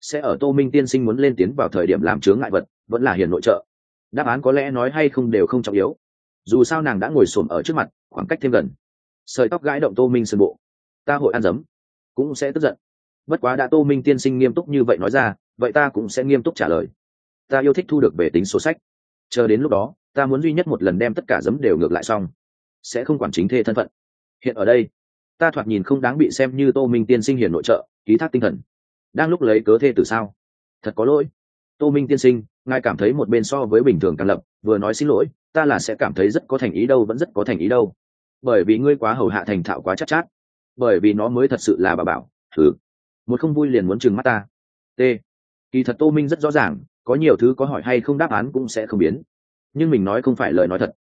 Sẽ ở tô minh tiên sinh muốn lên tiến vào thời điểm làm chướng ngại vật, vẫn là hiền nội trợ. Đáp án có lẽ nói hay không đều không trọng yếu. Dù sao nàng đã ngồi xổm ở trước mặt, khoảng cách thêm gần. Sợi tóc gãi động tô minh sân bộ. Ta hội ăn dấm. Cũng sẽ tức giận. Bất quá đã tô minh tiên sinh nghiêm túc như vậy nói ra, vậy ta cũng sẽ nghiêm túc trả lời. Ta yêu thích thu được về tính số sách chờ đến lúc đó ta muốn duy nhất một lần đem tất cả giấm đều ngược lại xong. Sẽ không quản chính thê thân phận. Hiện ở đây ta thoạt nhìn không đáng bị xem như tô minh tiên sinh hiển nội trợ ký thác tinh thần. Đang lúc lấy cớ thê từ sao? Thật có lỗi. Tô minh tiên sinh ngài cảm thấy một bên so với bình thường càng lập vừa nói xin lỗi ta là sẽ cảm thấy rất có thành ý đâu vẫn rất có thành ý đâu. Bởi vì ngươi quá hầu hạ thành thạo quá chắc chát, chát bởi vì nó mới thật sự là bà bảo. Thử một không vui liền muốn chừng mắt ta. T. Kỳ thật tô minh rất rõ ràng có nhiều thứ có hỏi hay không đáp án cũng sẽ không biến. Nhưng mình nói không phải lời nói thật,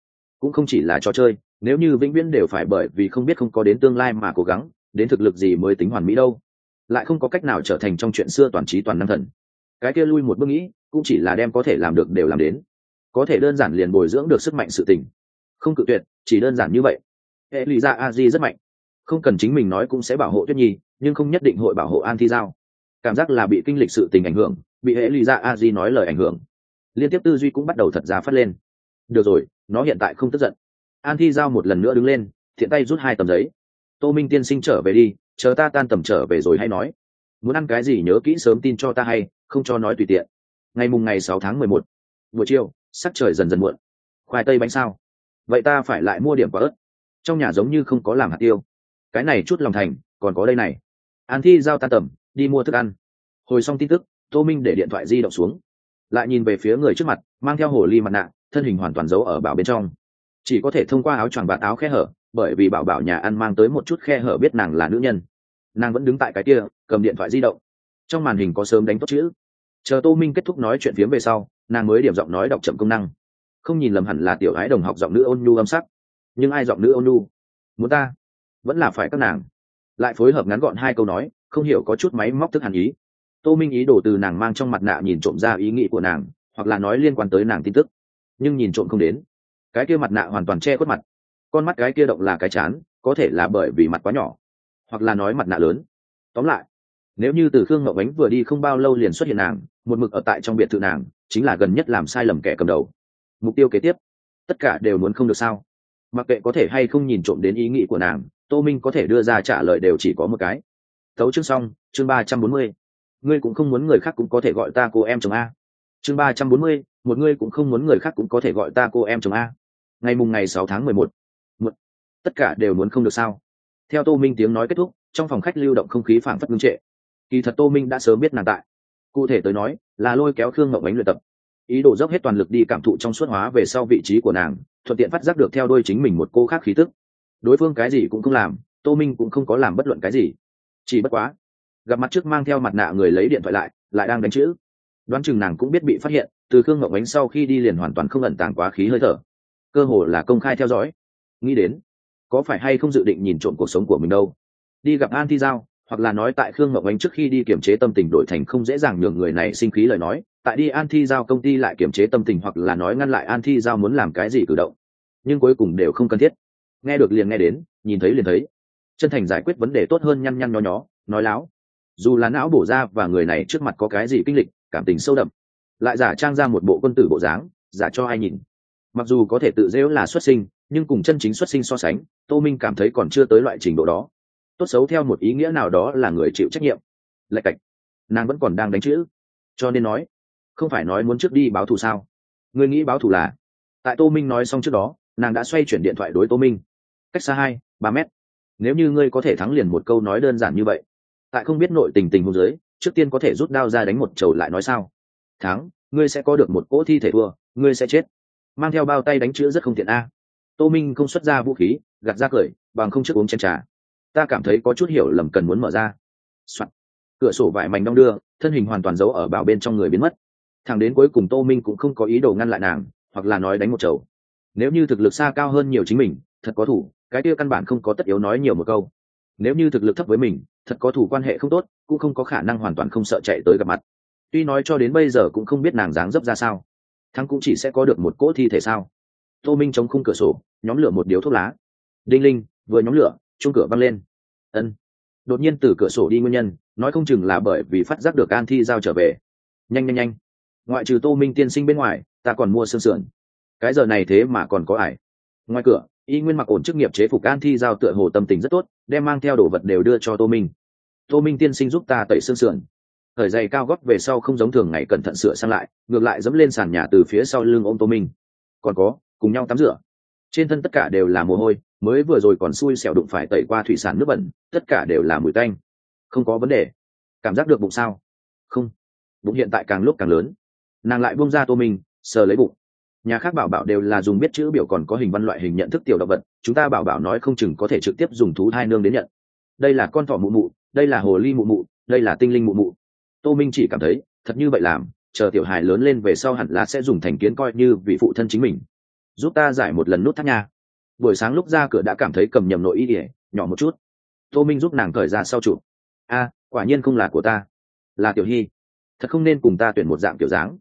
cũng không chỉ là trò chơi, nếu như vĩnh viễn đều phải bởi vì không biết không có đến tương lai mà cố gắng, đến thực lực gì mới tính hoàn mỹ đâu. Lại không có cách nào trở thành trong chuyện xưa toàn trí toàn năng thần. Cái kia lui một bước nghĩ, cũng chỉ là đem có thể làm được đều làm đến. Có thể đơn giản liền bồi dưỡng được sức mạnh sự tình. Không cự tuyệt, chỉ đơn giản như vậy. Hệ lý ra a di rất mạnh. Không cần chính mình nói cũng sẽ bảo hộ tuyết nhi, nhưng không nhất định hội bảo hộ an thi giao. Cảm giác là bị kinh lịch sự tình ảnh hưởng bị hệ lụy ra a di nói lời ảnh hưởng. Liên tiếp tư duy cũng bắt đầu thật ra phát lên. Được rồi, nó hiện tại không tức giận. An thi giao một lần nữa đứng lên, thiện tay rút hai tầm giấy. Tô minh tiên sinh trở về đi, chờ ta tan tầm trở về rồi hay nói. Muốn ăn cái gì nhớ kỹ sớm tin cho ta hay, không cho nói tùy tiện. Ngày mùng ngày sáu tháng mười một, buổi chiều, sắc trời dần dần muộn. Khoai tây bánh sao? Vậy ta phải lại mua điểm quả ớt. Trong nhà giống như không có làm hạt tiêu. Cái này chút lòng thành, còn có đây này. An thi giao tan tầm, đi mua thức ăn. Hồi xong tin tức tô minh để điện thoại di động xuống, lại nhìn về phía người trước mặt, mang theo hồ ly mặt nạ, thân hình hoàn toàn giấu ở bảo bên trong. Chỉ có thể thông qua áo choàng và áo khe hở, bởi vì bảo bảo nhà ăn mang tới một chút khe hở biết nàng là nữ nhân. Nàng vẫn đứng tại cái kia, cầm điện thoại di động. Trong màn hình có sớm đánh tốt chữ. Chờ tô minh kết thúc nói chuyện phiếm về sau, nàng mới điểm giọng nói đọc chậm công năng. Không nhìn lầm hẳn là tiểu ái đồng học giọng nữ ôn nhu âm sắc. Nhưng ai giọng nữ ôn nhu? Muốn ta? Vẫn là phải các nàng. Lại phối hợp ngắn gọn hai câu nói, không hiểu có chút máy móc thức hẳn ý tô minh ý đồ từ nàng mang trong mặt nạ nhìn trộm ra ý nghĩ của nàng, hoặc là nói liên quan tới nàng tin tức. Nhưng nhìn trộm không đến. Cái kia mặt nạ hoàn toàn che khuất mặt. Con mắt cái kia động là cái chán, có thể là bởi vì mặt quá nhỏ, hoặc là nói mặt nạ lớn. Tóm lại, nếu như từ khương ngậu ánh vừa đi không bao lâu liền xuất hiện nàng, một mực ở tại trong biệt thự nàng, chính là gần nhất làm sai lầm kẻ cầm đầu. Mục tiêu kế tiếp, tất cả đều muốn không được sao? Mặc kệ có thể hay không nhìn trộm đến ý nghĩ của nàng, tô minh có thể đưa ra trả lời đều chỉ có một cái. Thấu chương xong, chương ba trăm bốn mươi ngươi cũng không muốn người khác cũng có thể gọi ta cô em chồng a. Chương ba trăm bốn mươi, một ngươi cũng không muốn người khác cũng có thể gọi ta cô em chồng a. Ngày mùng ngày sáu tháng mười một. Một. Tất cả đều muốn không được sao? Theo tô minh tiếng nói kết thúc, trong phòng khách lưu động không khí phảng phất ngưng trệ. Kỳ thật tô minh đã sớm biết nàng tại. Cụ thể tới nói, là lôi kéo khương ngọc bánh luyện tập. Ý đồ dốc hết toàn lực đi cảm thụ trong suốt hóa về sau vị trí của nàng, thuận tiện phát giác được theo đôi chính mình một cô khác khí tức. Đối phương cái gì cũng không làm, tô minh cũng không có làm bất luận cái gì. Chỉ bất quá gặp mặt trước mang theo mặt nạ người lấy điện thoại lại lại đang đánh chữ. Đoán chừng nàng cũng biết bị phát hiện, từ khương ngọc ánh sau khi đi liền hoàn toàn không ẩn tàng quá khí hơi thở. Cơ hồ là công khai theo dõi. Nghĩ đến, có phải hay không dự định nhìn trộm cuộc sống của mình đâu? Đi gặp an thi giao, hoặc là nói tại khương ngọc ánh trước khi đi kiểm chế tâm tình đổi thành không dễ dàng nhường người này sinh khí lời nói, tại đi an thi giao công ty lại kiểm chế tâm tình hoặc là nói ngăn lại an thi giao muốn làm cái gì cử động. Nhưng cuối cùng đều không cần thiết. Nghe được liền nghe đến, nhìn thấy liền thấy. Chân thành giải quyết vấn đề tốt hơn nhăn nhăn nho nhó, nói láo dù là não bổ ra và người này trước mặt có cái gì kinh lịch, cảm tình sâu đậm, lại giả trang ra một bộ quân tử bộ dáng, giả cho ai nhìn. Mặc dù có thể tự dễu là xuất sinh, nhưng cùng chân chính xuất sinh so sánh, tô minh cảm thấy còn chưa tới loại trình độ đó. Tốt xấu theo một ý nghĩa nào đó là người chịu trách nhiệm. Lạch cạch. Nàng vẫn còn đang đánh chữ. Cho nên nói, không phải nói muốn trước đi báo thù sao? Người nghĩ báo thù là? Tại tô minh nói xong trước đó, nàng đã xoay chuyển điện thoại đối tô minh. Cách xa hai, ba mét. Nếu như ngươi có thể thắng liền một câu nói đơn giản như vậy tại không biết nội tình tình hôn giới trước tiên có thể rút đao ra đánh một chầu lại nói sao. Thắng, ngươi sẽ có được một cỗ thi thể thua, ngươi sẽ chết. Mang theo bao tay đánh chữ rất không tiện a. À. Tô minh không xuất ra vũ khí, gạt ra cười, bằng không trước uống chén trà. Ta cảm thấy có chút hiểu lầm cần muốn mở ra、Soạn. cửa sổ vải mảnh đong đưa, thân hình hoàn toàn giấu ở bảo bên trong người biến mất. Thằng đến cuối cùng tô minh cũng không có ý đồ ngăn lại nàng, hoặc là nói đánh một chầu. Nếu như thực lực xa cao hơn nhiều chính mình, thật có thủ, cái kia căn bản không có tất yếu nói nhiều một câu. Nếu như thực lực thấp với mình thật có thủ quan hệ không tốt, cũng không có khả năng hoàn toàn không sợ chạy tới gặp mặt. Tuy nói cho đến bây giờ cũng không biết nàng dáng dấp ra sao. Thắng cũng chỉ sẽ có được một cỗ thi thể sao? Tô minh chống khung cửa sổ, nhóm lửa một điếu thuốc lá. Đinh linh, vừa nhóm lửa chung cửa văng lên. Ân. Đột nhiên từ cửa sổ đi nguyên nhân, nói không chừng là bởi vì phát giác được an thi giao trở về. Nhanh nhanh nhanh. Ngoại trừ tô minh tiên sinh bên ngoài, ta còn mua sương sườn. Cái giờ này thế mà còn có ải ngoài cửa y nguyên mặc ổn chức nghiệp chế phục an thi giao tựa hồ tâm tình rất tốt, đem mang theo đồ vật đều đưa cho tô minh. Tô minh tiên sinh giúp ta tẩy xương sườn. Thời dày cao gót về sau không giống thường ngày cẩn thận sửa sang lại, ngược lại dẫm lên sàn nhà từ phía sau lưng ôm tô minh. Còn có, cùng nhau tắm rửa. Trên thân tất cả đều là mồ hôi, mới vừa rồi còn xui xẻo đụng phải tẩy qua thủy sản nước bẩn, tất cả đều là mùi tanh. Không có vấn đề. Cảm giác được bụng sao? Không. Bụng hiện tại càng lúc càng lớn. Nàng lại buông ra tô minh, sờ lấy bụng nhà khác bảo bảo đều là dùng biết chữ biểu còn có hình văn loại hình nhận thức tiểu động vật, chúng ta bảo bảo nói không chừng có thể trực tiếp dùng thú hai nương đến nhận. Đây là con thỏ mụ mụ, đây là hồ ly mụ mụ, đây là tinh linh mụ mụ. Tô minh chỉ cảm thấy, thật như vậy làm, chờ tiểu hài lớn lên về sau hẳn là sẽ dùng thành kiến coi như vị phụ thân chính mình. Giúp ta giải một lần nút thắt nha. Buổi sáng lúc ra cửa đã cảm thấy cầm nhầm nội y ỉa nhỏ một chút. Tô minh giúp nàng cởi ra sau chụp. A, quả nhiên không là của ta. Là tiểu hy. Thật không nên cùng ta tuyển một dạng kiểu dáng.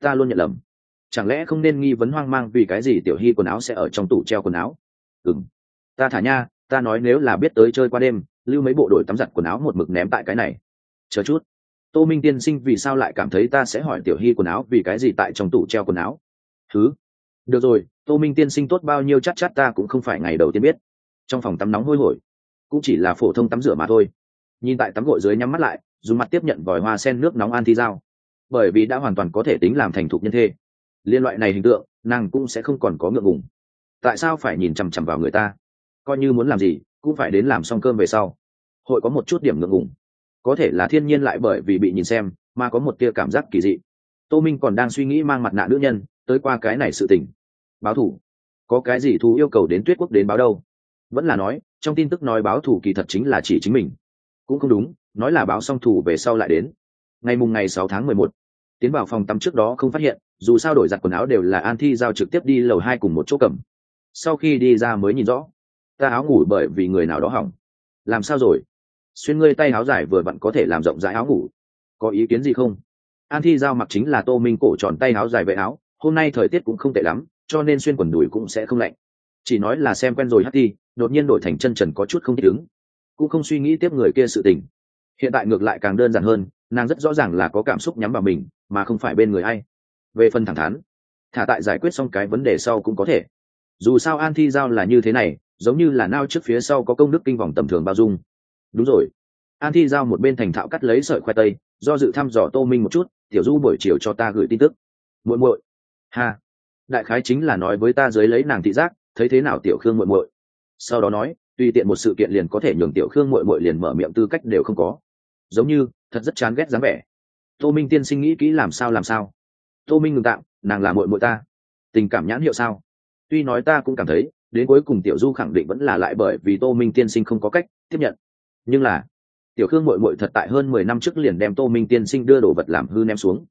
Ta luôn nhận lầm chẳng lẽ không nên nghi vấn hoang mang vì cái gì tiểu hy quần áo sẽ ở trong tủ treo quần áo? Ừng ta thả nha, ta nói nếu là biết tới chơi qua đêm, lưu mấy bộ đội tắm giặt quần áo một mực ném tại cái này. Chờ chút. Tô minh tiên sinh vì sao lại cảm thấy ta sẽ hỏi tiểu hy quần áo vì cái gì tại trong tủ treo quần áo? Thứ được rồi, tô minh tiên sinh tốt bao nhiêu chắc chắc ta cũng không phải ngày đầu tiên biết. Trong phòng tắm nóng hôi hổi, cũng chỉ là phổ thông tắm rửa mà thôi. Nhìn tại tắm gội dưới nhắm mắt lại, dùng mặt tiếp nhận vòi hoa sen nước nóng an thi dao bởi vì đã hoàn toàn có thể tính làm thành thục nhân thê liên loại này hình tượng, nàng cũng sẽ không còn có ngượng ngùng. Tại sao phải nhìn chằm chằm vào người ta? Coi như muốn làm gì, cũng phải đến làm xong cơm về sau. Hội có một chút điểm ngượng ngùng. Có thể là thiên nhiên lại bởi vì bị nhìn xem, mà có một tia cảm giác kỳ dị. Tô minh còn đang suy nghĩ mang mặt nạ nữ nhân, tới qua cái này sự tình. Báo thủ. Có cái gì thu yêu cầu đến tuyết quốc đến báo đâu? Vẫn là nói, trong tin tức nói báo thủ kỳ thật chính là chỉ chính mình. Cũng không đúng, nói là báo xong thủ về sau lại đến. Ngày mùng ngày sáu tháng mười một, tiến vào phòng tắm trước đó không phát hiện dù sao đổi giặt quần áo đều là an thi giao trực tiếp đi lầu hai cùng một chỗ cầm. Sau khi đi ra mới nhìn rõ, ta áo ngủ bởi vì người nào đó hỏng. Làm sao rồi? Xuyên ngươi tay áo dài vừa vặn có thể làm rộng rãi áo ngủ. Có ý kiến gì không? An thi giao mặc chính là tô minh cổ tròn tay áo dài vệ áo, hôm nay thời tiết cũng không tệ lắm, cho nên xuyên quần đùi cũng sẽ không lạnh. Chỉ nói là xem quen rồi hát thi, đột nhiên đổi thành chân trần có chút không thích ứng. Cũng không suy nghĩ tiếp người kia sự tình. Hiện tại ngược lại càng đơn giản hơn, nàng rất rõ ràng là có cảm xúc nhắm vào mình, mà không phải bên người ai về phần thẳng thắn, thả tại giải quyết xong cái vấn đề sau cũng có thể. Dù sao an thi giao là như thế này, giống như là nao trước phía sau có công đức kinh vòng tầm thường bao dung. Đúng rồi. An thi giao một bên thành thạo cắt lấy sợi khoai tây, do dự thăm dò tô minh một chút, tiểu du, buổi chiều cho ta gửi tin tức. Muội muội. Ha. Đại khái chính là nói với ta dưới lấy nàng thị giác, thấy thế nào tiểu khương muội muội? Sau đó nói, tùy tiện một sự kiện liền có thể nhường tiểu khương muội muội liền mở miệng tư cách đều không có. Giống như, thật rất chán ghét dáng vẻ. Tô minh tiên sinh nghĩ kỹ làm sao làm sao tô minh ngừng tạm, nàng là muội muội ta. Tình cảm nhãn hiệu sao? Tuy nói ta cũng cảm thấy, đến cuối cùng tiểu du khẳng định vẫn là lại bởi vì tô minh tiên sinh không có cách tiếp nhận. Nhưng là, tiểu khương muội muội thật tại hơn mười năm trước liền đem tô minh tiên sinh đưa đồ vật làm hư ném xuống.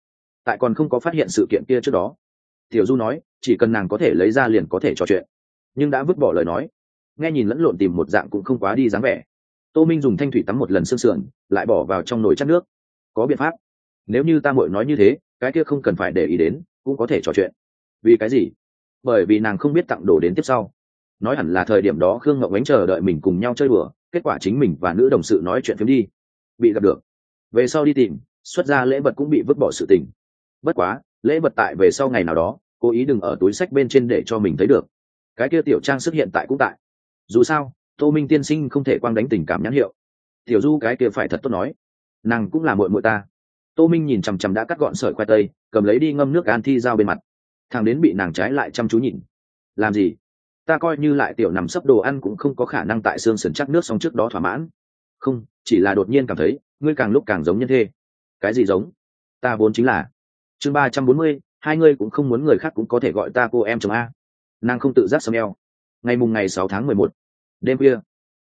Tại còn không có phát hiện sự kiện kia trước đó. Tiểu du nói, chỉ cần nàng có thể lấy ra liền có thể trò chuyện. Nhưng đã vứt bỏ lời nói. Nghe nhìn lẫn lộn tìm một dạng cũng không quá đi dáng vẻ. Tô minh dùng thanh thủy tắm một lần sương sườn, lại bỏ vào trong nồi chắt nước. Có biện pháp. Nếu như ta mội nói như thế cái kia không cần phải để ý đến, cũng có thể trò chuyện. Vì cái gì? Bởi vì nàng không biết tặng đồ đến tiếp sau. Nói hẳn là thời điểm đó khương ngậu ánh chờ đợi mình cùng nhau chơi đùa, kết quả chính mình và nữ đồng sự nói chuyện phiếm đi. Bị gặp được. Về sau đi tìm, xuất ra lễ vật cũng bị vứt bỏ sự tình. Bất quá, lễ vật tại về sau ngày nào đó, cố ý đừng ở túi sách bên trên để cho mình thấy được. Cái kia tiểu trang xuất hiện tại cũng tại. Dù sao, tô minh tiên sinh không thể quang đánh tình cảm nhãn hiệu. Tiểu du cái kia phải thật tốt nói. Nàng cũng là mội mội ta tô minh nhìn chằm chằm đã cắt gọn sợi khoai tây, cầm lấy đi ngâm nước an thi dao bên mặt. Thằng đến bị nàng trái lại chăm chú nhìn. Làm gì? Ta coi như lại tiểu nằm sấp đồ ăn cũng không có khả năng tại xương sườn chắc nước xong trước đó thỏa mãn. Không, chỉ là đột nhiên cảm thấy, ngươi càng lúc càng giống nhân thê. Cái gì giống? Ta vốn chính là. Chương ba trăm bốn mươi, hai ngươi cũng không muốn người khác cũng có thể gọi ta cô em chồng a. Nàng không tự giác sầm eo. Ngày mùng ngày sáu tháng mười một, đêm khuya,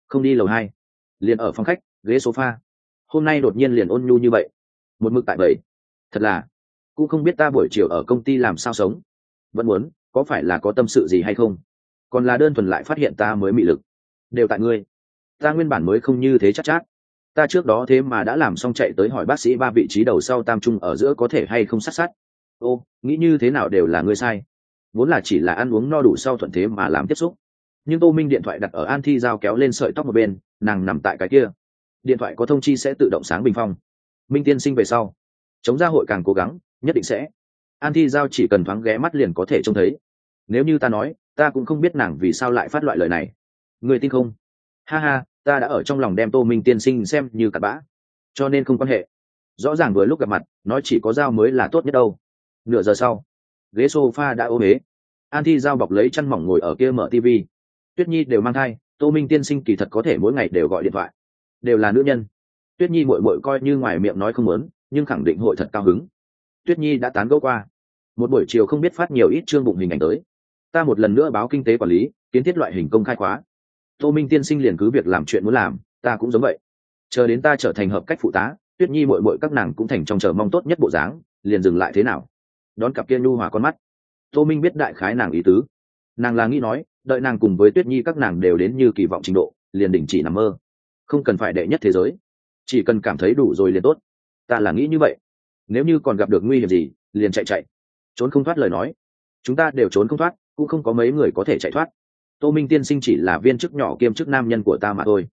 không đi lầu hai, liền ở phòng khách, ghế sofa. Hôm nay đột nhiên liền ôn nhu như vậy một mực tại vậy thật là cũng không biết ta buổi chiều ở công ty làm sao sống. Vẫn muốn có phải là có tâm sự gì hay không? Còn là đơn thuần lại phát hiện ta mới mị lực. Đều tại ngươi. Ta nguyên bản mới không như thế chắc chát, chát ta trước đó thế mà đã làm xong chạy tới hỏi bác sĩ ba vị trí đầu sau tam trung ở giữa có thể hay không sát sát. Ô nghĩ như thế nào đều là ngươi sai. Vốn là chỉ là ăn uống no đủ sau thuận thế mà làm tiếp xúc. Nhưng tô minh điện thoại đặt ở an thi giao kéo lên sợi tóc một bên nàng nằm tại cái kia. Điện thoại có thông chi sẽ tự động sáng bình phong minh tiên sinh về sau. Chống gia hội càng cố gắng, nhất định sẽ. An thi giao chỉ cần thoáng ghé mắt liền có thể trông thấy. Nếu như ta nói, ta cũng không biết nàng vì sao lại phát loại lời này. Người tin không? Ha ha, ta đã ở trong lòng đem tô minh tiên sinh xem như cặp bã. Cho nên không quan hệ. Rõ ràng vừa lúc gặp mặt, nói chỉ có dao mới là tốt nhất đâu. Nửa giờ sau, ghế sofa đã ô huế an thi dao bọc lấy chăn mỏng ngồi ở kia mở tv tuyết nhi đều mang thai, tô minh tiên sinh kỳ thật có thể mỗi ngày đều gọi điện thoại. Đều là nữ nhân tuyết nhi mội mội coi như ngoài miệng nói không muốn, nhưng khẳng định hội thật cao hứng. Tuyết nhi đã tán gẫu qua. Một buổi chiều không biết phát nhiều ít chương bụng hình ảnh tới. Ta một lần nữa báo kinh tế quản lý, kiến thiết loại hình công khai khóa. Tô minh tiên sinh liền cứ việc làm chuyện muốn làm, ta cũng giống vậy. Chờ đến ta trở thành hợp cách phụ tá, tuyết nhi mội mội các nàng cũng thành trong chờ mong tốt nhất bộ dáng, liền dừng lại thế nào? Đón cặp kia nhu hòa con mắt. Tô minh biết đại khái nàng ý tứ. Nàng là nghĩ nói, đợi nàng cùng với tuyết nhi các nàng đều đến như kỳ vọng trình độ, liền đình chỉ nằm mơ. Không cần phải đệ nhất thế giới chỉ cần cảm thấy đủ rồi liền tốt. Ta là nghĩ như vậy. Nếu như còn gặp được nguy hiểm gì, liền chạy chạy. Trốn không thoát lời nói. Chúng ta đều trốn không thoát, cũng không có mấy người có thể chạy thoát. Tô minh tiên sinh chỉ là viên chức nhỏ kiêm chức nam nhân của ta mà thôi.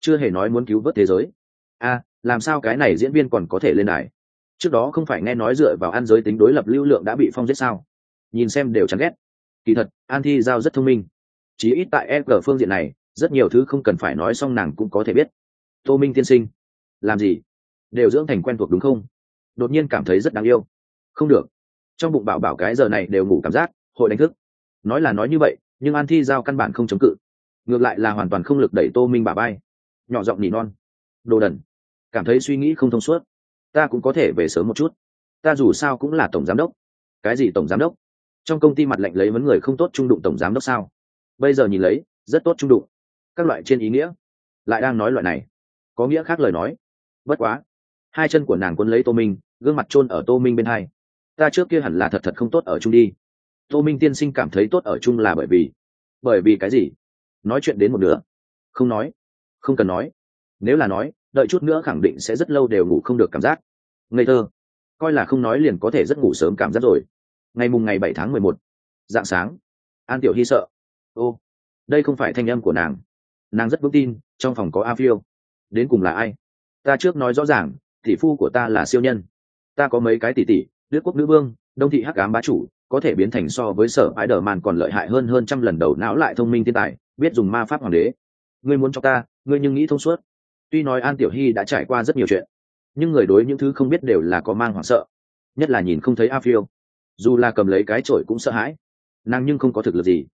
Chưa hề nói muốn cứu vớt thế giới. A làm sao cái này diễn viên còn có thể lên đài? Trước đó không phải nghe nói dựa vào an giới tính đối lập lưu lượng đã bị phong giết sao? Nhìn xem đều chán ghét. Kỳ thật, an thi giao rất thông minh. Chí ít tại e g phương diện này, rất nhiều thứ không cần phải nói xong nàng cũng có thể biết. Tô minh tiên sinh làm gì? Đều dưỡng thành quen thuộc đúng không? Đột nhiên cảm thấy rất đáng yêu. Không được. Trong bụng bảo bảo cái giờ này đều ngủ cảm giác, hội đánh thức. Nói là nói như vậy, nhưng an thi giao căn bản không chống cự. Ngược lại là hoàn toàn không lực đẩy tô minh bà bay. Nhỏ giọng nỉ non. Đồ đần. Cảm thấy suy nghĩ không thông suốt. Ta cũng có thể về sớm một chút. Ta dù sao cũng là tổng giám đốc. Cái gì tổng giám đốc? Trong công ty mặt lệnh lấy vấn người không tốt trung đụng tổng giám đốc sao? Bây giờ nhìn lấy, rất tốt trung đụng. Các loại trên ý nghĩa. Lại đang nói loại này. Có nghĩa khác lời nói bất quá. Hai chân của nàng quân lấy tô minh, gương mặt chôn ở tô minh bên hai. Ta trước kia hẳn là thật thật không tốt ở chung đi. Tô minh tiên sinh cảm thấy tốt ở chung là bởi vì bởi vì cái gì? Nói chuyện đến một nửa. Không nói. Không cần nói. Nếu là nói, đợi chút nữa khẳng định sẽ rất lâu đều ngủ không được cảm giác. Ngây thơ. Coi là không nói liền có thể rất ngủ sớm cảm giác rồi. Ngày mùng ngày bảy tháng mười một. Dạng sáng. An tiểu hy sợ. Ô. Đây không phải thanh âm của nàng. Nàng rất vững tin, trong phòng có a phiêu. Đến cùng là ai? Ta trước nói rõ ràng, tỷ phu của ta là siêu nhân. Ta có mấy cái tỷ tỷ, đức quốc nữ vương, đông thị hắc ám bá chủ, có thể biến thành so với sở ái đờ màn còn lợi hại hơn hơn trăm lần đầu não lại thông minh thiên tài, biết dùng ma pháp hoàng đế. Ngươi muốn cho ta, ngươi nhưng nghĩ thông suốt. Tuy nói an tiểu hy đã trải qua rất nhiều chuyện, nhưng người đối những thứ không biết đều là có mang hoảng sợ, nhất là nhìn không thấy a phiêu. Dù là cầm lấy cái trội cũng sợ hãi. Nàng nhưng không có thực lực gì.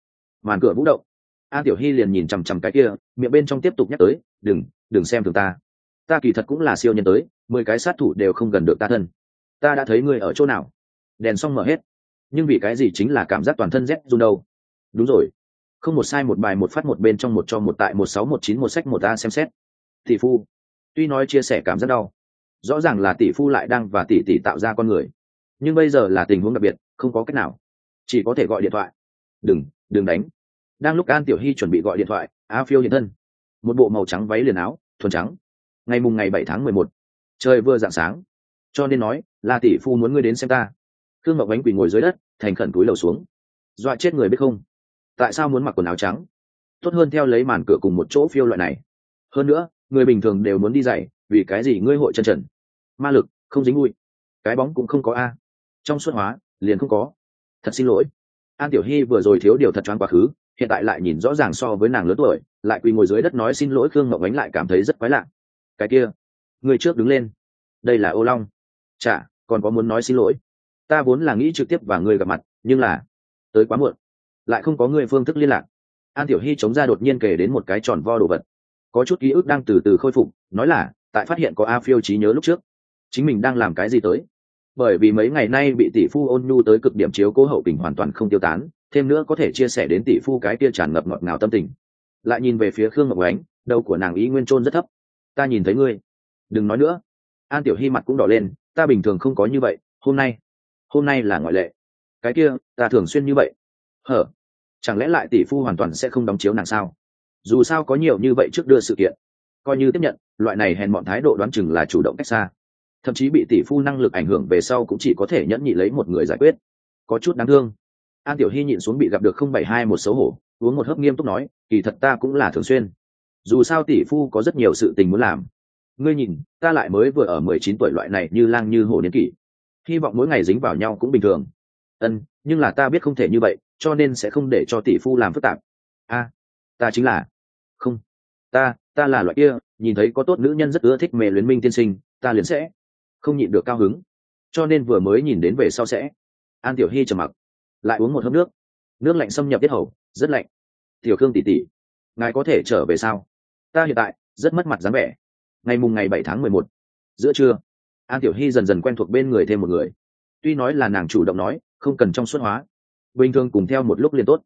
Màn cửa vũ động. An tiểu hy liền nhìn chằm chằm cái kia, miệng bên trong tiếp tục nhắc tới, đừng đừng xem thường ta ta kỳ thật cũng là siêu nhân tới, mười cái sát thủ đều không gần được ta thân. Ta đã thấy người ở chỗ nào? Đèn xong mở hết. Nhưng vì cái gì chính là cảm giác toàn thân rét run đâu? Đúng rồi. Không một sai một bài một phát một bên trong một cho một tại một sáu một chín một sách một ta xem xét. Tỷ phu. Tuy nói chia sẻ cảm giác đau, rõ ràng là tỷ phu lại đang và tỷ tỷ tạo ra con người. Nhưng bây giờ là tình huống đặc biệt, không có cách nào. Chỉ có thể gọi điện thoại. Đừng đừng đánh. Đang lúc an tiểu hy chuẩn bị gọi điện thoại, a phiêu hiện thân. Một bộ màu trắng váy liền áo, thuần trắng ngày mùng ngày bảy tháng mười một. Trời vừa dạng sáng. Cho nên nói là tỷ phu muốn ngươi đến xem ta. Khương ngọc bánh quỳ ngồi dưới đất, thành khẩn túi lầu xuống. Dọa chết người biết không? Tại sao muốn mặc quần áo trắng? Tốt hơn theo lấy màn cửa cùng một chỗ phiêu loại này. Hơn nữa, người bình thường đều muốn đi dạy, vì cái gì ngươi hội chân trần? Ma lực, không dính bụi. Cái bóng cũng không có a. Trong suốt hóa, liền không có. Thật xin lỗi. An tiểu hy vừa rồi thiếu điều thật choáng quá khứ, hiện tại lại nhìn rõ ràng so với nàng lớn tuổi, lại quỳ ngồi dưới đất nói xin lỗi khương ngọc ánh lại cảm thấy rất quái lạ cái kia, người trước đứng lên. Đây là ô long. Chả còn có muốn nói xin lỗi. Ta vốn là nghĩ trực tiếp và ngươi gặp mặt, nhưng là tới quá muộn. Lại không có người phương thức liên lạc. An tiểu hy chống ra đột nhiên kể đến một cái tròn vo đồ vật. Có chút ký ức đang từ từ khôi phục, nói là, tại phát hiện có a phiêu trí nhớ lúc trước. Chính mình đang làm cái gì tới? Bởi vì mấy ngày nay bị tỷ phu ôn nhu tới cực điểm chiếu cố hậu tình hoàn toàn không tiêu tán, thêm nữa có thể chia sẻ đến tỷ phu cái kia tràn ngập ngọt ngào tâm tình. Lại nhìn về phía khương ngọc ánh, đầu của nàng ý nguyên trôn rất thấp ta nhìn thấy ngươi. Đừng nói nữa. An tiểu hy mặt cũng đỏ lên, ta bình thường không có như vậy, hôm nay hôm nay là ngoại lệ. Cái kia, ta thường xuyên như vậy. Hở? Chẳng lẽ lại tỷ phu hoàn toàn sẽ không đóng chiếu nàng sao? Dù sao có nhiều như vậy trước đưa sự kiện. Coi như tiếp nhận, loại này hèn mọn thái độ đoán chừng là chủ động cách xa. Thậm chí bị tỷ phu năng lực ảnh hưởng về sau cũng chỉ có thể nhẫn nhị lấy một người giải quyết. Có chút đáng thương. An tiểu hy nhịn xuống bị gặp được không bảy hai một xấu hổ, uống một hớp nghiêm túc nói, kỳ thật ta cũng là thường xuyên dù sao tỷ phu có rất nhiều sự tình muốn làm. Ngươi nhìn, ta lại mới vừa ở mười chín tuổi loại này như lang như hổ niên kỷ. Hy vọng mỗi ngày dính vào nhau cũng bình thường. Ân, nhưng là ta biết không thể như vậy, cho nên sẽ không để cho tỷ phu làm phức tạp. A, ta chính là. Không. Ta ta là loại kia, nhìn thấy có tốt nữ nhân rất ưa thích mẹ luyến minh tiên sinh, ta liền sẽ không nhịn được cao hứng. Cho nên vừa mới nhìn đến về sau sẽ. An tiểu hy trầm mặc, lại uống một hớp nước. Nước lạnh xâm nhập tiết hầu, rất lạnh. Tiểu khương tỉ tỉ, ngài có thể trở về sao? Ta hiện tại, rất mất mặt dáng vẻ. Ngày mùng ngày bảy tháng mười một, giữa trưa, an tiểu hy dần dần quen thuộc bên người thêm một người. Tuy nói là nàng chủ động nói, không cần trong suất hóa. Bình thường cùng theo một lúc liền tốt.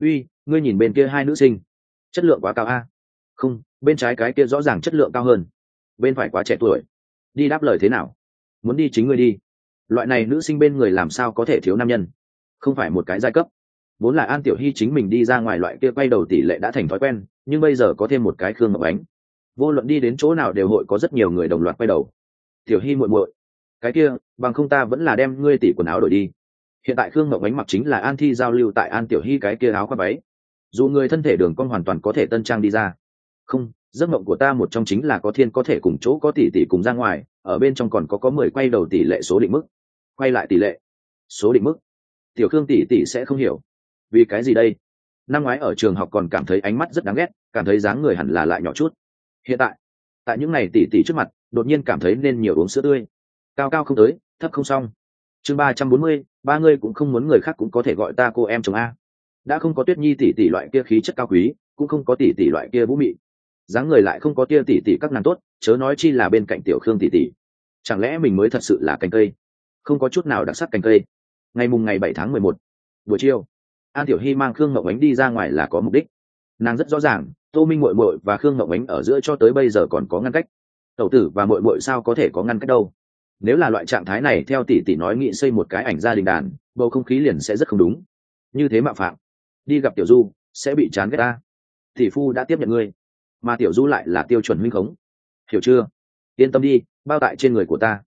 Uy, ngươi nhìn bên kia hai nữ sinh. Chất lượng quá cao a. Không, bên trái cái kia rõ ràng chất lượng cao hơn. Bên phải quá trẻ tuổi. Đi đáp lời thế nào? Muốn đi chính ngươi đi. Loại này nữ sinh bên người làm sao có thể thiếu nam nhân? Không phải một cái giai cấp vốn là an tiểu hy chính mình đi ra ngoài loại kia quay đầu tỷ lệ đã thành thói quen, nhưng bây giờ có thêm một cái khương ngọc ánh. Vô luận đi đến chỗ nào đều hội có rất nhiều người đồng loạt quay đầu. Tiểu hy muội muội, cái kia, bằng không ta vẫn là đem ngươi tỷ quần áo đổi đi. Hiện tại khương ngọc ánh mặc chính là an thi giao lưu tại an tiểu hy cái kia áo khoác váy. Dù người thân thể đường con hoàn toàn có thể tân trang đi ra. Không, giấc mộng của ta một trong chính là có thiên có thể cùng chỗ có tỷ tỷ cùng ra ngoài, ở bên trong còn có có mười quay đầu tỷ lệ số định mức. Quay lại tỷ lệ số định mức. Tiểu khương tỷ tỷ sẽ không hiểu vì cái gì đây? Năm ngoái ở trường học còn cảm thấy ánh mắt rất đáng ghét, cảm thấy dáng người hẳn là lại nhỏ chút. Hiện tại tại những ngày tỷ tỷ trước mặt, đột nhiên cảm thấy nên nhiều uống sữa tươi. Cao cao không tới, thấp không xong. Chương ba trăm bốn mươi, ba ngươi cũng không muốn người khác cũng có thể gọi ta cô em chồng a. Đã không có tuyết nhi tỷ tỷ loại kia khí chất cao quý, cũng không có tỷ tỷ loại kia vũ mị. Dáng người lại không có tia tỷ tỷ các nàng tốt, chớ nói chi là bên cạnh tiểu khương tỷ tỷ chẳng lẽ mình mới thật sự là cành cây? Không có chút nào đặc sắc cành cây. Ngày mùng ngày bảy tháng mười một, buổi chiều an tiểu hy mang khương ngậu ánh đi ra ngoài là có mục đích nàng rất rõ ràng tô minh mội mội và khương ngậu ánh ở giữa cho tới bây giờ còn có ngăn cách tẩu tử và mội mội sao có thể có ngăn cách đâu nếu là loại trạng thái này theo tỷ tỷ nói nghị xây một cái ảnh gia đình đàn bầu không khí liền sẽ rất không đúng như thế mạo phạm đi gặp tiểu du sẽ bị chán ghét ta tỷ phu đã tiếp nhận ngươi mà tiểu du lại là tiêu chuẩn minh khống hiểu chưa yên tâm đi bao tại trên người của ta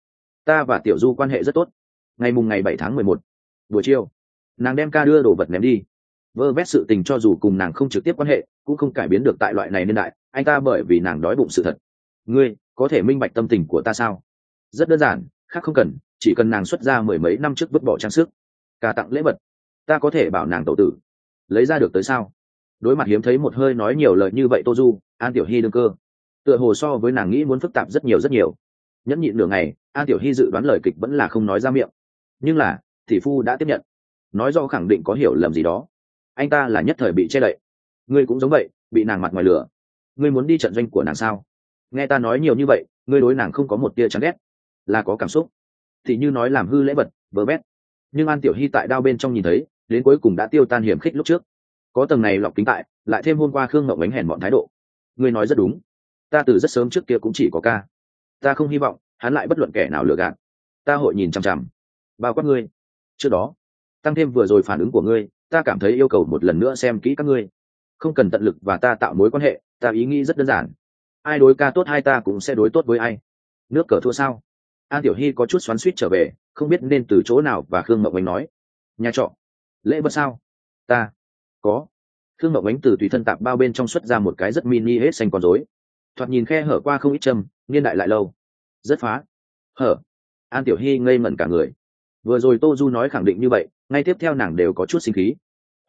ta và tiểu du quan hệ rất tốt ngày mùng ngày bảy tháng mười một buổi chiều nàng đem ca đưa đồ vật ném đi. Vơ vét sự tình cho dù cùng nàng không trực tiếp quan hệ, cũng không cải biến được tại loại này niên đại, anh ta bởi vì nàng đói bụng sự thật. Ngươi, có thể minh bạch tâm tình của ta sao? Rất đơn giản, khác không cần, chỉ cần nàng xuất ra mười mấy năm trước vứt bỏ trang sức. Ca tặng lễ vật. Ta có thể bảo nàng tậu tử. Lấy ra được tới sao? Đối mặt hiếm thấy một hơi nói nhiều lời như vậy tô du, an tiểu hy đương cơ. Tựa hồ so với nàng nghĩ muốn phức tạp rất nhiều rất nhiều. Nhẫn nhịn nửa ngày, an tiểu hy dự đoán lời kịch vẫn là không nói ra miệng. Nhưng là, tỷ phu đã tiếp nhận nói do khẳng định có hiểu lầm gì đó. Anh ta là nhất thời bị che đậy. Ngươi cũng giống vậy, bị nàng mặt ngoài lửa ngươi muốn đi trận doanh của nàng sao? Nghe ta nói nhiều như vậy, ngươi đối nàng không có một tia chán ghét. Là có cảm xúc. Thì như nói làm hư lễ vật vớ bét nhưng an tiểu hy tại đao bên trong nhìn thấy, đến cuối cùng đã tiêu tan hiểm khích lúc trước. Có tầng này lọc kính tại, lại thêm hôm qua khương ngậu bánh hèn bọn thái độ. Ngươi nói rất đúng. Ta từ rất sớm trước kia cũng chỉ có ca. Ta không hy vọng hắn lại bất luận kẻ nào lừa gạt. Ta hội nhìn chằm chằm. Bao quát ngươi. Trước đó tăng thêm vừa rồi phản ứng của ngươi, ta cảm thấy yêu cầu một lần nữa xem kỹ các ngươi. Không cần tận lực và ta tạo mối quan hệ, ta ý nghĩ rất đơn giản. Ai đối ca tốt hai ta cũng sẽ đối tốt với ai. Nước cờ thua sao? An tiểu hy có chút xoắn suýt trở về, không biết nên từ chỗ nào và khương mậu ánh nói. Nhà trọ. Lễ vật sao? Ta. Có. Khương mậu ánh từ tùy thân tạp bao bên trong xuất ra một cái rất mini hết xanh con rối. Thoạt nhìn khe hở qua không ít châm, niên đại lại lâu. Rất phá. Hở. An tiểu hy ngây ngẩn cả người. Vừa rồi tô du nói khẳng định như vậy ngay tiếp theo nàng đều có chút sinh khí.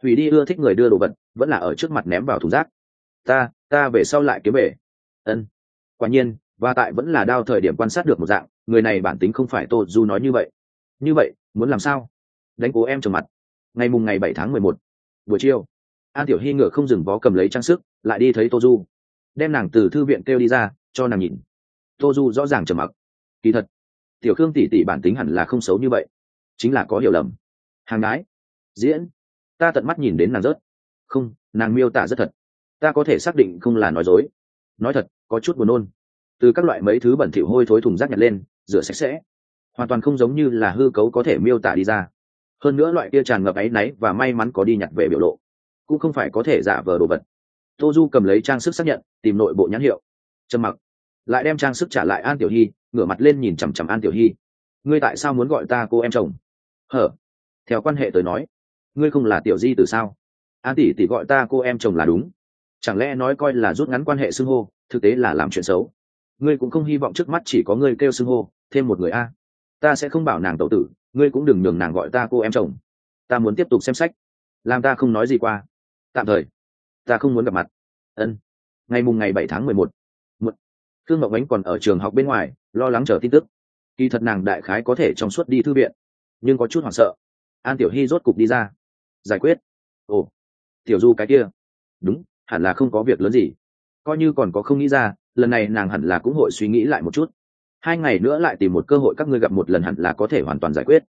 Hủy đi ưa thích người đưa đồ vật, vẫn là ở trước mặt ném vào thùng rác. Ta ta về sau lại kiếm về. Ân. Quả nhiên, và tại vẫn là đao thời điểm quan sát được một dạng, người này bản tính không phải tô du nói như vậy. Như vậy, muốn làm sao? Đánh cố em trầm mặt. Ngày mùng ngày bảy tháng mười một, buổi chiều, an tiểu hy ngựa không dừng vó cầm lấy trang sức, lại đi thấy tô du. Đem nàng từ thư viện kêu đi ra, cho nàng nhìn. Tô du rõ ràng trầm mặc. Kỳ thật, tiểu khương tỷ tỷ bản tính hẳn là không xấu như vậy, chính là có hiểu lầm hàng gái diễn. Ta tận mắt nhìn đến nàng rớt. Không, nàng miêu tả rất thật. Ta có thể xác định không là nói dối. Nói thật, có chút buồn nôn. Từ các loại mấy thứ bẩn thỉu hôi thối thùng rác nhặt lên, rửa sạch sẽ. Hoàn toàn không giống như là hư cấu có thể miêu tả đi ra. Hơn nữa loại kia tràn ngập áy náy và may mắn có đi nhặt về biểu lộ, cũng không phải có thể giả vờ đồ vật. Tô du cầm lấy trang sức xác nhận, tìm nội bộ nhãn hiệu. Trầm mặc. Lại đem trang sức trả lại an tiểu hy, ngửa mặt lên nhìn chằm chằm an tiểu hy. Ngươi tại sao muốn gọi ta cô em chồng? Hở? Theo quan hệ tới nói, ngươi không là tiểu di từ sao? An tỷ tỷ gọi ta cô em chồng là đúng. Chẳng lẽ nói coi là rút ngắn quan hệ xưng hô, thực tế là làm chuyện xấu? Ngươi cũng không hy vọng trước mắt chỉ có ngươi kêu xưng hô, thêm một người a. Ta sẽ không bảo nàng tẩu tử, ngươi cũng đừng nhường nàng gọi ta cô em chồng. Ta muốn tiếp tục xem sách. Làm ta không nói gì qua. Tạm thời, ta không muốn gặp mặt. Ân. Ngày mùng ngày bảy tháng mười một một. Thương ngọc ánh còn ở trường học bên ngoài, lo lắng chờ tin tức. Kỳ thật nàng đại khái có thể trong suốt đi thư viện, nhưng có chút hoảng sợ an tiểu hy rốt cục đi ra. Giải quyết. Ồ, tiểu du cái kia. Đúng, hẳn là không có việc lớn gì. Coi như còn có không nghĩ ra, lần này nàng hẳn là cũng hội suy nghĩ lại một chút. Hai ngày nữa lại tìm một cơ hội các ngươi gặp một lần hẳn là có thể hoàn toàn giải quyết.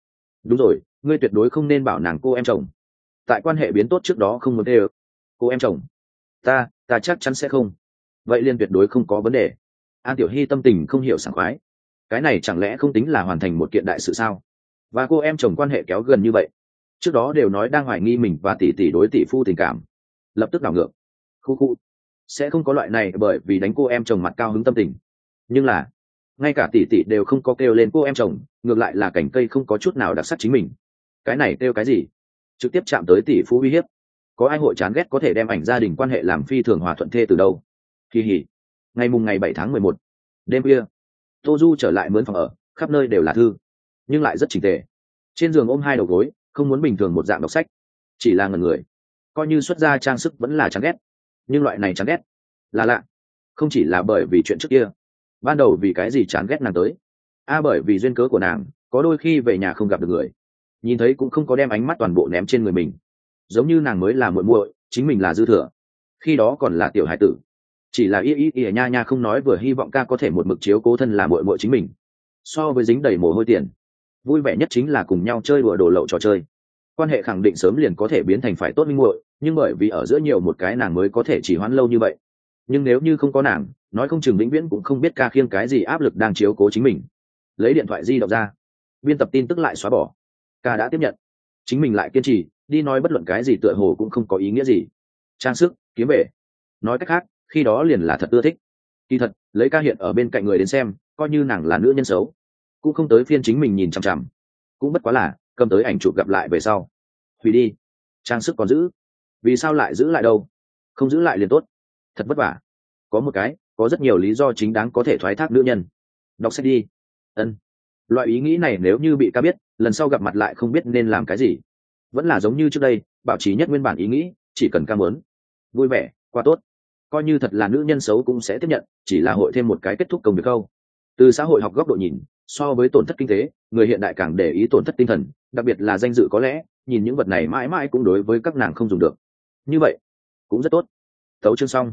Đúng rồi, ngươi tuyệt đối không nên bảo nàng cô em chồng. Tại quan hệ biến tốt trước đó không muốn tê ơ. Cô em chồng. Ta ta chắc chắn sẽ không. Vậy liên tuyệt đối không có vấn đề. An tiểu hy tâm tình không hiểu sảng khoái. Cái này chẳng lẽ không tính là hoàn thành một kiện đại sự sao? Và cô em chồng quan hệ kéo gần như vậy. Trước đó đều nói đang hoài nghi mình và tỷ tỷ đối tỷ phu tình cảm. Lập tức đảo ngược. Khu khu. Sẽ không có loại này bởi vì đánh cô em chồng mặt cao hứng tâm tình. Nhưng là, ngay cả tỷ tỷ đều không có kêu lên cô em chồng, ngược lại là cảnh cây không có chút nào đặc sắc chính mình. Cái này kêu cái gì? Trực tiếp chạm tới tỷ phú uy hiếp. Có ai hội chán ghét có thể đem ảnh gia đình quan hệ làm phi thường hòa thuận thê từ đâu? Kỳ hỉ. Ngày mùng ngày bảy tháng mười một. Đêm kia tô du trở lại mướn phòng ở, khắp nơi đều là thư nhưng lại rất trình tề. Trên giường ôm hai đầu gối, không muốn bình thường một dạng đọc sách, chỉ là ngần người. Coi như xuất gia trang sức vẫn là chán ghét, nhưng loại này chán ghét, là lạ. Không chỉ là bởi vì chuyện trước kia, ban đầu vì cái gì chán ghét nàng tới? A, bởi vì duyên cớ của nàng, có đôi khi về nhà không gặp được người. Nhìn thấy cũng không có đem ánh mắt toàn bộ ném trên người mình. Giống như nàng mới là muội muội, chính mình là dư thừa. Khi đó còn là tiểu hải tử. Chỉ là y y y nha nha không nói vừa hy vọng ca có thể một mực chiếu cố thân là muội muội chính mình. So với dính đầy mồ hôi tiền vui vẻ nhất chính là cùng nhau chơi đùa đồ lậu trò chơi. Quan hệ khẳng định sớm liền có thể biến thành phải tốt minh muội, nhưng bởi vì ở giữa nhiều một cái nàng mới có thể chỉ hoãn lâu như vậy. Nhưng nếu như không có nàng, nói không chừng vĩnh viễn cũng không biết ca khiêng cái gì áp lực đang chiếu cố chính mình. Lấy điện thoại di động ra, biên tập tin tức lại xóa bỏ. Ca đã tiếp nhận. Chính mình lại kiên trì, đi nói bất luận cái gì tựa hồ cũng không có ý nghĩa gì. Trang sức, kiếm bể. Nói cách khác, khi đó liền là thật ưa thích. Kỳ thật, lấy ca hiện ở bên cạnh người đến xem, coi như nàng là nữ nhân xấu cũng không tới phiên chính mình nhìn chằm chằm. Cũng bất quá là, cầm tới ảnh chụp gặp lại về sau. Hủy đi. Trang sức còn giữ. Vì sao lại giữ lại đâu? Không giữ lại liền tốt. Thật vất vả. Có một cái, có rất nhiều lý do chính đáng có thể thoái thác nữ nhân. Đọc sách đi. Ân. Loại ý nghĩ này nếu như bị ca biết, lần sau gặp mặt lại không biết nên làm cái gì. Vẫn là giống như trước đây, bảo trì nhất nguyên bản ý nghĩ, chỉ cần ca mớn vui vẻ, qua tốt. Coi như thật là nữ nhân xấu cũng sẽ tiếp nhận, chỉ là hội thêm một cái kết thúc công việc câu từ xã hội học góc độ nhìn, so với tổn thất kinh tế, người hiện đại càng để ý tổn thất tinh thần, đặc biệt là danh dự có lẽ, nhìn những vật này mãi mãi cũng đối với các nàng không dùng được. Như vậy, cũng rất tốt. Tấu chương xong.